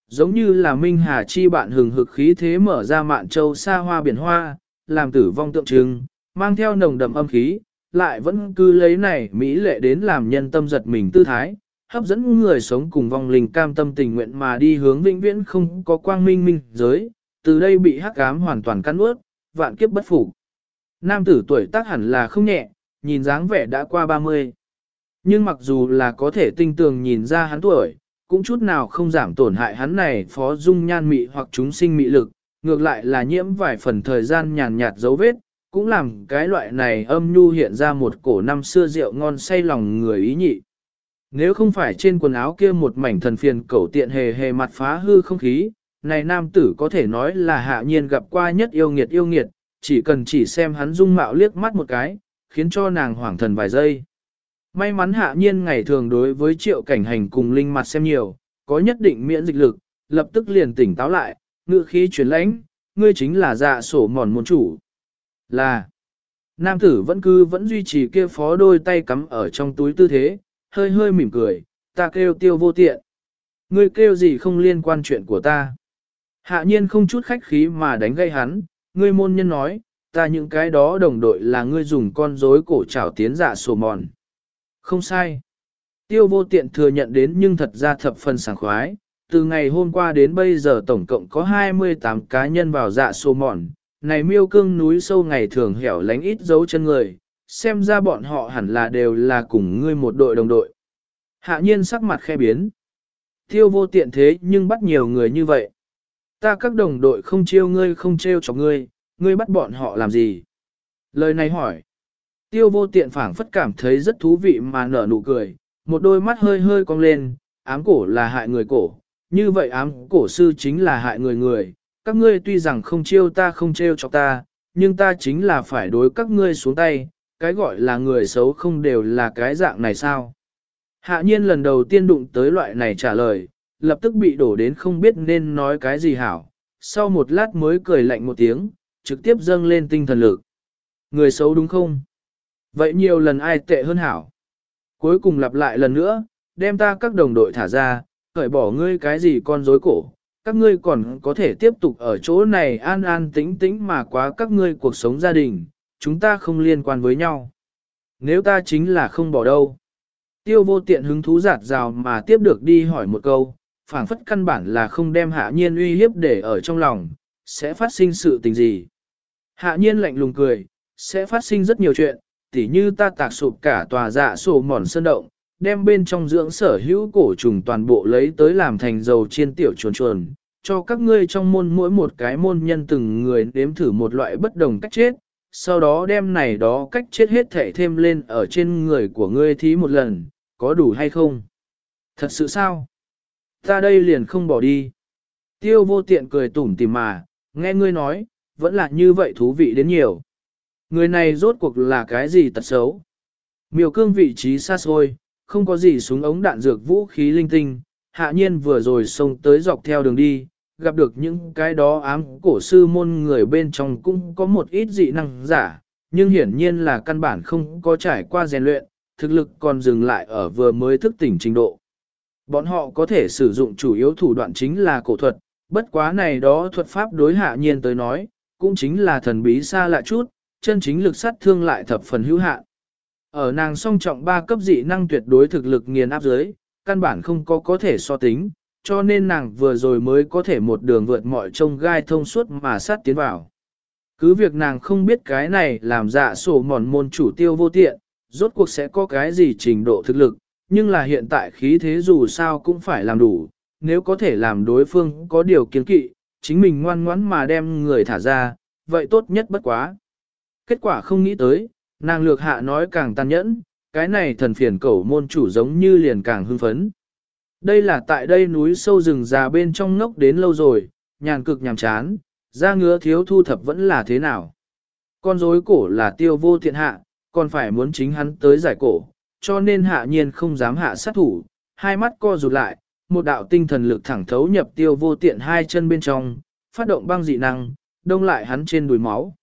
Giống như là Minh Hà chi bạn hừng hực khí thế mở ra mạn châu xa hoa biển hoa, làm tử vong tượng trưng, mang theo nồng đậm âm khí, lại vẫn cứ lấy này mỹ lệ đến làm nhân tâm giật mình tư thái, hấp dẫn người sống cùng vong linh cam tâm tình nguyện mà đi hướng vĩnh viễn không có quang minh minh giới, từ đây bị hắc ám hoàn toàn căn ướt, vạn kiếp bất phục. Nam tử tuổi tác hẳn là không nhẹ, nhìn dáng vẻ đã qua 30. Nhưng mặc dù là có thể tinh tường nhìn ra hắn tuổi, cũng chút nào không giảm tổn hại hắn này phó dung nhan mị hoặc chúng sinh mị lực, ngược lại là nhiễm vài phần thời gian nhàn nhạt dấu vết, cũng làm cái loại này âm nhu hiện ra một cổ năm xưa rượu ngon say lòng người ý nhị. Nếu không phải trên quần áo kia một mảnh thần phiền cẩu tiện hề hề mặt phá hư không khí, này nam tử có thể nói là hạ nhiên gặp qua nhất yêu nghiệt yêu nghiệt, chỉ cần chỉ xem hắn dung mạo liếc mắt một cái, khiến cho nàng hoảng thần vài giây. May mắn hạ nhiên ngày thường đối với triệu cảnh hành cùng linh mặt xem nhiều, có nhất định miễn dịch lực, lập tức liền tỉnh táo lại, ngựa khí chuyển lãnh, ngươi chính là dạ sổ mòn môn chủ. Là, nam tử vẫn cứ vẫn duy trì kia phó đôi tay cắm ở trong túi tư thế, hơi hơi mỉm cười, ta kêu tiêu vô tiện. Ngươi kêu gì không liên quan chuyện của ta. Hạ nhiên không chút khách khí mà đánh gây hắn, ngươi môn nhân nói, ta những cái đó đồng đội là ngươi dùng con rối cổ trảo tiến dạ sổ mòn. Không sai. Tiêu vô tiện thừa nhận đến nhưng thật ra thập phần sảng khoái, từ ngày hôm qua đến bây giờ tổng cộng có 28 cá nhân vào dạ sổ mòn, này miêu cương núi sâu ngày thường hẻo lánh ít dấu chân người, xem ra bọn họ hẳn là đều là cùng ngươi một đội đồng đội. Hạ nhiên sắc mặt khe biến. Tiêu vô tiện thế nhưng bắt nhiều người như vậy. Ta các đồng đội không chiêu ngươi không trêu cho ngươi, ngươi bắt bọn họ làm gì? Lời này hỏi. Tiêu vô tiện phảng phất cảm thấy rất thú vị mà nở nụ cười, một đôi mắt hơi hơi cong lên, ám cổ là hại người cổ, như vậy ám cổ sư chính là hại người người, các ngươi tuy rằng không chiêu ta không trêu cho ta, nhưng ta chính là phải đối các ngươi xuống tay, cái gọi là người xấu không đều là cái dạng này sao? Hạ nhiên lần đầu tiên đụng tới loại này trả lời, lập tức bị đổ đến không biết nên nói cái gì hảo, sau một lát mới cười lạnh một tiếng, trực tiếp dâng lên tinh thần lực. Người xấu đúng không? Vậy nhiều lần ai tệ hơn hảo? Cuối cùng lặp lại lần nữa, đem ta các đồng đội thả ra, cởi bỏ ngươi cái gì con rối cổ, các ngươi còn có thể tiếp tục ở chỗ này an an tĩnh tĩnh mà quá các ngươi cuộc sống gia đình, chúng ta không liên quan với nhau. Nếu ta chính là không bỏ đâu. Tiêu vô tiện hứng thú giạt rào mà tiếp được đi hỏi một câu, phảng phất căn bản là không đem hạ nhiên uy hiếp để ở trong lòng, sẽ phát sinh sự tình gì. Hạ nhiên lạnh lùng cười, sẽ phát sinh rất nhiều chuyện, tỉ như ta tạc sụp cả tòa dạ sổ mòn sơn động, đem bên trong dưỡng sở hữu cổ trùng toàn bộ lấy tới làm thành dầu chiên tiểu chuồn chuồn, cho các ngươi trong môn mỗi một cái môn nhân từng người đếm thử một loại bất đồng cách chết, sau đó đem này đó cách chết hết thể thêm lên ở trên người của ngươi thí một lần, có đủ hay không? Thật sự sao? Ta đây liền không bỏ đi. Tiêu vô tiện cười tủm tỉm mà, nghe ngươi nói, vẫn là như vậy thú vị đến nhiều. Người này rốt cuộc là cái gì tật xấu? Miều cương vị trí xa xôi, không có gì súng ống đạn dược vũ khí linh tinh, hạ nhiên vừa rồi xông tới dọc theo đường đi, gặp được những cái đó ám cổ sư môn người bên trong cũng có một ít dị năng giả, nhưng hiển nhiên là căn bản không có trải qua rèn luyện, thực lực còn dừng lại ở vừa mới thức tỉnh trình độ. Bọn họ có thể sử dụng chủ yếu thủ đoạn chính là cổ thuật, bất quá này đó thuật pháp đối hạ nhiên tới nói, cũng chính là thần bí xa lạ chút, chân chính lực sát thương lại thập phần hữu hạn. Ở nàng song trọng ba cấp dị năng tuyệt đối thực lực nghiền áp dưới, căn bản không có có thể so tính, cho nên nàng vừa rồi mới có thể một đường vượt mọi trông gai thông suốt mà sát tiến vào. Cứ việc nàng không biết cái này làm dạ sổ mòn môn chủ tiêu vô tiện, rốt cuộc sẽ có cái gì trình độ thực lực, nhưng là hiện tại khí thế dù sao cũng phải làm đủ, nếu có thể làm đối phương có điều kiến kỵ, chính mình ngoan ngoãn mà đem người thả ra, vậy tốt nhất bất quá. Kết quả không nghĩ tới, nàng lược hạ nói càng tàn nhẫn, cái này thần phiền cẩu môn chủ giống như liền càng hưng phấn. Đây là tại đây núi sâu rừng già bên trong ngốc đến lâu rồi, nhàn cực nhàm chán, ra ngứa thiếu thu thập vẫn là thế nào. Con rối cổ là tiêu vô thiện hạ, còn phải muốn chính hắn tới giải cổ, cho nên hạ nhiên không dám hạ sát thủ, hai mắt co rụt lại, một đạo tinh thần lực thẳng thấu nhập tiêu vô tiện hai chân bên trong, phát động băng dị năng, đông lại hắn trên đùi máu.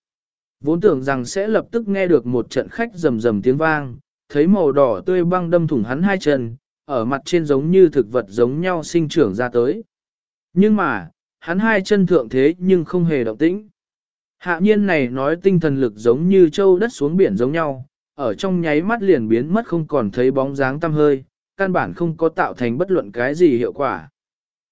Vốn tưởng rằng sẽ lập tức nghe được một trận khách rầm rầm tiếng vang, thấy màu đỏ tươi băng đâm thủng hắn hai chân, ở mặt trên giống như thực vật giống nhau sinh trưởng ra tới. Nhưng mà, hắn hai chân thượng thế nhưng không hề động tĩnh. Hạ nhiên này nói tinh thần lực giống như châu đất xuống biển giống nhau, ở trong nháy mắt liền biến mất không còn thấy bóng dáng tăm hơi, căn bản không có tạo thành bất luận cái gì hiệu quả.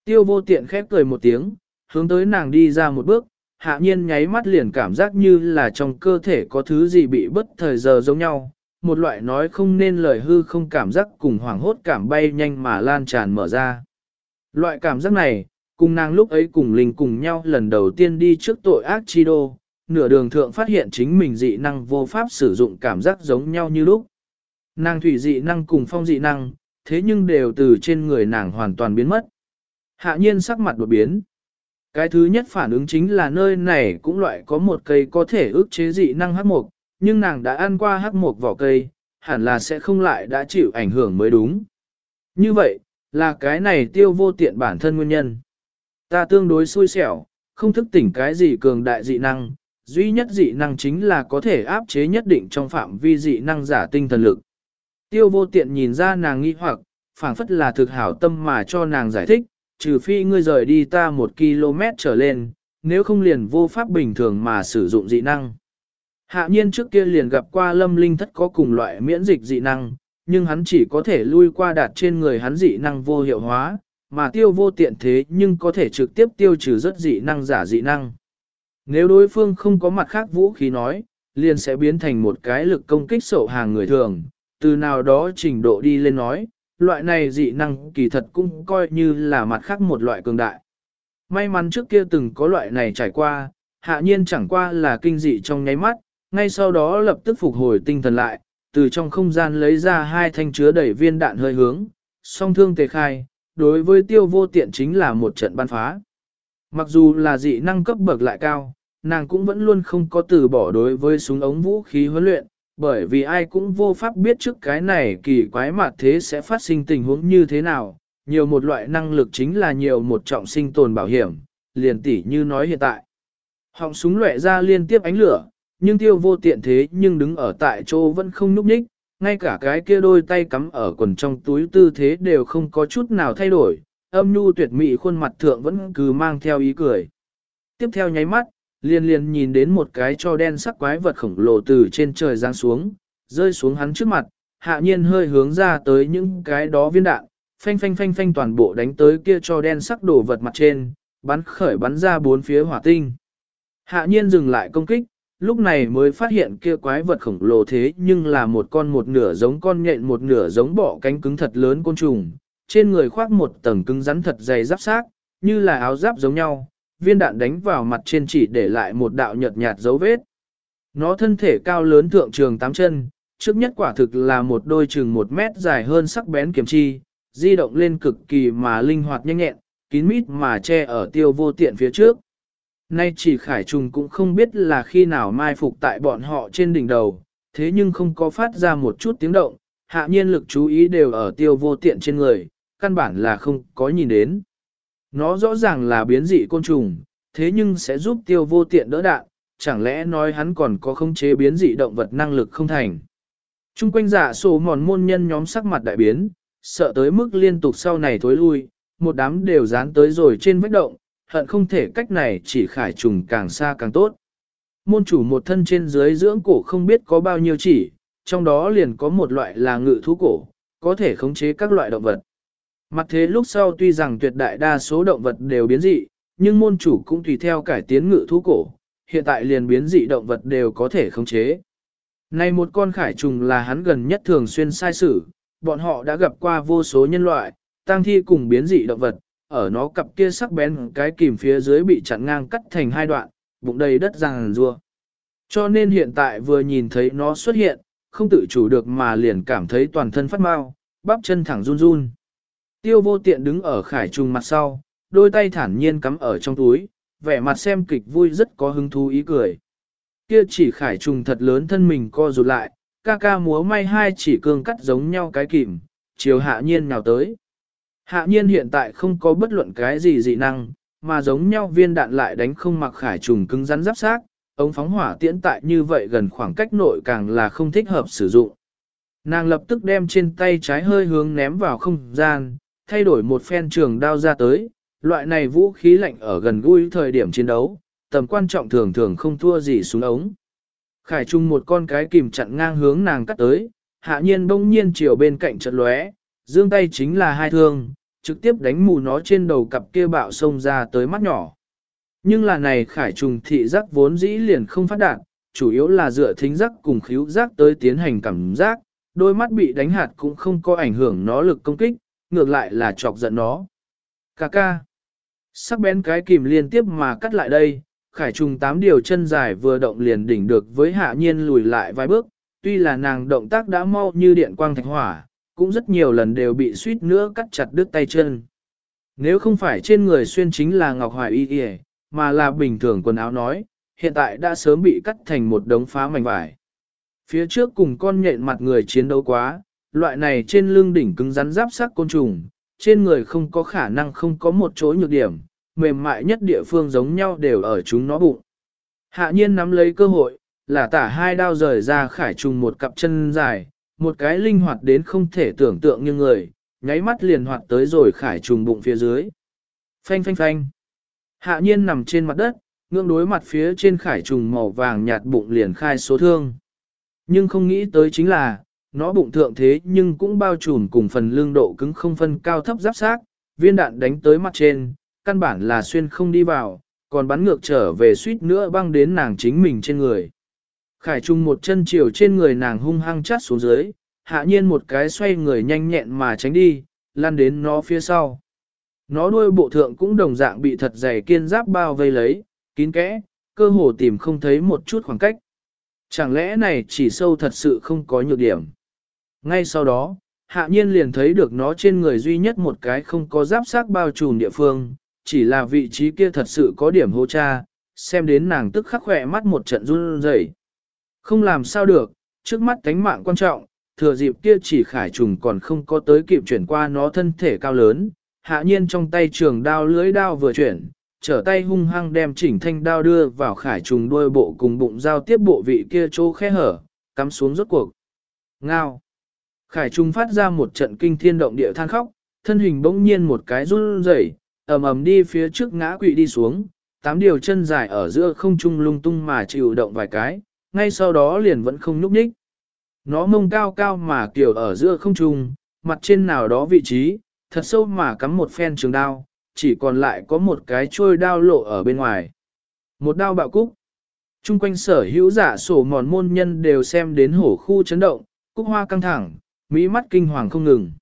Tiêu vô tiện khép cười một tiếng, hướng tới nàng đi ra một bước, hạ nhiên nháy mắt liền cảm giác như là trong cơ thể có thứ gì bị bất thời giờ giống nhau, một loại nói không nên lời hư không cảm giác cùng hoảng hốt cảm bay nhanh mà lan tràn mở ra. Loại cảm giác này, cùng nàng lúc ấy cùng linh cùng nhau lần đầu tiên đi trước tội ác chi đô, nửa đường thượng phát hiện chính mình dị năng vô pháp sử dụng cảm giác giống nhau như lúc. Nàng thủy dị năng cùng phong dị năng, thế nhưng đều từ trên người nàng hoàn toàn biến mất. Hạ nhiên sắc mặt đột biến. Cái thứ nhất phản ứng chính là nơi này cũng loại có một cây có thể ức chế dị năng hắc mục, nhưng nàng đã ăn qua hắc mục vỏ cây, hẳn là sẽ không lại đã chịu ảnh hưởng mới đúng. Như vậy, là cái này tiêu vô tiện bản thân nguyên nhân. Ta tương đối xui xẻo, không thức tỉnh cái gì cường đại dị năng, duy nhất dị năng chính là có thể áp chế nhất định trong phạm vi dị năng giả tinh thần lực. Tiêu vô tiện nhìn ra nàng nghi hoặc, phảng phất là thực hảo tâm mà cho nàng giải thích, trừ phi ngươi rời đi ta một km trở lên, nếu không liền vô pháp bình thường mà sử dụng dị năng. Hạ nhiên trước kia liền gặp qua lâm linh thất có cùng loại miễn dịch dị năng, nhưng hắn chỉ có thể lui qua đạt trên người hắn dị năng vô hiệu hóa, mà tiêu vô tiện thế nhưng có thể trực tiếp tiêu trừ rất dị năng giả dị năng. Nếu đối phương không có mặt khác vũ khí nói, liền sẽ biến thành một cái lực công kích sổ hàng người thường, từ nào đó trình độ đi lên nói, loại này dị năng kỳ thật cũng coi như là mặt khác một loại cường đại. May mắn trước kia từng có loại này trải qua, hạ nhiên chẳng qua là kinh dị trong nháy mắt, ngay sau đó lập tức phục hồi tinh thần lại, từ trong không gian lấy ra hai thanh chứa đẩy viên đạn hơi hướng, song thương tề khai, đối với tiêu vô tiện chính là một trận ban phá. Mặc dù là dị năng cấp bậc lại cao, nàng cũng vẫn luôn không có từ bỏ đối với súng ống vũ khí huấn luyện, bởi vì ai cũng vô pháp biết trước cái này kỳ quái mặt thế sẽ phát sinh tình huống như thế nào, nhiều một loại năng lực chính là nhiều một trọng sinh tồn bảo hiểm, liền tỉ như nói hiện tại. Họng súng lệ ra liên tiếp ánh lửa, nhưng tiêu vô tiện thế nhưng đứng ở tại chỗ vẫn không núp ních, ngay cả cái kia đôi tay cắm ở quần trong túi tư thế đều không có chút nào thay đổi, âm nhu tuyệt mỹ khuôn mặt thượng vẫn cứ mang theo ý cười. Tiếp theo nháy mắt, liên liên nhìn đến một cái cho đen sắc quái vật khổng lồ từ trên trời giáng xuống, rơi xuống hắn trước mặt, hạ nhiên hơi hướng ra tới những cái đó viên đạn, phanh phanh phanh phanh toàn bộ đánh tới kia cho đen sắc đổ vật mặt trên, bắn khởi bắn ra bốn phía hỏa tinh. Hạ nhiên dừng lại công kích, lúc này mới phát hiện kia quái vật khổng lồ thế nhưng là một con một nửa giống con nhện một nửa giống bọ cánh cứng thật lớn côn trùng, trên người khoác một tầng cứng rắn thật dày giáp xác, như là áo giáp giống nhau, viên đạn đánh vào mặt trên chỉ để lại một đạo nhợt nhạt dấu vết. Nó thân thể cao lớn thượng trường tám chân, trước nhất quả thực là một đôi chừng một mét dài hơn sắc bén kiếm chi, di động lên cực kỳ mà linh hoạt nhanh nhẹn, kín mít mà che ở tiêu vô tiện phía trước. Nay chỉ khải trùng cũng không biết là khi nào mai phục tại bọn họ trên đỉnh đầu, thế nhưng không có phát ra một chút tiếng động, hạ nhiên lực chú ý đều ở tiêu vô tiện trên người, căn bản là không có nhìn đến. Nó rõ ràng là biến dị côn trùng, thế nhưng sẽ giúp tiêu vô tiện đỡ đạn, chẳng lẽ nói hắn còn có khống chế biến dị động vật năng lực không thành. Trung quanh giả sổ mòn môn nhân nhóm sắc mặt đại biến, sợ tới mức liên tục sau này thối lui, một đám đều dán tới rồi trên vách động, hận không thể cách này chỉ khải trùng càng xa càng tốt. Môn chủ một thân trên dưới dưỡng cổ không biết có bao nhiêu chỉ, trong đó liền có một loại là ngự thú cổ, có thể khống chế các loại động vật. Mặt thế lúc sau tuy rằng tuyệt đại đa số động vật đều biến dị, nhưng môn chủ cũng tùy theo cải tiến ngự thú cổ, hiện tại liền biến dị động vật đều có thể khống chế. Này một con khải trùng là hắn gần nhất thường xuyên sai sử, bọn họ đã gặp qua vô số nhân loại, tăng thi cùng biến dị động vật, ở nó cặp kia sắc bén cái kìm phía dưới bị chặn ngang cắt thành hai đoạn, bụng đầy đất ràng rua. Cho nên hiện tại vừa nhìn thấy nó xuất hiện, không tự chủ được mà liền cảm thấy toàn thân phát mau, bắp chân thẳng run run. Tiêu vô tiện đứng ở khải trùng mặt sau, đôi tay thản nhiên cắm ở trong túi, vẻ mặt xem kịch vui rất có hứng thú ý cười. Kia chỉ khải trùng thật lớn thân mình co rụt lại, ca ca múa may hai chỉ cương cắt giống nhau cái kìm, chiều hạ nhiên nào tới. Hạ nhiên hiện tại không có bất luận cái gì dị năng, mà giống nhau viên đạn lại đánh không mặc khải trùng cứng rắn giáp xác, ống phóng hỏa tiễn tại như vậy gần khoảng cách nội càng là không thích hợp sử dụng. Nàng lập tức đem trên tay trái hơi hướng ném vào không gian, thay đổi một phen trường đao ra tới, loại này vũ khí lạnh ở gần gũi thời điểm chiến đấu, tầm quan trọng thường thường không thua gì xuống ống. Khải Trung một con cái kìm chặn ngang hướng nàng cắt tới, hạ nhiên bỗng nhiên chiều bên cạnh trận lóe, dương tay chính là hai thương, trực tiếp đánh mù nó trên đầu cặp kia bạo sông ra tới mắt nhỏ. Nhưng là này khải trùng thị giác vốn dĩ liền không phát đạt, chủ yếu là dựa thính giác cùng khíu giác tới tiến hành cảm giác, đôi mắt bị đánh hạt cũng không có ảnh hưởng nó lực công kích, ngược lại là chọc giận nó. Cà ca. Sắc bén cái kìm liên tiếp mà cắt lại đây, khải trùng tám điều chân dài vừa động liền đỉnh được với hạ nhiên lùi lại vài bước, tuy là nàng động tác đã mau như điện quang thạch hỏa, cũng rất nhiều lần đều bị suýt nữa cắt chặt đứt tay chân. Nếu không phải trên người xuyên chính là ngọc hoài y y, mà là bình thường quần áo nói, hiện tại đã sớm bị cắt thành một đống phá mảnh vải. Phía trước cùng con nhện mặt người chiến đấu quá, loại này trên lưng đỉnh cứng rắn giáp sắc côn trùng, trên người không có khả năng không có một chỗ nhược điểm, mềm mại nhất địa phương giống nhau đều ở chúng nó bụng. Hạ nhiên nắm lấy cơ hội, là tả hai đao rời ra khải trùng một cặp chân dài, một cái linh hoạt đến không thể tưởng tượng như người, nháy mắt liền hoạt tới rồi khải trùng bụng phía dưới. Phanh phanh phanh. Hạ nhiên nằm trên mặt đất, ngưỡng đối mặt phía trên khải trùng màu vàng nhạt bụng liền khai số thương. Nhưng không nghĩ tới chính là, nó bụng thượng thế nhưng cũng bao trùm cùng phần lương độ cứng không phân cao thấp giáp xác viên đạn đánh tới mặt trên, căn bản là xuyên không đi vào, còn bắn ngược trở về suýt nữa băng đến nàng chính mình trên người. Khải Trung một chân chiều trên người nàng hung hăng chát xuống dưới, hạ nhiên một cái xoay người nhanh nhẹn mà tránh đi, lăn đến nó phía sau. Nó đuôi bộ thượng cũng đồng dạng bị thật dày kiên giáp bao vây lấy, kín kẽ, cơ hồ tìm không thấy một chút khoảng cách. Chẳng lẽ này chỉ sâu thật sự không có nhược điểm. Ngay sau đó, hạ nhiên liền thấy được nó trên người duy nhất một cái không có giáp xác bao trùm địa phương, chỉ là vị trí kia thật sự có điểm hô cha, xem đến nàng tức khắc khỏe mắt một trận run rẩy. Không làm sao được, trước mắt cánh mạng quan trọng, thừa dịp kia chỉ khải trùng còn không có tới kịp chuyển qua nó thân thể cao lớn, hạ nhiên trong tay trường đao lưới đao vừa chuyển, trở tay hung hăng đem chỉnh thanh đao đưa vào khải trùng đuôi bộ cùng bụng giao tiếp bộ vị kia chỗ khe hở, cắm xuống rốt cuộc. Ngao! Khải Trung phát ra một trận kinh thiên động địa than khóc, thân hình bỗng nhiên một cái run rẩy, ầm ầm đi phía trước ngã quỵ đi xuống, tám điều chân dài ở giữa không trung lung tung mà chịu động vài cái, ngay sau đó liền vẫn không nhúc nhích. Nó mông cao cao mà kiểu ở giữa không trung, mặt trên nào đó vị trí, thật sâu mà cắm một phen trường đao, chỉ còn lại có một cái trôi đao lộ ở bên ngoài. Một đao bạo cúc. Trung quanh sở hữu giả sổ mòn môn nhân đều xem đến hổ khu chấn động, cúc hoa căng thẳng, mỹ mắt kinh hoàng không ngừng.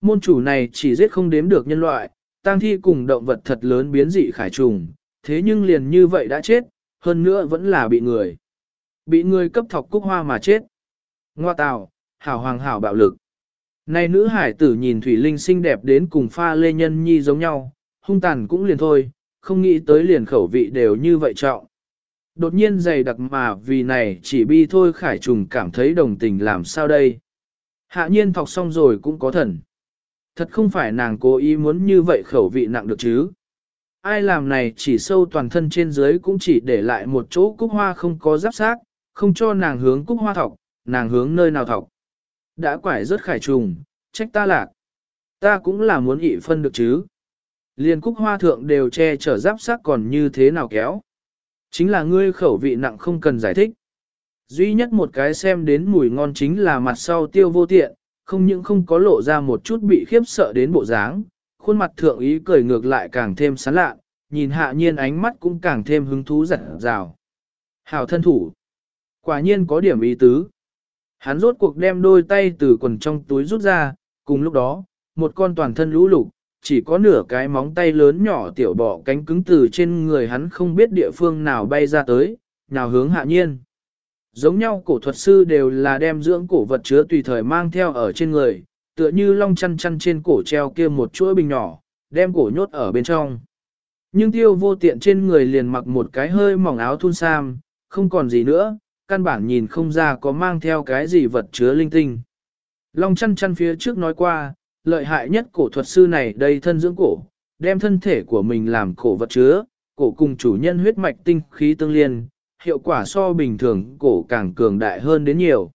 Môn chủ này chỉ giết không đếm được nhân loại, tang thi cùng động vật thật lớn biến dị khải trùng, thế nhưng liền như vậy đã chết, hơn nữa vẫn là bị người. Bị người cấp thọc cúc hoa mà chết. Ngoa tào, hảo hoàng hảo bạo lực. Này nữ hải tử nhìn Thủy Linh xinh đẹp đến cùng pha lê nhân nhi giống nhau, hung tàn cũng liền thôi, không nghĩ tới liền khẩu vị đều như vậy trọng. Đột nhiên dày đặc mà vì này chỉ bi thôi khải trùng cảm thấy đồng tình làm sao đây. Hạ nhiên thọc xong rồi cũng có thần. Thật không phải nàng cố ý muốn như vậy khẩu vị nặng được chứ. Ai làm này chỉ sâu toàn thân trên dưới cũng chỉ để lại một chỗ cúc hoa không có giáp xác, không cho nàng hướng cúc hoa thọc, nàng hướng nơi nào thọc. Đã quải rất khải trùng, trách ta lạc. Ta cũng là muốn ị phân được chứ. Liên cúc hoa thượng đều che chở giáp xác còn như thế nào kéo. Chính là ngươi khẩu vị nặng không cần giải thích. Duy nhất một cái xem đến mùi ngon chính là mặt sau tiêu vô tiện, không những không có lộ ra một chút bị khiếp sợ đến bộ dáng, khuôn mặt thượng ý cười ngược lại càng thêm sán lạ, nhìn hạ nhiên ánh mắt cũng càng thêm hứng thú giật rào. Hảo thân thủ. Quả nhiên có điểm ý tứ. Hắn rốt cuộc đem đôi tay từ quần trong túi rút ra, cùng lúc đó, một con toàn thân lũ lục, chỉ có nửa cái móng tay lớn nhỏ tiểu bọ cánh cứng từ trên người hắn không biết địa phương nào bay ra tới, nào hướng hạ nhiên. Giống nhau cổ thuật sư đều là đem dưỡng cổ vật chứa tùy thời mang theo ở trên người, tựa như long chăn chăn trên cổ treo kia một chuỗi bình nhỏ, đem cổ nhốt ở bên trong. Nhưng tiêu vô tiện trên người liền mặc một cái hơi mỏng áo thun sam, không còn gì nữa, căn bản nhìn không ra có mang theo cái gì vật chứa linh tinh. Long chăn chăn phía trước nói qua, lợi hại nhất cổ thuật sư này đây thân dưỡng cổ, đem thân thể của mình làm cổ vật chứa, cổ cùng chủ nhân huyết mạch tinh khí tương liên, hiệu quả so bình thường cổ càng cường đại hơn đến nhiều.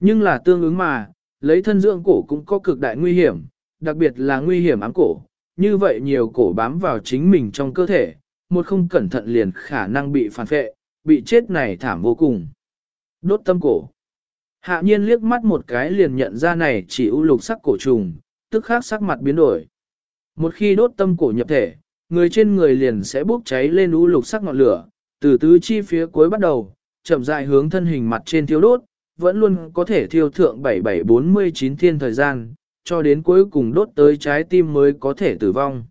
Nhưng là tương ứng mà, lấy thân dưỡng cổ cũng có cực đại nguy hiểm, đặc biệt là nguy hiểm ám cổ, như vậy nhiều cổ bám vào chính mình trong cơ thể, một không cẩn thận liền khả năng bị phản phệ, bị chết này thảm vô cùng. Đốt tâm cổ. Hạ nhiên liếc mắt một cái liền nhận ra này chỉ ưu lục sắc cổ trùng, tức khác sắc mặt biến đổi. Một khi đốt tâm cổ nhập thể, người trên người liền sẽ bốc cháy lên ưu lục sắc ngọn lửa, từ tứ chi phía cuối bắt đầu, chậm rãi hướng thân hình mặt trên thiêu đốt, vẫn luôn có thể thiêu thượng 7749 thiên thời gian, cho đến cuối cùng đốt tới trái tim mới có thể tử vong.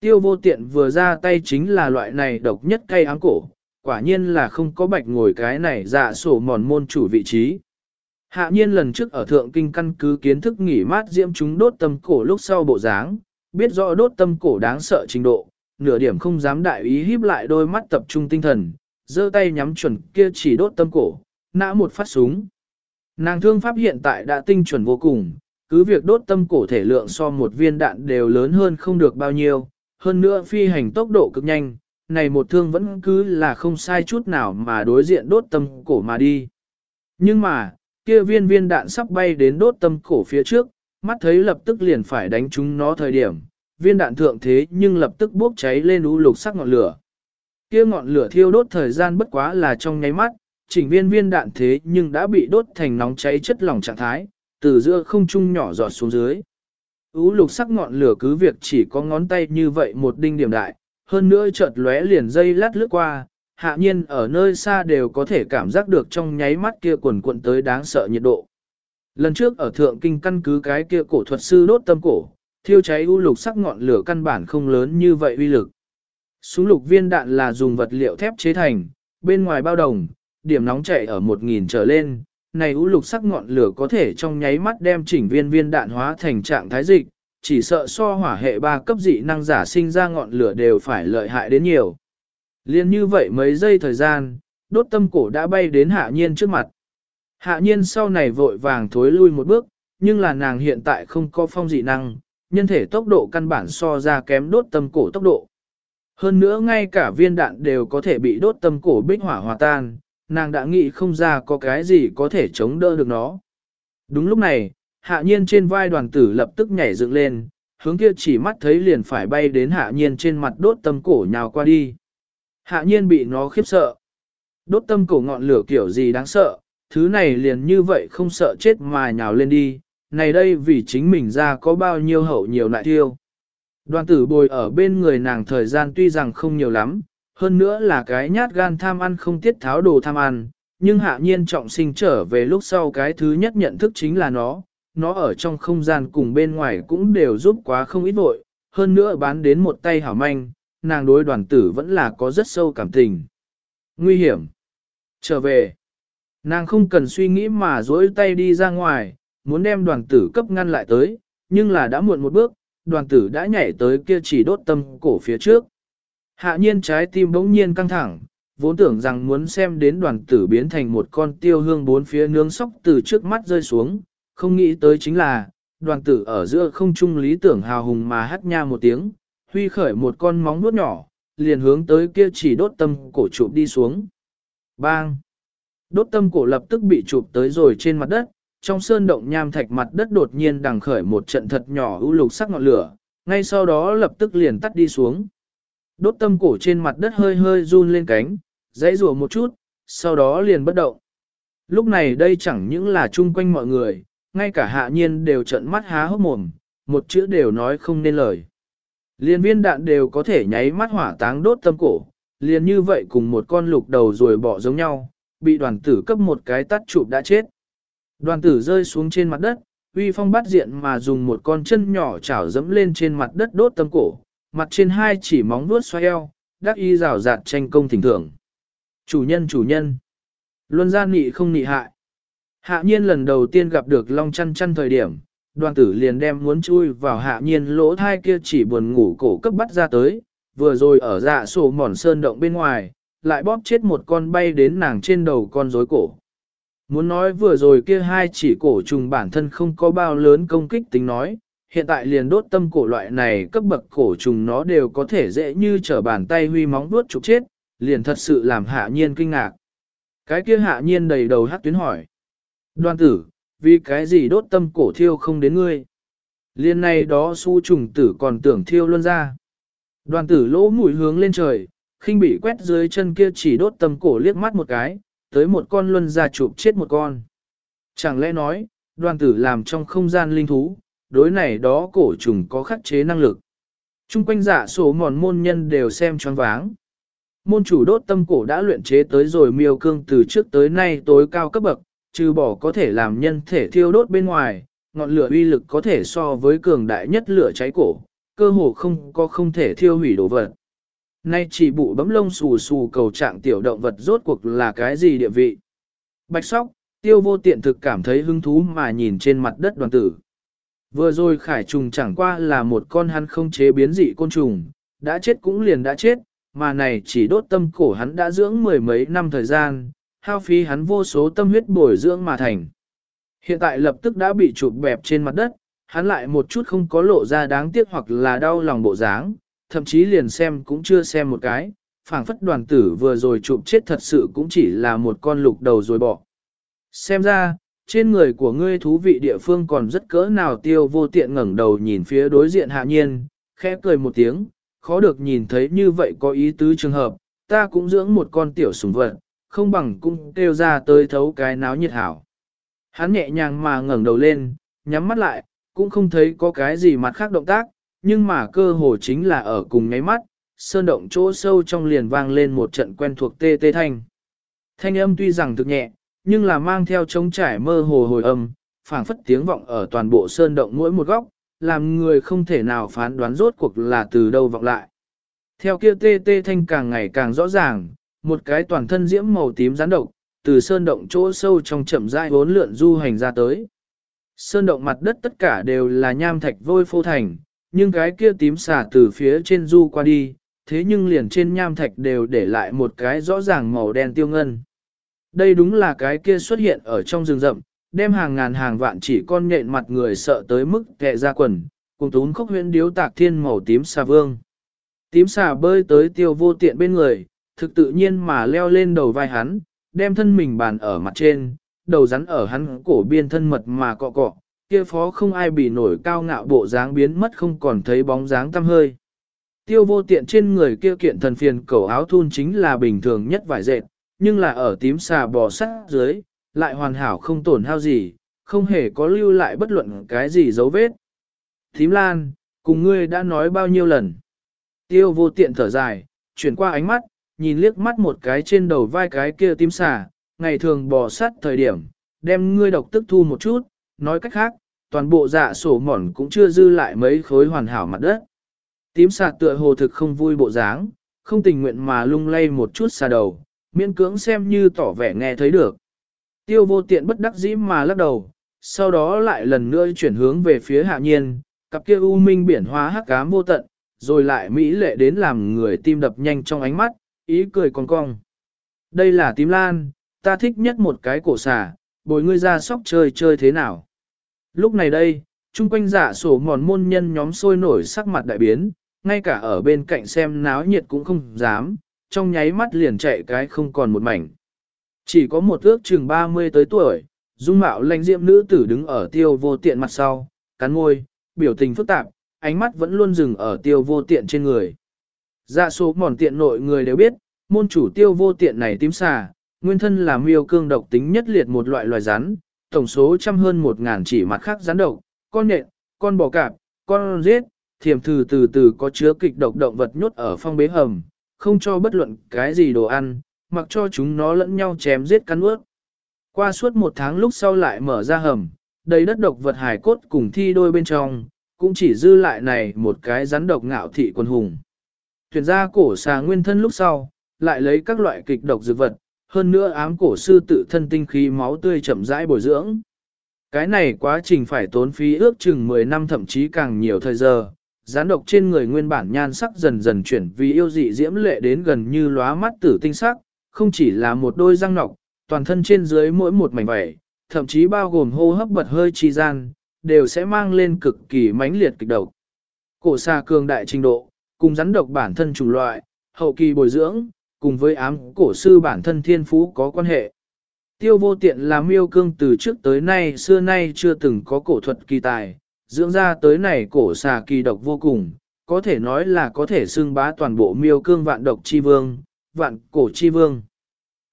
Tiêu vô tiện vừa ra tay chính là loại này độc nhất cây áng cổ, quả nhiên là không có bạch ngồi cái này dạ sổ mòn môn chủ vị trí. Hạ nhiên lần trước ở thượng kinh căn cứ kiến thức nghỉ mát diễm chúng đốt tâm cổ lúc sau bộ dáng, biết rõ đốt tâm cổ đáng sợ trình độ, nửa điểm không dám đại ý híp lại đôi mắt tập trung tinh thần, giơ tay nhắm chuẩn kia chỉ đốt tâm cổ, nã một phát súng. Nàng thương pháp hiện tại đã tinh chuẩn vô cùng, cứ việc đốt tâm cổ thể lượng so một viên đạn đều lớn hơn không được bao nhiêu, hơn nữa phi hành tốc độ cực nhanh, này một thương vẫn cứ là không sai chút nào mà đối diện đốt tâm cổ mà đi. Nhưng mà, kia viên viên đạn sắp bay đến đốt tâm cổ phía trước, mắt thấy lập tức liền phải đánh chúng nó thời điểm, viên đạn thượng thế nhưng lập tức bốc cháy lên u lục sắc ngọn lửa. Kia ngọn lửa thiêu đốt thời gian bất quá là trong nháy mắt, chỉnh viên viên đạn thế nhưng đã bị đốt thành nóng cháy chất lỏng trạng thái, từ giữa không trung nhỏ giọt xuống dưới. U lục sắc ngọn lửa cứ việc chỉ có ngón tay như vậy một đinh điểm đại, hơn nữa chợt lóe liền dây lát lướt qua, hạ nhiên ở nơi xa đều có thể cảm giác được trong nháy mắt kia quần cuộn tới đáng sợ nhiệt độ. Lần trước ở thượng kinh căn cứ cái kia cổ thuật sư đốt tâm cổ, thiêu cháy u lục sắc ngọn lửa căn bản không lớn như vậy uy lực. Súng lục viên đạn là dùng vật liệu thép chế thành, bên ngoài bao đồng, điểm nóng chạy ở 1000 trở lên, này u lục sắc ngọn lửa có thể trong nháy mắt đem chỉnh viên viên đạn hóa thành trạng thái dịch, chỉ sợ so hỏa hệ ba cấp dị năng giả sinh ra ngọn lửa đều phải lợi hại đến nhiều. Liên như vậy mấy giây thời gian, đốt tâm cổ đã bay đến hạ nhiên trước mặt. Hạ nhiên sau này vội vàng thối lui một bước, nhưng là nàng hiện tại không có phong dị năng, nhân thể tốc độ căn bản so ra kém đốt tâm cổ tốc độ. Hơn nữa ngay cả viên đạn đều có thể bị đốt tâm cổ bích hỏa hòa tan, nàng đã nghĩ không ra có cái gì có thể chống đỡ được nó. Đúng lúc này, hạ nhiên trên vai đoàn tử lập tức nhảy dựng lên, hướng kia chỉ mắt thấy liền phải bay đến hạ nhiên trên mặt đốt tâm cổ nhào qua đi. Hạ nhiên bị nó khiếp sợ. Đốt tâm cổ ngọn lửa kiểu gì đáng sợ, thứ này liền như vậy không sợ chết mà nhào lên đi, này đây vì chính mình ra có bao nhiêu hậu nhiều lại thiêu. Đoàn tử bồi ở bên người nàng thời gian tuy rằng không nhiều lắm, hơn nữa là cái nhát gan tham ăn không tiết tháo đồ tham ăn, nhưng hạ nhiên trọng sinh trở về lúc sau cái thứ nhất nhận thức chính là nó, nó ở trong không gian cùng bên ngoài cũng đều giúp quá không ít vội, hơn nữa bán đến một tay hảo manh, nàng đối đoàn tử vẫn là có rất sâu cảm tình. Nguy hiểm. Trở về. Nàng không cần suy nghĩ mà dối tay đi ra ngoài, muốn đem đoàn tử cấp ngăn lại tới, nhưng là đã muộn một bước, đoàn tử đã nhảy tới kia chỉ đốt tâm cổ phía trước. Hạ nhiên trái tim bỗng nhiên căng thẳng, vốn tưởng rằng muốn xem đến đoàn tử biến thành một con tiêu hương bốn phía nướng sóc từ trước mắt rơi xuống, không nghĩ tới chính là, đoàn tử ở giữa không trung lý tưởng hào hùng mà hát nha một tiếng, huy khởi một con móng nuốt nhỏ, liền hướng tới kia chỉ đốt tâm cổ chụp đi xuống. Bang! Đốt tâm cổ lập tức bị chụp tới rồi trên mặt đất, trong sơn động nham thạch mặt đất đột nhiên đằng khởi một trận thật nhỏ ưu lục sắc ngọn lửa, ngay sau đó lập tức liền tắt đi xuống. Đốt tâm cổ trên mặt đất hơi hơi run lên cánh, dãy rùa một chút, sau đó liền bất động. Lúc này đây chẳng những là chung quanh mọi người, ngay cả hạ nhiên đều trận mắt há hốc mồm, một chữ đều nói không nên lời. Liên viên đạn đều có thể nháy mắt hỏa táng đốt tâm cổ, liền như vậy cùng một con lục đầu rồi bỏ giống nhau, bị đoàn tử cấp một cái tắt chụp đã chết. Đoàn tử rơi xuống trên mặt đất, uy phong bắt diện mà dùng một con chân nhỏ chảo dẫm lên trên mặt đất đốt tâm cổ, mặt trên hai chỉ móng vuốt xoay eo, đắc y rào rạt tranh công thỉnh thưởng. Chủ nhân chủ nhân, luân gian nị không nị hại. Hạ nhiên lần đầu tiên gặp được Long chăn chăn thời điểm, đoàn tử liền đem muốn chui vào hạ nhiên lỗ thai kia chỉ buồn ngủ cổ cấp bắt ra tới, vừa rồi ở dạ sổ mòn sơn động bên ngoài, lại bóp chết một con bay đến nàng trên đầu con rối cổ. Muốn nói vừa rồi kia hai chỉ cổ trùng bản thân không có bao lớn công kích tính nói, hiện tại liền đốt tâm cổ loại này cấp bậc cổ trùng nó đều có thể dễ như trở bàn tay huy móng vuốt trục chết, liền thật sự làm hạ nhiên kinh ngạc. Cái kia hạ nhiên đầy đầu hát tuyến hỏi. Đoan tử, vì cái gì đốt tâm cổ thiêu không đến ngươi? Liên này đó su trùng tử còn tưởng thiêu luôn ra. Đoàn tử lỗ mũi hướng lên trời, khinh bị quét dưới chân kia chỉ đốt tâm cổ liếc mắt một cái, tới một con luân ra chụp chết một con. Chẳng lẽ nói, đoàn tử làm trong không gian linh thú, đối này đó cổ trùng có khắc chế năng lực. Trung quanh dạ giả số mòn môn nhân đều xem choáng váng. Môn chủ đốt tâm cổ đã luyện chế tới rồi miêu cương từ trước tới nay tối cao cấp bậc, trừ bỏ có thể làm nhân thể thiêu đốt bên ngoài, ngọn lửa uy lực có thể so với cường đại nhất lửa cháy cổ, cơ hồ không có không thể thiêu hủy đồ vật. Nay chỉ bụ bấm lông xù xù cầu trạng tiểu động vật rốt cuộc là cái gì địa vị. Bạch sóc, tiêu vô tiện thực cảm thấy hứng thú mà nhìn trên mặt đất đoàn tử. Vừa rồi khải trùng chẳng qua là một con hắn không chế biến dị côn trùng, đã chết cũng liền đã chết, mà này chỉ đốt tâm cổ hắn đã dưỡng mười mấy năm thời gian, hao phí hắn vô số tâm huyết bồi dưỡng mà thành. Hiện tại lập tức đã bị chụp bẹp trên mặt đất, hắn lại một chút không có lộ ra đáng tiếc hoặc là đau lòng bộ dáng, thậm chí liền xem cũng chưa xem một cái, phảng phất đoàn tử vừa rồi chụp chết thật sự cũng chỉ là một con lục đầu rồi bỏ. Xem ra, trên người của ngươi thú vị địa phương còn rất cỡ nào tiêu vô tiện ngẩng đầu nhìn phía đối diện hạ nhiên, khẽ cười một tiếng, khó được nhìn thấy như vậy có ý tứ trường hợp, ta cũng dưỡng một con tiểu sủng vật, không bằng cũng kêu ra tới thấu cái náo nhiệt hảo. Hắn nhẹ nhàng mà ngẩng đầu lên, nhắm mắt lại, cũng không thấy có cái gì mặt khác động tác, nhưng mà cơ hồ chính là ở cùng ngáy mắt, sơn động chỗ sâu trong liền vang lên một trận quen thuộc tê tê thanh. Thanh âm tuy rằng thực nhẹ, nhưng là mang theo trống trải mơ hồ hồi âm, phảng phất tiếng vọng ở toàn bộ sơn động mỗi một góc, làm người không thể nào phán đoán rốt cuộc là từ đâu vọng lại. Theo kia tê tê thanh càng ngày càng rõ ràng, một cái toàn thân diễm màu tím rắn độc, từ sơn động chỗ sâu trong chậm rãi bốn lượn du hành ra tới. Sơn động mặt đất tất cả đều là nham thạch vôi phô thành, nhưng cái kia tím xà từ phía trên du qua đi, thế nhưng liền trên nham thạch đều để lại một cái rõ ràng màu đen tiêu ngân. Đây đúng là cái kia xuất hiện ở trong rừng rậm, đem hàng ngàn hàng vạn chỉ con nhện mặt người sợ tới mức kẹ ra quần, cùng tún khốc huyễn điếu tạc thiên màu tím xà vương. Tím xà bơi tới tiêu vô tiện bên người, thực tự nhiên mà leo lên đầu vai hắn, đem thân mình bàn ở mặt trên, đầu rắn ở hắn cổ biên thân mật mà cọ cọ, kia phó không ai bị nổi cao ngạo bộ dáng biến mất không còn thấy bóng dáng tăm hơi. Tiêu vô tiện trên người kia kiện thần phiền cầu áo thun chính là bình thường nhất vải dệt, nhưng là ở tím xà bò sắt dưới, lại hoàn hảo không tổn hao gì, không hề có lưu lại bất luận cái gì dấu vết. Thím lan, cùng ngươi đã nói bao nhiêu lần. Tiêu vô tiện thở dài, chuyển qua ánh mắt, nhìn liếc mắt một cái trên đầu vai cái kia tím xà, ngày thường bò sắt thời điểm, đem ngươi độc tức thu một chút, nói cách khác, toàn bộ dạ sổ mỏn cũng chưa dư lại mấy khối hoàn hảo mặt đất. Tím xà tựa hồ thực không vui bộ dáng, không tình nguyện mà lung lay một chút xà đầu, miễn cưỡng xem như tỏ vẻ nghe thấy được. Tiêu vô tiện bất đắc dĩ mà lắc đầu, sau đó lại lần nữa chuyển hướng về phía hạ nhiên, cặp kia u minh biển hóa hắc ám vô tận, rồi lại mỹ lệ đến làm người tim đập nhanh trong ánh mắt, ý cười còn cong. Đây là tím lan, ta thích nhất một cái cổ xà, bồi ngươi ra sóc chơi chơi thế nào. Lúc này đây, Trung quanh giả sổ mòn môn nhân nhóm sôi nổi sắc mặt đại biến, ngay cả ở bên cạnh xem náo nhiệt cũng không dám, trong nháy mắt liền chạy cái không còn một mảnh. Chỉ có một ước chừng 30 tới tuổi, dung mạo lãnh diệm nữ tử đứng ở tiêu vô tiện mặt sau, cắn môi, biểu tình phức tạp, ánh mắt vẫn luôn dừng ở tiêu vô tiện trên người. Dạ số mòn tiện nội người đều biết, môn chủ tiêu vô tiện này tím xà, nguyên thân là miêu cương độc tính nhất liệt một loại loài rắn, tổng số trăm hơn một ngàn chỉ mặt khác rắn độc, con nhện, con bò cạp, con giết, thiềm thử từ từ có chứa kịch độc động vật nhốt ở phong bế hầm, không cho bất luận cái gì đồ ăn, mặc cho chúng nó lẫn nhau chém giết cắn ướt. Qua suốt một tháng lúc sau lại mở ra hầm, đầy đất độc vật hải cốt cùng thi đôi bên trong, cũng chỉ dư lại này một cái rắn độc ngạo thị quân hùng. thuyền ra cổ xà nguyên thân lúc sau, lại lấy các loại kịch độc dược vật, hơn nữa ám cổ sư tự thân tinh khí máu tươi chậm rãi bồi dưỡng. Cái này quá trình phải tốn phí ước chừng 10 năm thậm chí càng nhiều thời giờ, gián độc trên người nguyên bản nhan sắc dần dần chuyển vì yêu dị diễm lệ đến gần như lóa mắt tử tinh sắc, không chỉ là một đôi răng nọc, toàn thân trên dưới mỗi một mảnh vảy, thậm chí bao gồm hô hấp bật hơi chi gian, đều sẽ mang lên cực kỳ mãnh liệt kịch độc. Cổ xà cường đại trình độ, cùng rắn độc bản thân chủng loại, hậu kỳ bồi dưỡng, cùng với ám cổ sư bản thân thiên phú có quan hệ. Tiêu vô tiện là miêu cương từ trước tới nay xưa nay chưa từng có cổ thuật kỳ tài, dưỡng ra tới này cổ xà kỳ độc vô cùng, có thể nói là có thể xưng bá toàn bộ miêu cương vạn độc chi vương, vạn cổ chi vương.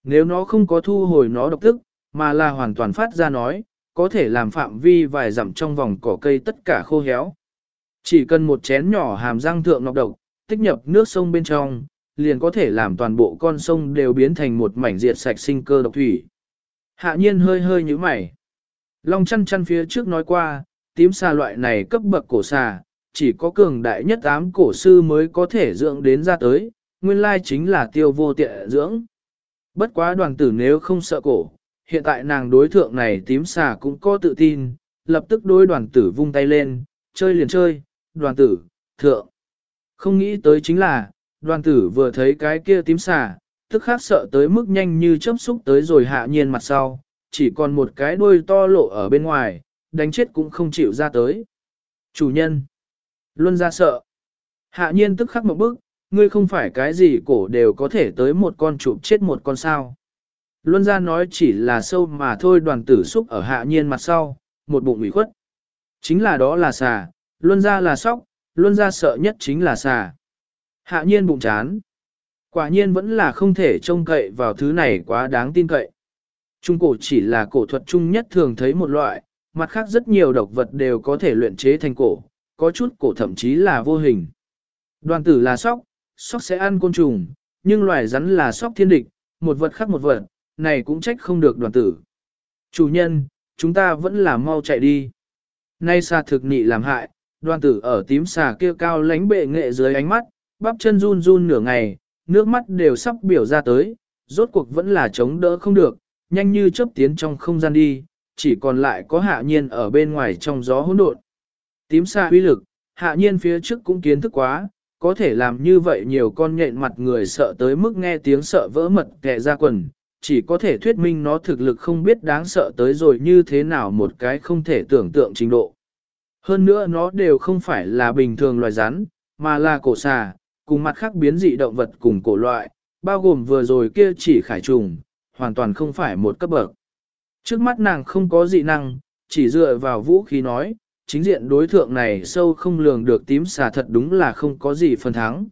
Nếu nó không có thu hồi nó độc tức, mà là hoàn toàn phát ra nói, có thể làm phạm vi vài dặm trong vòng cỏ cây tất cả khô héo. Chỉ cần một chén nhỏ hàm răng thượng nọc độc, tích nhập nước sông bên trong, liền có thể làm toàn bộ con sông đều biến thành một mảnh diệt sạch sinh cơ độc thủy. Hạ nhiên hơi hơi như mày. Long chăn chăn phía trước nói qua, tím xà loại này cấp bậc cổ xà, chỉ có cường đại nhất ám cổ sư mới có thể dưỡng đến ra tới, nguyên lai chính là tiêu vô tiện dưỡng. Bất quá đoàn tử nếu không sợ cổ, hiện tại nàng đối thượng này tím xà cũng có tự tin, lập tức đối đoàn tử vung tay lên, chơi liền chơi, đoàn tử, thượng. Không nghĩ tới chính là, đoàn tử vừa thấy cái kia tím xà, tức khác sợ tới mức nhanh như chớp xúc tới rồi hạ nhiên mặt sau, chỉ còn một cái đuôi to lộ ở bên ngoài, đánh chết cũng không chịu ra tới. Chủ nhân, luôn ra sợ. Hạ nhiên tức khắc một bước, ngươi không phải cái gì cổ đều có thể tới một con chụp chết một con sao. Luân ra nói chỉ là sâu mà thôi đoàn tử xúc ở hạ nhiên mặt sau, một bụng ủy khuất. Chính là đó là xà, luân ra là sóc, luân ra sợ nhất chính là xà. Hạ nhiên bụng chán. Quả nhiên vẫn là không thể trông cậy vào thứ này quá đáng tin cậy. Trung cổ chỉ là cổ thuật chung nhất thường thấy một loại, mặt khác rất nhiều độc vật đều có thể luyện chế thành cổ, có chút cổ thậm chí là vô hình. Đoàn tử là sóc, sóc sẽ ăn côn trùng, nhưng loài rắn là sóc thiên địch, một vật khác một vật, này cũng trách không được đoàn tử. Chủ nhân, chúng ta vẫn là mau chạy đi. Nay xa thực nị làm hại, đoàn tử ở tím xà kia cao lánh bệ nghệ dưới ánh mắt, bắp chân run run nửa ngày, nước mắt đều sắp biểu ra tới, rốt cuộc vẫn là chống đỡ không được, nhanh như chớp tiến trong không gian đi, chỉ còn lại có hạ nhiên ở bên ngoài trong gió hỗn độn. Tím xa uy lực, hạ nhiên phía trước cũng kiến thức quá, có thể làm như vậy nhiều con nhện mặt người sợ tới mức nghe tiếng sợ vỡ mật kẹ ra quần, chỉ có thể thuyết minh nó thực lực không biết đáng sợ tới rồi như thế nào một cái không thể tưởng tượng trình độ. Hơn nữa nó đều không phải là bình thường loài rắn, mà là cổ xà, cùng mặt khác biến dị động vật cùng cổ loại, bao gồm vừa rồi kia chỉ khải trùng, hoàn toàn không phải một cấp bậc. Trước mắt nàng không có dị năng, chỉ dựa vào vũ khí nói, chính diện đối thượng này sâu không lường được tím xà thật đúng là không có gì phần thắng.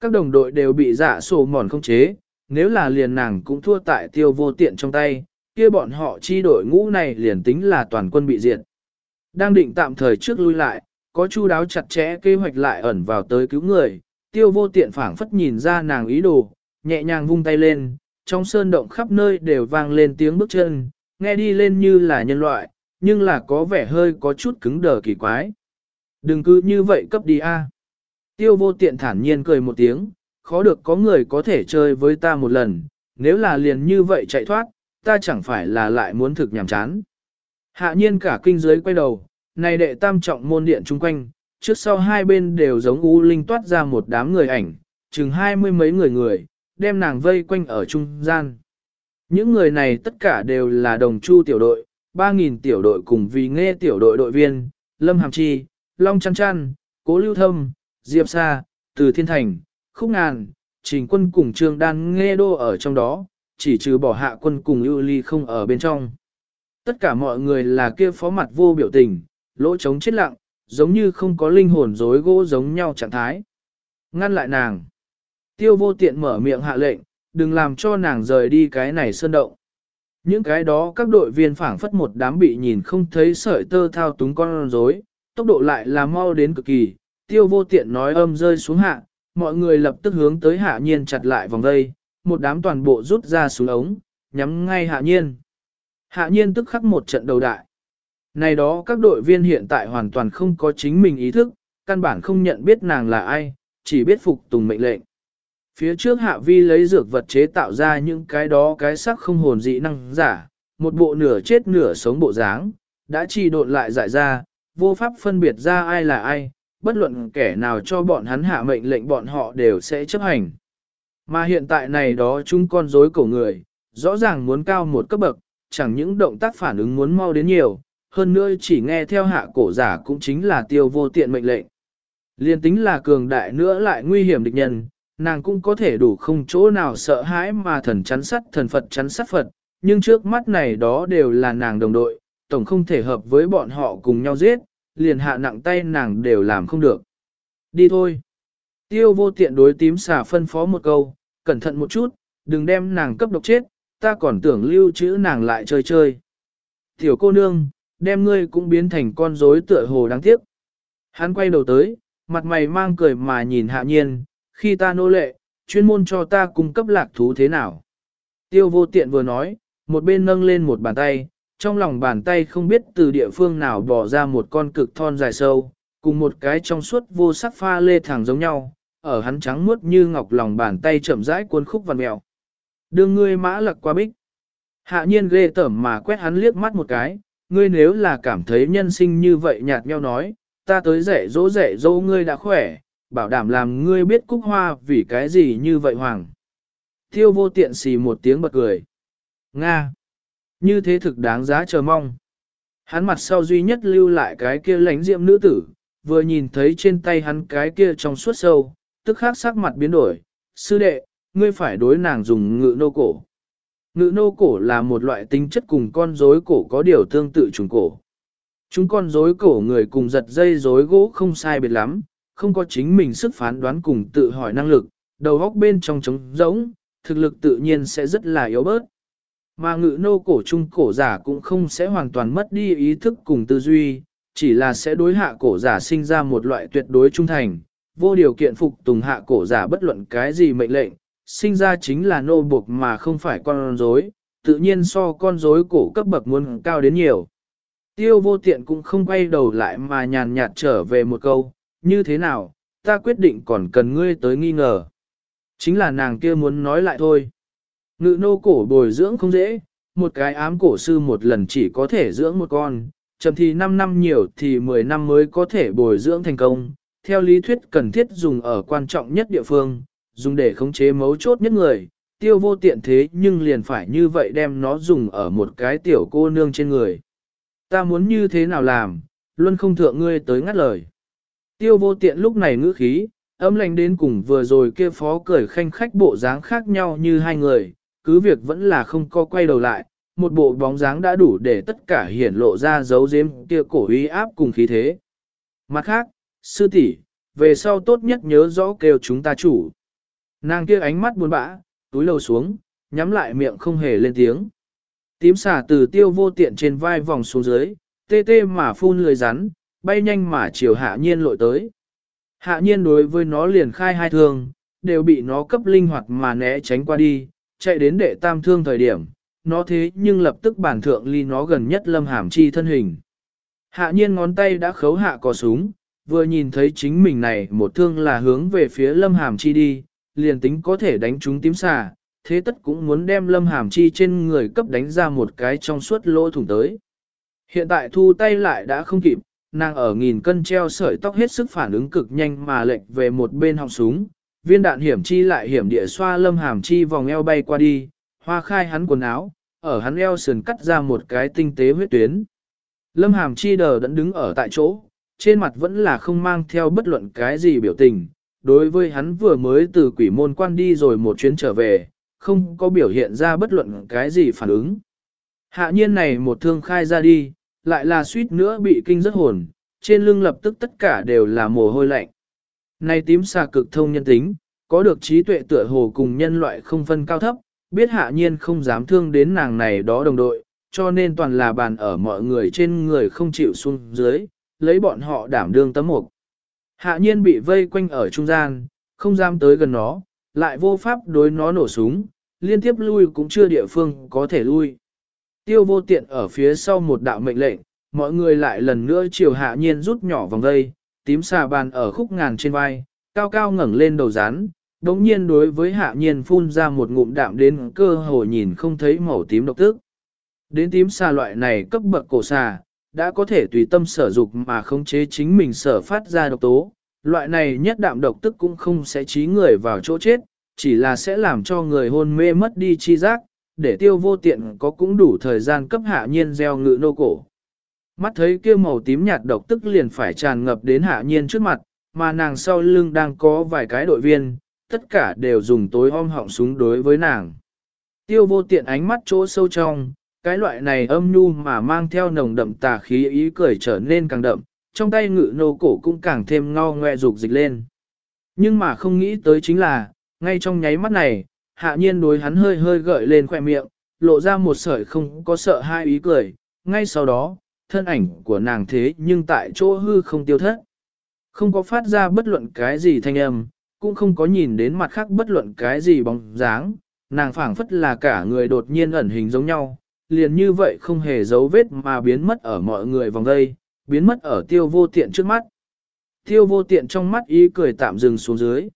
Các đồng đội đều bị dạ sổ mòn không chế, nếu là liền nàng cũng thua tại tiêu vô tiện trong tay, kia bọn họ chi đội ngũ này liền tính là toàn quân bị diệt. Đang định tạm thời trước lui lại, có chu đáo chặt chẽ kế hoạch lại ẩn vào tới cứu người, tiêu vô tiện phảng phất nhìn ra nàng ý đồ, nhẹ nhàng vung tay lên, trong sơn động khắp nơi đều vang lên tiếng bước chân, nghe đi lên như là nhân loại, nhưng là có vẻ hơi có chút cứng đờ kỳ quái. Đừng cứ như vậy cấp đi a. Tiêu vô tiện thản nhiên cười một tiếng, khó được có người có thể chơi với ta một lần, nếu là liền như vậy chạy thoát, ta chẳng phải là lại muốn thực nhảm chán. Hạ nhiên cả kinh giới quay đầu, này đệ tam trọng môn điện chung quanh, trước sau hai bên đều giống u linh toát ra một đám người ảnh, chừng hai mươi mấy người người, đem nàng vây quanh ở trung gian. Những người này tất cả đều là đồng chu tiểu đội, 3.000 tiểu đội cùng vì nghe tiểu đội đội viên, Lâm Hàm Chi, Long Chăn Chăn, Cố Lưu Thâm, Diệp Sa, Từ Thiên Thành, Khúc Ngàn, Trình Quân cùng Trương Đan nghe đô ở trong đó, chỉ trừ bỏ hạ quân cùng ưu ly không ở bên trong. Tất cả mọi người là kia phó mặt vô biểu tình, lỗ trống chết lặng, giống như không có linh hồn dối gỗ giống nhau trạng thái. Ngăn lại nàng. Tiêu vô tiện mở miệng hạ lệnh, đừng làm cho nàng rời đi cái này sơn động. Những cái đó các đội viên phảng phất một đám bị nhìn không thấy sợi tơ thao túng con rối, tốc độ lại là mau đến cực kỳ, tiêu vô tiện nói âm rơi xuống hạ, mọi người lập tức hướng tới hạ nhiên chặt lại vòng dây, một đám toàn bộ rút ra xuống ống, nhắm ngay hạ nhiên. Hạ nhiên tức khắc một trận đầu đại. Này đó các đội viên hiện tại hoàn toàn không có chính mình ý thức, căn bản không nhận biết nàng là ai, chỉ biết phục tùng mệnh lệnh. Phía trước hạ vi lấy dược vật chế tạo ra những cái đó cái sắc không hồn dị năng giả, một bộ nửa chết nửa sống bộ dáng, đã chỉ độn lại dại ra, vô pháp phân biệt ra ai là ai, bất luận kẻ nào cho bọn hắn hạ mệnh lệnh bọn họ đều sẽ chấp hành. Mà hiện tại này đó chúng con rối cổ người, rõ ràng muốn cao một cấp bậc, chẳng những động tác phản ứng muốn mau đến nhiều, hơn nữa chỉ nghe theo hạ cổ giả cũng chính là tiêu vô tiện mệnh lệnh. Liên tính là cường đại nữa lại nguy hiểm địch nhân, nàng cũng có thể đủ không chỗ nào sợ hãi mà thần chắn sắt thần Phật chắn sắt Phật, nhưng trước mắt này đó đều là nàng đồng đội, tổng không thể hợp với bọn họ cùng nhau giết, liền hạ nặng tay nàng đều làm không được. Đi thôi. Tiêu vô tiện đối tím xà phân phó một câu, cẩn thận một chút, đừng đem nàng cấp độc chết, ta còn tưởng lưu trữ nàng lại chơi chơi. Tiểu cô nương, đem ngươi cũng biến thành con rối tựa hồ đáng tiếc. Hắn quay đầu tới, mặt mày mang cười mà nhìn hạ nhiên, khi ta nô lệ, chuyên môn cho ta cung cấp lạc thú thế nào. Tiêu vô tiện vừa nói, một bên nâng lên một bàn tay, trong lòng bàn tay không biết từ địa phương nào bỏ ra một con cực thon dài sâu, cùng một cái trong suốt vô sắc pha lê thẳng giống nhau, ở hắn trắng muốt như ngọc lòng bàn tay chậm rãi cuốn khúc vằn mèo. Đường ngươi mã lật qua bích. Hạ nhiên ghê tởm mà quét hắn liếc mắt một cái, ngươi nếu là cảm thấy nhân sinh như vậy nhạt nhau nói, ta tới dạy dỗ dạy dỗ ngươi đã khỏe, bảo đảm làm ngươi biết cúc hoa vì cái gì như vậy hoàng. Thiêu vô tiện xì một tiếng bật cười. Nga! Như thế thực đáng giá chờ mong. Hắn mặt sau duy nhất lưu lại cái kia lánh diệm nữ tử, vừa nhìn thấy trên tay hắn cái kia trong suốt sâu, tức khắc sắc mặt biến đổi. Sư đệ, ngươi phải đối nàng dùng ngự nô cổ. Ngự nô cổ là một loại tính chất cùng con rối cổ có điều tương tự trùng cổ. Chúng con rối cổ người cùng giật dây rối gỗ không sai biệt lắm, không có chính mình sức phán đoán cùng tự hỏi năng lực, đầu óc bên trong trống rỗng, thực lực tự nhiên sẽ rất là yếu bớt. Mà ngự nô cổ trung cổ giả cũng không sẽ hoàn toàn mất đi ý thức cùng tư duy, chỉ là sẽ đối hạ cổ giả sinh ra một loại tuyệt đối trung thành, vô điều kiện phục tùng hạ cổ giả bất luận cái gì mệnh lệnh, sinh ra chính là nô buộc mà không phải con rối, tự nhiên so con rối cổ cấp bậc muốn cao đến nhiều. Tiêu vô tiện cũng không quay đầu lại mà nhàn nhạt trở về một câu, như thế nào, ta quyết định còn cần ngươi tới nghi ngờ. Chính là nàng kia muốn nói lại thôi. Ngự nô cổ bồi dưỡng không dễ, một cái ám cổ sư một lần chỉ có thể dưỡng một con, chậm thì 5 năm nhiều thì 10 năm mới có thể bồi dưỡng thành công. Theo lý thuyết cần thiết dùng ở quan trọng nhất địa phương, dùng để khống chế mấu chốt nhất người, tiêu vô tiện thế nhưng liền phải như vậy đem nó dùng ở một cái tiểu cô nương trên người. Ta muốn như thế nào làm, luôn không thượng ngươi tới ngắt lời. Tiêu vô tiện lúc này ngữ khí, âm lành đến cùng vừa rồi kia phó cười khanh khách bộ dáng khác nhau như hai người, cứ việc vẫn là không co quay đầu lại, một bộ bóng dáng đã đủ để tất cả hiển lộ ra dấu giếm kia cổ uy áp cùng khí thế. Mặt khác, sư tỷ, về sau tốt nhất nhớ rõ kêu chúng ta chủ. Nàng kia ánh mắt buồn bã, túi lầu xuống, nhắm lại miệng không hề lên tiếng. Tím xả từ tiêu vô tiện trên vai vòng xuống dưới, tê tê mà phun lười rắn, bay nhanh mà chiều hạ nhiên lội tới. Hạ nhiên đối với nó liền khai hai thương, đều bị nó cấp linh hoạt mà né tránh qua đi, chạy đến đệ tam thương thời điểm, nó thế nhưng lập tức bản thượng ly nó gần nhất lâm hàm chi thân hình. Hạ nhiên ngón tay đã khấu hạ cò súng, vừa nhìn thấy chính mình này một thương là hướng về phía lâm hàm chi đi, liền tính có thể đánh trúng tím xà, thế tất cũng muốn đem lâm hàm chi trên người cấp đánh ra một cái trong suốt lỗ thủng tới. Hiện tại thu tay lại đã không kịp, nàng ở nghìn cân treo sợi tóc hết sức phản ứng cực nhanh mà lệch về một bên họng súng, viên đạn hiểm chi lại hiểm địa xoa lâm hàm chi vòng eo bay qua đi, hoa khai hắn quần áo, ở hắn eo sườn cắt ra một cái tinh tế huyết tuyến. Lâm hàm chi đờ đẫn đứng ở tại chỗ, trên mặt vẫn là không mang theo bất luận cái gì biểu tình. Đối với hắn vừa mới từ quỷ môn quan đi rồi một chuyến trở về, không có biểu hiện ra bất luận cái gì phản ứng. Hạ nhiên này một thương khai ra đi, lại là suýt nữa bị kinh rất hồn, trên lưng lập tức tất cả đều là mồ hôi lạnh. Này tím xà cực thông nhân tính, có được trí tuệ tựa hồ cùng nhân loại không phân cao thấp, biết hạ nhiên không dám thương đến nàng này đó đồng đội, cho nên toàn là bàn ở mọi người trên người không chịu xuống dưới, lấy bọn họ đảm đương tấm mục. Hạ nhiên bị vây quanh ở trung gian, không dám tới gần nó, lại vô pháp đối nó nổ súng, liên tiếp lui cũng chưa địa phương có thể lui. Tiêu vô tiện ở phía sau một đạo mệnh lệnh, mọi người lại lần nữa chiều hạ nhiên rút nhỏ vòng dây, tím xà bàn ở khúc ngàn trên vai, cao cao ngẩng lên đầu rán, đống nhiên đối với hạ nhiên phun ra một ngụm đạm đến cơ hồ nhìn không thấy màu tím độc tức. Đến tím xà loại này cấp bậc cổ xà, đã có thể tùy tâm sở dục mà khống chế chính mình sở phát ra độc tố. Loại này nhất đạm độc tức cũng không sẽ trí người vào chỗ chết, chỉ là sẽ làm cho người hôn mê mất đi chi giác, để tiêu vô tiện có cũng đủ thời gian cấp hạ nhiên gieo ngự nô cổ. Mắt thấy kia màu tím nhạt độc tức liền phải tràn ngập đến hạ nhiên trước mặt, mà nàng sau lưng đang có vài cái đội viên, tất cả đều dùng tối om họng súng đối với nàng. Tiêu vô tiện ánh mắt chỗ sâu trong, cái loại này âm nhu mà mang theo nồng đậm tà khí ý cười trở nên càng đậm, trong tay ngự nô cổ cũng càng thêm ngao ngoe dục dịch lên. Nhưng mà không nghĩ tới chính là, ngay trong nháy mắt này, hạ nhiên đối hắn hơi hơi gợi lên khoẻ miệng, lộ ra một sợi không có sợ hai ý cười, ngay sau đó, thân ảnh của nàng thế nhưng tại chỗ hư không tiêu thất. Không có phát ra bất luận cái gì thanh âm, cũng không có nhìn đến mặt khác bất luận cái gì bóng dáng, nàng phảng phất là cả người đột nhiên ẩn hình giống nhau, liền như vậy không hề dấu vết mà biến mất ở mọi người vòng đây, biến mất ở tiêu vô tiện trước mắt. Tiêu vô tiện trong mắt ý cười tạm dừng xuống dưới.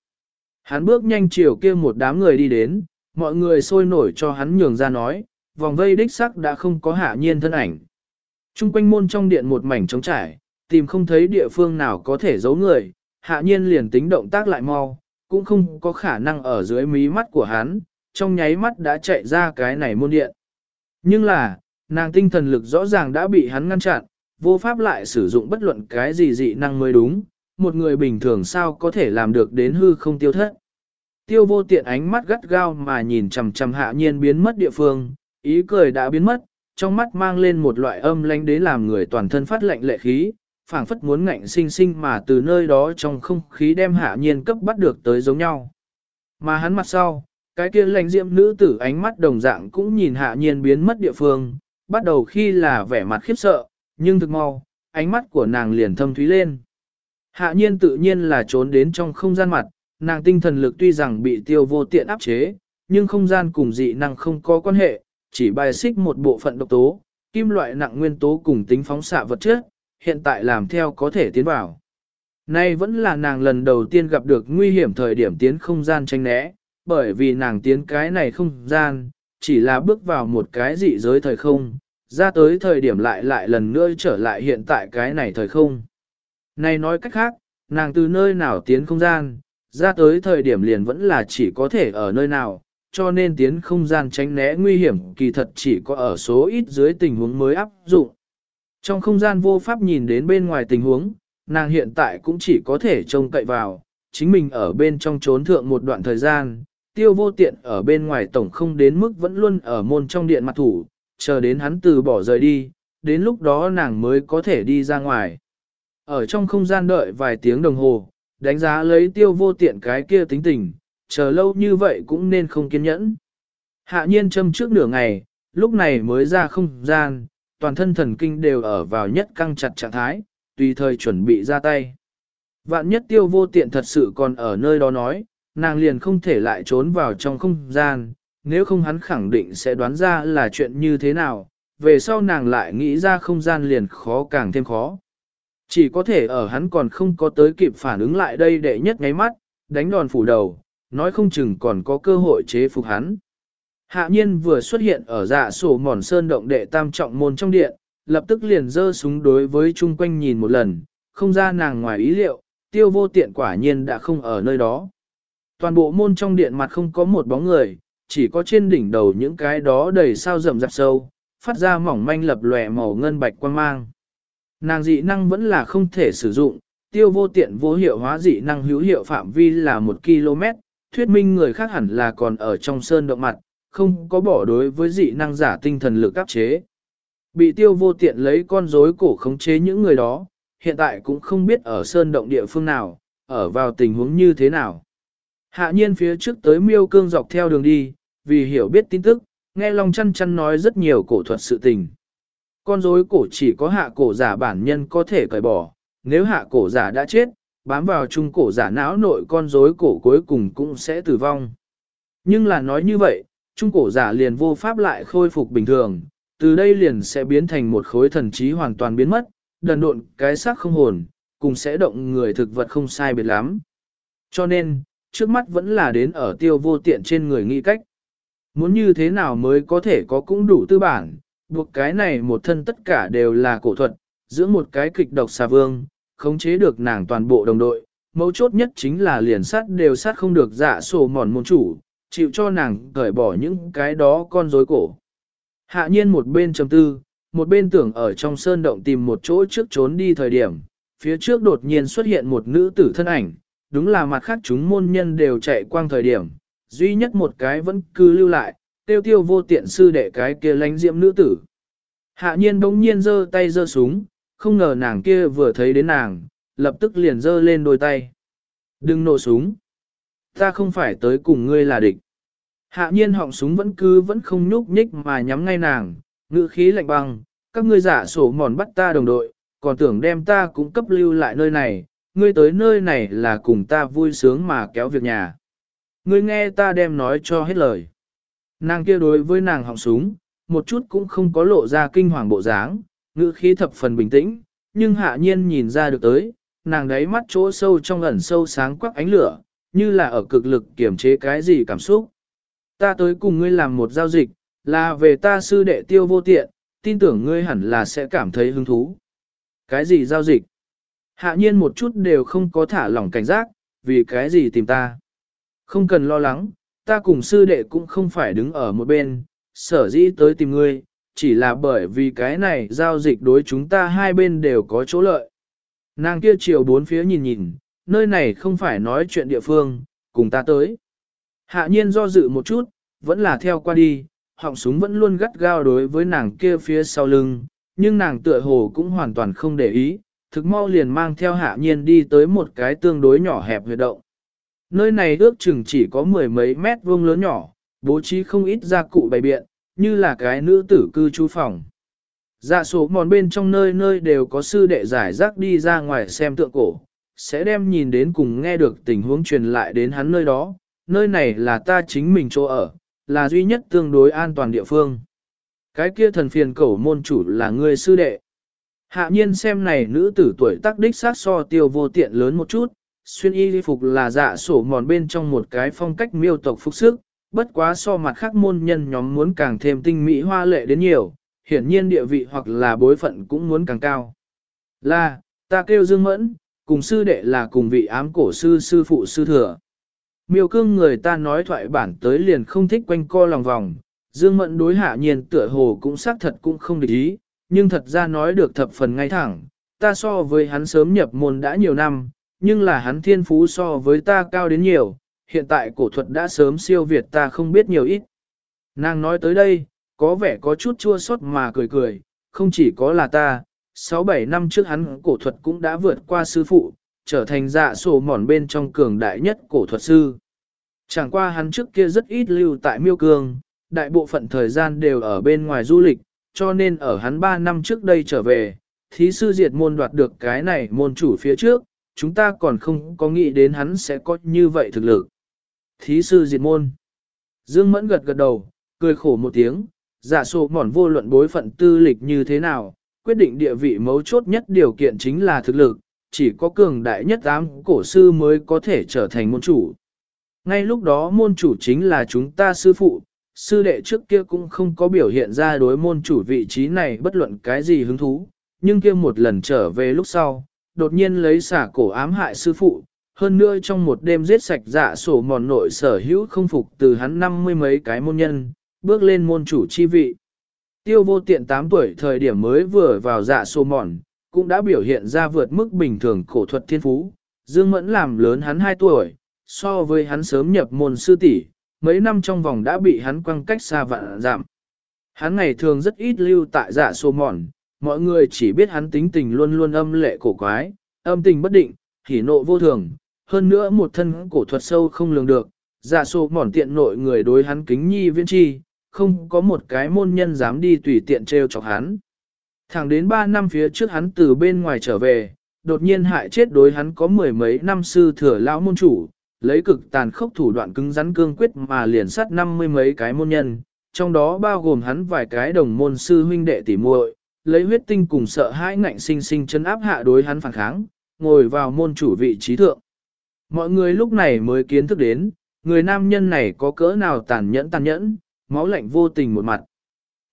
Hắn bước nhanh chiều kia một đám người đi đến, mọi người sôi nổi cho hắn nhường ra nói, vòng vây đích sắc đã không có hạ nhiên thân ảnh. Trung quanh môn trong điện một mảnh trống trải, tìm không thấy địa phương nào có thể giấu người, hạ nhiên liền tính động tác lại mau, cũng không có khả năng ở dưới mí mắt của hắn, trong nháy mắt đã chạy ra cái này môn điện. Nhưng là, nàng tinh thần lực rõ ràng đã bị hắn ngăn chặn, vô pháp lại sử dụng bất luận cái gì dị năng mới đúng, một người bình thường sao có thể làm được đến hư không tiêu thất. Tiêu vô tiện ánh mắt gắt gao mà nhìn chằm chằm hạ nhiên biến mất địa phương, ý cười đã biến mất, trong mắt mang lên một loại âm lãnh đế làm người toàn thân phát lạnh lệ khí, phảng phất muốn ngạnh sinh sinh mà từ nơi đó trong không khí đem hạ nhiên cấp bắt được tới giống nhau. Mà hắn mặt sau, cái kia lãnh diệm nữ tử ánh mắt đồng dạng cũng nhìn hạ nhiên biến mất địa phương, bắt đầu khi là vẻ mặt khiếp sợ, nhưng thực mau, ánh mắt của nàng liền thâm thúy lên. Hạ nhiên tự nhiên là trốn đến trong không gian mặt, nàng tinh thần lực tuy rằng bị tiêu vô tiện áp chế, nhưng không gian cùng dị năng không có quan hệ, chỉ bài xích một bộ phận độc tố, kim loại nặng nguyên tố cùng tính phóng xạ vật chất, hiện tại làm theo có thể tiến vào. Nay vẫn là nàng lần đầu tiên gặp được nguy hiểm thời điểm tiến không gian tranh né, bởi vì nàng tiến cái này không gian, chỉ là bước vào một cái dị giới thời không, ra tới thời điểm lại lại lần nữa trở lại hiện tại cái này thời không. Này nói cách khác, nàng từ nơi nào tiến không gian, ra tới thời điểm liền vẫn là chỉ có thể ở nơi nào, cho nên tiến không gian tránh né nguy hiểm kỳ thật chỉ có ở số ít dưới tình huống mới áp dụng. Trong không gian vô pháp nhìn đến bên ngoài tình huống, nàng hiện tại cũng chỉ có thể trông cậy vào, chính mình ở bên trong trốn thượng một đoạn thời gian, tiêu vô tiện ở bên ngoài tổng không đến mức vẫn luôn ở môn trong điện mặt thủ, chờ đến hắn từ bỏ rời đi, đến lúc đó nàng mới có thể đi ra ngoài. Ở trong không gian đợi vài tiếng đồng hồ, đánh giá lấy tiêu vô tiện cái kia tính tình, chờ lâu như vậy cũng nên không kiên nhẫn. Hạ nhiên châm trước nửa ngày, lúc này mới ra không gian, toàn thân thần kinh đều ở vào nhất căng chặt trạng thái, tùy thời chuẩn bị ra tay. Vạn nhất tiêu vô tiện thật sự còn ở nơi đó nói, nàng liền không thể lại trốn vào trong không gian, nếu không hắn khẳng định sẽ đoán ra là chuyện như thế nào, về sau nàng lại nghĩ ra không gian liền khó càng thêm khó. Chỉ có thể ở hắn còn không có tới kịp phản ứng lại đây để nhất ngáy mắt, đánh đòn phủ đầu, nói không chừng còn có cơ hội chế phục hắn. Hạ nhiên vừa xuất hiện ở dạ sổ mòn sơn động đệ tam trọng môn trong điện, lập tức liền dơ súng đối với chung quanh nhìn một lần, không ra nàng ngoài ý liệu, tiêu vô tiện quả nhiên đã không ở nơi đó. Toàn bộ môn trong điện mặt không có một bóng người, chỉ có trên đỉnh đầu những cái đó đầy sao rậm rạp sâu, phát ra mỏng manh lập lòe màu ngân bạch quang mang. Nàng dị năng vẫn là không thể sử dụng, tiêu vô tiện vô hiệu hóa dị năng hữu hiệu phạm vi là 1 km, thuyết minh người khác hẳn là còn ở trong sơn động mặt, không có bỏ đối với dị năng giả tinh thần lực áp chế. Bị tiêu vô tiện lấy con rối cổ khống chế những người đó, hiện tại cũng không biết ở sơn động địa phương nào, ở vào tình huống như thế nào. Hạ nhiên phía trước tới miêu cương dọc theo đường đi, vì hiểu biết tin tức, nghe Long chăn chăn nói rất nhiều cổ thuật sự tình. Con rối cổ chỉ có hạ cổ giả bản nhân có thể cởi bỏ, nếu hạ cổ giả đã chết, bám vào trung cổ giả não nội con rối cổ cuối cùng cũng sẽ tử vong. Nhưng là nói như vậy, trung cổ giả liền vô pháp lại khôi phục bình thường, từ đây liền sẽ biến thành một khối thần trí hoàn toàn biến mất, đần độn cái xác không hồn, cùng sẽ động người thực vật không sai biệt lắm. Cho nên, trước mắt vẫn là đến ở tiêu vô tiện trên người nghĩ cách. Muốn như thế nào mới có thể có cũng đủ tư bản, buộc cái này một thân tất cả đều là cổ thuật, giữa một cái kịch độc xà vương, khống chế được nàng toàn bộ đồng đội, mấu chốt nhất chính là liền sát đều sát không được dạ sổ mòn môn chủ, chịu cho nàng cởi bỏ những cái đó con rối cổ. Hạ nhiên một bên trầm tư, một bên tưởng ở trong sơn động tìm một chỗ trước trốn đi thời điểm, phía trước đột nhiên xuất hiện một nữ tử thân ảnh, đúng là mặt khác chúng môn nhân đều chạy quang thời điểm, duy nhất một cái vẫn cứ lưu lại, tiêu tiêu vô tiện sư đệ cái kia lánh diệm nữ tử. Hạ nhiên bỗng nhiên giơ tay giơ súng, không ngờ nàng kia vừa thấy đến nàng, lập tức liền giơ lên đôi tay. Đừng nổ súng. Ta không phải tới cùng ngươi là địch. Hạ nhiên họng súng vẫn cứ vẫn không nhúc nhích mà nhắm ngay nàng, ngữ khí lạnh băng, các ngươi giả sổ mòn bắt ta đồng đội, còn tưởng đem ta cũng cấp lưu lại nơi này, ngươi tới nơi này là cùng ta vui sướng mà kéo việc nhà. Ngươi nghe ta đem nói cho hết lời. Nàng kia đối với nàng họng súng, một chút cũng không có lộ ra kinh hoàng bộ dáng, ngữ khí thập phần bình tĩnh, nhưng hạ nhiên nhìn ra được tới, nàng đấy mắt chỗ sâu trong ẩn sâu sáng quắc ánh lửa, như là ở cực lực kiểm chế cái gì cảm xúc. Ta tới cùng ngươi làm một giao dịch, là về ta sư đệ tiêu vô tiện, tin tưởng ngươi hẳn là sẽ cảm thấy hứng thú. Cái gì giao dịch? Hạ nhiên một chút đều không có thả lỏng cảnh giác, vì cái gì tìm ta. Không cần lo lắng, ta cùng sư đệ cũng không phải đứng ở một bên, sở dĩ tới tìm ngươi, chỉ là bởi vì cái này giao dịch đối chúng ta hai bên đều có chỗ lợi. Nàng kia chiều bốn phía nhìn nhìn, nơi này không phải nói chuyện địa phương, cùng ta tới. Hạ nhiên do dự một chút, vẫn là theo qua đi, họng súng vẫn luôn gắt gao đối với nàng kia phía sau lưng, nhưng nàng tựa hồ cũng hoàn toàn không để ý, thực mau liền mang theo hạ nhiên đi tới một cái tương đối nhỏ hẹp huyệt động. Nơi này ước chừng chỉ có mười mấy mét vuông lớn nhỏ, bố trí không ít gia cụ bày biện, như là cái nữ tử cư trú phòng. Dạ số mòn bên trong nơi nơi đều có sư đệ giải rác đi ra ngoài xem tượng cổ, sẽ đem nhìn đến cùng nghe được tình huống truyền lại đến hắn nơi đó, nơi này là ta chính mình chỗ ở, là duy nhất tương đối an toàn địa phương. Cái kia thần phiền cẩu môn chủ là người sư đệ. Hạ nhiên xem này nữ tử tuổi tác đích sát so tiêu vô tiện lớn một chút, xuyên y phục là dạ sổ mòn bên trong một cái phong cách miêu tộc phục sức, bất quá so mặt khác môn nhân nhóm muốn càng thêm tinh mỹ hoa lệ đến nhiều, hiển nhiên địa vị hoặc là bối phận cũng muốn càng cao. Là, ta kêu Dương Mẫn, cùng sư đệ là cùng vị ám cổ sư sư phụ sư thừa. Miêu cương người ta nói thoại bản tới liền không thích quanh co lòng vòng, Dương Mẫn đối hạ nhiên tựa hồ cũng xác thật cũng không để ý, nhưng thật ra nói được thập phần ngay thẳng, ta so với hắn sớm nhập môn đã nhiều năm, nhưng là hắn thiên phú so với ta cao đến nhiều, hiện tại cổ thuật đã sớm siêu việt ta không biết nhiều ít. Nàng nói tới đây, có vẻ có chút chua xót mà cười cười, không chỉ có là ta, 6-7 năm trước hắn cổ thuật cũng đã vượt qua sư phụ, trở thành dạ sổ mòn bên trong cường đại nhất cổ thuật sư. Chẳng qua hắn trước kia rất ít lưu tại miêu cường, đại bộ phận thời gian đều ở bên ngoài du lịch, cho nên ở hắn 3 năm trước đây trở về, thí sư diệt môn đoạt được cái này môn chủ phía trước, chúng ta còn không có nghĩ đến hắn sẽ có như vậy thực lực. Thí sư diệt môn. Dương Mẫn gật gật đầu, cười khổ một tiếng, giả sổ mòn vô luận bối phận tư lịch như thế nào, quyết định địa vị mấu chốt nhất điều kiện chính là thực lực, chỉ có cường đại nhất ám cổ sư mới có thể trở thành môn chủ. Ngay lúc đó môn chủ chính là chúng ta sư phụ, sư đệ trước kia cũng không có biểu hiện ra đối môn chủ vị trí này bất luận cái gì hứng thú, nhưng kia một lần trở về lúc sau, đột nhiên lấy xả cổ ám hại sư phụ, hơn nữa trong một đêm giết sạch dạ sổ mòn nội sở hữu không phục từ hắn năm mươi mấy cái môn nhân, bước lên môn chủ chi vị. Tiêu vô tiện 8 tuổi thời điểm mới vừa vào dạ sổ mòn, cũng đã biểu hiện ra vượt mức bình thường cổ thuật thiên phú. Dương Mẫn làm lớn hắn 2 tuổi, so với hắn sớm nhập môn sư tỷ, mấy năm trong vòng đã bị hắn quăng cách xa vạn giảm. Hắn ngày thường rất ít lưu tại giả sô mòn, mọi người chỉ biết hắn tính tình luôn luôn âm lệ cổ quái, âm tình bất định, hỉ nộ vô thường, hơn nữa một thân cổ thuật sâu không lường được, giả sô mòn tiện nội người đối hắn kính nhi viên chi, không có một cái môn nhân dám đi tùy tiện treo chọc hắn. Thẳng đến 3 năm phía trước hắn từ bên ngoài trở về, đột nhiên hại chết đối hắn có mười mấy năm sư thừa lão môn chủ, lấy cực tàn khốc thủ đoạn cứng rắn cương quyết mà liền sát năm mươi mấy cái môn nhân, trong đó bao gồm hắn vài cái đồng môn sư huynh đệ tỉ muội, lấy huyết tinh cùng sợ hãi ngạnh sinh sinh chân áp hạ đối hắn phản kháng, ngồi vào môn chủ vị trí thượng. Mọi người lúc này mới kiến thức đến, người nam nhân này có cỡ nào tàn nhẫn tàn nhẫn, máu lạnh vô tình một mặt.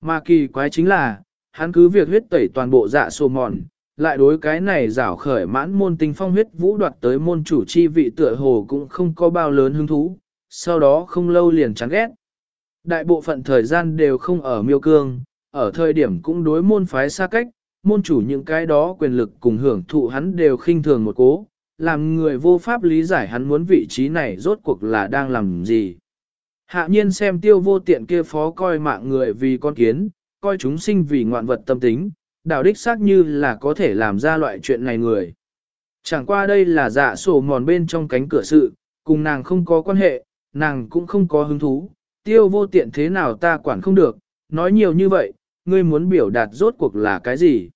Mà kỳ quái chính là, hắn cứ việc huyết tẩy toàn bộ dạ sổ mòn, lại đối cái này rảo khởi mãn môn tinh phong huyết vũ đoạt tới môn chủ chi vị tựa hồ cũng không có bao lớn hứng thú, sau đó không lâu liền chán ghét. Đại bộ phận thời gian đều không ở miêu cương, ở thời điểm cũng đối môn phái xa cách, môn chủ những cái đó quyền lực cùng hưởng thụ hắn đều khinh thường một cố, làm người vô pháp lý giải hắn muốn vị trí này rốt cuộc là đang làm gì. Hạ nhiên xem tiêu vô tiện kia phó coi mạng người vì con kiến, coi chúng sinh vì ngoạn vật tâm tính, đạo đích xác như là có thể làm ra loại chuyện này người. Chẳng qua đây là dạ sổ mòn bên trong cánh cửa sự, cùng nàng không có quan hệ, nàng cũng không có hứng thú, tiêu vô tiện thế nào ta quản không được, nói nhiều như vậy, ngươi muốn biểu đạt rốt cuộc là cái gì?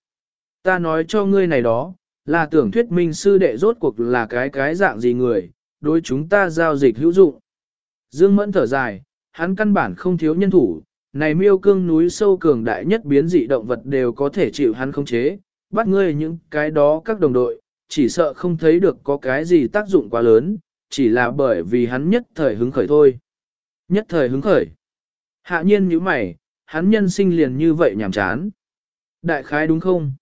Ta nói cho ngươi này đó, là tưởng thuyết minh sư đệ rốt cuộc là cái cái dạng gì người, đối chúng ta giao dịch hữu dụng. Dương Mẫn thở dài, hắn căn bản không thiếu nhân thủ, này miêu cương núi sâu cường đại nhất biến dị động vật đều có thể chịu hắn khống chế, bắt ngươi những cái đó các đồng đội, chỉ sợ không thấy được có cái gì tác dụng quá lớn, chỉ là bởi vì hắn nhất thời hứng khởi thôi. Nhất thời hứng khởi. Hạ nhiên như mày, hắn nhân sinh liền như vậy nhảm chán. Đại khái đúng không?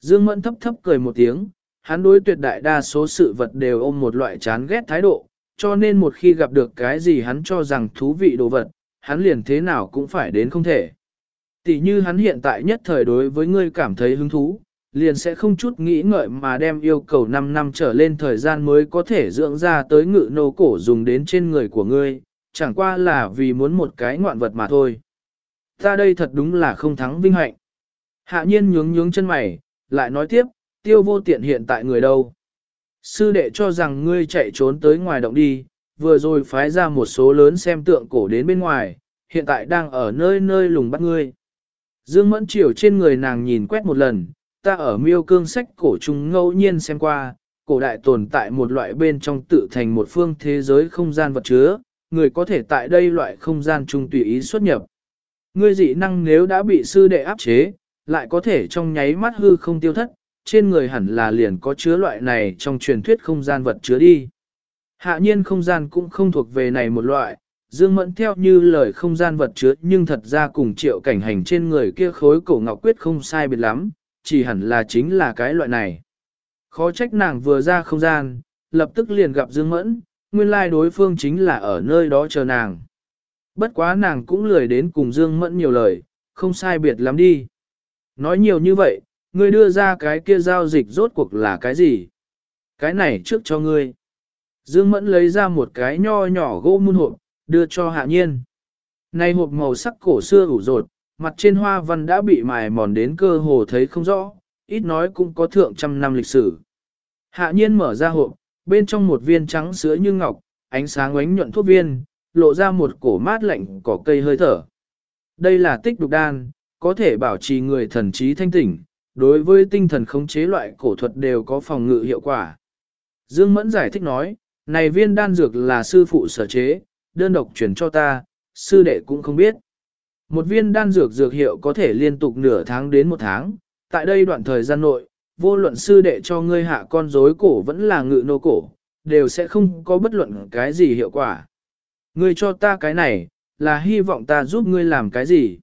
Dương Mẫn thấp thấp cười một tiếng, hắn đối tuyệt đại đa số sự vật đều ôm một loại chán ghét thái độ, cho nên một khi gặp được cái gì hắn cho rằng thú vị đồ vật, hắn liền thế nào cũng phải đến không thể. Tỷ như hắn hiện tại nhất thời đối với ngươi cảm thấy hứng thú, liền sẽ không chút nghĩ ngợi mà đem yêu cầu 5 năm trở lên thời gian mới có thể dưỡng ra tới ngự nô cổ dùng đến trên người của ngươi, chẳng qua là vì muốn một cái ngoạn vật mà thôi. Ta đây thật đúng là không thắng vinh hạnh. Hạ nhiên nhướng nhướng chân mày, lại nói tiếp, tiêu vô tiện hiện tại người đâu. Sư đệ cho rằng ngươi chạy trốn tới ngoài động đi, vừa rồi phái ra một số lớn xem tượng cổ đến bên ngoài, hiện tại đang ở nơi nơi lùng bắt ngươi. Dương Mẫn Triều trên người nàng nhìn quét một lần, ta ở miêu cương sách cổ trùng ngẫu nhiên xem qua, cổ đại tồn tại một loại bên trong tự thành một phương thế giới không gian vật chứa, người có thể tại đây loại không gian trung tùy ý xuất nhập. Ngươi dị năng nếu đã bị sư đệ áp chế, lại có thể trong nháy mắt hư không tiêu thất, trên người hẳn là liền có chứa loại này trong truyền thuyết không gian vật chứa đi. Hạ nhiên không gian cũng không thuộc về này một loại, Dương Mẫn theo như lời không gian vật chứa nhưng thật ra cùng triệu cảnh hành trên người kia khối cổ ngọc quyết không sai biệt lắm, chỉ hẳn là chính là cái loại này. Khó trách nàng vừa ra không gian, lập tức liền gặp Dương Mẫn, nguyên lai đối phương chính là ở nơi đó chờ nàng. Bất quá nàng cũng lười đến cùng Dương Mẫn nhiều lời, không sai biệt lắm đi. Nói nhiều như vậy, ngươi đưa ra cái kia giao dịch rốt cuộc là cái gì? Cái này trước cho ngươi. Dương Mẫn lấy ra một cái nho nhỏ gỗ mun hộp, đưa cho hạ nhiên. Này hộp màu sắc cổ xưa ủ rột, mặt trên hoa văn đã bị mài mòn đến cơ hồ thấy không rõ, ít nói cũng có thượng trăm năm lịch sử. Hạ nhiên mở ra hộp, bên trong một viên trắng sữa như ngọc, ánh sáng ánh nhuận thuốc viên, lộ ra một cổ mát lạnh cỏ cây hơi thở. Đây là tích đục đan, có thể bảo trì người thần trí thanh tỉnh, đối với tinh thần khống chế loại cổ thuật đều có phòng ngự hiệu quả. Dương Mẫn giải thích nói, này viên đan dược là sư phụ sở chế, đơn độc chuyển cho ta, sư đệ cũng không biết. Một viên đan dược dược hiệu có thể liên tục nửa tháng đến một tháng, tại đây đoạn thời gian nội, vô luận sư đệ cho ngươi hạ con rối cổ vẫn là ngự nô cổ, đều sẽ không có bất luận cái gì hiệu quả. Ngươi cho ta cái này, là hy vọng ta giúp ngươi làm cái gì.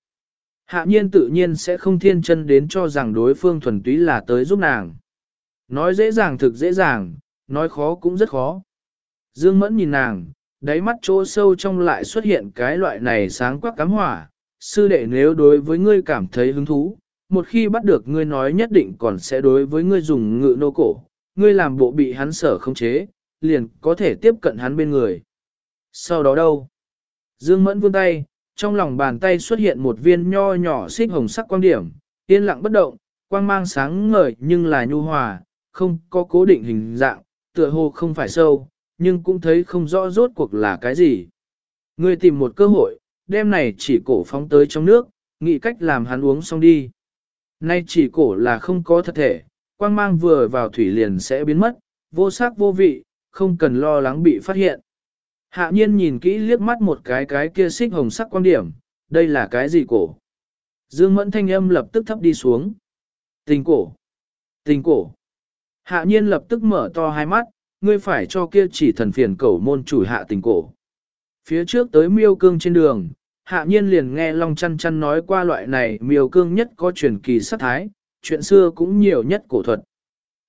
Hạ nhiên tự nhiên sẽ không thiên chân đến cho rằng đối phương thuần túy là tới giúp nàng. Nói dễ dàng thực dễ dàng, nói khó cũng rất khó. Dương mẫn nhìn nàng, đáy mắt chỗ sâu trong lại xuất hiện cái loại này sáng quắc cám hỏa. Sư đệ nếu đối với ngươi cảm thấy hứng thú, một khi bắt được ngươi nói nhất định còn sẽ đối với ngươi dùng ngự nô cổ, ngươi làm bộ bị hắn sở không chế, liền có thể tiếp cận hắn bên người. Sau đó đâu? Dương Mẫn vươn tay, trong lòng bàn tay xuất hiện một viên nho nhỏ xích hồng sắc quang điểm, yên lặng bất động, quang mang sáng ngời nhưng là nhu hòa, không có cố định hình dạng, tựa hồ không phải sâu, nhưng cũng thấy không rõ rốt cuộc là cái gì. Ngươi tìm một cơ hội, đêm này chỉ cổ phóng tới trong nước, nghĩ cách làm hắn uống xong đi. Nay chỉ cổ là không có thật thể, quang mang vừa vào thủy liền sẽ biến mất, vô sắc vô vị, không cần lo lắng bị phát hiện. Hạ nhiên nhìn kỹ liếc mắt một cái cái kia xích hồng sắc quan điểm, đây là cái gì cổ? Dương mẫn thanh âm lập tức thấp đi xuống. Tình cổ. Tình cổ. Hạ nhiên lập tức mở to hai mắt, ngươi phải cho kia chỉ thần phiền cầu môn chủ hạ tình cổ. Phía trước tới miêu cương trên đường, hạ nhiên liền nghe Long chăn chăn nói qua loại này miêu cương nhất có truyền kỳ sát thái, chuyện xưa cũng nhiều nhất cổ thuật.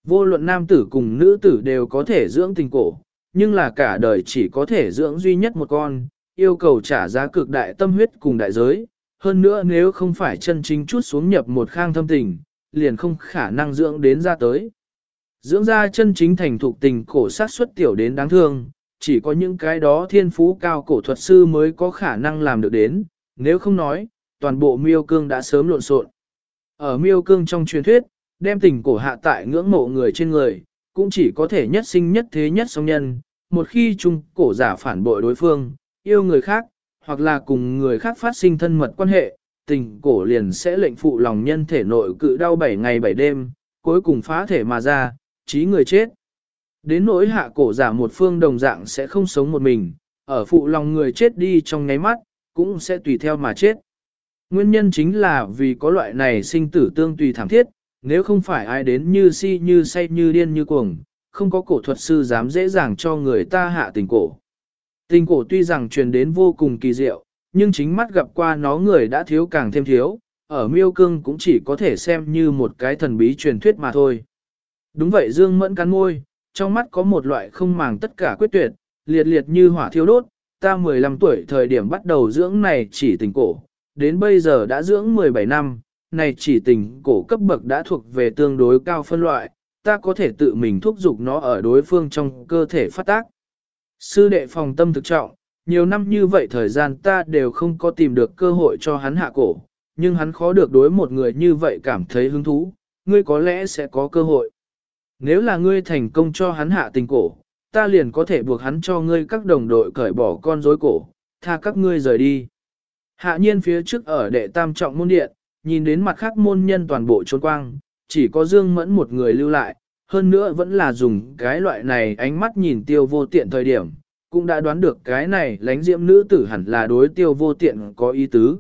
Vô luận nam tử cùng nữ tử đều có thể dưỡng tình cổ, nhưng là cả đời chỉ có thể dưỡng duy nhất một con, yêu cầu trả giá cực đại tâm huyết cùng đại giới. Hơn nữa nếu không phải chân chính chút xuống nhập một khang thâm tình, liền không khả năng dưỡng đến ra tới. Dưỡng ra chân chính thành thục tình cổ sát xuất tiểu đến đáng thương, chỉ có những cái đó thiên phú cao cổ thuật sư mới có khả năng làm được đến, nếu không nói, toàn bộ miêu cương đã sớm lộn xộn. Ở miêu cương trong truyền thuyết, đem tình cổ hạ tại ngưỡng mộ người trên người, cũng chỉ có thể nhất sinh nhất thế nhất song nhân, một khi chung cổ giả phản bội đối phương, yêu người khác, hoặc là cùng người khác phát sinh thân mật quan hệ, tình cổ liền sẽ lệnh phụ lòng nhân thể nội cự đau 7 ngày 7 đêm, cuối cùng phá thể mà ra, trí người chết. Đến nỗi hạ cổ giả một phương đồng dạng sẽ không sống một mình, ở phụ lòng người chết đi trong nháy mắt, cũng sẽ tùy theo mà chết. Nguyên nhân chính là vì có loại này sinh tử tương tùy thảm thiết, nếu không phải ai đến như si như say như điên như cuồng, không có cổ thuật sư dám dễ dàng cho người ta hạ tình cổ. Tình cổ tuy rằng truyền đến vô cùng kỳ diệu, nhưng chính mắt gặp qua nó người đã thiếu càng thêm thiếu, ở miêu cương cũng chỉ có thể xem như một cái thần bí truyền thuyết mà thôi. Đúng vậy Dương Mẫn cắn môi, trong mắt có một loại không màng tất cả quyết tuyệt, liệt liệt như hỏa thiêu đốt, ta 15 tuổi thời điểm bắt đầu dưỡng này chỉ tình cổ, đến bây giờ đã dưỡng 17 năm, này chỉ tình cổ cấp bậc đã thuộc về tương đối cao phân loại, ta có thể tự mình thúc giục nó ở đối phương trong cơ thể phát tác. Sư đệ phòng tâm thực trọng, nhiều năm như vậy thời gian ta đều không có tìm được cơ hội cho hắn hạ cổ, nhưng hắn khó được đối một người như vậy cảm thấy hứng thú, ngươi có lẽ sẽ có cơ hội. Nếu là ngươi thành công cho hắn hạ tình cổ, ta liền có thể buộc hắn cho ngươi các đồng đội cởi bỏ con rối cổ, tha các ngươi rời đi. Hạ nhiên phía trước ở đệ tam trọng môn điện, nhìn đến mặt khác môn nhân toàn bộ trốn quang, chỉ có Dương Mẫn một người lưu lại, hơn nữa vẫn là dùng cái loại này ánh mắt nhìn tiêu vô tiện thời điểm, cũng đã đoán được cái này lánh diễm nữ tử hẳn là đối tiêu vô tiện có ý tứ.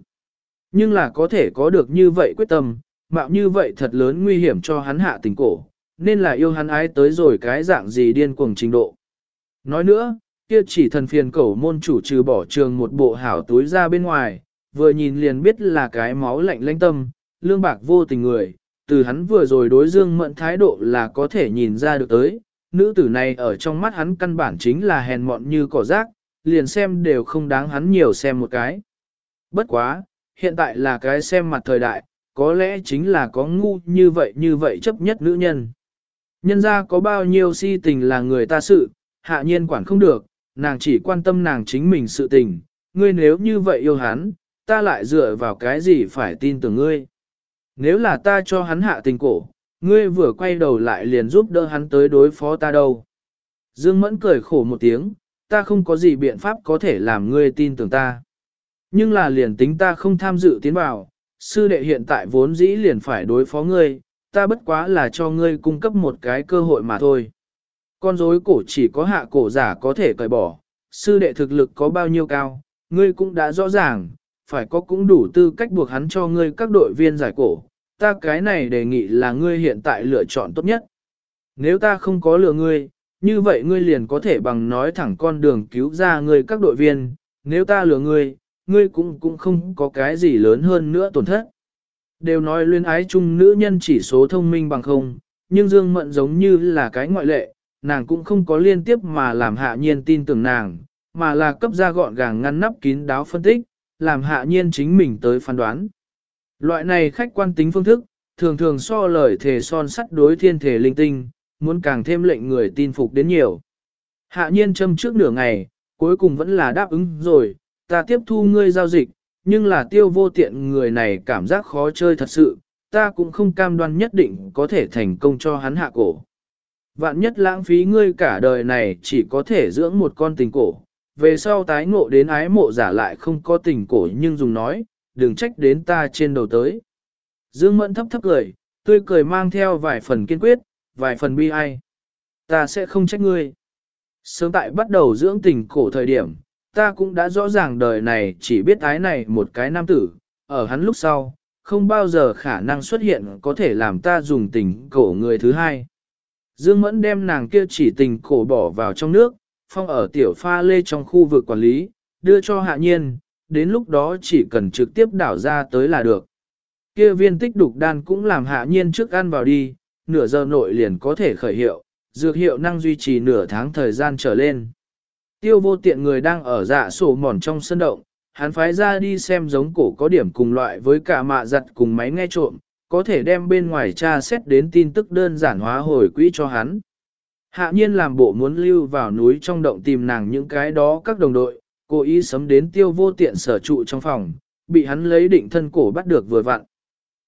Nhưng là có thể có được như vậy quyết tâm, mạo như vậy thật lớn nguy hiểm cho hắn hạ tình cổ, nên là yêu hắn ái tới rồi cái dạng gì điên cuồng trình độ. Nói nữa, kia chỉ thần phiền cẩu môn chủ trừ bỏ trường một bộ hảo túi ra bên ngoài, vừa nhìn liền biết là cái máu lạnh lãnh tâm, lương bạc vô tình người, từ hắn vừa rồi đối dương mận thái độ là có thể nhìn ra được tới, nữ tử này ở trong mắt hắn căn bản chính là hèn mọn như cỏ rác, liền xem đều không đáng hắn nhiều xem một cái. Bất quá, hiện tại là cái xem mặt thời đại, có lẽ chính là có ngu như vậy như vậy chấp nhất nữ nhân. Nhân ra có bao nhiêu si tình là người ta sự, hạ nhiên quản không được, nàng chỉ quan tâm nàng chính mình sự tình, ngươi nếu như vậy yêu hắn, ta lại dựa vào cái gì phải tin tưởng ngươi. Nếu là ta cho hắn hạ tình cổ, ngươi vừa quay đầu lại liền giúp đỡ hắn tới đối phó ta đâu. Dương Mẫn cười khổ một tiếng, ta không có gì biện pháp có thể làm ngươi tin tưởng ta. Nhưng là liền tính ta không tham dự tiến vào, sư đệ hiện tại vốn dĩ liền phải đối phó ngươi, ta bất quá là cho ngươi cung cấp một cái cơ hội mà thôi. Con rối cổ chỉ có hạ cổ giả có thể cởi bỏ, sư đệ thực lực có bao nhiêu cao, ngươi cũng đã rõ ràng, phải có cũng đủ tư cách buộc hắn cho ngươi các đội viên giải cổ. Ta cái này đề nghị là ngươi hiện tại lựa chọn tốt nhất. Nếu ta không có lừa ngươi, như vậy ngươi liền có thể bằng nói thẳng con đường cứu ra ngươi các đội viên, nếu ta lừa ngươi, ngươi cũng cũng không có cái gì lớn hơn nữa tổn thất. Đều nói luyến ái chung nữ nhân chỉ số thông minh bằng không, nhưng Dương Mận giống như là cái ngoại lệ, nàng cũng không có liên tiếp mà làm hạ nhiên tin tưởng nàng, mà là cấp ra gọn gàng ngăn nắp kín đáo phân tích, làm hạ nhiên chính mình tới phán đoán. Loại này khách quan tính phương thức, thường thường so lời thể son sắt đối thiên thể linh tinh, muốn càng thêm lệnh người tin phục đến nhiều. Hạ nhiên châm trước nửa ngày, cuối cùng vẫn là đáp ứng rồi, ta tiếp thu ngươi giao dịch, nhưng là tiêu vô tiện người này cảm giác khó chơi thật sự, ta cũng không cam đoan nhất định có thể thành công cho hắn hạ cổ. Vạn nhất lãng phí ngươi cả đời này chỉ có thể dưỡng một con tình cổ, về sau tái ngộ đến ái mộ giả lại không có tình cổ nhưng dùng nói, đừng trách đến ta trên đầu tới. Dương Mẫn thấp thấp cười, tươi cười mang theo vài phần kiên quyết, vài phần bi ai. Ta sẽ không trách ngươi. Sớm tại bắt đầu dưỡng tình cổ thời điểm, ta cũng đã rõ ràng đời này chỉ biết ái này một cái nam tử, ở hắn lúc sau, không bao giờ khả năng xuất hiện có thể làm ta dùng tình cổ người thứ hai. Dương Mẫn đem nàng kia chỉ tình cổ bỏ vào trong nước, phong ở tiểu pha lê trong khu vực quản lý, đưa cho hạ nhiên, đến lúc đó chỉ cần trực tiếp đảo ra tới là được. Kia viên tích đục đan cũng làm hạ nhiên trước ăn vào đi, nửa giờ nội liền có thể khởi hiệu, dược hiệu năng duy trì nửa tháng thời gian trở lên. Tiêu vô tiện người đang ở dạ sổ mòn trong sân động, hắn phái ra đi xem giống cổ có điểm cùng loại với cả mạ giặt cùng máy nghe trộm, có thể đem bên ngoài tra xét đến tin tức đơn giản hóa hồi quỹ cho hắn. Hạ nhiên làm bộ muốn lưu vào núi trong động tìm nàng những cái đó các đồng đội, cố ý sấm đến tiêu vô tiện sở trụ trong phòng, bị hắn lấy định thân cổ bắt được vừa vặn.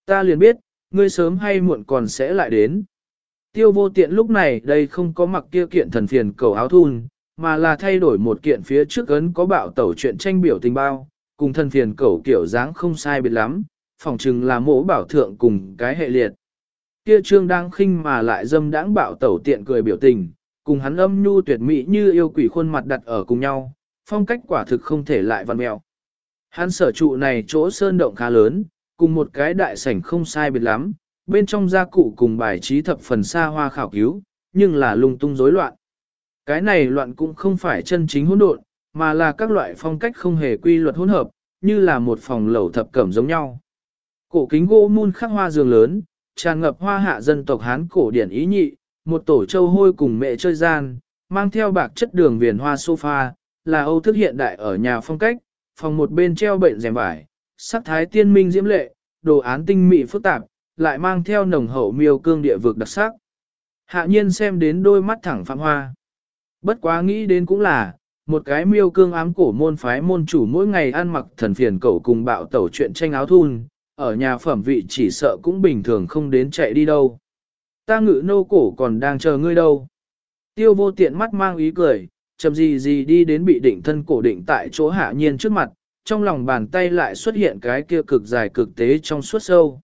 Ta liền biết, ngươi sớm hay muộn còn sẽ lại đến. Tiêu vô tiện lúc này đây không có mặc kia kiện thần phiền cầu áo thun, mà là thay đổi một kiện phía trước ấn có bạo tẩu chuyện tranh biểu tình bao, cùng thân phiền cầu kiểu dáng không sai biệt lắm, phỏng chừng là mỗ bảo thượng cùng cái hệ liệt. Kia trương đang khinh mà lại dâm đãng bạo tẩu tiện cười biểu tình, cùng hắn âm nhu tuyệt mỹ như yêu quỷ khuôn mặt đặt ở cùng nhau, phong cách quả thực không thể lại văn mèo. Hắn sở trụ này chỗ sơn động khá lớn, cùng một cái đại sảnh không sai biệt lắm, bên trong gia cụ cùng bài trí thập phần xa hoa khảo cứu, nhưng là lung tung rối loạn. Cái này loạn cũng không phải chân chính hỗn độn, mà là các loại phong cách không hề quy luật hỗn hợp, như là một phòng lẩu thập cẩm giống nhau. Cổ kính gỗ mun khắc hoa giường lớn, tràn ngập hoa hạ dân tộc Hán cổ điển ý nhị, một tổ châu hôi cùng mẹ chơi gian, mang theo bạc chất đường viền hoa sofa, là Âu thức hiện đại ở nhà phong cách, phòng một bên treo bệnh rèm vải, sắc thái tiên minh diễm lệ, đồ án tinh mỹ phức tạp, lại mang theo nồng hậu miêu cương địa vực đặc sắc. Hạ nhiên xem đến đôi mắt thẳng phạm hoa. Bất quá nghĩ đến cũng là, một cái miêu cương ám cổ môn phái môn chủ mỗi ngày ăn mặc thần phiền cậu cùng bạo tẩu chuyện tranh áo thun, ở nhà phẩm vị chỉ sợ cũng bình thường không đến chạy đi đâu. Ta ngự nô cổ còn đang chờ ngươi đâu. Tiêu vô tiện mắt mang ý cười, chậm gì gì đi đến bị định thân cổ định tại chỗ hạ nhiên trước mặt, trong lòng bàn tay lại xuất hiện cái kia cực dài cực tế trong suốt sâu.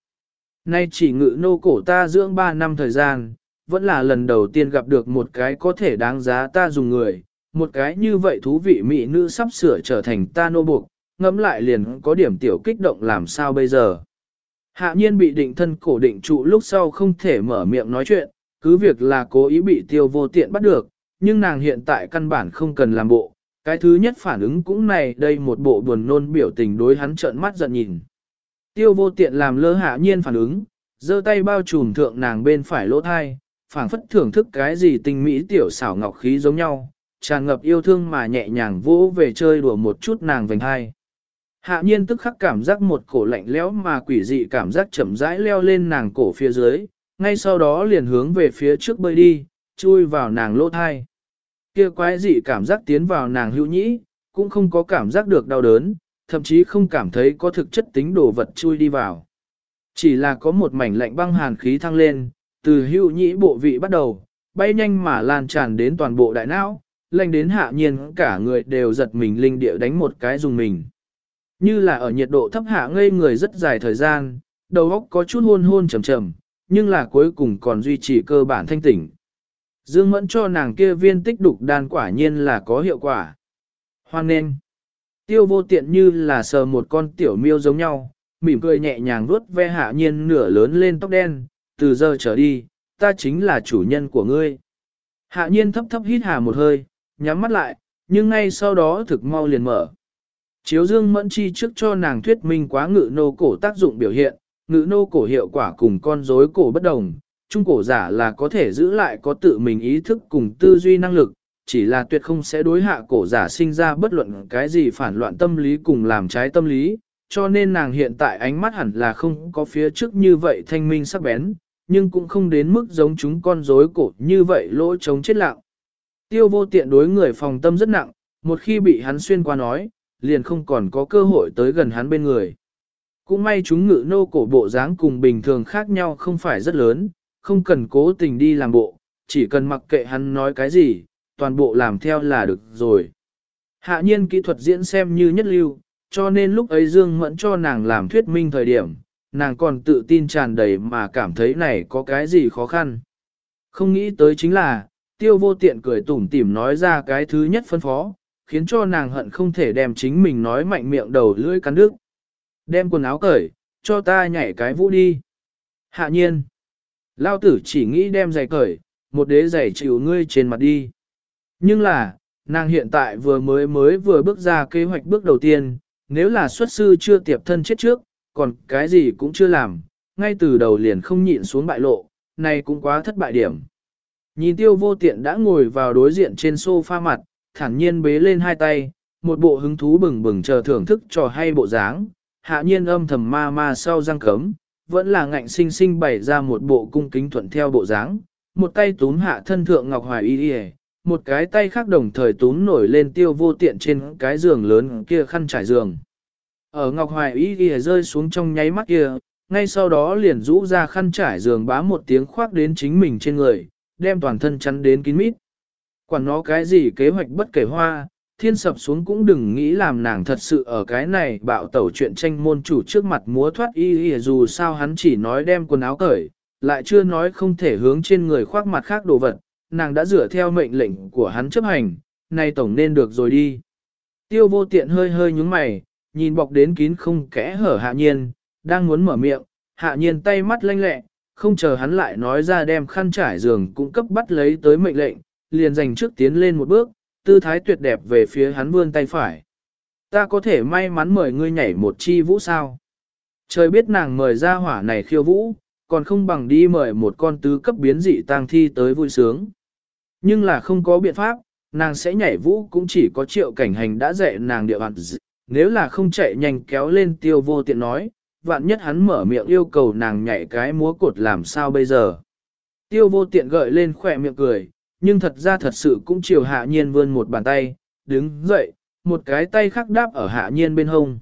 Nay chỉ ngự nô cổ ta dưỡng 3 năm thời gian, vẫn là lần đầu tiên gặp được một cái có thể đáng giá ta dùng người, một cái như vậy thú vị mỹ nữ sắp sửa trở thành ta nô buộc, ngẫm lại liền có điểm tiểu kích động làm sao bây giờ. Hạ nhiên bị định thân cổ định trụ lúc sau không thể mở miệng nói chuyện, cứ việc là cố ý bị tiêu vô tiện bắt được, nhưng nàng hiện tại căn bản không cần làm bộ. Cái thứ nhất phản ứng cũng này đây một bộ buồn nôn biểu tình đối hắn trợn mắt giận nhìn. Tiêu vô tiện làm lơ hạ nhiên phản ứng, giơ tay bao trùm thượng nàng bên phải lỗ thai, phảng phất thưởng thức cái gì tình mỹ tiểu xảo ngọc khí giống nhau, tràn ngập yêu thương mà nhẹ nhàng vỗ về chơi đùa một chút nàng vành hai. Hạ nhiên tức khắc cảm giác một cổ lạnh lẽo mà quỷ dị cảm giác chậm rãi leo lên nàng cổ phía dưới, ngay sau đó liền hướng về phía trước bơi đi, chui vào nàng lỗ thai. Kia quái dị cảm giác tiến vào nàng hữu nhĩ, cũng không có cảm giác được đau đớn, thậm chí không cảm thấy có thực chất tính đồ vật chui đi vào. Chỉ là có một mảnh lạnh băng hàn khí thăng lên, từ hữu nhĩ bộ vị bắt đầu, bay nhanh mà lan tràn đến toàn bộ đại não, lệnh đến hạ nhiên cả người đều giật mình linh địa đánh một cái dùng mình. Như là ở nhiệt độ thấp hạ ngây người rất dài thời gian, đầu óc có chút hôn hôn trầm trầm, nhưng là cuối cùng còn duy trì cơ bản thanh tỉnh. Dương mẫn cho nàng kia viên tích đục đan quả nhiên là có hiệu quả. Hoan nên, tiêu vô tiện như là sờ một con tiểu miêu giống nhau, mỉm cười nhẹ nhàng vuốt ve hạ nhiên nửa lớn lên tóc đen, từ giờ trở đi, ta chính là chủ nhân của ngươi. Hạ nhiên thấp thấp hít hà một hơi, nhắm mắt lại, nhưng ngay sau đó thực mau liền mở. Chiếu dương mẫn chi trước cho nàng thuyết minh quá ngự nô cổ tác dụng biểu hiện, ngự nô cổ hiệu quả cùng con rối cổ bất đồng, trung cổ giả là có thể giữ lại có tự mình ý thức cùng tư duy năng lực, chỉ là tuyệt không sẽ đối hạ cổ giả sinh ra bất luận cái gì phản loạn tâm lý cùng làm trái tâm lý, cho nên nàng hiện tại ánh mắt hẳn là không có phía trước như vậy thanh minh sắc bén, nhưng cũng không đến mức giống chúng con rối cổ như vậy lỗ trống chết lặng. Tiêu vô tiện đối người phòng tâm rất nặng, một khi bị hắn xuyên qua nói, liền không còn có cơ hội tới gần hắn bên người. Cũng may chúng ngự nô cổ bộ dáng cùng bình thường khác nhau không phải rất lớn, không cần cố tình đi làm bộ, chỉ cần mặc kệ hắn nói cái gì, toàn bộ làm theo là được rồi. Hạ nhiên kỹ thuật diễn xem như nhất lưu, cho nên lúc ấy Dương Mẫn cho nàng làm thuyết minh thời điểm, nàng còn tự tin tràn đầy mà cảm thấy này có cái gì khó khăn. Không nghĩ tới chính là, tiêu vô tiện cười tủm tỉm nói ra cái thứ nhất phân phó, khiến cho nàng hận không thể đem chính mình nói mạnh miệng đầu lưỡi cắn đứt. Đem quần áo cởi, cho ta nhảy cái vũ đi. Hạ nhiên. Lao tử chỉ nghĩ đem giày cởi, một đế giày chịu ngươi trên mặt đi. Nhưng là, nàng hiện tại vừa mới mới vừa bước ra kế hoạch bước đầu tiên, nếu là xuất sư chưa tiệp thân chết trước, còn cái gì cũng chưa làm, ngay từ đầu liền không nhịn xuống bại lộ, này cũng quá thất bại điểm. Nhìn tiêu vô tiện đã ngồi vào đối diện trên sofa mặt, thản nhiên bế lên hai tay, một bộ hứng thú bừng bừng chờ thưởng thức trò hay bộ dáng, hạ nhiên âm thầm ma ma sau răng cấm, vẫn là ngạnh sinh sinh bày ra một bộ cung kính thuận theo bộ dáng, một tay túm hạ thân thượng ngọc hoài y y, một cái tay khác đồng thời túm nổi lên tiêu vô tiện trên cái giường lớn kia khăn trải giường. Ở ngọc hoài y y rơi xuống trong nháy mắt kia, ngay sau đó liền rũ ra khăn trải giường bá một tiếng khoác đến chính mình trên người, đem toàn thân chắn đến kín mít. Quản nó cái gì kế hoạch bất kể hoa, thiên sập xuống cũng đừng nghĩ làm nàng thật sự ở cái này bạo tẩu chuyện tranh môn chủ trước mặt múa thoát y y dù sao hắn chỉ nói đem quần áo cởi, lại chưa nói không thể hướng trên người khoác mặt khác đồ vật, nàng đã dựa theo mệnh lệnh của hắn chấp hành, nay tổng nên được rồi đi. Tiêu vô tiện hơi hơi nhúng mày, nhìn bọc đến kín không kẽ hở hạ nhiên, đang muốn mở miệng, hạ nhiên tay mắt lanh lẹ, không chờ hắn lại nói ra đem khăn trải giường cũng cấp bắt lấy tới mệnh lệnh, liền dành trước tiến lên một bước, tư thái tuyệt đẹp về phía hắn vươn tay phải. Ta có thể may mắn mời ngươi nhảy một chi vũ sao? Trời biết nàng mời ra hỏa này khiêu vũ, còn không bằng đi mời một con tứ cấp biến dị tang thi tới vui sướng. Nhưng là không có biện pháp, nàng sẽ nhảy vũ cũng chỉ có triệu cảnh hành đã dạy nàng địa hoạt nếu là không chạy nhanh kéo lên tiêu vô tiện nói, vạn nhất hắn mở miệng yêu cầu nàng nhảy cái múa cột làm sao bây giờ. Tiêu vô tiện gợi lên khỏe miệng cười, nhưng thật ra thật sự cũng chiều hạ nhiên vươn một bàn tay, đứng dậy, một cái tay khác đáp ở hạ nhiên bên hông.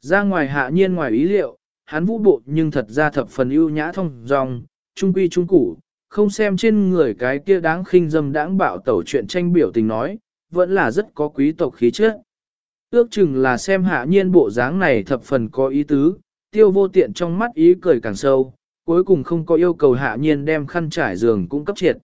Ra ngoài hạ nhiên ngoài ý liệu, hắn vũ bộ nhưng thật ra thập phần ưu nhã thông dòng, trung quy trung củ, không xem trên người cái kia đáng khinh dâm đãng bạo tẩu chuyện tranh biểu tình nói, vẫn là rất có quý tộc khí chất. Ước chừng là xem hạ nhiên bộ dáng này thập phần có ý tứ, tiêu vô tiện trong mắt ý cười càng sâu, cuối cùng không có yêu cầu hạ nhiên đem khăn trải giường cũng cấp triệt.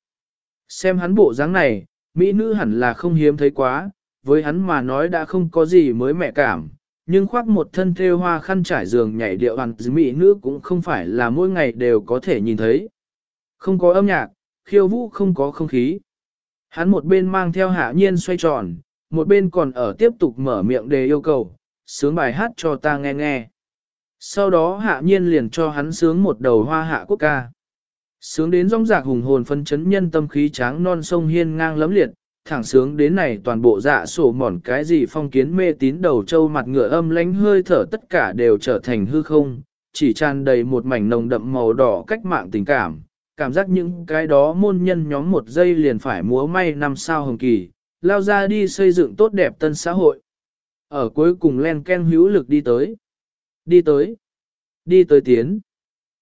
Xem hắn bộ dáng này, mỹ nữ hẳn là không hiếm thấy quá, với hắn mà nói đã không có gì mới mẹ cảm, nhưng khoác một thân thêu hoa khăn trải giường nhảy điệu hoàn mỹ nữ cũng không phải là mỗi ngày đều có thể nhìn thấy. Không có âm nhạc, khiêu vũ không có không khí. Hắn một bên mang theo hạ nhiên xoay tròn, một bên còn ở tiếp tục mở miệng đề yêu cầu, sướng bài hát cho ta nghe nghe. Sau đó hạ nhiên liền cho hắn sướng một đầu hoa hạ quốc ca. Sướng đến rong rạc hùng hồn phân chấn nhân tâm khí tráng non sông hiên ngang lấm liệt, thẳng sướng đến này toàn bộ dạ sổ mòn cái gì phong kiến mê tín đầu trâu mặt ngựa âm lánh hơi thở tất cả đều trở thành hư không, chỉ tràn đầy một mảnh nồng đậm màu đỏ cách mạng tình cảm, cảm giác những cái đó môn nhân nhóm một giây liền phải múa may năm sao hồng kỳ, lao ra đi xây dựng tốt đẹp tân xã hội. Ở cuối cùng len ken hữu lực đi tới. Đi tới. Đi tới tiến.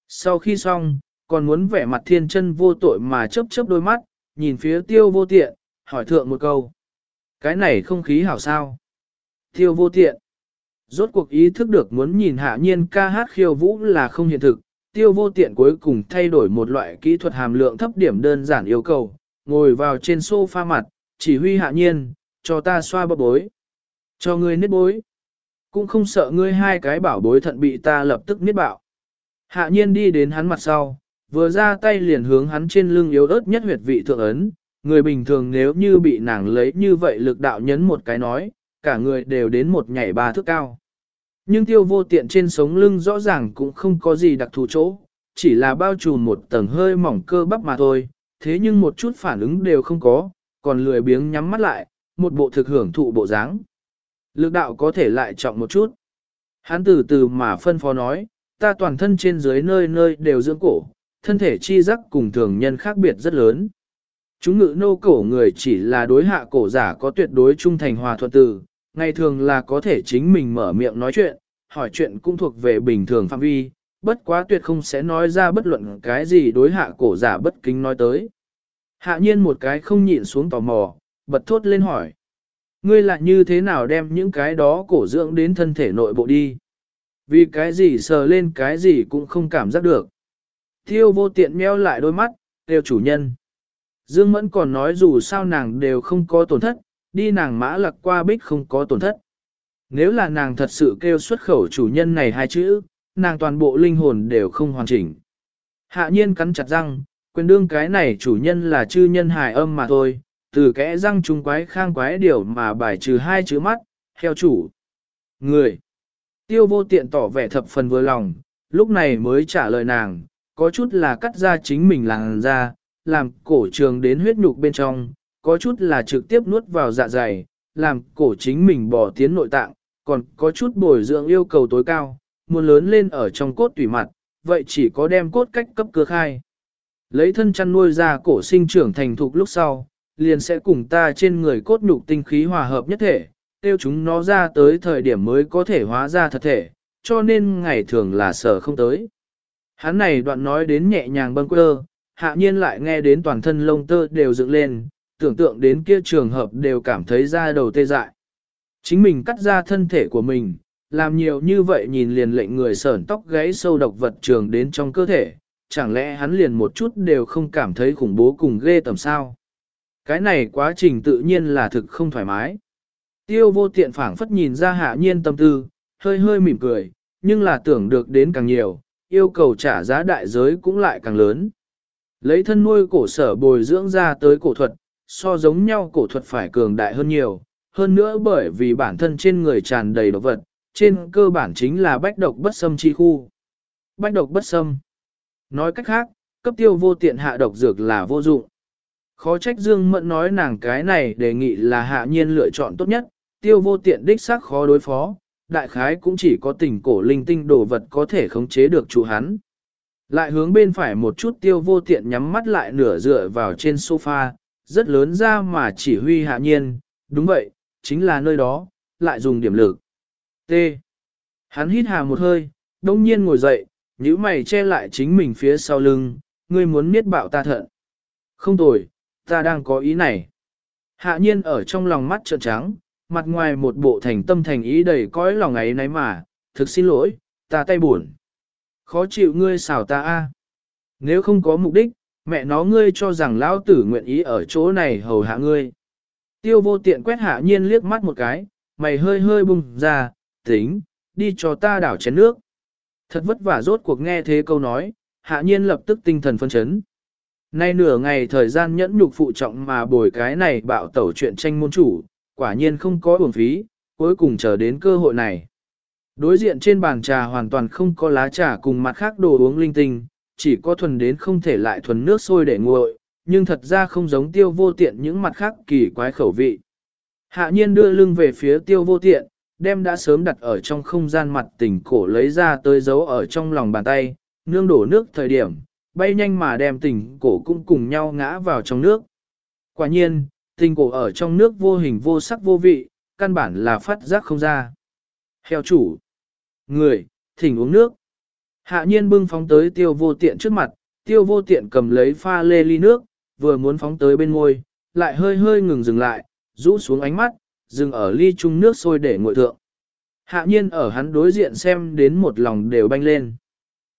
Sau khi xong, còn muốn vẻ mặt thiên chân vô tội mà chớp chớp đôi mắt, nhìn phía tiêu vô tiện, hỏi thượng một câu. Cái này không khí hảo sao? Tiêu vô tiện. Rốt cuộc ý thức được muốn nhìn hạ nhiên ca hát khiêu vũ là không hiện thực, tiêu vô tiện cuối cùng thay đổi một loại kỹ thuật hàm lượng thấp điểm đơn giản yêu cầu, ngồi vào trên sofa mặt, chỉ huy hạ nhiên, cho ta xoa bắp bối. Cho ngươi niết bối. Cũng không sợ ngươi hai cái bảo bối thận bị ta lập tức niết bạo. Hạ nhiên đi đến hắn mặt sau, vừa ra tay liền hướng hắn trên lưng yếu ớt nhất huyệt vị thượng ấn, người bình thường nếu như bị nàng lấy như vậy lực đạo nhấn một cái nói, cả người đều đến một nhảy ba thước cao. Nhưng tiêu vô tiện trên sống lưng rõ ràng cũng không có gì đặc thù chỗ, chỉ là bao trùm một tầng hơi mỏng cơ bắp mà thôi, thế nhưng một chút phản ứng đều không có, còn lười biếng nhắm mắt lại, một bộ thực hưởng thụ bộ dáng. Lực đạo có thể lại trọng một chút. Hắn từ từ mà phân phó nói, ta toàn thân trên dưới nơi nơi đều dưỡng cổ, thân thể chi giác cùng thường nhân khác biệt rất lớn. Chúng ngự nô cổ người chỉ là đối hạ cổ giả có tuyệt đối trung thành hòa thuận từ, ngày thường là có thể chính mình mở miệng nói chuyện, hỏi chuyện cũng thuộc về bình thường phạm vi, bất quá tuyệt không sẽ nói ra bất luận cái gì đối hạ cổ giả bất kính nói tới. Hạ nhiên một cái không nhịn xuống tò mò, bật thốt lên hỏi. Ngươi lại như thế nào đem những cái đó cổ dưỡng đến thân thể nội bộ đi? Vì cái gì sờ lên cái gì cũng không cảm giác được. Tiêu vô tiện meo lại đôi mắt, đều chủ nhân. Dương Mẫn còn nói dù sao nàng đều không có tổn thất, đi nàng mã lặc qua bích không có tổn thất. Nếu là nàng thật sự kêu xuất khẩu chủ nhân này hai chữ, nàng toàn bộ linh hồn đều không hoàn chỉnh. Hạ nhiên cắn chặt răng, quyền đương cái này chủ nhân là chư nhân hài âm mà thôi, từ kẽ răng trung quái khang quái điều mà bài trừ hai chữ mắt, theo chủ. Người. Tiêu vô tiện tỏ vẻ thập phần vừa lòng, lúc này mới trả lời nàng, có chút là cắt ra chính mình làng ra, làm cổ trường đến huyết nhục bên trong, có chút là trực tiếp nuốt vào dạ dày, làm cổ chính mình bỏ tiến nội tạng, còn có chút bồi dưỡng yêu cầu tối cao, muốn lớn lên ở trong cốt tủy mặt, vậy chỉ có đem cốt cách cấp cơ khai. Lấy thân chăn nuôi ra cổ sinh trưởng thành thục lúc sau, liền sẽ cùng ta trên người cốt nhục tinh khí hòa hợp nhất thể, tiêu chúng nó ra tới thời điểm mới có thể hóa ra thật thể, cho nên ngày thường là sở không tới. Hắn này đoạn nói đến nhẹ nhàng bâng quơ, hạ nhiên lại nghe đến toàn thân lông tơ đều dựng lên, tưởng tượng đến kia trường hợp đều cảm thấy da đầu tê dại. Chính mình cắt ra thân thể của mình, làm nhiều như vậy nhìn liền lệnh người sởn tóc gáy sâu độc vật trường đến trong cơ thể, chẳng lẽ hắn liền một chút đều không cảm thấy khủng bố cùng ghê tầm sao. Cái này quá trình tự nhiên là thực không thoải mái. Tiêu vô tiện phảng phất nhìn ra hạ nhiên tâm tư, hơi hơi mỉm cười, nhưng là tưởng được đến càng nhiều, yêu cầu trả giá đại giới cũng lại càng lớn. Lấy thân nuôi cổ sở bồi dưỡng ra tới cổ thuật, so giống nhau cổ thuật phải cường đại hơn nhiều, hơn nữa bởi vì bản thân trên người tràn đầy độc vật, trên cơ bản chính là bách độc bất xâm chi khu. Bách độc bất xâm. Nói cách khác, cấp tiêu vô tiện hạ độc dược là vô dụng. Khó trách Dương Mẫn nói nàng cái này đề nghị là hạ nhiên lựa chọn tốt nhất, tiêu vô tiện đích xác khó đối phó, đại khái cũng chỉ có tình cổ linh tinh đồ vật có thể khống chế được chủ hắn. Lại hướng bên phải một chút tiêu vô tiện nhắm mắt lại nửa dựa vào trên sofa, rất lớn ra mà chỉ huy hạ nhiên, đúng vậy, chính là nơi đó, lại dùng điểm lực. T. Hắn hít hà một hơi, đông nhiên ngồi dậy, nhíu mày che lại chính mình phía sau lưng, ngươi muốn miết bạo ta thận. Không tồi, ta đang có ý này. Hạ nhiên ở trong lòng mắt trợn trắng, mặt ngoài một bộ thành tâm thành ý đầy cõi lòng ấy nấy mà, thực xin lỗi, ta tay buồn. Khó chịu ngươi xảo ta a. Nếu không có mục đích, mẹ nó ngươi cho rằng lão tử nguyện ý ở chỗ này hầu hạ ngươi. Tiêu vô tiện quét hạ nhiên liếc mắt một cái, mày hơi hơi bung ra, tính, đi cho ta đảo chén nước. Thật vất vả rốt cuộc nghe thế câu nói, hạ nhiên lập tức tinh thần phân chấn. Nay nửa ngày thời gian nhẫn nhục phụ trọng mà bồi cái này bạo tẩu chuyện tranh môn chủ, quả nhiên không có uổng phí, cuối cùng chờ đến cơ hội này. Đối diện trên bàn trà hoàn toàn không có lá trà cùng mặt khác đồ uống linh tinh, chỉ có thuần đến không thể lại thuần nước sôi để nguội, nhưng thật ra không giống tiêu vô tiện những mặt khác kỳ quái khẩu vị. Hạ nhiên đưa lưng về phía tiêu vô tiện, đem đã sớm đặt ở trong không gian mặt tỉnh cổ lấy ra tới giấu ở trong lòng bàn tay, nương đổ nước thời điểm, bay nhanh mà đem tỉnh cổ cũng cùng nhau ngã vào trong nước. Quả nhiên, tình cổ ở trong nước vô hình vô sắc vô vị, căn bản là phát giác không ra. Heo chủ, người, thỉnh uống nước. Hạ nhiên bưng phóng tới tiêu vô tiện trước mặt, tiêu vô tiện cầm lấy pha lê ly nước, vừa muốn phóng tới bên môi, lại hơi hơi ngừng dừng lại, rũ xuống ánh mắt, dừng ở ly chung nước sôi để ngội thượng. Hạ nhiên ở hắn đối diện xem đến một lòng đều banh lên.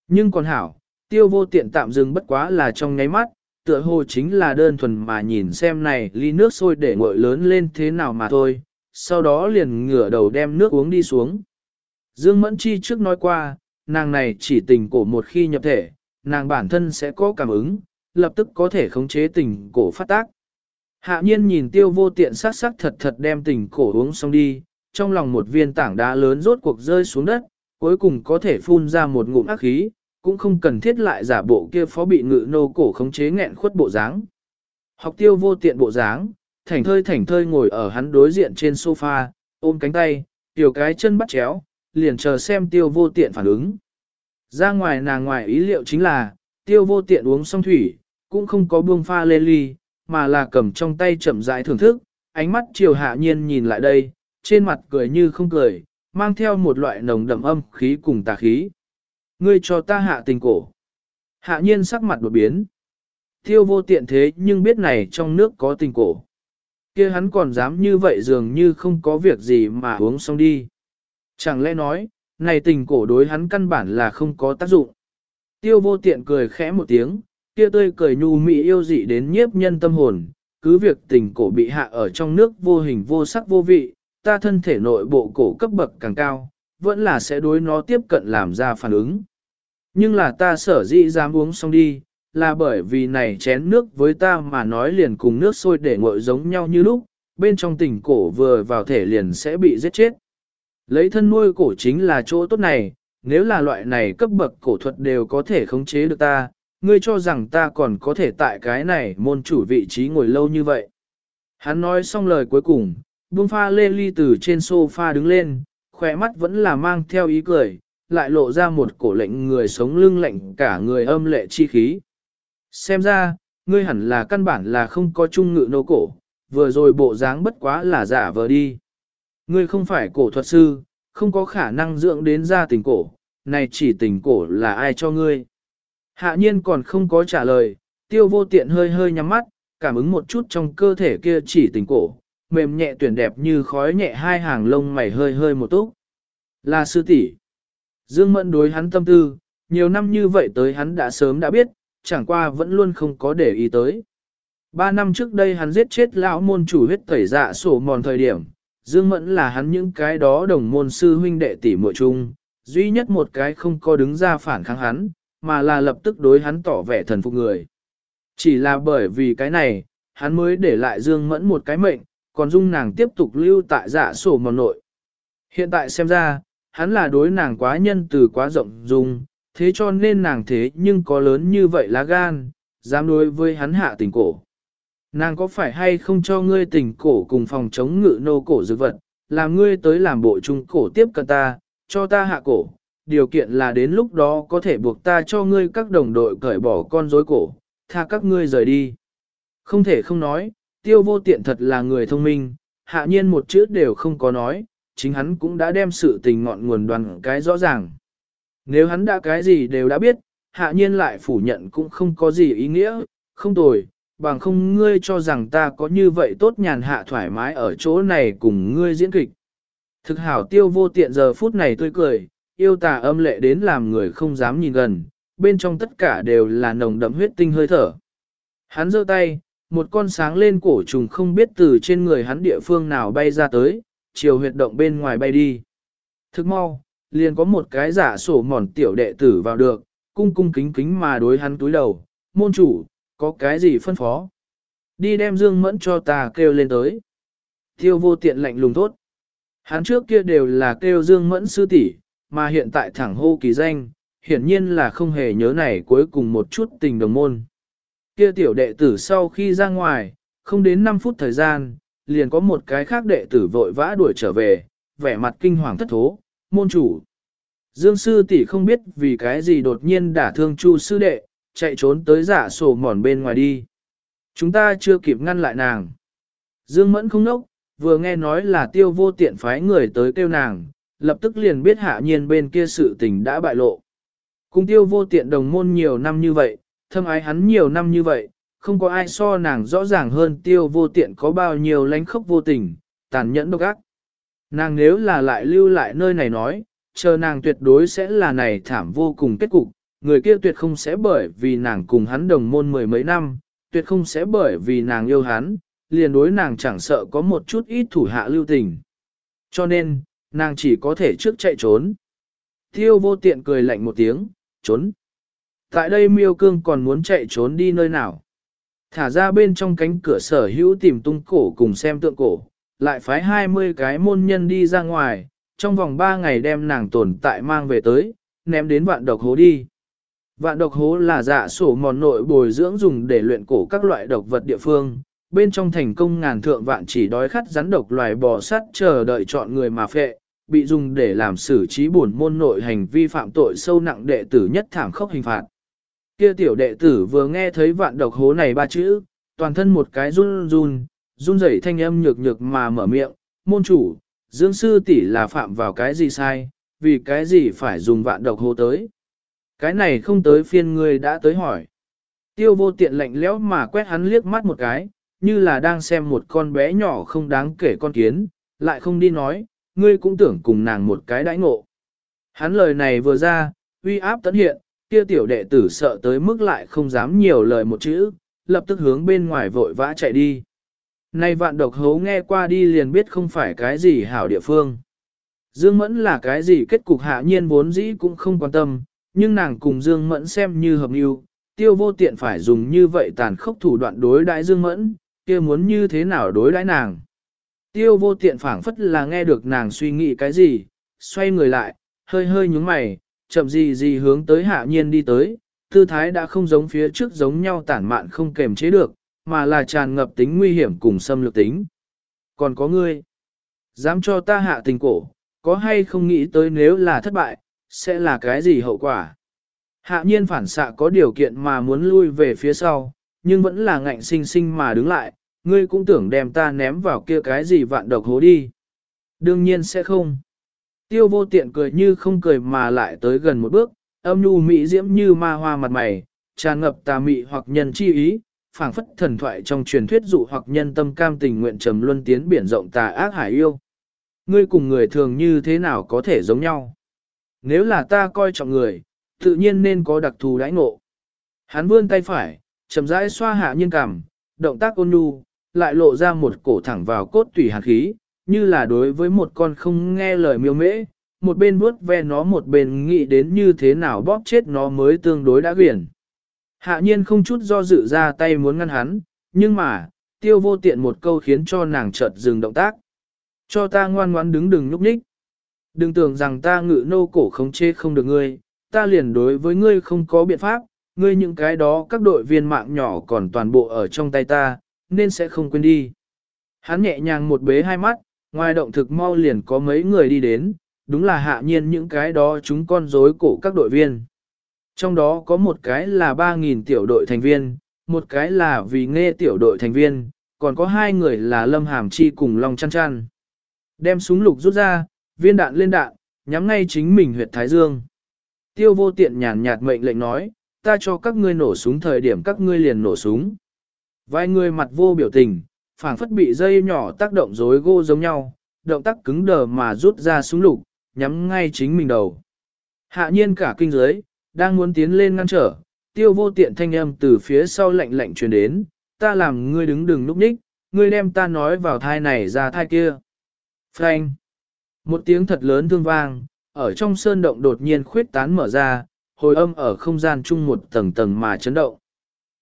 Nhưng còn hảo, tiêu vô tiện tạm dừng bất quá là trong nháy mắt, tựa hồ chính là đơn thuần mà nhìn xem này ly nước sôi để nguội lớn lên thế nào mà thôi, sau đó liền ngửa đầu đem nước uống đi xuống. Dương Mẫn Chi trước nói qua, nàng này chỉ tình cổ một khi nhập thể, nàng bản thân sẽ có cảm ứng, lập tức có thể khống chế tình cổ phát tác. Hạ nhiên nhìn tiêu vô tiện sắc sắc thật thật đem tình cổ uống xong đi, trong lòng một viên tảng đá lớn rốt cuộc rơi xuống đất, cuối cùng có thể phun ra một ngụm ác khí, cũng không cần thiết lại giả bộ kia phó bị ngự nô cổ khống chế nghẹn khuất bộ dáng. Học tiêu vô tiện bộ dáng, thảnh thơi thảnh thơi ngồi ở hắn đối diện trên sofa, ôm cánh tay, tiểu cái chân bắt chéo, liền chờ xem tiêu vô tiện phản ứng. Ra ngoài nàng ngoài ý liệu chính là, tiêu vô tiện uống xong thủy, cũng không có buông pha lên ly, mà là cầm trong tay chậm rãi thưởng thức, ánh mắt chiều hạ nhiên nhìn lại đây, trên mặt cười như không cười, mang theo một loại nồng đậm âm khí cùng tà khí. Ngươi cho ta hạ tình cổ. Hạ nhiên sắc mặt đột biến. Tiêu vô tiện thế nhưng biết này trong nước có tình cổ. kia hắn còn dám như vậy dường như không có việc gì mà uống xong đi. Chẳng lẽ nói, này tình cổ đối hắn căn bản là không có tác dụng. Tiêu vô tiện cười khẽ một tiếng, kia tươi cười nhu mị yêu dị đến nhiếp nhân tâm hồn, cứ việc tình cổ bị hạ ở trong nước vô hình vô sắc vô vị, ta thân thể nội bộ cổ cấp bậc càng cao, vẫn là sẽ đối nó tiếp cận làm ra phản ứng. Nhưng là ta sở dĩ dám uống xong đi, là bởi vì này chén nước với ta mà nói liền cùng nước sôi để nguội giống nhau như lúc, bên trong tình cổ vừa vào thể liền sẽ bị giết chết. Lấy thân nuôi cổ chính là chỗ tốt này, nếu là loại này cấp bậc cổ thuật đều có thể khống chế được ta, ngươi cho rằng ta còn có thể tại cái này môn chủ vị trí ngồi lâu như vậy. Hắn nói xong lời cuối cùng, buông pha lê ly từ trên sofa đứng lên, khỏe mắt vẫn là mang theo ý cười, lại lộ ra một cổ lệnh người sống lưng lạnh cả người âm lệ chi khí. Xem ra, ngươi hẳn là căn bản là không có trung ngự nô cổ, vừa rồi bộ dáng bất quá là giả vờ đi. Ngươi không phải cổ thuật sư, không có khả năng dưỡng đến ra tình cổ, này chỉ tình cổ là ai cho ngươi. Hạ nhiên còn không có trả lời, tiêu vô tiện hơi hơi nhắm mắt, cảm ứng một chút trong cơ thể kia chỉ tình cổ, mềm nhẹ tuyển đẹp như khói nhẹ hai hàng lông mày hơi hơi một túc. Là sư tỷ. Dương Mẫn đối hắn tâm tư, nhiều năm như vậy tới hắn đã sớm đã biết, chẳng qua vẫn luôn không có để ý tới. Ba năm trước đây hắn giết chết lão môn chủ huyết tẩy dạ sổ mòn thời điểm, Dương Mẫn là hắn những cái đó đồng môn sư huynh đệ tỷ muội chung, duy nhất một cái không có đứng ra phản kháng hắn, mà là lập tức đối hắn tỏ vẻ thần phục người. Chỉ là bởi vì cái này, hắn mới để lại Dương Mẫn một cái mệnh, còn dung nàng tiếp tục lưu tại dạ sổ mòn nội. Hiện tại xem ra, hắn là đối nàng quá nhân từ quá rộng dung, thế cho nên nàng thế nhưng có lớn như vậy lá gan, dám đối với hắn hạ tình cổ. Nàng có phải hay không cho ngươi tình cổ cùng phòng chống ngự nô cổ dược vật, làm ngươi tới làm bộ trung cổ tiếp cận ta, cho ta hạ cổ, điều kiện là đến lúc đó có thể buộc ta cho ngươi các đồng đội cởi bỏ con rối cổ, tha các ngươi rời đi. Không thể không nói, tiêu vô tiện thật là người thông minh, hạ nhiên một chữ đều không có nói, chính hắn cũng đã đem sự tình ngọn nguồn đoàn cái rõ ràng. Nếu hắn đã cái gì đều đã biết, hạ nhiên lại phủ nhận cũng không có gì ý nghĩa, không tồi, bằng không ngươi cho rằng ta có như vậy tốt nhàn hạ thoải mái ở chỗ này cùng ngươi diễn kịch. Thực hảo tiêu vô tiện giờ phút này tươi cười, yêu tà âm lệ đến làm người không dám nhìn gần, bên trong tất cả đều là nồng đậm huyết tinh hơi thở. Hắn giơ tay, một con sáng lên cổ trùng không biết từ trên người hắn địa phương nào bay ra tới, chiều huyệt động bên ngoài bay đi. Thức mau, liền có một cái giả sổ mòn tiểu đệ tử vào được, cung cung kính kính mà đối hắn túi đầu, môn chủ, có cái gì phân phó? Đi đem dương mẫn cho ta kêu lên tới. Thiêu vô tiện lạnh lùng tốt. Hắn trước kia đều là kêu dương mẫn sư tỷ, mà hiện tại thẳng hô kỳ danh, hiển nhiên là không hề nhớ này cuối cùng một chút tình đồng môn. Kia tiểu đệ tử sau khi ra ngoài, không đến 5 phút thời gian, liền có một cái khác đệ tử vội vã đuổi trở về, vẻ mặt kinh hoàng thất thố, môn chủ. Dương sư tỷ không biết vì cái gì đột nhiên đả thương chu sư đệ, chạy trốn tới giả sổ mòn bên ngoài đi. Chúng ta chưa kịp ngăn lại nàng. Dương mẫn không nốc, vừa nghe nói là tiêu vô tiện phái người tới kêu nàng, lập tức liền biết hạ nhiên bên kia sự tình đã bại lộ. Cùng tiêu vô tiện đồng môn nhiều năm như vậy, thâm ái hắn nhiều năm như vậy, không có ai so nàng rõ ràng hơn tiêu vô tiện có bao nhiêu lánh khốc vô tình, tàn nhẫn độc ác. Nàng nếu là lại lưu lại nơi này nói, chờ nàng tuyệt đối sẽ là này thảm vô cùng kết cục, người kia tuyệt không sẽ bởi vì nàng cùng hắn đồng môn mười mấy năm, tuyệt không sẽ bởi vì nàng yêu hắn, liền đối nàng chẳng sợ có một chút ít thủ hạ lưu tình. Cho nên, nàng chỉ có thể trước chạy trốn. Tiêu vô tiện cười lạnh một tiếng, trốn. Tại đây miêu cương còn muốn chạy trốn đi nơi nào. Thả ra bên trong cánh cửa sở hữu tìm tung cổ cùng xem tượng cổ, lại phái 20 cái môn nhân đi ra ngoài, trong vòng 3 ngày đem nàng tồn tại mang về tới, ném đến vạn độc hố đi. Vạn độc hố là dạ sổ mòn nội bồi dưỡng dùng để luyện cổ các loại độc vật địa phương, bên trong thành công ngàn thượng vạn chỉ đói khát rắn độc loài bò sắt chờ đợi chọn người mà phệ, bị dùng để làm xử trí buồn môn nội hành vi phạm tội sâu nặng đệ tử nhất thảm khốc hình phạt. Kia tiểu đệ tử vừa nghe thấy vạn độc hố này ba chữ, toàn thân một cái run run, run rẩy thanh âm nhược nhược mà mở miệng, môn chủ, dương sư tỷ là phạm vào cái gì sai, vì cái gì phải dùng vạn độc hố tới. Cái này không tới phiên người đã tới hỏi. Tiêu vô tiện lạnh lẽo mà quét hắn liếc mắt một cái, như là đang xem một con bé nhỏ không đáng kể con kiến, lại không đi nói, ngươi cũng tưởng cùng nàng một cái đãi ngộ. Hắn lời này vừa ra, uy áp tấn hiện, kia tiểu đệ tử sợ tới mức lại không dám nhiều lời một chữ, lập tức hướng bên ngoài vội vã chạy đi. Nay vạn độc hấu nghe qua đi liền biết không phải cái gì hảo địa phương. Dương Mẫn là cái gì kết cục hạ nhiên vốn dĩ cũng không quan tâm, nhưng nàng cùng Dương Mẫn xem như hợp yêu, tiêu vô tiện phải dùng như vậy tàn khốc thủ đoạn đối đãi Dương Mẫn, kia muốn như thế nào đối đãi nàng. Tiêu vô tiện phảng phất là nghe được nàng suy nghĩ cái gì, xoay người lại, hơi hơi nhúng mày, chậm gì gì hướng tới hạ nhiên đi tới, tư thái đã không giống phía trước giống nhau tản mạn không kềm chế được, mà là tràn ngập tính nguy hiểm cùng xâm lược tính. Còn có ngươi, dám cho ta hạ tình cổ, có hay không nghĩ tới nếu là thất bại, sẽ là cái gì hậu quả? Hạ nhiên phản xạ có điều kiện mà muốn lui về phía sau, nhưng vẫn là ngạnh sinh sinh mà đứng lại, ngươi cũng tưởng đem ta ném vào kia cái gì vạn độc hố đi. Đương nhiên sẽ không. Tiêu vô tiện cười như không cười mà lại tới gần một bước, âm nhu mỹ diễm như ma hoa mặt mày, tràn ngập tà mị hoặc nhân chi ý, phảng phất thần thoại trong truyền thuyết dụ hoặc nhân tâm cam tình nguyện trầm luân tiến biển rộng tà ác hải yêu. Ngươi cùng người thường như thế nào có thể giống nhau? Nếu là ta coi trọng người, tự nhiên nên có đặc thù đãi ngộ. Hắn vươn tay phải, chậm rãi xoa hạ nhiên cảm, động tác ôn nhu, lại lộ ra một cổ thẳng vào cốt tủy hàn khí, như là đối với một con không nghe lời miêu mễ, một bên vuốt ve nó một bên nghĩ đến như thế nào bóp chết nó mới tương đối đã quyển. Hạ nhiên không chút do dự ra tay muốn ngăn hắn, nhưng mà, tiêu vô tiện một câu khiến cho nàng chợt dừng động tác. Cho ta ngoan ngoãn đứng đừng nhúc nhích. Đừng tưởng rằng ta ngự nô cổ không chê không được ngươi, ta liền đối với ngươi không có biện pháp, ngươi những cái đó các đội viên mạng nhỏ còn toàn bộ ở trong tay ta, nên sẽ không quên đi. Hắn nhẹ nhàng một bế hai mắt, ngoài động thực mau liền có mấy người đi đến, đúng là hạ nhiên những cái đó chúng con rối cổ các đội viên. Trong đó có một cái là 3.000 tiểu đội thành viên, một cái là vì nghe tiểu đội thành viên, còn có hai người là Lâm Hàm Chi cùng Long Chăn Chăn. Đem súng lục rút ra, viên đạn lên đạn, nhắm ngay chính mình huyệt Thái Dương. Tiêu vô tiện nhàn nhạt mệnh lệnh nói, ta cho các ngươi nổ súng thời điểm các ngươi liền nổ súng. Vài người mặt vô biểu tình, phảng phất bị dây nhỏ tác động rối gô giống nhau, động tác cứng đờ mà rút ra súng lục, nhắm ngay chính mình đầu. Hạ nhiên cả kinh giới, đang muốn tiến lên ngăn trở, tiêu vô tiện thanh âm từ phía sau lạnh lạnh truyền đến, ta làm ngươi đứng đừng núp ních, ngươi đem ta nói vào thai này ra thai kia. Frank! Một tiếng thật lớn thương vang, ở trong sơn động đột nhiên khuyết tán mở ra, hồi âm ở không gian chung một tầng tầng mà chấn động.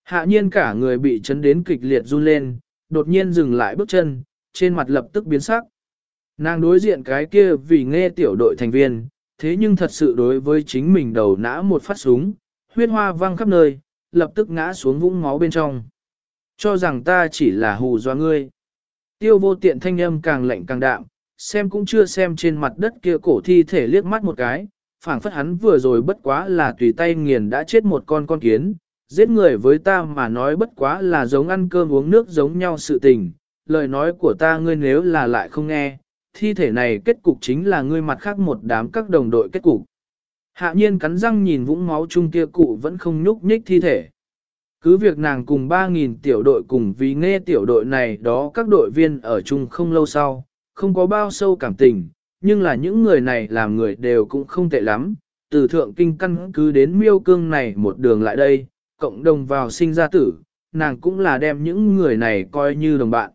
Hạ nhiên cả người bị chấn đến kịch liệt run lên, đột nhiên dừng lại bước chân, trên mặt lập tức biến sắc. Nàng đối diện cái kia vì nghe tiểu đội thành viên, thế nhưng thật sự đối với chính mình đầu nã một phát súng, huyết hoa văng khắp nơi, lập tức ngã xuống vũng máu bên trong. Cho rằng ta chỉ là hù doa ngươi. Tiêu vô tiện thanh âm càng lạnh càng đạm, xem cũng chưa xem trên mặt đất kia cổ thi thể liếc mắt một cái, phảng phất hắn vừa rồi bất quá là tùy tay nghiền đã chết một con con kiến, giết người với ta mà nói bất quá là giống ăn cơm uống nước giống nhau sự tình, lời nói của ta ngươi nếu là lại không nghe, thi thể này kết cục chính là ngươi mặt khác một đám các đồng đội kết cục. Hạ nhiên cắn răng nhìn vũng máu chung kia cụ vẫn không nhúc nhích thi thể. Cứ việc nàng cùng 3.000 tiểu đội cùng vì nghe tiểu đội này đó các đội viên ở chung không lâu sau, không có bao sâu cảm tình, nhưng là những người này làm người đều cũng không tệ lắm, từ thượng kinh căn cứ đến miêu cương này một đường lại đây, cộng đồng vào sinh ra tử, nàng cũng là đem những người này coi như đồng bạn.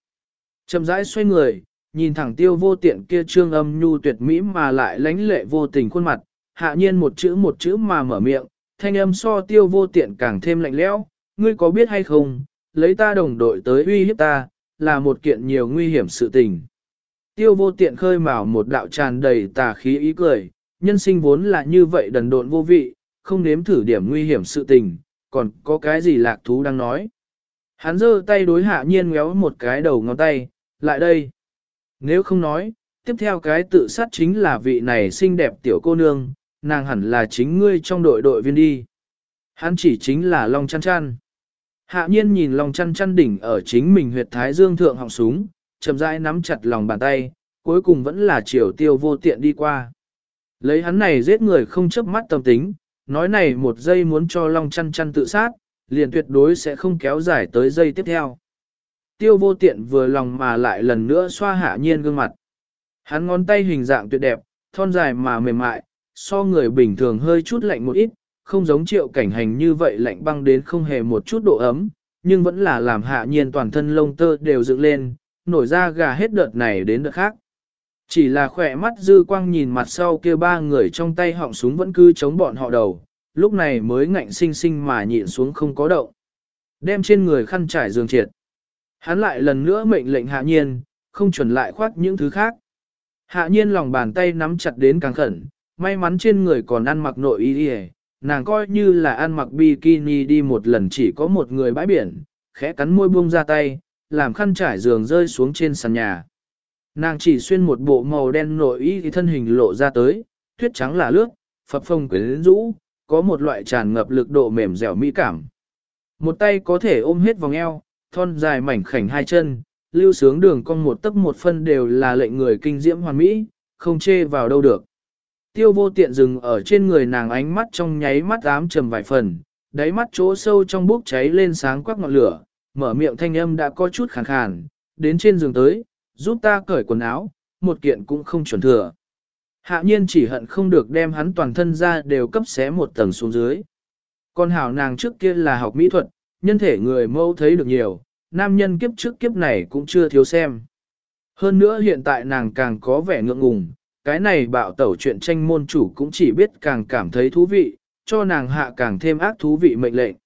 Chậm rãi xoay người, nhìn thẳng tiêu vô tiện kia trương âm nhu tuyệt mỹ mà lại lánh lệ vô tình khuôn mặt, hạ nhiên một chữ một chữ mà mở miệng, thanh âm so tiêu vô tiện càng thêm lạnh lẽo, ngươi có biết hay không, lấy ta đồng đội tới uy hiếp ta, là một kiện nhiều nguy hiểm sự tình. Tiêu vô tiện khơi mào một đạo tràn đầy tà khí ý cười, nhân sinh vốn là như vậy đần độn vô vị, không nếm thử điểm nguy hiểm sự tình, còn có cái gì lạc thú đang nói. Hắn giơ tay đối hạ nhiên ngéo một cái đầu ngón tay, lại đây. Nếu không nói, tiếp theo cái tự sát chính là vị này xinh đẹp tiểu cô nương, nàng hẳn là chính ngươi trong đội đội viên đi. Hắn chỉ chính là Long chăn chăn. Hạ nhiên nhìn Long chăn chăn đỉnh ở chính mình huyệt thái dương thượng họng súng, chậm rãi nắm chặt lòng bàn tay, cuối cùng vẫn là chiều tiêu vô tiện đi qua. Lấy hắn này giết người không chấp mắt tâm tính, nói này một giây muốn cho Long chăn chăn tự sát, liền tuyệt đối sẽ không kéo dài tới giây tiếp theo. Tiêu vô tiện vừa lòng mà lại lần nữa xoa hạ nhiên gương mặt. Hắn ngón tay hình dạng tuyệt đẹp, thon dài mà mềm mại, so người bình thường hơi chút lạnh một ít, không giống triệu cảnh hành như vậy lạnh băng đến không hề một chút độ ấm, nhưng vẫn là làm hạ nhiên toàn thân lông tơ đều dựng lên, nổi ra gà hết đợt này đến đợt khác. Chỉ là khỏe mắt dư quang nhìn mặt sau kia ba người trong tay họng súng vẫn cứ chống bọn họ đầu, lúc này mới ngạnh sinh sinh mà nhịn xuống không có động. Đem trên người khăn trải giường triệt. Hắn lại lần nữa mệnh lệnh hạ nhiên, không chuẩn lại khoát những thứ khác. Hạ nhiên lòng bàn tay nắm chặt đến càng khẩn, may mắn trên người còn ăn mặc nội y đi nàng coi như là ăn mặc bikini đi một lần chỉ có một người bãi biển, khẽ cắn môi buông ra tay, làm khăn trải giường rơi xuống trên sàn nhà. Nàng chỉ xuyên một bộ màu đen nội y thì thân hình lộ ra tới, tuyết trắng là lướt, phập phồng quyến rũ, có một loại tràn ngập lực độ mềm dẻo mỹ cảm. Một tay có thể ôm hết vòng eo, thon dài mảnh khảnh hai chân, lưu sướng đường cong một tấc một phân đều là lệnh người kinh diễm hoàn mỹ, không chê vào đâu được. Tiêu vô tiện dừng ở trên người nàng ánh mắt trong nháy mắt ám trầm vài phần, đáy mắt chỗ sâu trong bốc cháy lên sáng quắc ngọn lửa, mở miệng thanh âm đã có chút khàn khàn, đến trên giường tới, giúp ta cởi quần áo, một kiện cũng không chuẩn thừa. Hạ nhiên chỉ hận không được đem hắn toàn thân ra đều cấp xé một tầng xuống dưới. Con hảo nàng trước kia là học mỹ thuật, nhân thể người mâu thấy được nhiều, nam nhân kiếp trước kiếp này cũng chưa thiếu xem. Hơn nữa hiện tại nàng càng có vẻ ngượng ngùng, cái này bạo tẩu chuyện tranh môn chủ cũng chỉ biết càng cảm thấy thú vị, cho nàng hạ càng thêm ác thú vị mệnh lệnh.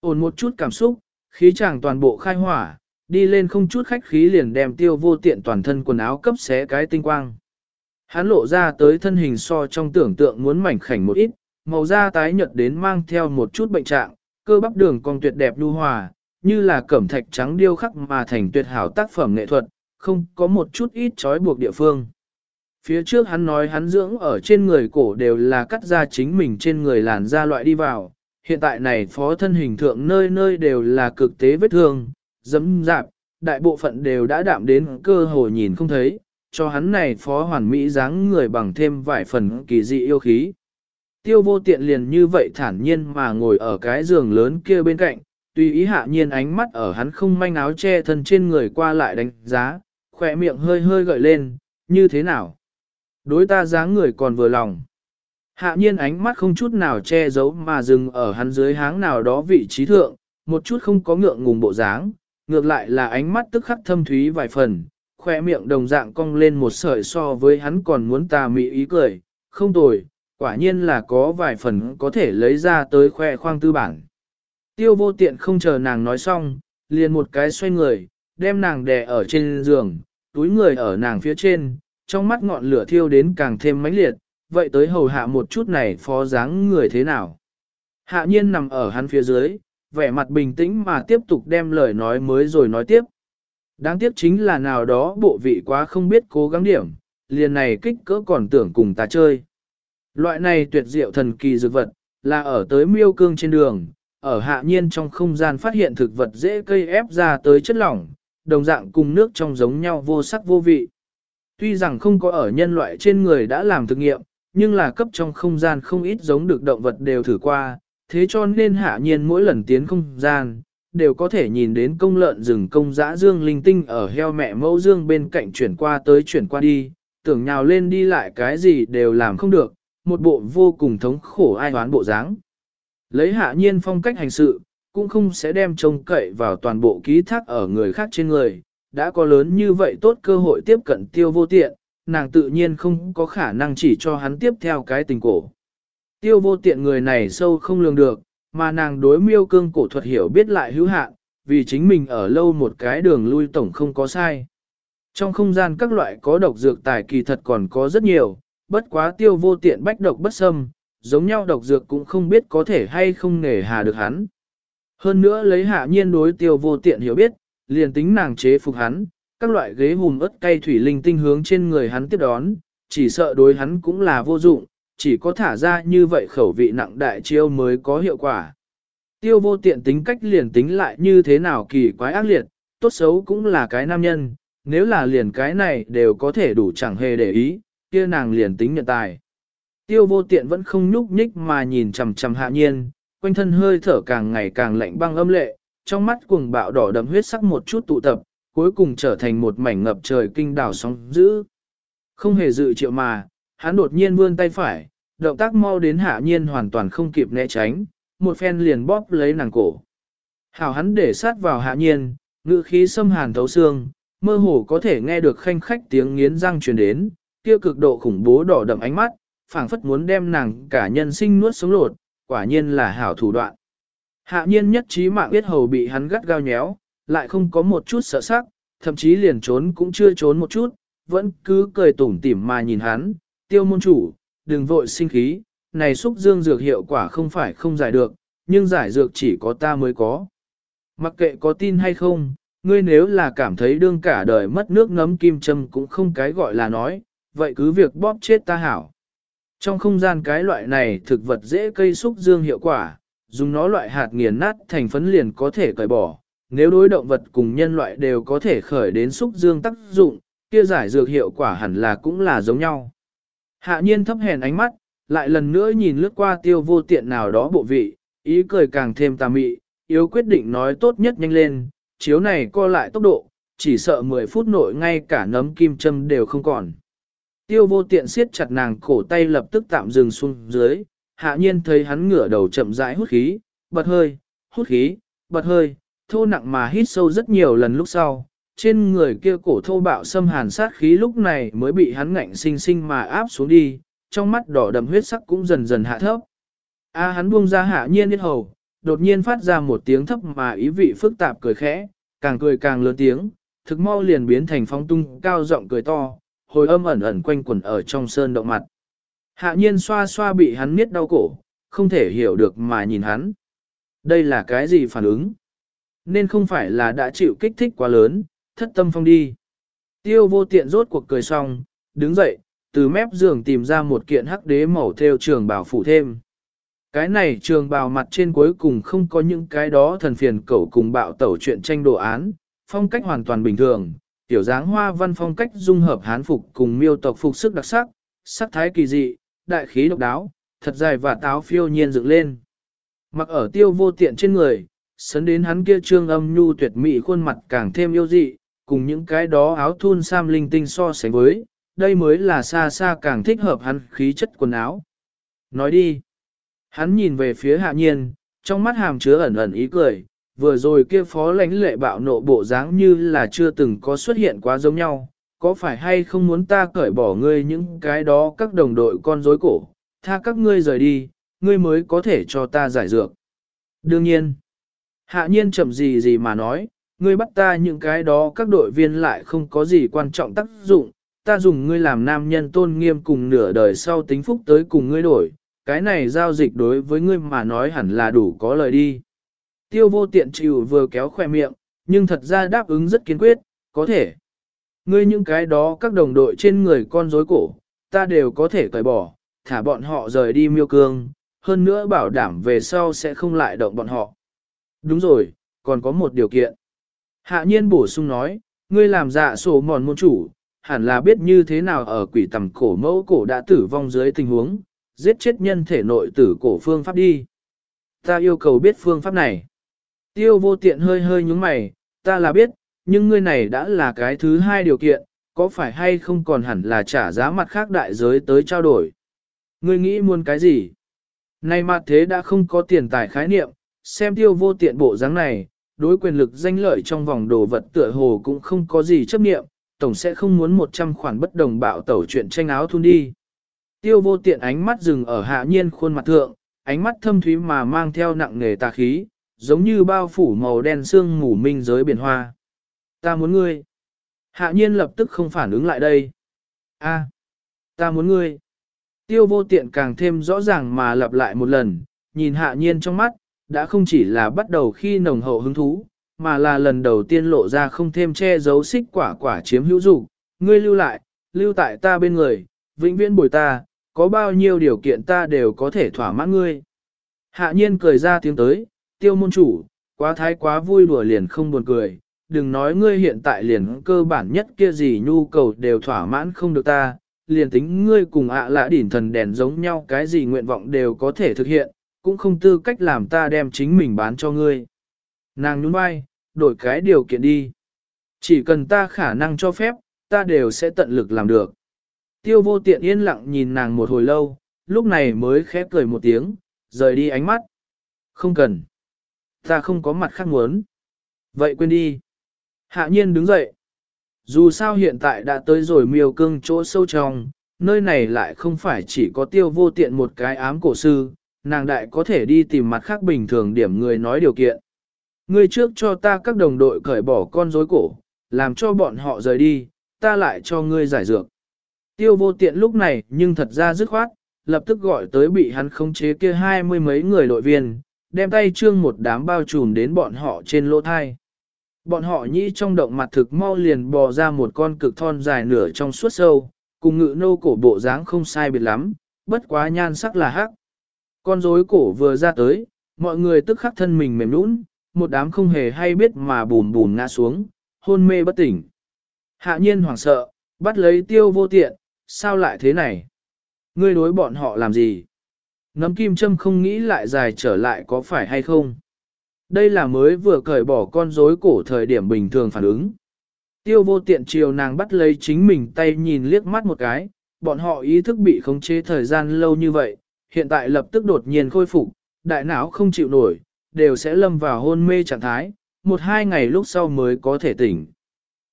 Ổn một chút cảm xúc, khí chàng toàn bộ khai hỏa, đi lên không chút khách khí liền đem tiêu vô tiện toàn thân quần áo cấp xé cái tinh quang. Hắn lộ ra tới thân hình so trong tưởng tượng muốn mảnh khảnh một ít, màu da tái nhợt đến mang theo một chút bệnh trạng, cơ bắp đường cong tuyệt đẹp lưu hòa, như là cẩm thạch trắng điêu khắc mà thành tuyệt hảo tác phẩm nghệ thuật, không có một chút ít trói buộc địa phương. Phía trước hắn nói hắn dưỡng ở trên người cổ đều là cắt ra chính mình trên người làn da loại đi vào, hiện tại này phó thân hình thượng nơi nơi đều là cực tế vết thương, dẫm dạp, đại bộ phận đều đã đạm đến cơ hồ nhìn không thấy, cho hắn này phó hoàn mỹ dáng người bằng thêm vài phần kỳ dị yêu khí. Tiêu vô tiện liền như vậy thản nhiên mà ngồi ở cái giường lớn kia bên cạnh, tùy ý hạ nhiên ánh mắt ở hắn không manh áo che thân trên người qua lại đánh giá, khỏe miệng hơi hơi gợi lên, như thế nào? Đối ta dáng người còn vừa lòng. Hạ nhiên ánh mắt không chút nào che giấu mà dừng ở hắn dưới háng nào đó vị trí thượng, một chút không có ngượng ngùng bộ dáng, ngược lại là ánh mắt tức khắc thâm thúy vài phần, khoe miệng đồng dạng cong lên một sợi so với hắn còn muốn tà mị ý cười, không tồi, quả nhiên là có vài phần có thể lấy ra tới khoe khoang tư bản. Tiêu vô tiện không chờ nàng nói xong, liền một cái xoay người, đem nàng đè ở trên giường, túi người ở nàng phía trên, trong mắt ngọn lửa thiêu đến càng thêm mãnh liệt, vậy tới hầu hạ một chút này phó dáng người thế nào. Hạ nhiên nằm ở hắn phía dưới, vẻ mặt bình tĩnh mà tiếp tục đem lời nói mới rồi nói tiếp. Đáng tiếc chính là nào đó bộ vị quá không biết cố gắng điểm, liền này kích cỡ còn tưởng cùng ta chơi. Loại này tuyệt diệu thần kỳ dược vật, là ở tới miêu cương trên đường, ở hạ nhiên trong không gian phát hiện thực vật dễ cây ép ra tới chất lỏng, đồng dạng cùng nước trong giống nhau vô sắc vô vị. Tuy rằng không có ở nhân loại trên người đã làm thực nghiệm, nhưng là cấp trong không gian không ít giống được động vật đều thử qua, thế cho nên hạ nhiên mỗi lần tiến không gian, đều có thể nhìn đến công lợn rừng công dã dương linh tinh ở heo mẹ mẫu dương bên cạnh chuyển qua tới chuyển qua đi, tưởng nhào lên đi lại cái gì đều làm không được, một bộ vô cùng thống khổ ai hoán bộ dáng. Lấy hạ nhiên phong cách hành sự, cũng không sẽ đem trông cậy vào toàn bộ ký thác ở người khác trên người, đã có lớn như vậy tốt cơ hội tiếp cận tiêu vô tiện, nàng tự nhiên không có khả năng chỉ cho hắn tiếp theo cái tình cổ. Tiêu vô tiện người này sâu không lường được, mà nàng đối miêu cương cổ thuật hiểu biết lại hữu hạn, vì chính mình ở lâu một cái đường lui tổng không có sai. Trong không gian các loại có độc dược tài kỳ thật còn có rất nhiều, bất quá tiêu vô tiện bách độc bất xâm, giống nhau độc dược cũng không biết có thể hay không nể hà được hắn. Hơn nữa lấy hạ nhiên đối tiêu vô tiện hiểu biết, liền tính nàng chế phục hắn, các loại ghế hùm ớt cay thủy linh tinh hướng trên người hắn tiếp đón, chỉ sợ đối hắn cũng là vô dụng, chỉ có thả ra như vậy khẩu vị nặng đại chiêu mới có hiệu quả. Tiêu vô tiện tính cách liền tính lại như thế nào kỳ quái ác liệt, tốt xấu cũng là cái nam nhân, nếu là liền cái này đều có thể đủ chẳng hề để ý, kia nàng liền tính nhận tài. Tiêu vô tiện vẫn không nhúc nhích mà nhìn chằm chằm hạ nhiên, quanh thân hơi thở càng ngày càng lạnh băng âm lệ, trong mắt cuồng bạo đỏ đậm huyết sắc một chút tụ tập, cuối cùng trở thành một mảnh ngập trời kinh đảo sóng dữ. Không hề dự triệu mà, hắn đột nhiên vươn tay phải, động tác mau đến hạ nhiên hoàn toàn không kịp né tránh, một phen liền bóp lấy nàng cổ. Hảo hắn để sát vào hạ nhiên, ngữ khí xâm hàn thấu xương, mơ hồ có thể nghe được khanh khách tiếng nghiến răng truyền đến, kia cực độ khủng bố đỏ đậm ánh mắt, phảng phất muốn đem nàng cả nhân sinh nuốt sống lột, quả nhiên là hảo thủ đoạn. Hạ nhiên nhất trí mạng biết hầu bị hắn gắt gao nhéo, lại không có một chút sợ sắc, thậm chí liền trốn cũng chưa trốn một chút, vẫn cứ cười tủm tỉm mà nhìn hắn, tiêu môn chủ, đừng vội sinh khí, này xúc dương dược hiệu quả không phải không giải được, nhưng giải dược chỉ có ta mới có. Mặc kệ có tin hay không, ngươi nếu là cảm thấy đương cả đời mất nước ngấm kim châm cũng không cái gọi là nói, vậy cứ việc bóp chết ta hảo. Trong không gian cái loại này thực vật dễ cây xúc dương hiệu quả, dùng nó loại hạt nghiền nát thành phấn liền có thể cởi bỏ. Nếu đối động vật cùng nhân loại đều có thể khởi đến xúc dương tác dụng, kia giải dược hiệu quả hẳn là cũng là giống nhau. Hạ nhiên thấp hèn ánh mắt, lại lần nữa nhìn lướt qua tiêu vô tiện nào đó bộ vị, ý cười càng thêm tà mị, yếu quyết định nói tốt nhất nhanh lên, chiếu này co lại tốc độ, chỉ sợ 10 phút nội ngay cả nấm kim châm đều không còn. Tiêu vô tiện siết chặt nàng cổ tay lập tức tạm dừng xuống dưới, hạ nhiên thấy hắn ngửa đầu chậm rãi hút khí, bật hơi, hút khí, bật hơi, thô nặng mà hít sâu rất nhiều lần lúc sau. Trên người kia cổ thô bạo xâm hàn sát khí lúc này mới bị hắn ngạnh sinh sinh mà áp xuống đi, trong mắt đỏ đậm huyết sắc cũng dần dần hạ thấp. A hắn buông ra hạ nhiên biết hầu, đột nhiên phát ra một tiếng thấp mà ý vị phức tạp cười khẽ, càng cười càng lớn tiếng, thực mau liền biến thành phong tung cao giọng cười to, hồi âm ẩn ẩn quanh quẩn ở trong sơn động mặt. Hạ nhiên xoa xoa bị hắn miết đau cổ, không thể hiểu được mà nhìn hắn. Đây là cái gì phản ứng? Nên không phải là đã chịu kích thích quá lớn, thất tâm phong đi. Tiêu vô tiện rốt cuộc cười xong, đứng dậy, từ mép giường tìm ra một kiện hắc đế màu theo trường bào phủ thêm. Cái này trường bào mặt trên cuối cùng không có những cái đó thần phiền cẩu cùng bạo tẩu chuyện tranh đồ án, phong cách hoàn toàn bình thường, tiểu dáng hoa văn phong cách dung hợp hán phục cùng miêu tộc phục sức đặc sắc, sắc thái kỳ dị, đại khí độc đáo, thật dài và táo phiêu nhiên dựng lên. Mặc ở tiêu vô tiện trên người, sấn đến hắn kia trương âm nhu tuyệt mỹ khuôn mặt càng thêm yêu dị, cùng những cái đó áo thun sam linh tinh so sánh với, đây mới là xa xa càng thích hợp hắn khí chất quần áo. Nói đi. Hắn nhìn về phía hạ nhiên, trong mắt hàm chứa ẩn ẩn ý cười, vừa rồi kia phó lãnh lệ bạo nộ bộ dáng như là chưa từng có xuất hiện quá giống nhau, có phải hay không muốn ta cởi bỏ ngươi những cái đó các đồng đội con rối cổ, tha các ngươi rời đi, ngươi mới có thể cho ta giải dược. Đương nhiên, hạ nhiên chậm gì gì mà nói, ngươi bắt ta những cái đó các đội viên lại không có gì quan trọng tác dụng, ta dùng ngươi làm nam nhân tôn nghiêm cùng nửa đời sau tính phúc tới cùng ngươi đổi, cái này giao dịch đối với ngươi mà nói hẳn là đủ có lời đi. Tiêu vô tiện chịu vừa kéo khoe miệng, nhưng thật ra đáp ứng rất kiên quyết, có thể. Ngươi những cái đó các đồng đội trên người con rối cổ, ta đều có thể cởi bỏ, thả bọn họ rời đi miêu cương, hơn nữa bảo đảm về sau sẽ không lại động bọn họ. Đúng rồi, còn có một điều kiện. Hạ nhiên bổ sung nói, ngươi làm dạ sổ mòn môn chủ, hẳn là biết như thế nào ở quỷ tầm cổ mẫu cổ đã tử vong dưới tình huống, giết chết nhân thể nội tử cổ phương pháp đi. Ta yêu cầu biết phương pháp này. Tiêu vô tiện hơi hơi nhúng mày, ta là biết, nhưng ngươi này đã là cái thứ hai điều kiện, có phải hay không còn hẳn là trả giá mặt khác đại giới tới trao đổi. Ngươi nghĩ muốn cái gì? Nay mặt thế đã không có tiền tài khái niệm, xem tiêu vô tiện bộ dáng này, đối quyền lực danh lợi trong vòng đồ vật tựa hồ cũng không có gì chấp niệm, tổng sẽ không muốn 100 khoản bất đồng bạo tẩu chuyện tranh áo thun đi. Tiêu vô tiện ánh mắt dừng ở hạ nhiên khuôn mặt thượng, ánh mắt thâm thúy mà mang theo nặng nghề tà khí, giống như bao phủ màu đen sương mù minh giới biển hoa. Ta muốn ngươi. Hạ nhiên lập tức không phản ứng lại đây. A, ta muốn ngươi. Tiêu vô tiện càng thêm rõ ràng mà lặp lại một lần, nhìn hạ nhiên trong mắt, đã không chỉ là bắt đầu khi nồng hậu hứng thú, mà là lần đầu tiên lộ ra không thêm che giấu xích quả quả chiếm hữu dục ngươi lưu lại, lưu tại ta bên người, vĩnh viễn bồi ta, có bao nhiêu điều kiện ta đều có thể thỏa mãn ngươi. Hạ nhiên cười ra tiếng tới, tiêu môn chủ, quá thái quá vui đùa liền không buồn cười, đừng nói ngươi hiện tại liền cơ bản nhất kia gì nhu cầu đều thỏa mãn không được ta, liền tính ngươi cùng ạ lã đỉn thần đèn giống nhau cái gì nguyện vọng đều có thể thực hiện, cũng không tư cách làm ta đem chính mình bán cho ngươi. Nàng nhún vai, đổi cái điều kiện đi. Chỉ cần ta khả năng cho phép, ta đều sẽ tận lực làm được. Tiêu vô tiện yên lặng nhìn nàng một hồi lâu, lúc này mới khép cười một tiếng, rời đi ánh mắt. Không cần. Ta không có mặt khác muốn. Vậy quên đi. Hạ nhiên đứng dậy. Dù sao hiện tại đã tới rồi miêu cương chỗ sâu trong, nơi này lại không phải chỉ có tiêu vô tiện một cái ám cổ sư, nàng đại có thể đi tìm mặt khác bình thường điểm người nói điều kiện. Ngươi trước cho ta các đồng đội cởi bỏ con rối cổ, làm cho bọn họ rời đi, ta lại cho ngươi giải dược. Tiêu vô tiện lúc này nhưng thật ra dứt khoát, lập tức gọi tới bị hắn khống chế kia hai mươi mấy người đội viên, đem tay trương một đám bao trùm đến bọn họ trên lỗ thai. Bọn họ nhĩ trong động mặt thực mau liền bò ra một con cực thon dài nửa trong suốt sâu, cùng ngự nô cổ bộ dáng không sai biệt lắm, bất quá nhan sắc là hắc. Con rối cổ vừa ra tới, mọi người tức khắc thân mình mềm nũng, một đám không hề hay biết mà bùn bùn ngã xuống, hôn mê bất tỉnh. Hạ nhiên hoảng sợ, bắt lấy tiêu vô tiện, sao lại thế này? Ngươi đối bọn họ làm gì? Nấm kim châm không nghĩ lại dài trở lại có phải hay không? Đây là mới vừa cởi bỏ con rối cổ thời điểm bình thường phản ứng. Tiêu vô tiện chiều nàng bắt lấy chính mình tay nhìn liếc mắt một cái, bọn họ ý thức bị khống chế thời gian lâu như vậy, hiện tại lập tức đột nhiên khôi phục, đại não không chịu nổi, đều sẽ lâm vào hôn mê trạng thái, một hai ngày lúc sau mới có thể tỉnh.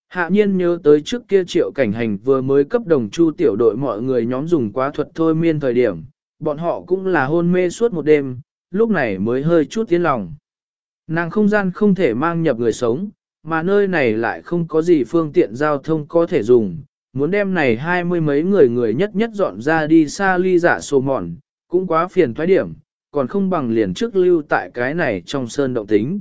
Hạ nhiên nhớ tới trước kia triệu cảnh hành vừa mới cấp đồng chu tiểu đội mọi người nhóm dùng quá thuật thôi miên thời điểm, bọn họ cũng là hôn mê suốt một đêm, lúc này mới hơi chút tiến lòng. Nàng không gian không thể mang nhập người sống, mà nơi này lại không có gì phương tiện giao thông có thể dùng, muốn đem này hai mươi mấy người người nhất nhất dọn ra đi xa ly giả sổ mòn, cũng quá phiền thoái điểm, còn không bằng liền trước lưu tại cái này trong sơn động tính.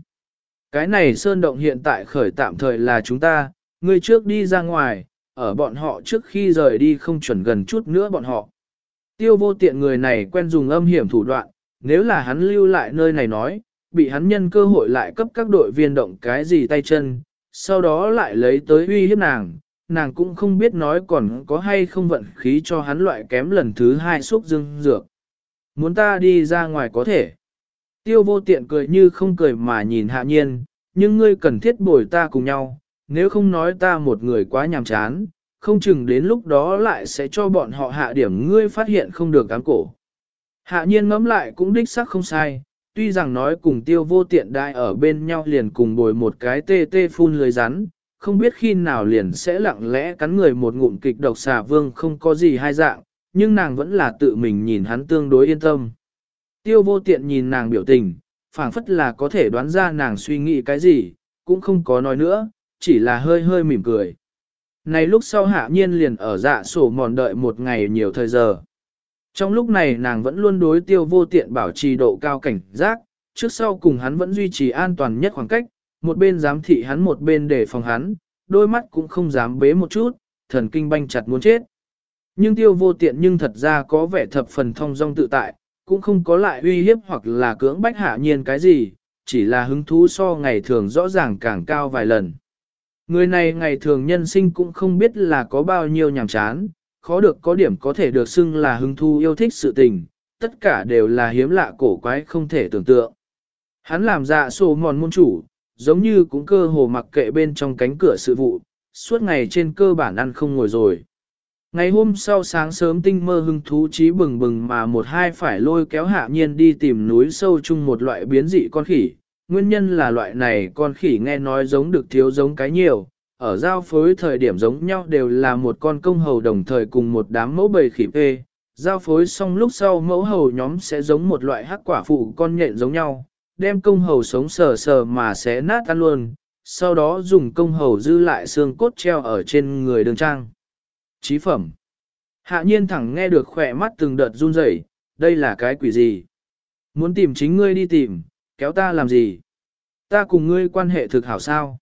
Cái này sơn động hiện tại khởi tạm thời là chúng ta, ngươi trước đi ra ngoài, ở bọn họ trước khi rời đi không chuẩn gần chút nữa bọn họ. Tiêu vô tiện người này quen dùng âm hiểm thủ đoạn, nếu là hắn lưu lại nơi này nói, bị hắn nhân cơ hội lại cấp các đội viên động cái gì tay chân, sau đó lại lấy tới uy hiếp nàng, nàng cũng không biết nói còn có hay không vận khí cho hắn loại kém lần thứ hai xúc dương dược. Muốn ta đi ra ngoài có thể. Tiêu vô tiện cười như không cười mà nhìn hạ nhiên, nhưng ngươi cần thiết bồi ta cùng nhau, nếu không nói ta một người quá nhàm chán, không chừng đến lúc đó lại sẽ cho bọn họ hạ điểm ngươi phát hiện không được cám cổ. Hạ nhiên ngẫm lại cũng đích xác không sai, tuy rằng nói cùng tiêu vô tiện đại ở bên nhau liền cùng bồi một cái tê tê phun lưới rắn, không biết khi nào liền sẽ lặng lẽ cắn người một ngụm kịch độc xà vương không có gì hai dạng, nhưng nàng vẫn là tự mình nhìn hắn tương đối yên tâm. Tiêu vô tiện nhìn nàng biểu tình, phảng phất là có thể đoán ra nàng suy nghĩ cái gì, cũng không có nói nữa, chỉ là hơi hơi mỉm cười. Này lúc sau hạ nhiên liền ở dạ sổ mòn đợi một ngày nhiều thời giờ. Trong lúc này nàng vẫn luôn đối tiêu vô tiện bảo trì độ cao cảnh giác, trước sau cùng hắn vẫn duy trì an toàn nhất khoảng cách, một bên giám thị hắn một bên để phòng hắn, đôi mắt cũng không dám bế một chút, thần kinh banh chặt muốn chết. Nhưng tiêu vô tiện nhưng thật ra có vẻ thập phần thông dong tự tại, cũng không có lại uy hiếp hoặc là cưỡng bách hạ nhiên cái gì, chỉ là hứng thú so ngày thường rõ ràng càng cao vài lần. Người này ngày thường nhân sinh cũng không biết là có bao nhiêu nhàm chán, khó được có điểm có thể được xưng là hứng thú yêu thích sự tình, tất cả đều là hiếm lạ cổ quái không thể tưởng tượng. Hắn làm dạ sổ mòn môn chủ, giống như cũng cơ hồ mặc kệ bên trong cánh cửa sự vụ, suốt ngày trên cơ bản ăn không ngồi rồi. Ngày hôm sau sáng sớm tinh mơ hưng thú trí bừng bừng mà một hai phải lôi kéo hạ nhiên đi tìm núi sâu chung một loại biến dị con khỉ. Nguyên nhân là loại này con khỉ nghe nói giống được thiếu giống cái nhiều, ở giao phối thời điểm giống nhau đều là một con công hầu đồng thời cùng một đám mẫu bầy khỉ phê. Giao phối xong lúc sau mẫu hầu nhóm sẽ giống một loại hắc quả phụ con nhện giống nhau, đem công hầu sống sờ sờ mà sẽ nát ăn luôn, sau đó dùng công hầu dư lại xương cốt treo ở trên người đường trang. Chí phẩm Hạ nhiên thẳng nghe được khỏe mắt từng đợt run rẩy, đây là cái quỷ gì? Muốn tìm chính ngươi đi tìm, kéo ta làm gì? ta cùng ngươi quan hệ thực hảo sao.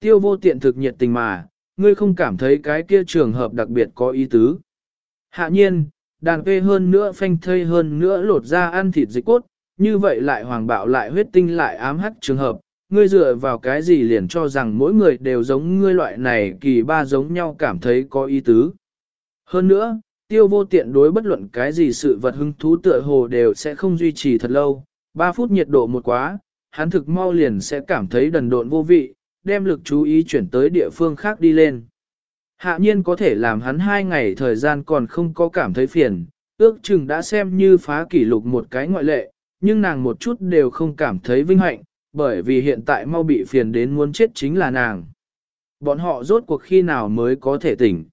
Tiêu vô tiện thực nhiệt tình mà, ngươi không cảm thấy cái kia trường hợp đặc biệt có ý tứ. Hạ nhiên, đàn phê hơn nữa phanh thây hơn nữa lột ra ăn thịt dịch cốt, như vậy lại hoàng bạo lại huyết tinh lại ám hắc trường hợp, ngươi dựa vào cái gì liền cho rằng mỗi người đều giống ngươi loại này kỳ ba giống nhau cảm thấy có ý tứ. Hơn nữa, tiêu vô tiện đối bất luận cái gì sự vật hứng thú tựa hồ đều sẽ không duy trì thật lâu, 3 phút nhiệt độ một quá, hắn thực mau liền sẽ cảm thấy đần độn vô vị, đem lực chú ý chuyển tới địa phương khác đi lên. Hạ nhiên có thể làm hắn hai ngày thời gian còn không có cảm thấy phiền, ước chừng đã xem như phá kỷ lục một cái ngoại lệ, nhưng nàng một chút đều không cảm thấy vinh hạnh, bởi vì hiện tại mau bị phiền đến muốn chết chính là nàng. Bọn họ rốt cuộc khi nào mới có thể tỉnh.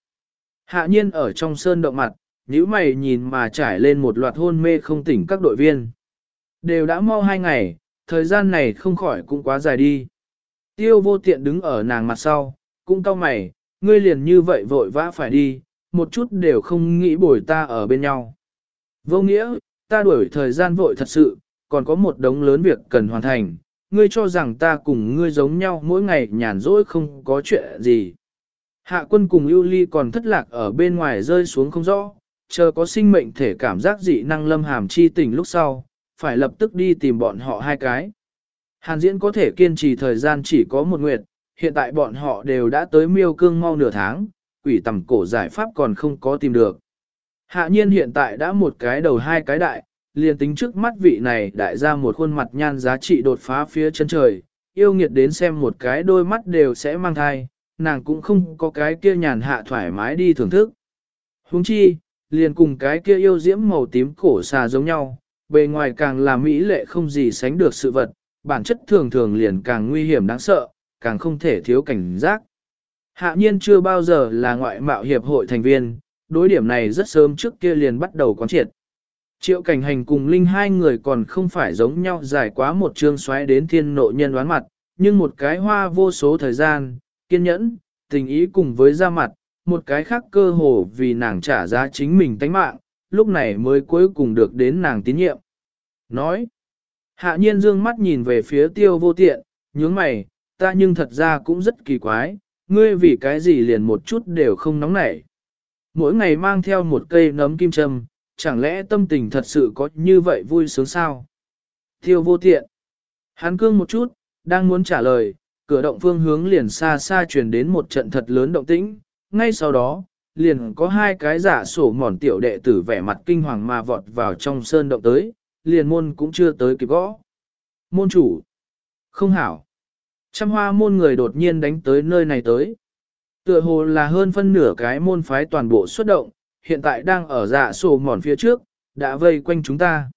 Hạ nhiên ở trong sơn động mặt, nhíu mày nhìn mà trải lên một loạt hôn mê không tỉnh các đội viên. Đều đã mau hai ngày, thời gian này không khỏi cũng quá dài đi. Tiêu vô tiện đứng ở nàng mặt sau, cũng cau mày, ngươi liền như vậy vội vã phải đi, một chút đều không nghĩ bồi ta ở bên nhau. Vô nghĩa, ta đuổi thời gian vội thật sự, còn có một đống lớn việc cần hoàn thành, ngươi cho rằng ta cùng ngươi giống nhau mỗi ngày nhàn rỗi không có chuyện gì. Hạ quân cùng ưu ly còn thất lạc ở bên ngoài rơi xuống không rõ, chờ có sinh mệnh thể cảm giác dị năng lâm hàm chi tỉnh lúc sau, phải lập tức đi tìm bọn họ hai cái. Hàn diễn có thể kiên trì thời gian chỉ có một nguyệt, hiện tại bọn họ đều đã tới miêu cương mau nửa tháng, quỷ tầm cổ giải pháp còn không có tìm được. Hạ nhiên hiện tại đã một cái đầu hai cái đại, liền tính trước mắt vị này đại ra một khuôn mặt nhan giá trị đột phá phía chân trời, yêu nghiệt đến xem một cái đôi mắt đều sẽ mang thai, nàng cũng không có cái kia nhàn hạ thoải mái đi thưởng thức. Huống chi, liền cùng cái kia yêu diễm màu tím cổ xà giống nhau, bề ngoài càng là mỹ lệ không gì sánh được sự vật, bản chất thường thường liền càng nguy hiểm đáng sợ, càng không thể thiếu cảnh giác. Hạ nhiên chưa bao giờ là ngoại mạo hiệp hội thành viên, đối điểm này rất sớm trước kia liền bắt đầu quán triệt. Triệu cảnh hành cùng Linh hai người còn không phải giống nhau dài quá một chương xoáy đến thiên nộ nhân đoán mặt, nhưng một cái hoa vô số thời gian, kiên nhẫn, tình ý cùng với ra mặt, một cái khác cơ hồ vì nàng trả giá chính mình tánh mạng, lúc này mới cuối cùng được đến nàng tín nhiệm. Nói, hạ nhiên dương mắt nhìn về phía tiêu vô tiện, nhướng mày, ta nhưng thật ra cũng rất kỳ quái, ngươi vì cái gì liền một chút đều không nóng nảy. Mỗi ngày mang theo một cây nấm kim châm, chẳng lẽ tâm tình thật sự có như vậy vui sướng sao? Tiêu vô tiện. Hắn cương một chút, đang muốn trả lời, cửa động phương hướng liền xa xa truyền đến một trận thật lớn động tĩnh, ngay sau đó, liền có hai cái giả sổ mòn tiểu đệ tử vẻ mặt kinh hoàng mà vọt vào trong sơn động tới, liền môn cũng chưa tới kịp gõ. Môn chủ. Không hảo. Trăm hoa môn người đột nhiên đánh tới nơi này tới. Tựa hồ là hơn phân nửa cái môn phái toàn bộ xuất động, hiện tại đang ở dạ sổ mòn phía trước, đã vây quanh chúng ta.